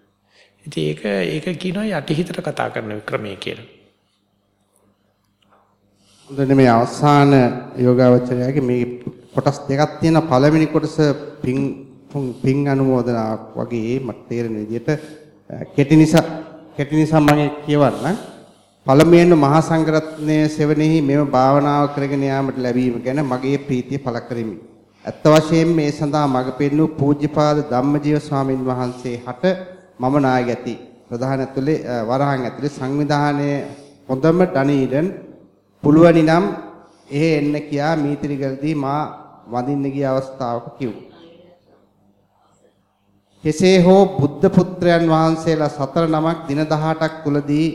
A: ඉතින් ඒක ඒක කියනවා යටිහිතට කතා කරන ක්‍රමය කියලා.
B: හොඳනේ මේ අවසාන යෝගාවචරයගේ මේ කොටස් දෙකක් තියෙන පළවෙනි කොටස පින් පින් අනුමෝදනාවක් වගේ මට තේරෙන විදිහට කෙටි නිසා කෙටි නිසා මම කියවන්නම්. පළමුවෙන්ම මහා සංඝරත්නයේ සෙවණෙහි මෙම භාවනාව කරගෙන යාමට ලැබීම ගැන මගේ ප්‍රීතිය පළ කරමි. ඇත්ත වශයෙන්ම මේ සඳහා මඟ පෙන්වූ පූජ්‍යපාද ධම්මජීව ස්වාමින් වහන්සේ හට මම නායකති. ප්‍රධාන ඇතුලේ වරහන් ඇතුලේ සංවිධානයේ හොඳම ඩනීඩන් පුළුවනි නම් එහෙ එන්න කියා මීතිරිගලදී මා වඳින්න ගිය අවස්ථාවක කිව්වා. කෙසේ හෝ බුද්ධ පුත්‍රයන් වහන්සේලා සතර නමක් දින 18ක් තුලදී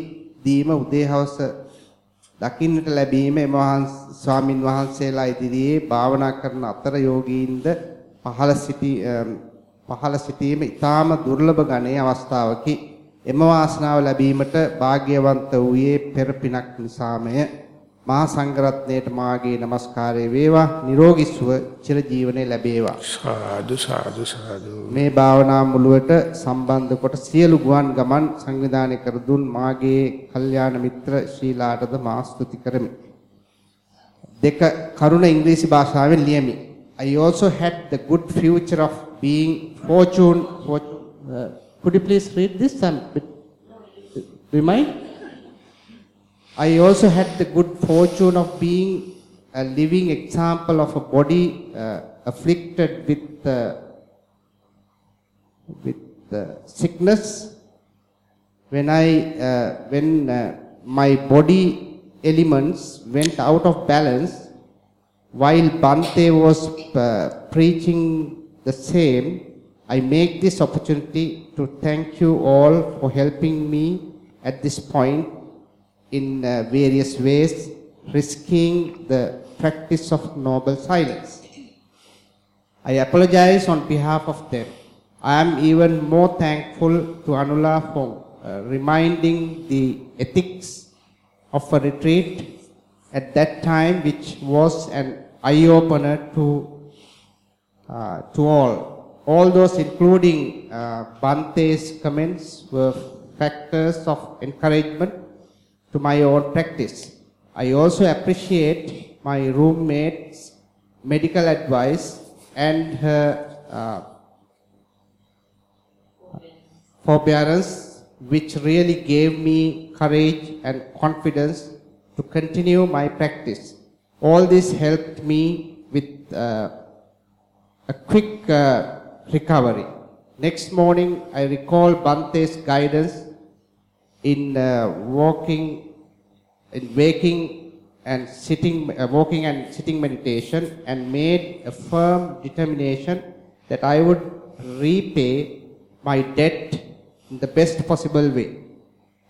B: දීම උදේ හවස දකින්නට ලැබීම එම ස්වාමින් වහන්සේලා ඉදිරියේ භාවනා කරන අතර යෝගීන්ද පහළ සිටි පහළ සිටීම ඊටාම දුර්ලභ ගණයේ අවස්ථාවකි. එම වාසනාව ලැබීමට වාග්යවන්ත වූයේ පෙර පිනක් නිසාමය. මහා සංඝරත්නයට මාගේ নমස්කාරය වේවා. නිරෝගී සුව චිර ජීවනයේ ලැබේවා.
A: සාදු සාදු සාදු.
B: මේ භාවනා මුලුවට සම්බන්ධ කොට සියලු ගුවන් ගමන් සංවිධානය කර දුන් මාගේ කල්යාණ මිත්‍ර ශීලාටද මා ස්තුති කරමි. දෙක කරුණ ඉංග්‍රීසි භාෂාවෙන් ලියමි. I also had the good future of being fortune, fortune uh, could you please read this and remind I also had the good fortune of being a living example of a body uh, afflicted with uh, with uh, sickness. When I uh, when uh, my body elements went out of balance, while Bante was uh, preaching the same, I make this opportunity to thank you all for helping me at this point in uh, various ways, risking the practice of noble silence. I apologize on behalf of them. I am even more thankful to Anula for uh, reminding the ethics of a retreat at that time, which was an eye opener to, uh, to all. All those, including uh, Bante's comments, were factors of encouragement to my own practice. I also appreciate my roommate's medical advice and her uh, forbearance, which really gave me courage and confidence to continue my practice. All this helped me with uh, a quick uh, recovery. Next morning, I recall Bante's guidance in uh, walking, in waking and sitting, uh, walking and sitting meditation, and made a firm determination that I would repay my debt in the best possible way.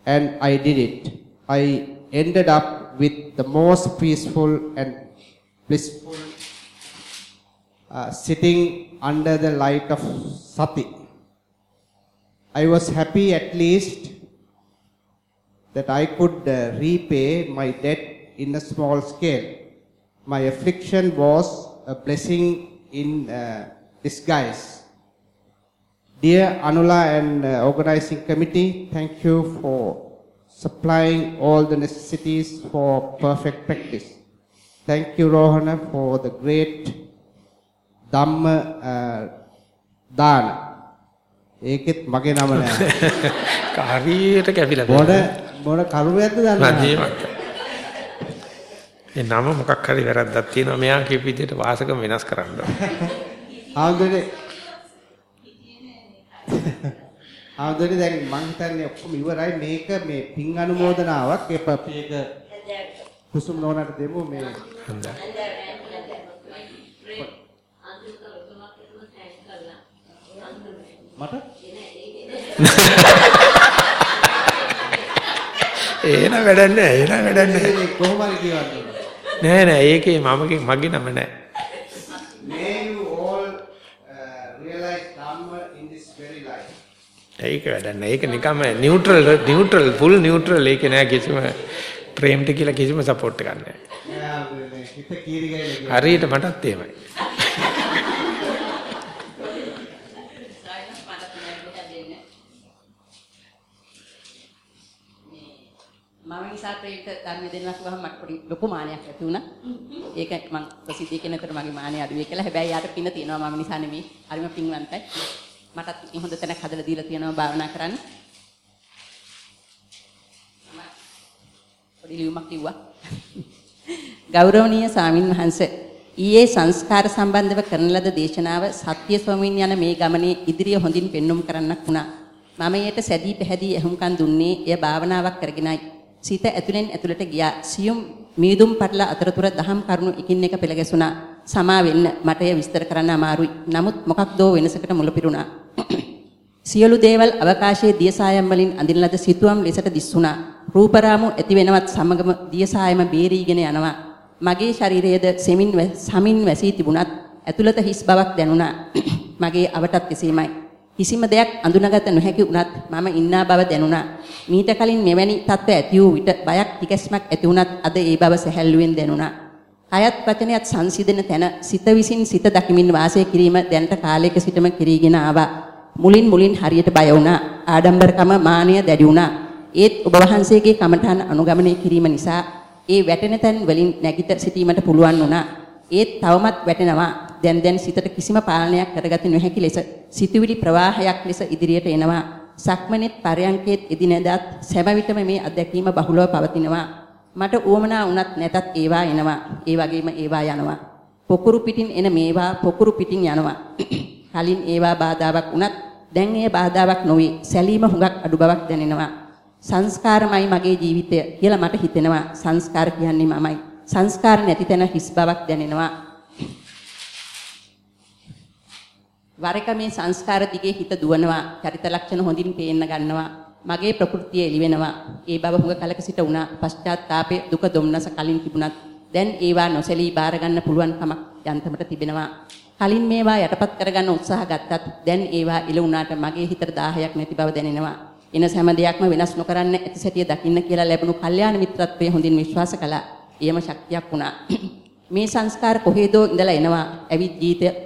B: And I did it. I ended up with the most peaceful and blissful uh, sitting under the light of sati. I was happy at least that I could uh, repay my debt in a small scale. my affliction was a blessing in uh, disguise. Dear Anula and uh, organizing committee, thank you for supplying all the necessities for perfect practice. Thank you, Rohana, for the great Dhamma uh, දාන. ඒකෙත් මගේ නම නෑ.
A: කාරියට කැපිලා
B: මොන මොන කරුමයක්ද දන්නේ නැහැ.
A: රජීවක්. ඒ නම මොකක් හරි වැරද්දක් තියෙනවා මෙයා කියපු විදිහට වාසකම වෙනස් කරන්න.
B: ආන්දරේ ආන්දරේ දැන් මං හිතන්නේ ඔක්කොම ඉවරයි මේක මේ පින් අනුමෝදනාවක් ඒක කුසුම් නෝනාට දෙමු මේ
A: හොඳයි.
B: මට
A: ඒන වැඩක් නැහැ. ඒන වැඩක් නැහැ.
B: කොහොම හරි කියවන්න
A: නෑ නෑ ඒකේ මමගේ මගේ නම නෑ.
B: Uh.
A: ඒක වැඩක් නෑ. ඒක නිකම්ම නියුට්‍රල් නියුට්‍රල් ෆුල් නියුට්‍රල් ඒක නෑ කිසිම ප්‍රේම්ට කියලා කිසිම සපෝට් එකක් නෑ. හරියට මටත් එහෙමයි.
J: මම නිසා ප්‍රේමට ධර්ම දෙන්නවා කිව්වහම මට පොඩි ලොකු මානයක් ඇති වුණා. ඒක මම ප්‍රසිද්ධිය කෙනෙකුට මගේ මානය අඩු වෙයි කියලා. හැබැයි යාට පින තියෙනවා මම නිසා නෙමෙයි. හරිම පින්වන්තයි. මටත් ඉතින් හොඳ තැනක් හදලා දීලා තියෙනවා භාවනා කරන්න. පොඩි ලියුමක් කිව්වා. ගෞරවනීය සාමින් වහන්සේ ඊයේ සංස්කාර සම්බන්ධව කරන ලද දේශනාව සත්‍ය ස්වමින් යන මේ ගමනේ ඉදිරිය හොඳින් පෙන්눔 කරන්නක් වුණා. මම ඊට සැදී පැහැදී එහුම්කන් දුන්නේ එය භාවනාවක් කරගෙනයි. සිත ඇතුලෙන් ඇතුලට ගියා. සියුම් මීදුම් පටල අතරතුර දහම් කරුණු එකින් එක පෙළ ගැසුණා. සමා වෙන්න මට එය විස්තර කරන්න අමාරුයි. නමුත් මොකක්දෝ වෙනසකට මුල පිරුණා. සියලු දේවල් අවකාශයේ දියසායම් වලින් අඳින ලද සිතුවම් ලෙසට දිස්සුණා. රූපරාමු ඇති වෙනවත් සමගම දියසායම බේරීගෙන යනවා. මගේ ශරීරයේද සෙමින් සමින් වැසී තිබුණත් ඇතුළත හිස් බවක් දැනුණා. මගේ අවටත් එසේමයි. කිසිම දෙයක් අඳුනගත නොහැකි වුණත් මම ඉන්නා බව දැනුණා. මීට කලින් මෙවැනි තත්ත්ව ඇති වූ විට බයක් ටිකස්මක් ඇති වුණත් අද ඒ බව සැහැල්ලුවෙන් දැනුණා. කයත් වචනයත් සංසිඳන තැන සිත විසින් සිත දකිමින් වාසය කිරීම දැනට කාලයක සිටම කිරීගෙන ආවා. මුලින් මුලින් හරියට බය වුණා. ආඩම්බරකම මානය දැඩි වුණා. ඒත් ඔබ වහන්සේගේ කමඨාන් අනුගමනය කිරීම නිසා ඒ වැටෙන තැන් වලින් නැගිට සිටීමට පුළුවන් වුණා. ඒත් තවමත් වැටෙනවා. දැන් දැන් සිතට කිසිම පාලනයක් කරගත නොහැකි ලෙස සිතුවිලි ප්‍රවාහයක් ලෙස ඉදිරියට එනවා. සක්මනෙත් පරයන්කේත් එදිනෙදාත් සෑම විටම මේ අත්දැකීම බහුලව පවතිනවා. මට උවමනා වුණත් නැතත් ඒවා එනවා. ඒ වගේම ඒවා යනවා. පොකුරු පිටින් එන මේවා පොකුරු පිටින් යනවා. කලින් ඒවා බාධාවක් වුණත් දැන් ඒ බාධාවක් නොවේ. සැලීම හුඟක් අඩු බවක් දැනෙනවා. සංස්කාරමයි මගේ ජීවිතය කියලා මට හිතෙනවා. සංස්කාර කියන්නේ මමයි. සංස්කාර නැති තැන හිස් බවක් දැනෙනවා. වර එක මේ සංස්කාර දිගේ හිත දුවනවා. චරිත ලක්ෂණ හොඳින් පේන්න ගන්නවා. මගේ ප්‍රകൃතිය එළි වෙනවා. ඒ බව හුඟ කලක සිට වුණා. පශ්චාත්තාපය දුක දුම්නස කලින් තිබුණත් දැන් ඒවා නොසැලී බාර ගන්න පුළුවන් කමක් යන්තමට තිබෙනවා. කලින් මේවා යටපත් කරගන්න උත්සාහ ගත්තත් දැන් ඒවා ඉල වුණාට මගේ හිතට 10ක් නැති බව දැනෙනවා. එන හැම දෙයක්ම වෙනස් නොකරන්න ඇති සැටිය දකින්න කියලා ලැබුණු කල්යාණ මිත්‍රත්වයේ හොඳින් විශ්වාස කළා. එයම ශක්තියක් වුණා. මේ සංස්කාර කොහේදෝ ඉඳලා එනවා. ඇවිත්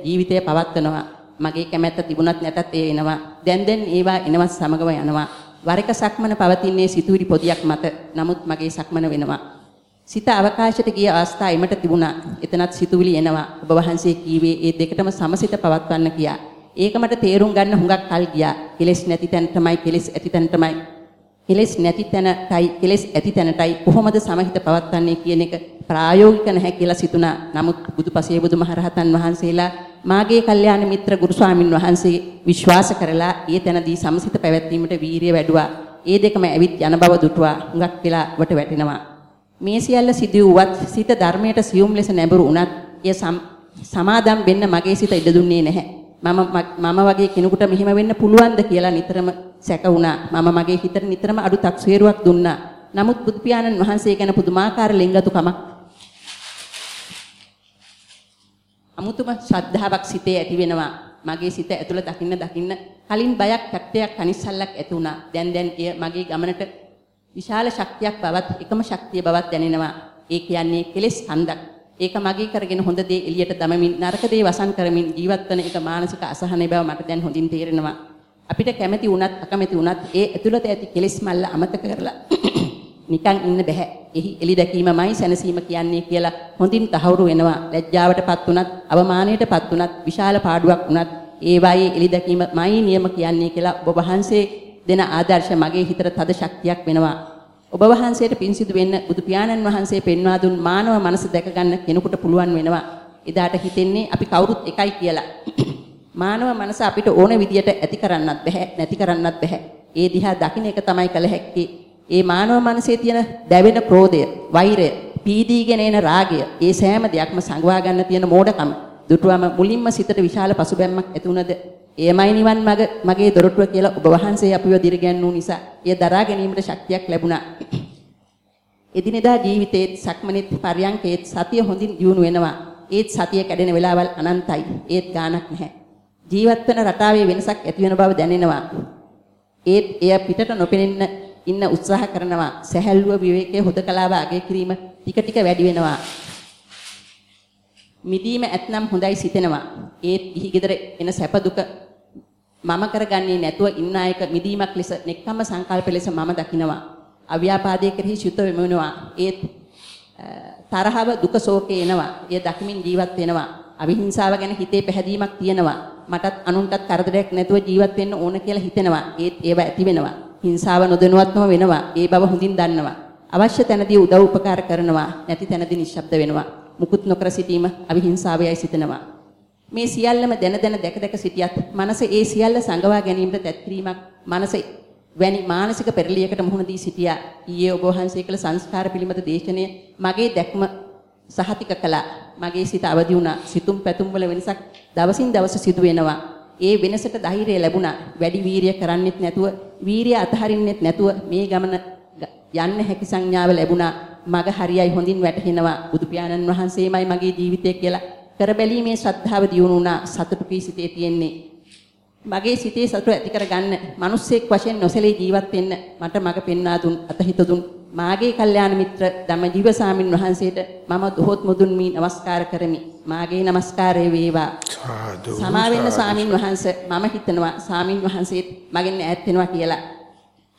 J: ජීවිතය පවත්වනවා. මගේ කැමැත්ත තිබුණත් නැතත් ඒ එනවා. දැන් දැන් ඒවා එනවත් සමගම යනවා. වරක සක්මන පවතින්නේ සිතුවිලි පොදියක් මත. නමුත් මගේ සක්මන වෙනවා. සිත අවකාශයට ගිය අවස්ථා එමට තිබුණා. එතනත් සිතුවිලි එනවා. ඔබ වහන්සේ කීවේ ඒ දෙකටම සමසිත පවත්වන්න කියා. ඒක මට තේරුම් ගන්න හුඟක් කල් ගියා. කෙලෙස් නැති තැන තමයි කෙලෙස් ඇති තැන තමයි. කෙලෙස් නැති තැනටයි කෙලෙස් ඇති තැනටයි කොහොමද සමහිත පවත්වන්නේ කියන එක ප්‍රායෝගික නැහැ කියලා සිතුණා. නමුත් බුදුපසේ බුදුමහරහතන් වහන්සේලා මාගේ කල්යාණ මිත්‍ර ගුරු ස්වාමින් වහන්සේ විශ්වාස කරලා ඒ තැනදී සමසිත පැවැත්වීමට වීරිය වැඩුවා. ඒ දෙකම ඇවිත් යන බව දුටුවා. හුඟක් වෙලා වට වැටෙනවා. මේ සියල්ල සිදු වුවත් සිත ධර්මයට සියුම් ලෙස නැඹුරු වුණත් එය සමාදම් වෙන්න මගේ සිත ඉඩ දුන්නේ නැහැ. මම මම වගේ කෙනෙකුට මෙහෙම වෙන්න පුළුවන්ද කියලා නිතරම සැක වුණා. මම මගේ හිතට නිතරම අඩු තක්සේරුවක් දුන්නා. නමුත් බුදු පියාණන් වහන්සේ ගැන පුදුමාකාර ලෙන්ගතුකමක් අමුතුම ශ්‍රද්ධාවක් සිතේ ඇති වෙනවා. මගේ සිත ඇතුළ දකින්න දකින්න කලින් බයක් පැත්තයක් කනිස්සල්ලක් ඇති වුණා. දැන් දැන් එය මගේ ගමනට විශාල ශක්තියක් බවත් එකම ශක්තිය බවත් දැනෙනවා. ඒ කියන්නේ කෙලෙස් කන්දක්. ඒක මගේ කරගෙන හොඳ දේ එළියට දමමින් නරක දේ වසන් කරමින් ජීවත් වන එක මානසික අසහනය බව මට දැන් හොඳින් තේරෙනවා. අපිට කැමැති වුණත් අකමැති වුණත් ඒ ඇතුළත ඇති කෙලෙස් මල්ල අමතක කරලා නිකන් ඉන්න බෑ. එහි එලි දැකීමමයි සැනසීම කියන්නේ කියලා හොඳින් තහවුරු වෙනවා. ලැජ්ජාවටපත් උනත්, අවමානයටපත් උනත්, විශාල පාඩුවක් උනත් ඒ වායේ එලි දැකීමමයි නියම කියන්නේ කියලා ඔබ වහන්සේ දෙන ආදර්ශ මගේ හිතට තද ශක්තියක් වෙනවා. ඔබ වහන්සේට පින් සිදු වෙන්න බුදු පියාණන් වහන්සේ පෙන්වා දුන් මානව මනස දැක ගන්න කෙනෙකුට පුළුවන් වෙනවා. එදාට හිතෙන්නේ අපි කවුරුත් එකයි කියලා. මානව මනස අපිට ඕන විදියට ඇති කරන්නත් බෑ, නැති කරන්නත් බෑ. ඒ දිහා දකින්න එක තමයි කළ හැක්කේ. ඒ මානව මනසේ තියෙන දැවෙන ක්‍රෝධය, වෛරය, පීඩීගෙන එන රාගය, ඒ සෑම දෙයක්ම සංගවා ගන්න තියෙන මෝඩකම දුටුවම මුලින්ම සිතට විශාල පසුබැම්මක් ඇති වුණද එයමයි නිවන් මඟ මගේ දොරටුව කියලා ඔබ වහන්සේ අපිව දිරගැන්වූ නිසා එය දරා ගැනීමට ශක්තියක් ලැබුණා. එදිනෙදා ජීවිතේත් සක්මනෙත් පරියන්කේත් සතිය හොඳින් දියුණු වෙනවා. ඒත් සතිය කැඩෙන වෙලාවල් අනන්තයි. ඒත් ගාණක් නැහැ. ජීවත් වෙන රටාවේ වෙනසක් ඇති වෙන බව දැනෙනවා. ඒත් එය පිටට නොපෙනෙන්න ඉන්න උත්සාහ කරනවා. සැහැල්ලුව විවේකයේ හොදකලාව අගය කිරීම ටික ටික වැඩි වෙනවා. මිදීම ඇත්නම් හොඳයි සිතෙනවා. ඒත් ගිහි ගෙදර එන සැප දුක මම කරගන්නේ නැතුව ඉන්න අයක මිදීමක් ලෙස නෙක්කම්ම සංකල්ප ලෙස මම දකිනවා. අව්‍යාපාදයේ කෙරෙහි චුත වෙමනවා. ඒත් තරහව දුක ශෝකේ එනවා. එය දකිමින් ජීවත් වෙනවා. අවිහිංසාව ගැන හිතේ පැහැදීමක් තියෙනවා. මටත් අනුන්ටත් කරදරයක් නැතුව ජීවත් වෙන්න ඕන කියලා හිතෙනවා. ඒත් ඒව ඇති වෙනවා. හිංසාව නොදැනුවත්වම වෙනවා. ඒ බව හොඳින් දන්නවා. අවශ්‍ය තැනදී උදව් උපකාර කරනවා. නැති තැනදී නිශ්ශබ්ද වෙනවා. මුකුත් නොකර සිටීම අවිහිංසාවයයි සිතනවා. මේ සියල්ලම දැන දැන දැක දැක සිටියත් මනස ඒ සියල්ල සංගවා ගැනීමට තැත්කිරීමක් මනස වැනි මානසික පෙරලියකට මුහුණ දී සිටියා. ඊයේ ඔබ වහන්සේ කළ සංස්කාර පිළිබඳ දේශනය මගේ දැක්ම සහතික කළා. මගේ සිත අවදි වුණා. සිතුම් පැතුම් වල වෙනසක් දවසින් දවස සිදු වෙනවා. ඒ වෙනසට ධෛර්යය ලැබුණා. වැඩි වීරිය කරන්නෙත් නැතුව, වීරිය අතහරින්නෙත් නැතුව මේ ගමන යන්න හැකි සංඥාව ලැබුණා. මග හරියයි හොඳින් වැටහෙනවා. බුදු පියාණන් වහන්සේමයි මගේ ජීවිතය කියලා කර බැලීමේ ශ්‍රද්ධාව දියුණු වුණා. සතුටු කී සිතේ තියෙන්නේ. මගේ සිතේ සතුට ඇති කරගන්න, මිනිස්සෙක් වශයෙන් නොසැලී ජීවත් වෙන්න මට මග පෙන්වා දුන් අතහිත දුන් මාගේ කල්යාණ මිත්‍ර ධම්මජීව සාමින් වහන්සේට මම දොහොත් මුදුන් මී නමස්කාර කරමි. මාගේ නමස්කාරය වේවා. සමාවෙන්න සාමින් වහන්සේ මම හිතනවා සාමින් වහන්සේත් මගෙන් ඈත් වෙනවා කියලා.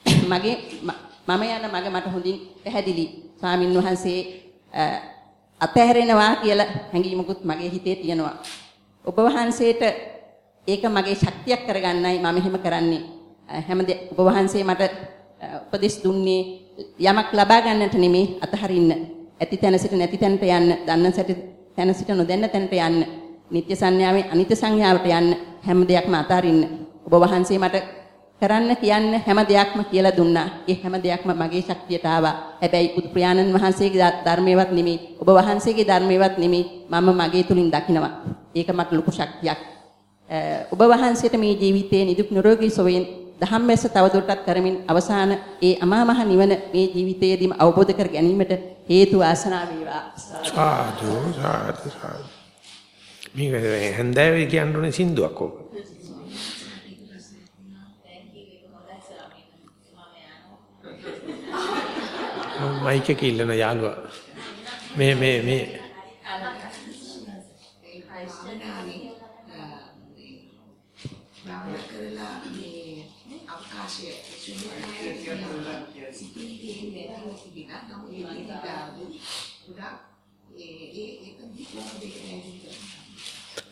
J: මගේ මම යන මග මට හොඳින් පැහැදිලි. ස්වාමින් වහන්සේ අතහැරෙනවා කියලා හැඟීමකුත් මගේ හිතේ තියෙනවා. ඔබ වහන්සේට ඒක මගේ ශක්තියක් කරගන්නයි මම එහෙම කරන්නේ. හැම ඔබ වහන්සේ මට උපදෙස් දුන්නේ යමක් ලබා ගන්නට නෙමේ අතහරින්න. ඇති තැන සිට නැති තැනට යන්න, දන්න සැට තැන සිට නොදන්න තැනට යන්න, නිත්‍ය සංඥාවෙන් අනිත්‍ය සංඥාවට යන්න, හැම දෙයක්ම අතහරින්න. ඔබ වහන්සේ මට කරන්න කියන්න හැම දෙයක්ම කියලා දුන්නා. ඒ හැම දෙයක්ම මගේ ශක්තියට ආවා. හැබැයි බුදු ප්‍රයාණන් වහන්සේගේ ධර්මයේවත් නෙමෙයි, ඔබ වහන්සේගේ ධර්මයේවත් නෙමෙයි, මම මගේ තුලින් දකිනවා. ඒක මට ලොකු ශක්තියක්. ඔබ වහන්සේට මේ ජීවිතයේ නිදුක් නිරෝගී සොයෙන් ධම්මැස තවදුරටත් කරමින් අවසාන ඒ අමා මහ නිවන මේ ජීවිතයේදීම අවබෝධ කර ගැනීමට හේතු ආසනා වේවා.
A: සාදු සාදු සාදු. මේ හන්දෑවේ කියන්නේ සින්දුවක් ඕක. මයික් එක ඉල්ලන යාළුවා. මේ මේ මේ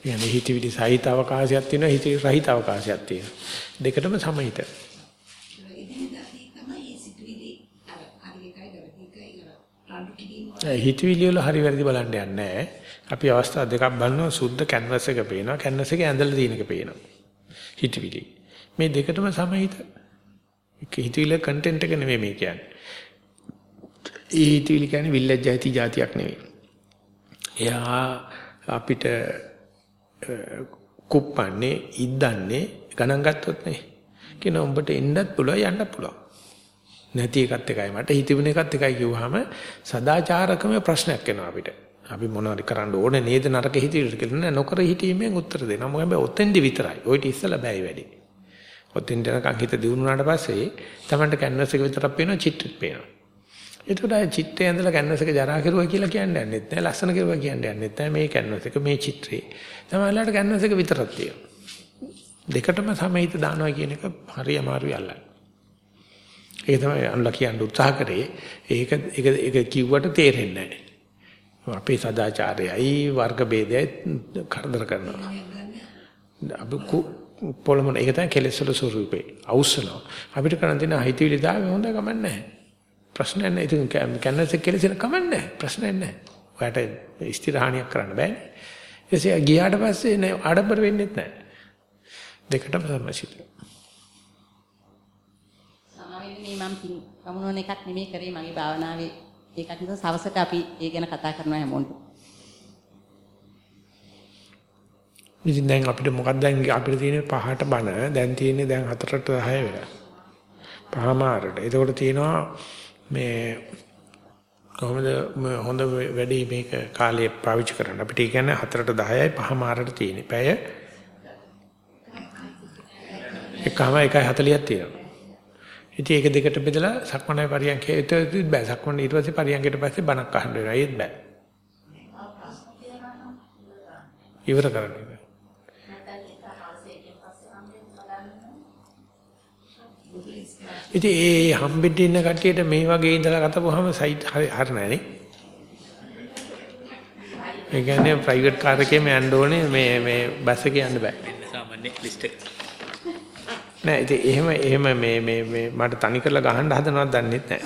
A: කියන්නේ හිතවිලි සහිත අවකාශයක් තියෙනවා හිතවිලි රහිත අවකාශයක් තියෙනවා දෙකටම සමහිත හිතවිලි වල හරි වැරදි බලන්න යන්නේ නැහැ. අපි අවස්ථා දෙකක් බලනවා සුද්ධ කැන්වස් එක පේනවා කැන්වස් එකේ ඇඳලා තියෙන එක පේනවා. හිතවිලි. මේ දෙකටම සමහිත. ඒක හිතවිලි කන්ටෙන්ට් එක නෙමෙයි මේ කියන්නේ. ඒ හිතවිලි කියන්නේ විල්ලජ්ජයිති જાතියක් නෙවෙයි. එයා අපිට කුප්පන්නේ ඉද්දන්නේ ගණන් ගත්තොත් නේ. කියන උඹට එන්නත් පුළුවන් යන්නත් පුළුවන්. නැති එකත් එකයි මට හිතෙන එකත් එකයි කිව්වහම සදාචාරකම ප්‍රශ්නයක් එනවා අපිට. අපි මොනවද කරන්න ඕනේ නේද නරක හිතවිලි කියලා නෑ නොකර හිතීමෙන් උත්තර දෙනවා. මොකද ඔතෙන්දි විතරයි. ඔයිට ඉස්සලා බෑයි වැඩි. ඔතෙන් යනකම් හිත දිනුනාට පස්සේ Tamanට කැන්වස් එක විතරක් පේනවා චිත්‍රෙත් පේනවා. එතකොට අය චිත්‍රය ඇඳලා කැන්වස් එක ජරා කෙරුවා කියලා කියන්නේ නැත් නෑ ලස්සන කෙරුවා කියන්නේ නැත් නෑ මේ කැන්වස් එක මේ චිත්‍රේ. තමයිලාට කැන්වස් එක විතරක් තියෙනවා. දෙකටම සමහිත දානවා කියන එක හරි අමාරුයි අල්ලන්න. ඒක තමයි අනුලා කියන්න උත්සාහ කරේ. ඒක ඒක ඒක කිව්වට තේරෙන්නේ නැහැ. අපේ සදාචාරයයි වර්ග ભેදයයි කරදර කරනවා. අපි පොළමන ඒක තමයි කෙලෙස් වල ස්වරූපේ. අවුස්සනවා. අපිට කරන්න තියෙන හිතවිලි දාවේ හොඳ ගමන් නැහැ. ප්‍රශ්නයක් නැහැ. ඉතින් කැන්වස් එක කෙලෙසෙන කමක් නැහැ. ප්‍රශ්නයක් නැහැ. ඔයාලට ස්ථිරහානියක් කරන්න බෑනේ. එසේ ගියාට පස්සේ නේ ආඩම්බර වෙන්නෙත් නැහැ. දෙකටම සමසිත.
J: සමාවෙන්නේ මම පමුණුවන එකක් නෙමෙයි කරේ මගේ භාවනාවේ ඒකක් නිසා සවසට අපි ඒ ගැන කතා කරනවා හැමෝටම.
A: ඉතින් දැන් අපිට මොකක්ද දැන් අපිට තියෙන්නේ පහට බණ දැන් තියෙන්නේ දැන් හතරට 10 වෙලා. පහමාරට. එතකොට තියෙනවා මේ කොහොමද හොඳ වැඩි මේක කාලේ පාවිච්චි කරන්න. අපිට කියන්නේ හතරට 10යි පහමාරට තියෙන්නේ. පැය එකම 1.40ක් තියෙනවා. ඉතින් ඒක දෙකට බෙදලා සක්මණේ පරියන්කේ ඒත් බෑ. සක්මණ ඊට පස්සේ පරියන්කේට පස්සේ බණක් අහන්න වෙනවා. ඒත් බෑ. ඉවර කරන්න. ඉතින් ඒ හම්බෙන්න ඉන්න කට්ටියට මේ වගේ ඉඳලා ගතපුවාම සයිට් හරි නෑනේ. ඒ කියන්නේ ප්‍රයිවට් කාර් එකේම යන්න ඕනේ මේ මේ බස් එකේ යන්න බෑ. සාමාන්‍ය ලිස්ට් එක. නෑ ඉතින් එහෙම එහෙම මේ මේ මේ මට තනි කරලා ගහන්න හදනවද දන්නේ නැහැ.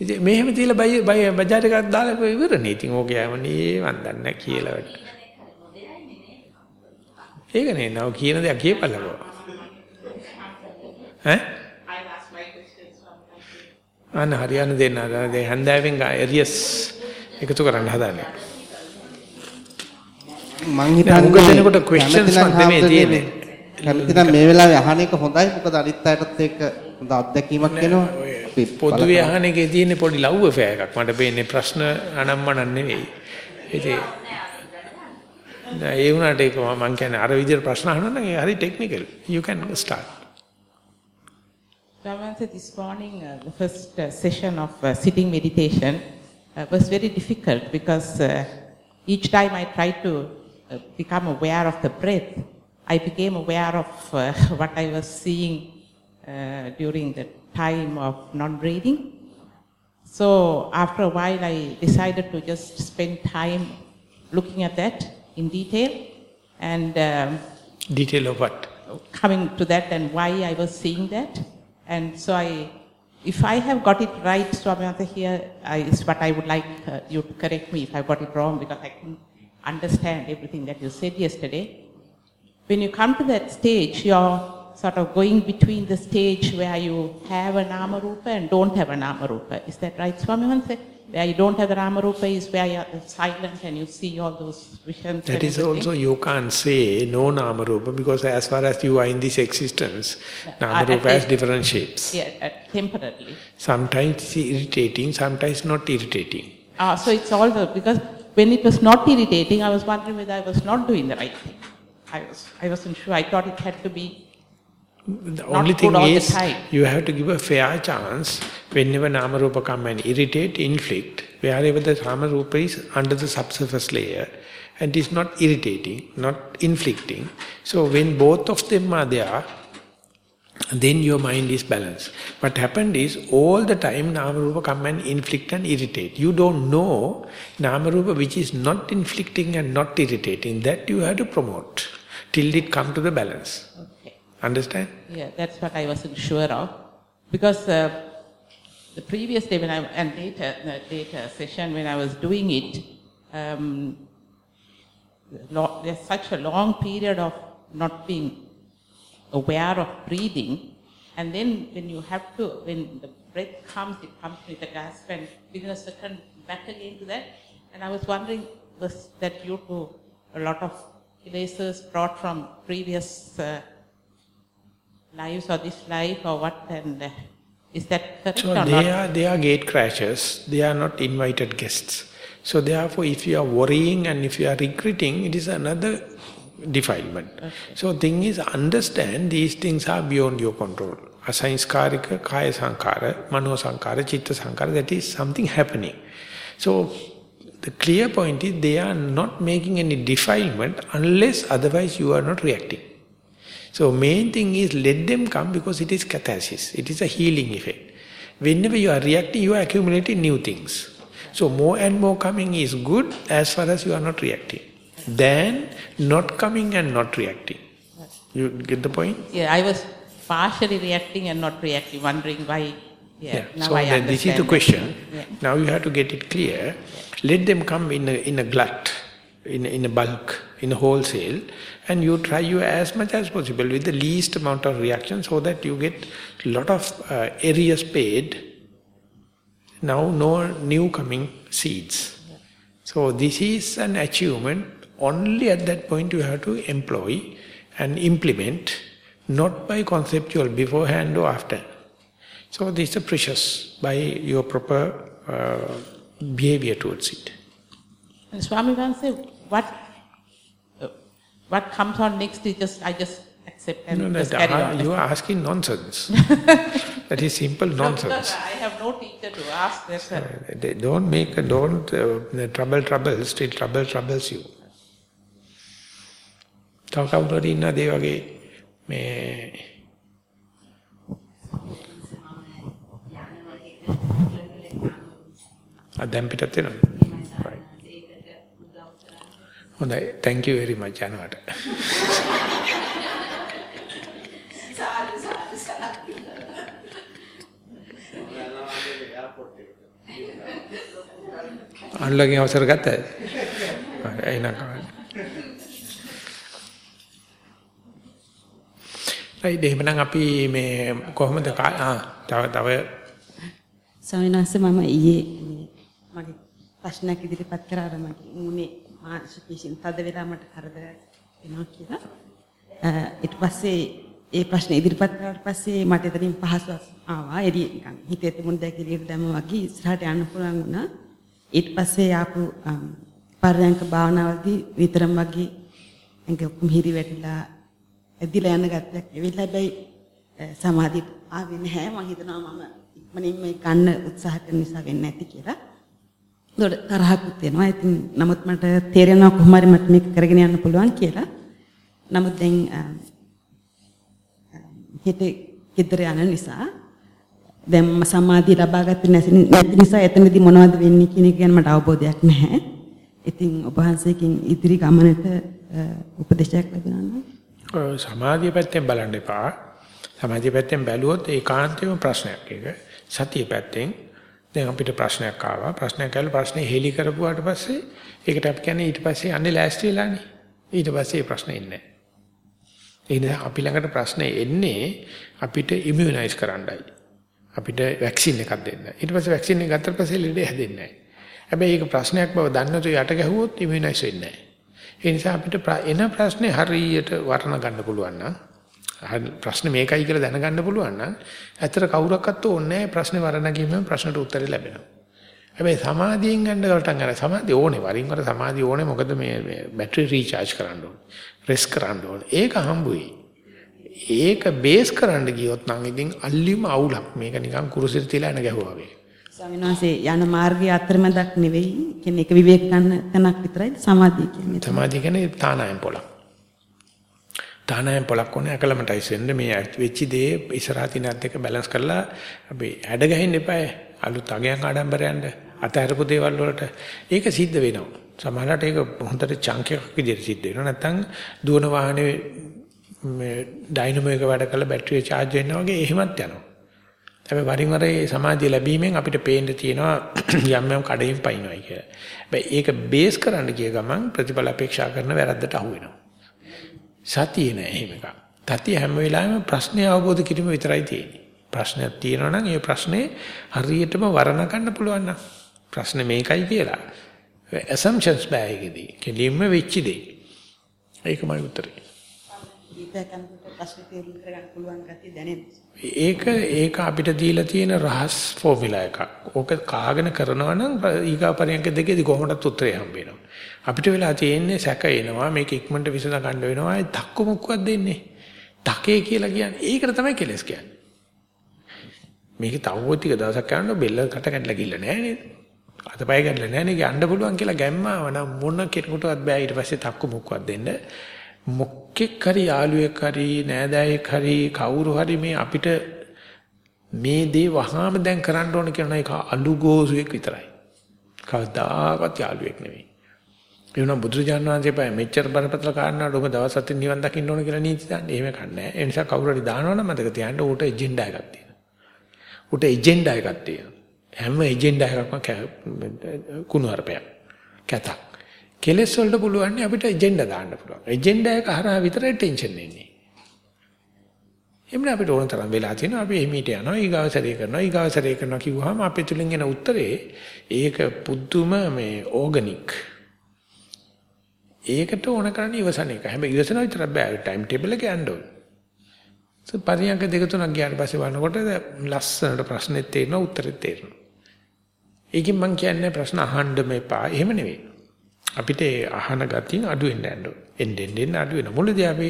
A: ඉතින් මෙහෙම තියලා බයි බජාර් එකක් දාලා ඉවරනේ. ඉතින් ඕක යවන්නේ මන් දන්නේ නැහැ කියලා වැඩ. ඒක නේ නෝ කියන දේ කියපළකෝ. ඈ? අන්න හරියන්න දෙන්න. දැන් හැන්දෑවෙන් එරියස් එකතු කරන්න හදන්නේ.
B: මං හිතන්නේ
A: questions මන් දෙමේ තියෙන්නේ.
B: කැමතිනම් මේ වෙලාවේ අහන එක හොඳයි. මොකද අනිත් අයටත් ඒක හොඳ අත්දැකීමක් වෙනවා.
A: පොදුවේ අහන එකේ තියෙන්නේ පොඩි ලව් affair එකක්. මට පේන්නේ ප්‍රශ්න අනම්මනක් නෙවෙයි. ඉතින් ඒ වුණාට ඒක මම කියන්නේ අර විදිහට ප්‍රශ්න අහනවා නම් ඒ හරි technical. You can start.
K: Ramansa, this morning, uh, the first uh, session of uh, sitting meditation uh, was very difficult because uh, each time I tried to uh, become aware of the breath, I became aware of uh, what I was seeing uh, during the time of non-breathing. So after a while, I decided to just spend time looking at that in detail and um,
A: detail of what
K: coming to that and why I was seeing that. And so I, if I have got it right, Swaminatha here I, is what I would like uh, you to correct me if I got it wrong because I couldn't understand everything that you said yesterday. When you come to that stage, you're sort of going between the stage where you have a Nama Rupa and don't have a Nama Rupa. Is that right, Swamihansa? Where you don't have the Rama Rupa is where you're silent and you see all those visions.
A: That is also, you can't say no Nama Rupa because as far as you are in this existence, Nama Rupa has different shapes.
K: Yeah, uh, temporarily.
A: Sometimes it's irritating, sometimes not irritating.
K: Ah, so it's all the, because when it was not irritating, I was wondering whether I was not doing the right thing. I, was, I wasn't sure. I thought it had to be
A: The
K: Not
A: only thing
K: the
A: is, you have to give a fair chance whenever Nama Rupa come and irritate, inflict, wherever the Nama Rupa is under the subsurface layer, and is not irritating, not inflicting. So when both of them are there, then your mind is balanced. What happened is, all the time Nama Rupa come and inflict and irritate. You don't know Nama Rupa which is not inflicting and not irritating. That you have to promote till it come to the balance. Understand?
K: Yeah, that's what I wasn't sure of. Because uh, the previous day when I, and later, the later session when I was doing it, um, there's such a long period of not being aware of breathing. And then when you have to, when the breath comes, it comes with a gasp and within a second back again to that. And I was wondering, was that due to a lot of erasers brought from previous uh, lives or this life or what and is that correct
A: so
K: or
A: they
K: not?
A: are they are gate crashers. They are not invited guests. So therefore if you are worrying and if you are regretting it is another defilement. Okay. so thing is understand these things are beyond your control. Asanskarika kaya sankara mano sankara chitta sankara that is something happening. So the clear point is they are not making any defilement unless otherwise you are not reacting. So main thing is let them come because it is catharsis. It is a healing effect. Whenever you are reacting, you are accumulating new things. So more and more coming is good as far as you are not reacting. Then not coming and not reacting. You get the point?
K: Yeah, I was partially reacting and not reacting, wondering why. Yeah,
A: Yeah.
K: now
A: So
K: I
A: then this is the question.
K: Yeah.
A: Now you have to get it clear. Let them come in a, in a glut, in a, in a bulk, in a wholesale, and you try you as much as possible with the least amount of reaction so that you get lot of uh, areas paid. Now no new coming seeds. So this is an achievement. Only at that point you have to employ and implement, not by conceptual beforehand or after. So this is precious by your proper uh, behavior towards it.
K: And Swami Vanse, what what comes on next is just I just accept and
A: No,
K: just
A: that,
K: carry
A: uh,
K: on.
A: you are asking nonsense. that is simple
K: No, because
A: nonsense.
K: I have no teacher to ask. That's uh,
A: They don't make, don't uh, trouble trouble, still trouble troubles you. තව කවුරු හරි ඉන්නවද ඒ වගේ මේ ආ දැන් පිටත් වෙනවද? හොඳයි thank you very much යනවට. අන්ලගේ අවසර ගත්තද? එහෙනම් කවන්න. right එහෙනම් අපි මේ කොහොමද තව තව
L: ස්වාමීන් වහන්සේ මම ඊයේ මගේ ප්‍රශ්නයක් ඉදිරිපත් කරා මගේ මුනේ මානසික විශ්ින් තද වෙලා මට කරදර වෙනවා කියලා. අ, ඊට පස්සේ ඒ ප්‍රශ්න ඉදිරිපත් කරාට පස්සේ මට එතනින් පහසුවක් ආවා. එළිය නිකන් හිතේ තිබුණ දෙයක් එළියට දැම්ම වගේ ඉස්සරහට යන්න පුළුවන් වුණා. ඊට පස්සේ ආපු අම්, පරයන්ක භාවනාවේදී විතරම් වගේ ඇඟ ඔක්කොම හිරි වැටිලා ඇදිලා යන ගැටයක් එවිලා හැබැයි අ, සමාධියට ආවේ නැහැ. මම හිතනවා මම ඉක්මනින් මේ ගන්න උත්සාහ කරන නිසා වෙන්නේ නැති කියලා. ඒකට තරහකුත් එනවා. ඉතින් නමුත් මට තේරෙනවා කොහොම හරි මට මේක කරගෙන යන්න පුළුවන් කියලා. නමුත් දැන් අ, අ, හිතේ ගෙදර යන නිසා දැන් මම සමාධිය ලබා ගත්තේ නැති නැති නිසා එතනදී මොනවද වෙන්නේ කියන එක ගැන මට අවබෝධයක් නැහැ. ඉතින් ඔබ වහන්සේකින් ඉදිරි ගමනට අ, උපදේශයක් ලැබෙනවා නම්
A: ඔය සමාධිය පැත්තෙන් බලන්න එපා. සමාධිය පැත්තෙන් බැලුවොත් ඒකාන්තයෙන්ම ප්‍රශ්නයක් ඒක. සතිය පැත්තෙන් දැන් අපිට ප්‍රශ්නයක් ආවා. ප්‍රශ්නයක් ඇහලා ප්‍රශ්නේ හෙලි කරපුවාට පස්සේ ඒකට අපි කියන්නේ ඊට පස්සේ යන්නේ ලෑස්ති වෙලානේ. ඊට පස්සේ ඒ ප්‍රශ්නේ එන්නේ නැහැ. ඒ නිසා අපි ළඟට ප්‍රශ්නේ එන්නේ අපිට ඉමුනයිස් කරන්නයි. අපිට වැක්සින් එකක් දෙන්න. ඊට පස්සේ වැක්සින් එක ගත්තට පස්සේ ලෙඩ හැදෙන්නේ නැහැ. හැබැයි ඒක ප්‍රශ්නයක් බව දන්නතු යට ගැහුවොත් ඉමුනයිස් වෙන්නේ නැහැ. ඒ නිසා අපිට ප්‍ර- එන ප්‍රශ්නේ හරියට වර්ණ ගන්න පුළුවන් නම් හරි ප්‍රශ්නේ මේකයි කියලා දැනගන්න පුළුවන් නම් ඇත්තට කවුරක්වත් ඕනේ නැහැ ප්‍රශ්නේ වර්ණ ගීමෙන් ප්‍රශ්නට උත්තරේ ලැබෙනවා. හැබැයි සමාධියෙන් ගන්න ගලටන් අර සමාධිය ඕනේ වරින් වර සමාධිය ඕනේ මොකද මේ බැටරි රීචාර්ජ් කරන්න ඕනේ. රෙස් කරන්න ඕනේ. ඒක හම්බුයි. ඒක බේස් කරන්න ගියොත් නම් ඉතින් අල්ලිම අවුලක්. මේක නිකන් කුරුසෙට තියලා එන ගැහුවා වගේ.
L: ස්වාමීන් වහන්සේ යන මාර්ගයේ අතරමැදක් නෙවෙයි. කියන්නේ ඒක විවේක ගන්න තැනක් විතරයි සමාධිය කියන්නේ.
A: සමාධිය කියන්නේ තානායම් පොලක්. තානායම් පොලක් ඕනේ අකලමටයිස් වෙන්න මේ වෙච්ච දේ ඉස්සරහා තිනත් එක බැලන්ස් කරලා අපි හැඩ ගහින්න එපා අලුත් අගයන් ආඩම්බරයන්ට අතහැරපු දේවල් වලට ඒක සිද්ධ වෙනවා. සමහරවිට ඒක හොඳට චංක් එකක් විදිහට සිද්ධ වෙනවා. නැත්නම් දුවන වාහනේ මේ ඩයිනමෝ එක වැඩ කරලා බැටරිය charge වෙනවා වගේ එහෙමත් යනවා. හැබැයි වරින් වර මේ සමාධිය ලැබීමෙන් අපිට පේන්න තියෙනවා යම් යම් කඩේම් පයින්නයි කියලා. හැබැයි ඒක බේස් කරන්න ගිය ගමන් ප්‍රතිඵල අපේක්ෂා කරන වැරද්දට අහු වෙනවා. සතිය නෑ එහෙම එකක්. තතිය හැම වෙලාවෙම ප්‍රශ්නය අවබෝධ කිරීම විතරයි තියෙන්නේ. ප්‍රශ්නයක් තියෙනවා නම් ඒ ප්‍රශ්නේ හරියටම වර්ණ ගන්න පුළුවන් නම් ප්‍රශ්නේ මේකයි කියලා. assumptions බෑ ඒකෙදී. කෙලින්ම වෙච්ච දේ. ඒකමයි උත්තරේ.
L: දීපයක් යනකොට ප්‍රශ්න තේරුම් කරගන්න පුළුවන් ගැතිය දැනෙනවා.
A: ඒක ඒක අපිට දීලා තියෙන රහස් ෆෝමියුලා එකක්. ඕක කාගෙන කරනවා නම් ඊගාපරියන්ක දෙකේදී කොහොමදත් උත්තරය හම්බ වෙනවා. අපිට වෙලා තියෙන්නේ සැක එනවා මේක ඉක්මනට විසඳ ගන්න වෙනවා. ඒ තක්කු මුක්කක් දෙන්නේ. තකේ කියලා කියන්නේ ඒකට තමයි කෙලස් කියන්නේ. මේක තව ටික දවසක් යනකොට බෙල්ල කට කැඩලා ගිල්ල නෑ නේද? අතපය කැඩලා නෑ නේ යන්න පුළුවන් කියලා ගැම්මාව නම් මොන කෙනෙකුටවත් බෑ ඊට පස්සේ තක්කු මුක්කවත් දෙන්න. මොකෙක් හරි යාළුවෙක් හරි නෑදෑයෙක් හරි කවුරු හරි මේ අපිට මේ දේ වහාම දැන් කරන්න ඕන කියන එක අලුගෝසුවෙක් විතරයි. කවදාකවත් යාළුවෙක් නෙවෙයි. ඒ වුණා බුදුරජාණන් වහන්සේ පය මෙච්චර බරපතල කාරණාවට ඔබ දවස් හතෙන් නිවන් දකින්න ඕන කියලා නීති දාන්නේ. එහෙම කන්නේ නැහැ. ඒ නිසා කවුරු හරි දානවනම් මතක තියාගන්න ඌට එජෙන්ඩා එකක් තියෙනවා. ඌට එජෙන්ඩා එකක් තියෙනවා. හැම එජෙන්ඩා එකක්ම කුණු හරපයක්. කැතක්. කෙලස් වලට පුළුවන් අපිට එජෙන්ඩා දාන්න පුළුවන්. එජෙන්ඩා එක හරහා විතරයි ටෙන්ෂන් එන්නේ. එමුන අපිට ඕන තරම් වෙලා තියෙනවා අපි එහිමීට යනවා ඊගාවසරේ කරනවා ඊගාවසරේ කරනවා කිව්වහම අපේ තුලින් එන උත්තරේ ඒක පුදුම මේ ඕගනික් ඒකට ඕන කරන්නේ ඉවසන එක. හැබැයි ඉවසන විතර බෑ ටයිම් ටේබල් එක යන්න ඕන. සෝ පරියන්ක දෙක තුනක් ගියාට පස්සේ බලනකොට ලස්සනට ප්‍රශ්නෙත් තේරෙනවා උත්තරෙත් තේරෙනවා. ඒකෙන් මම කියන්නේ ප්‍රශ්න අහන්න මේපා. එහෙම නෙවෙයි. අපිට අහන ගතිය අඩු වෙන්න යන්න ඕන. එන්න එන්න අඩු වෙන. මුලදී අපි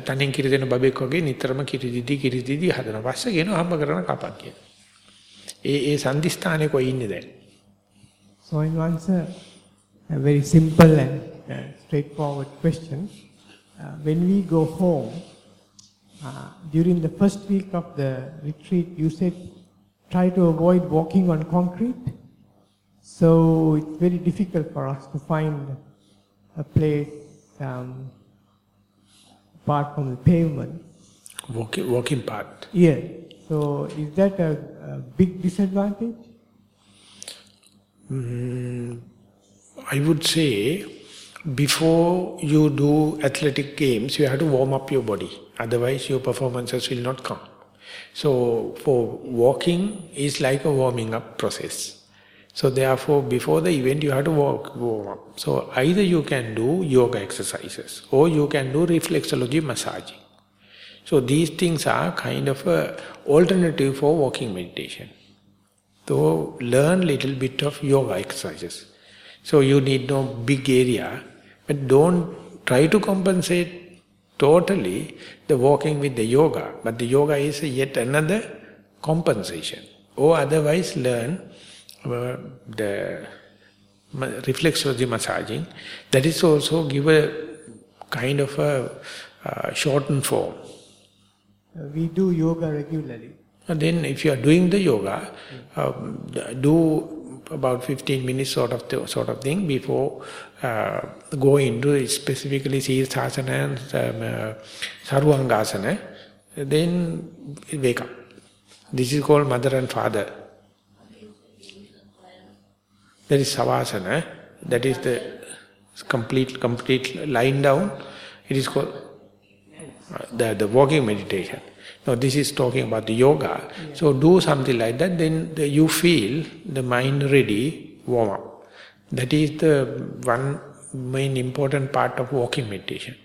A: තනින් කිරි දෙන බබෙක් වගේ නිතරම කිරි දිදි කිරි දිදි හදන පස්සේ කියන හම්බ කරන කපක් කියන. ඒ ඒ සංදිස්ථානේ කොයි ඉන්නේ දැන්?
M: So in answer a very simple and uh, straightforward question. Uh, when we go home, uh, during the first week of the retreat, you said try to avoid walking on concrete. So it's very difficult for us to find a place um, apart from the pavement.
A: Walking, walking path.
M: Yeah. So is that a, a big disadvantage?
A: Mm, I would say before you do athletic games, you have to warm up your body. Otherwise, your performances will not come. So, for walking is like a warming up process. So, therefore, before the event, you have to walk, warm up. So, either you can do yoga exercises or you can do reflexology massaging. So, these things are kind of a alternative for walking meditation. So, learn little bit of yoga exercises. So, you need no big area but don't try to compensate totally the walking with the yoga. But the yoga is yet another compensation. Or otherwise learn uh, the reflexology massaging. That is also give a kind of a uh, shortened form.
M: Uh, we do yoga regularly.
A: And then if you are doing the yoga, um, do about 15 minutes sort of sort of thing before go into specifically Sirsasana and um, uh, Sarvangasana, then wake up. This is called mother and father. That is Savasana. That is the complete, complete lying down. It is called uh, the, the walking meditation. Now this is talking about the yoga. Yeah. So do something like that, then the, you feel the mind ready, warm up. That is the one main important part of walking meditation.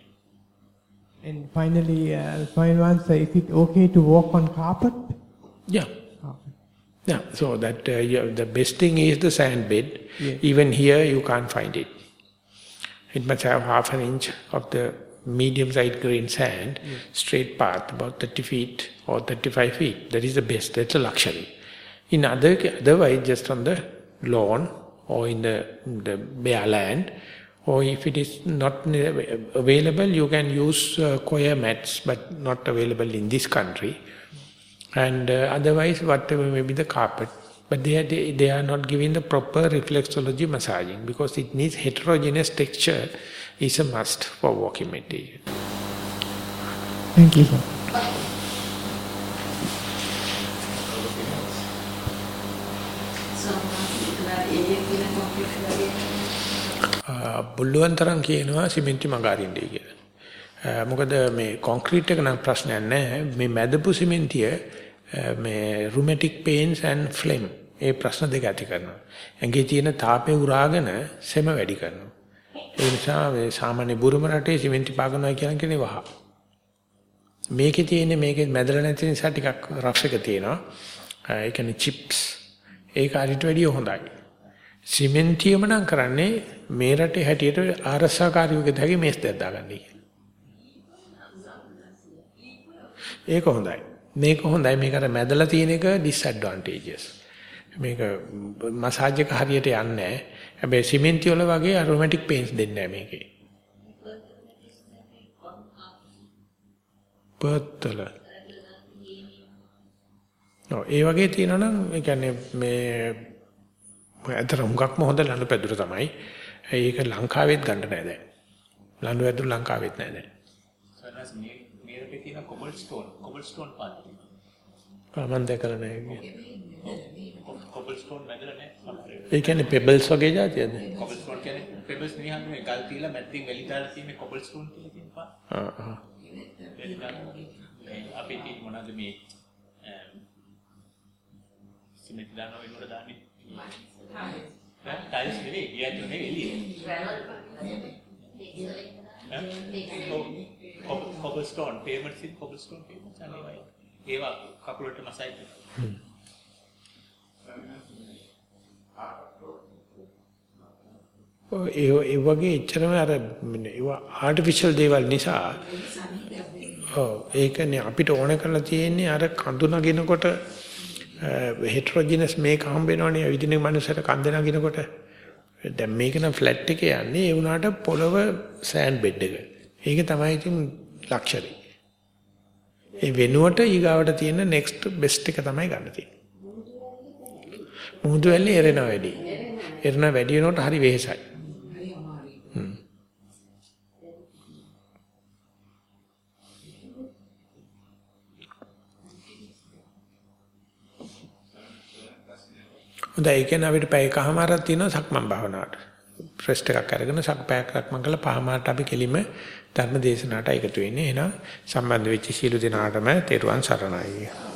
M: And finally, uh, final answer, is it okay to walk on carpet?
A: Yeah.
M: Okay.
A: Yeah, so that uh, yeah, the best thing is the sand bed.
M: Yeah.
A: Even here you can't find it. It must have half an inch of the medium-sized grain sand,
M: Yeah.
A: straight path, about 30 feet or 35 feet. That is the best, that's a luxury. In other, otherwise just on the lawn or in the, the bare land, or if it is not available, you can use uh, coir mats, but not available in this country. And uh, otherwise, whatever may be the carpet. But they are, they, they are not giving the proper reflexology massaging because it needs heterogeneous texture is a must for walking meditation.
M: Thank you,
A: පුළුවන් තරම් කියනවා සිමෙන්ති මග අරින්නයි කියලා. මොකද මේ concrete එක නම් ප්‍රශ්නයක් නැහැ. මේ මැදපු සිමෙන්තිය මේ රුමැටික් පේන්ස් ඇන්ඩ් ෆ්ලේම් ඒ ප්‍රශ්න දෙක ඇති කරනවා. ඇඟේ තියෙන තාපය උරාගෙන සෙම වැඩි කරනවා. ඒ නිසා මේ සාමාන්‍ය බුරුම රටේ සිමෙන්ති පාගනවා කියන කෙනේ වහ. මේකේ තියෙන්නේ මේකේ මැදලා නැති නිසා ටිකක් රෆ් එක තියෙනවා. ඒ කියන්නේ චිප්ස්. ඒක අරිට වැඩිය හොඳයි. සිමෙන්තියම නම් කරන්නේ මේ රටේ හැටියට ආරස්සාකාරීවක දැගේ මේස් දෙයක් දාගන්නයි. ඒක හොඳයි. මේක හොඳයි මේක අර මැදලා තියෙන එක disadvantages. මේක මසාජ් එක හරියට යන්නේ නැහැ. හැබැයි සිමෙන්ති වල වගේ aromatic paints දෙන්නේ නැහැ මේකේ. පත්තල. ඔව් ඒ වගේ තියෙනවා නම් ඒ කියන්නේ මේ අතර හුඟක්ම හොඳ ලනු පැදුර තමයි. ඒක ලංකාවෙත් ගන්න නැහැ දැන්. ලනු පැදුර ලංකාවෙත් නැහැ දැන්.
N: සනස් මේ මේකේ තියෙන cobblestone cobblestone path.
A: මම දැකලා නැහැ.
N: කොබල් ස්ටෝන් මැදලා නැහැ.
A: ඒ කියන්නේ පෙබල්ස් වගේ જાතියද?
N: කොබල් ස්ටෝන් කියන්නේ පෙබල්ස් නිහන් මේ ගල් තියලා මැද්දෙන් වෙලි දාලා තියෙන කොබල් ස්ටෝන් කියලා තියෙන පාත්.
A: ආ ආ.
N: අපි ඉතින් මොනවද මේ සිමෙන්ති දානවා වෙනකොට දාන්නේ ටයිල්ස් නෙවෙයි ගියතු නෙවෙයි එළිය කොබල් ස්ටෝන් පේමන්ට්ස් ඉන් කොබල් ස්ටෝන් පේමන්ට්ස් අනේ ඒවා කකුලට මසයි
A: ඒ ඒ වගේ එච්චරම අර ඒවා ආටිෆිෂල් දේවල් නිසා ඔව් ඒකනේ අපිට ඕන කරලා තියෙන්නේ අර කඳු නගිනකොට Uh, හෙටරොජිනස් මේක හම්බ වෙනවනේ විදිනේ මනුස්සයට කන්ද නගිනකොට දැන් මේක නම් ෆ්ලැට් එකේ යන්නේ ඒ වුණාට පොළව සෑන්ඩ් බෙඩ් එක. ඒක තමයි ඉතින් ලක්ෂරි. ඒ වෙනුවට ඊගාවට තියෙන next best එක තමයි ගන්න තියෙන්නේ. මුහුදු වැල්ලේ එරෙනවා වැඩි. එරෙන වැඩි වෙනකොට හරි වෙහෙසයි. හොඳයි ඒ කියන්නේ අපිට පැය කමාරක් තියෙනවා සක්මන් භාවනාවට. රෙස්ට් එකක් අරගෙන සක්පෑයක් සක්මන් කළා පහමාරට අපි කෙලිම ධර්ම දේශනාවට එකතු වෙන්නේ. එහෙනම් සම්බන්ධ වෙච්ච සීල දිනාටම තෙරුවන් සරණයි.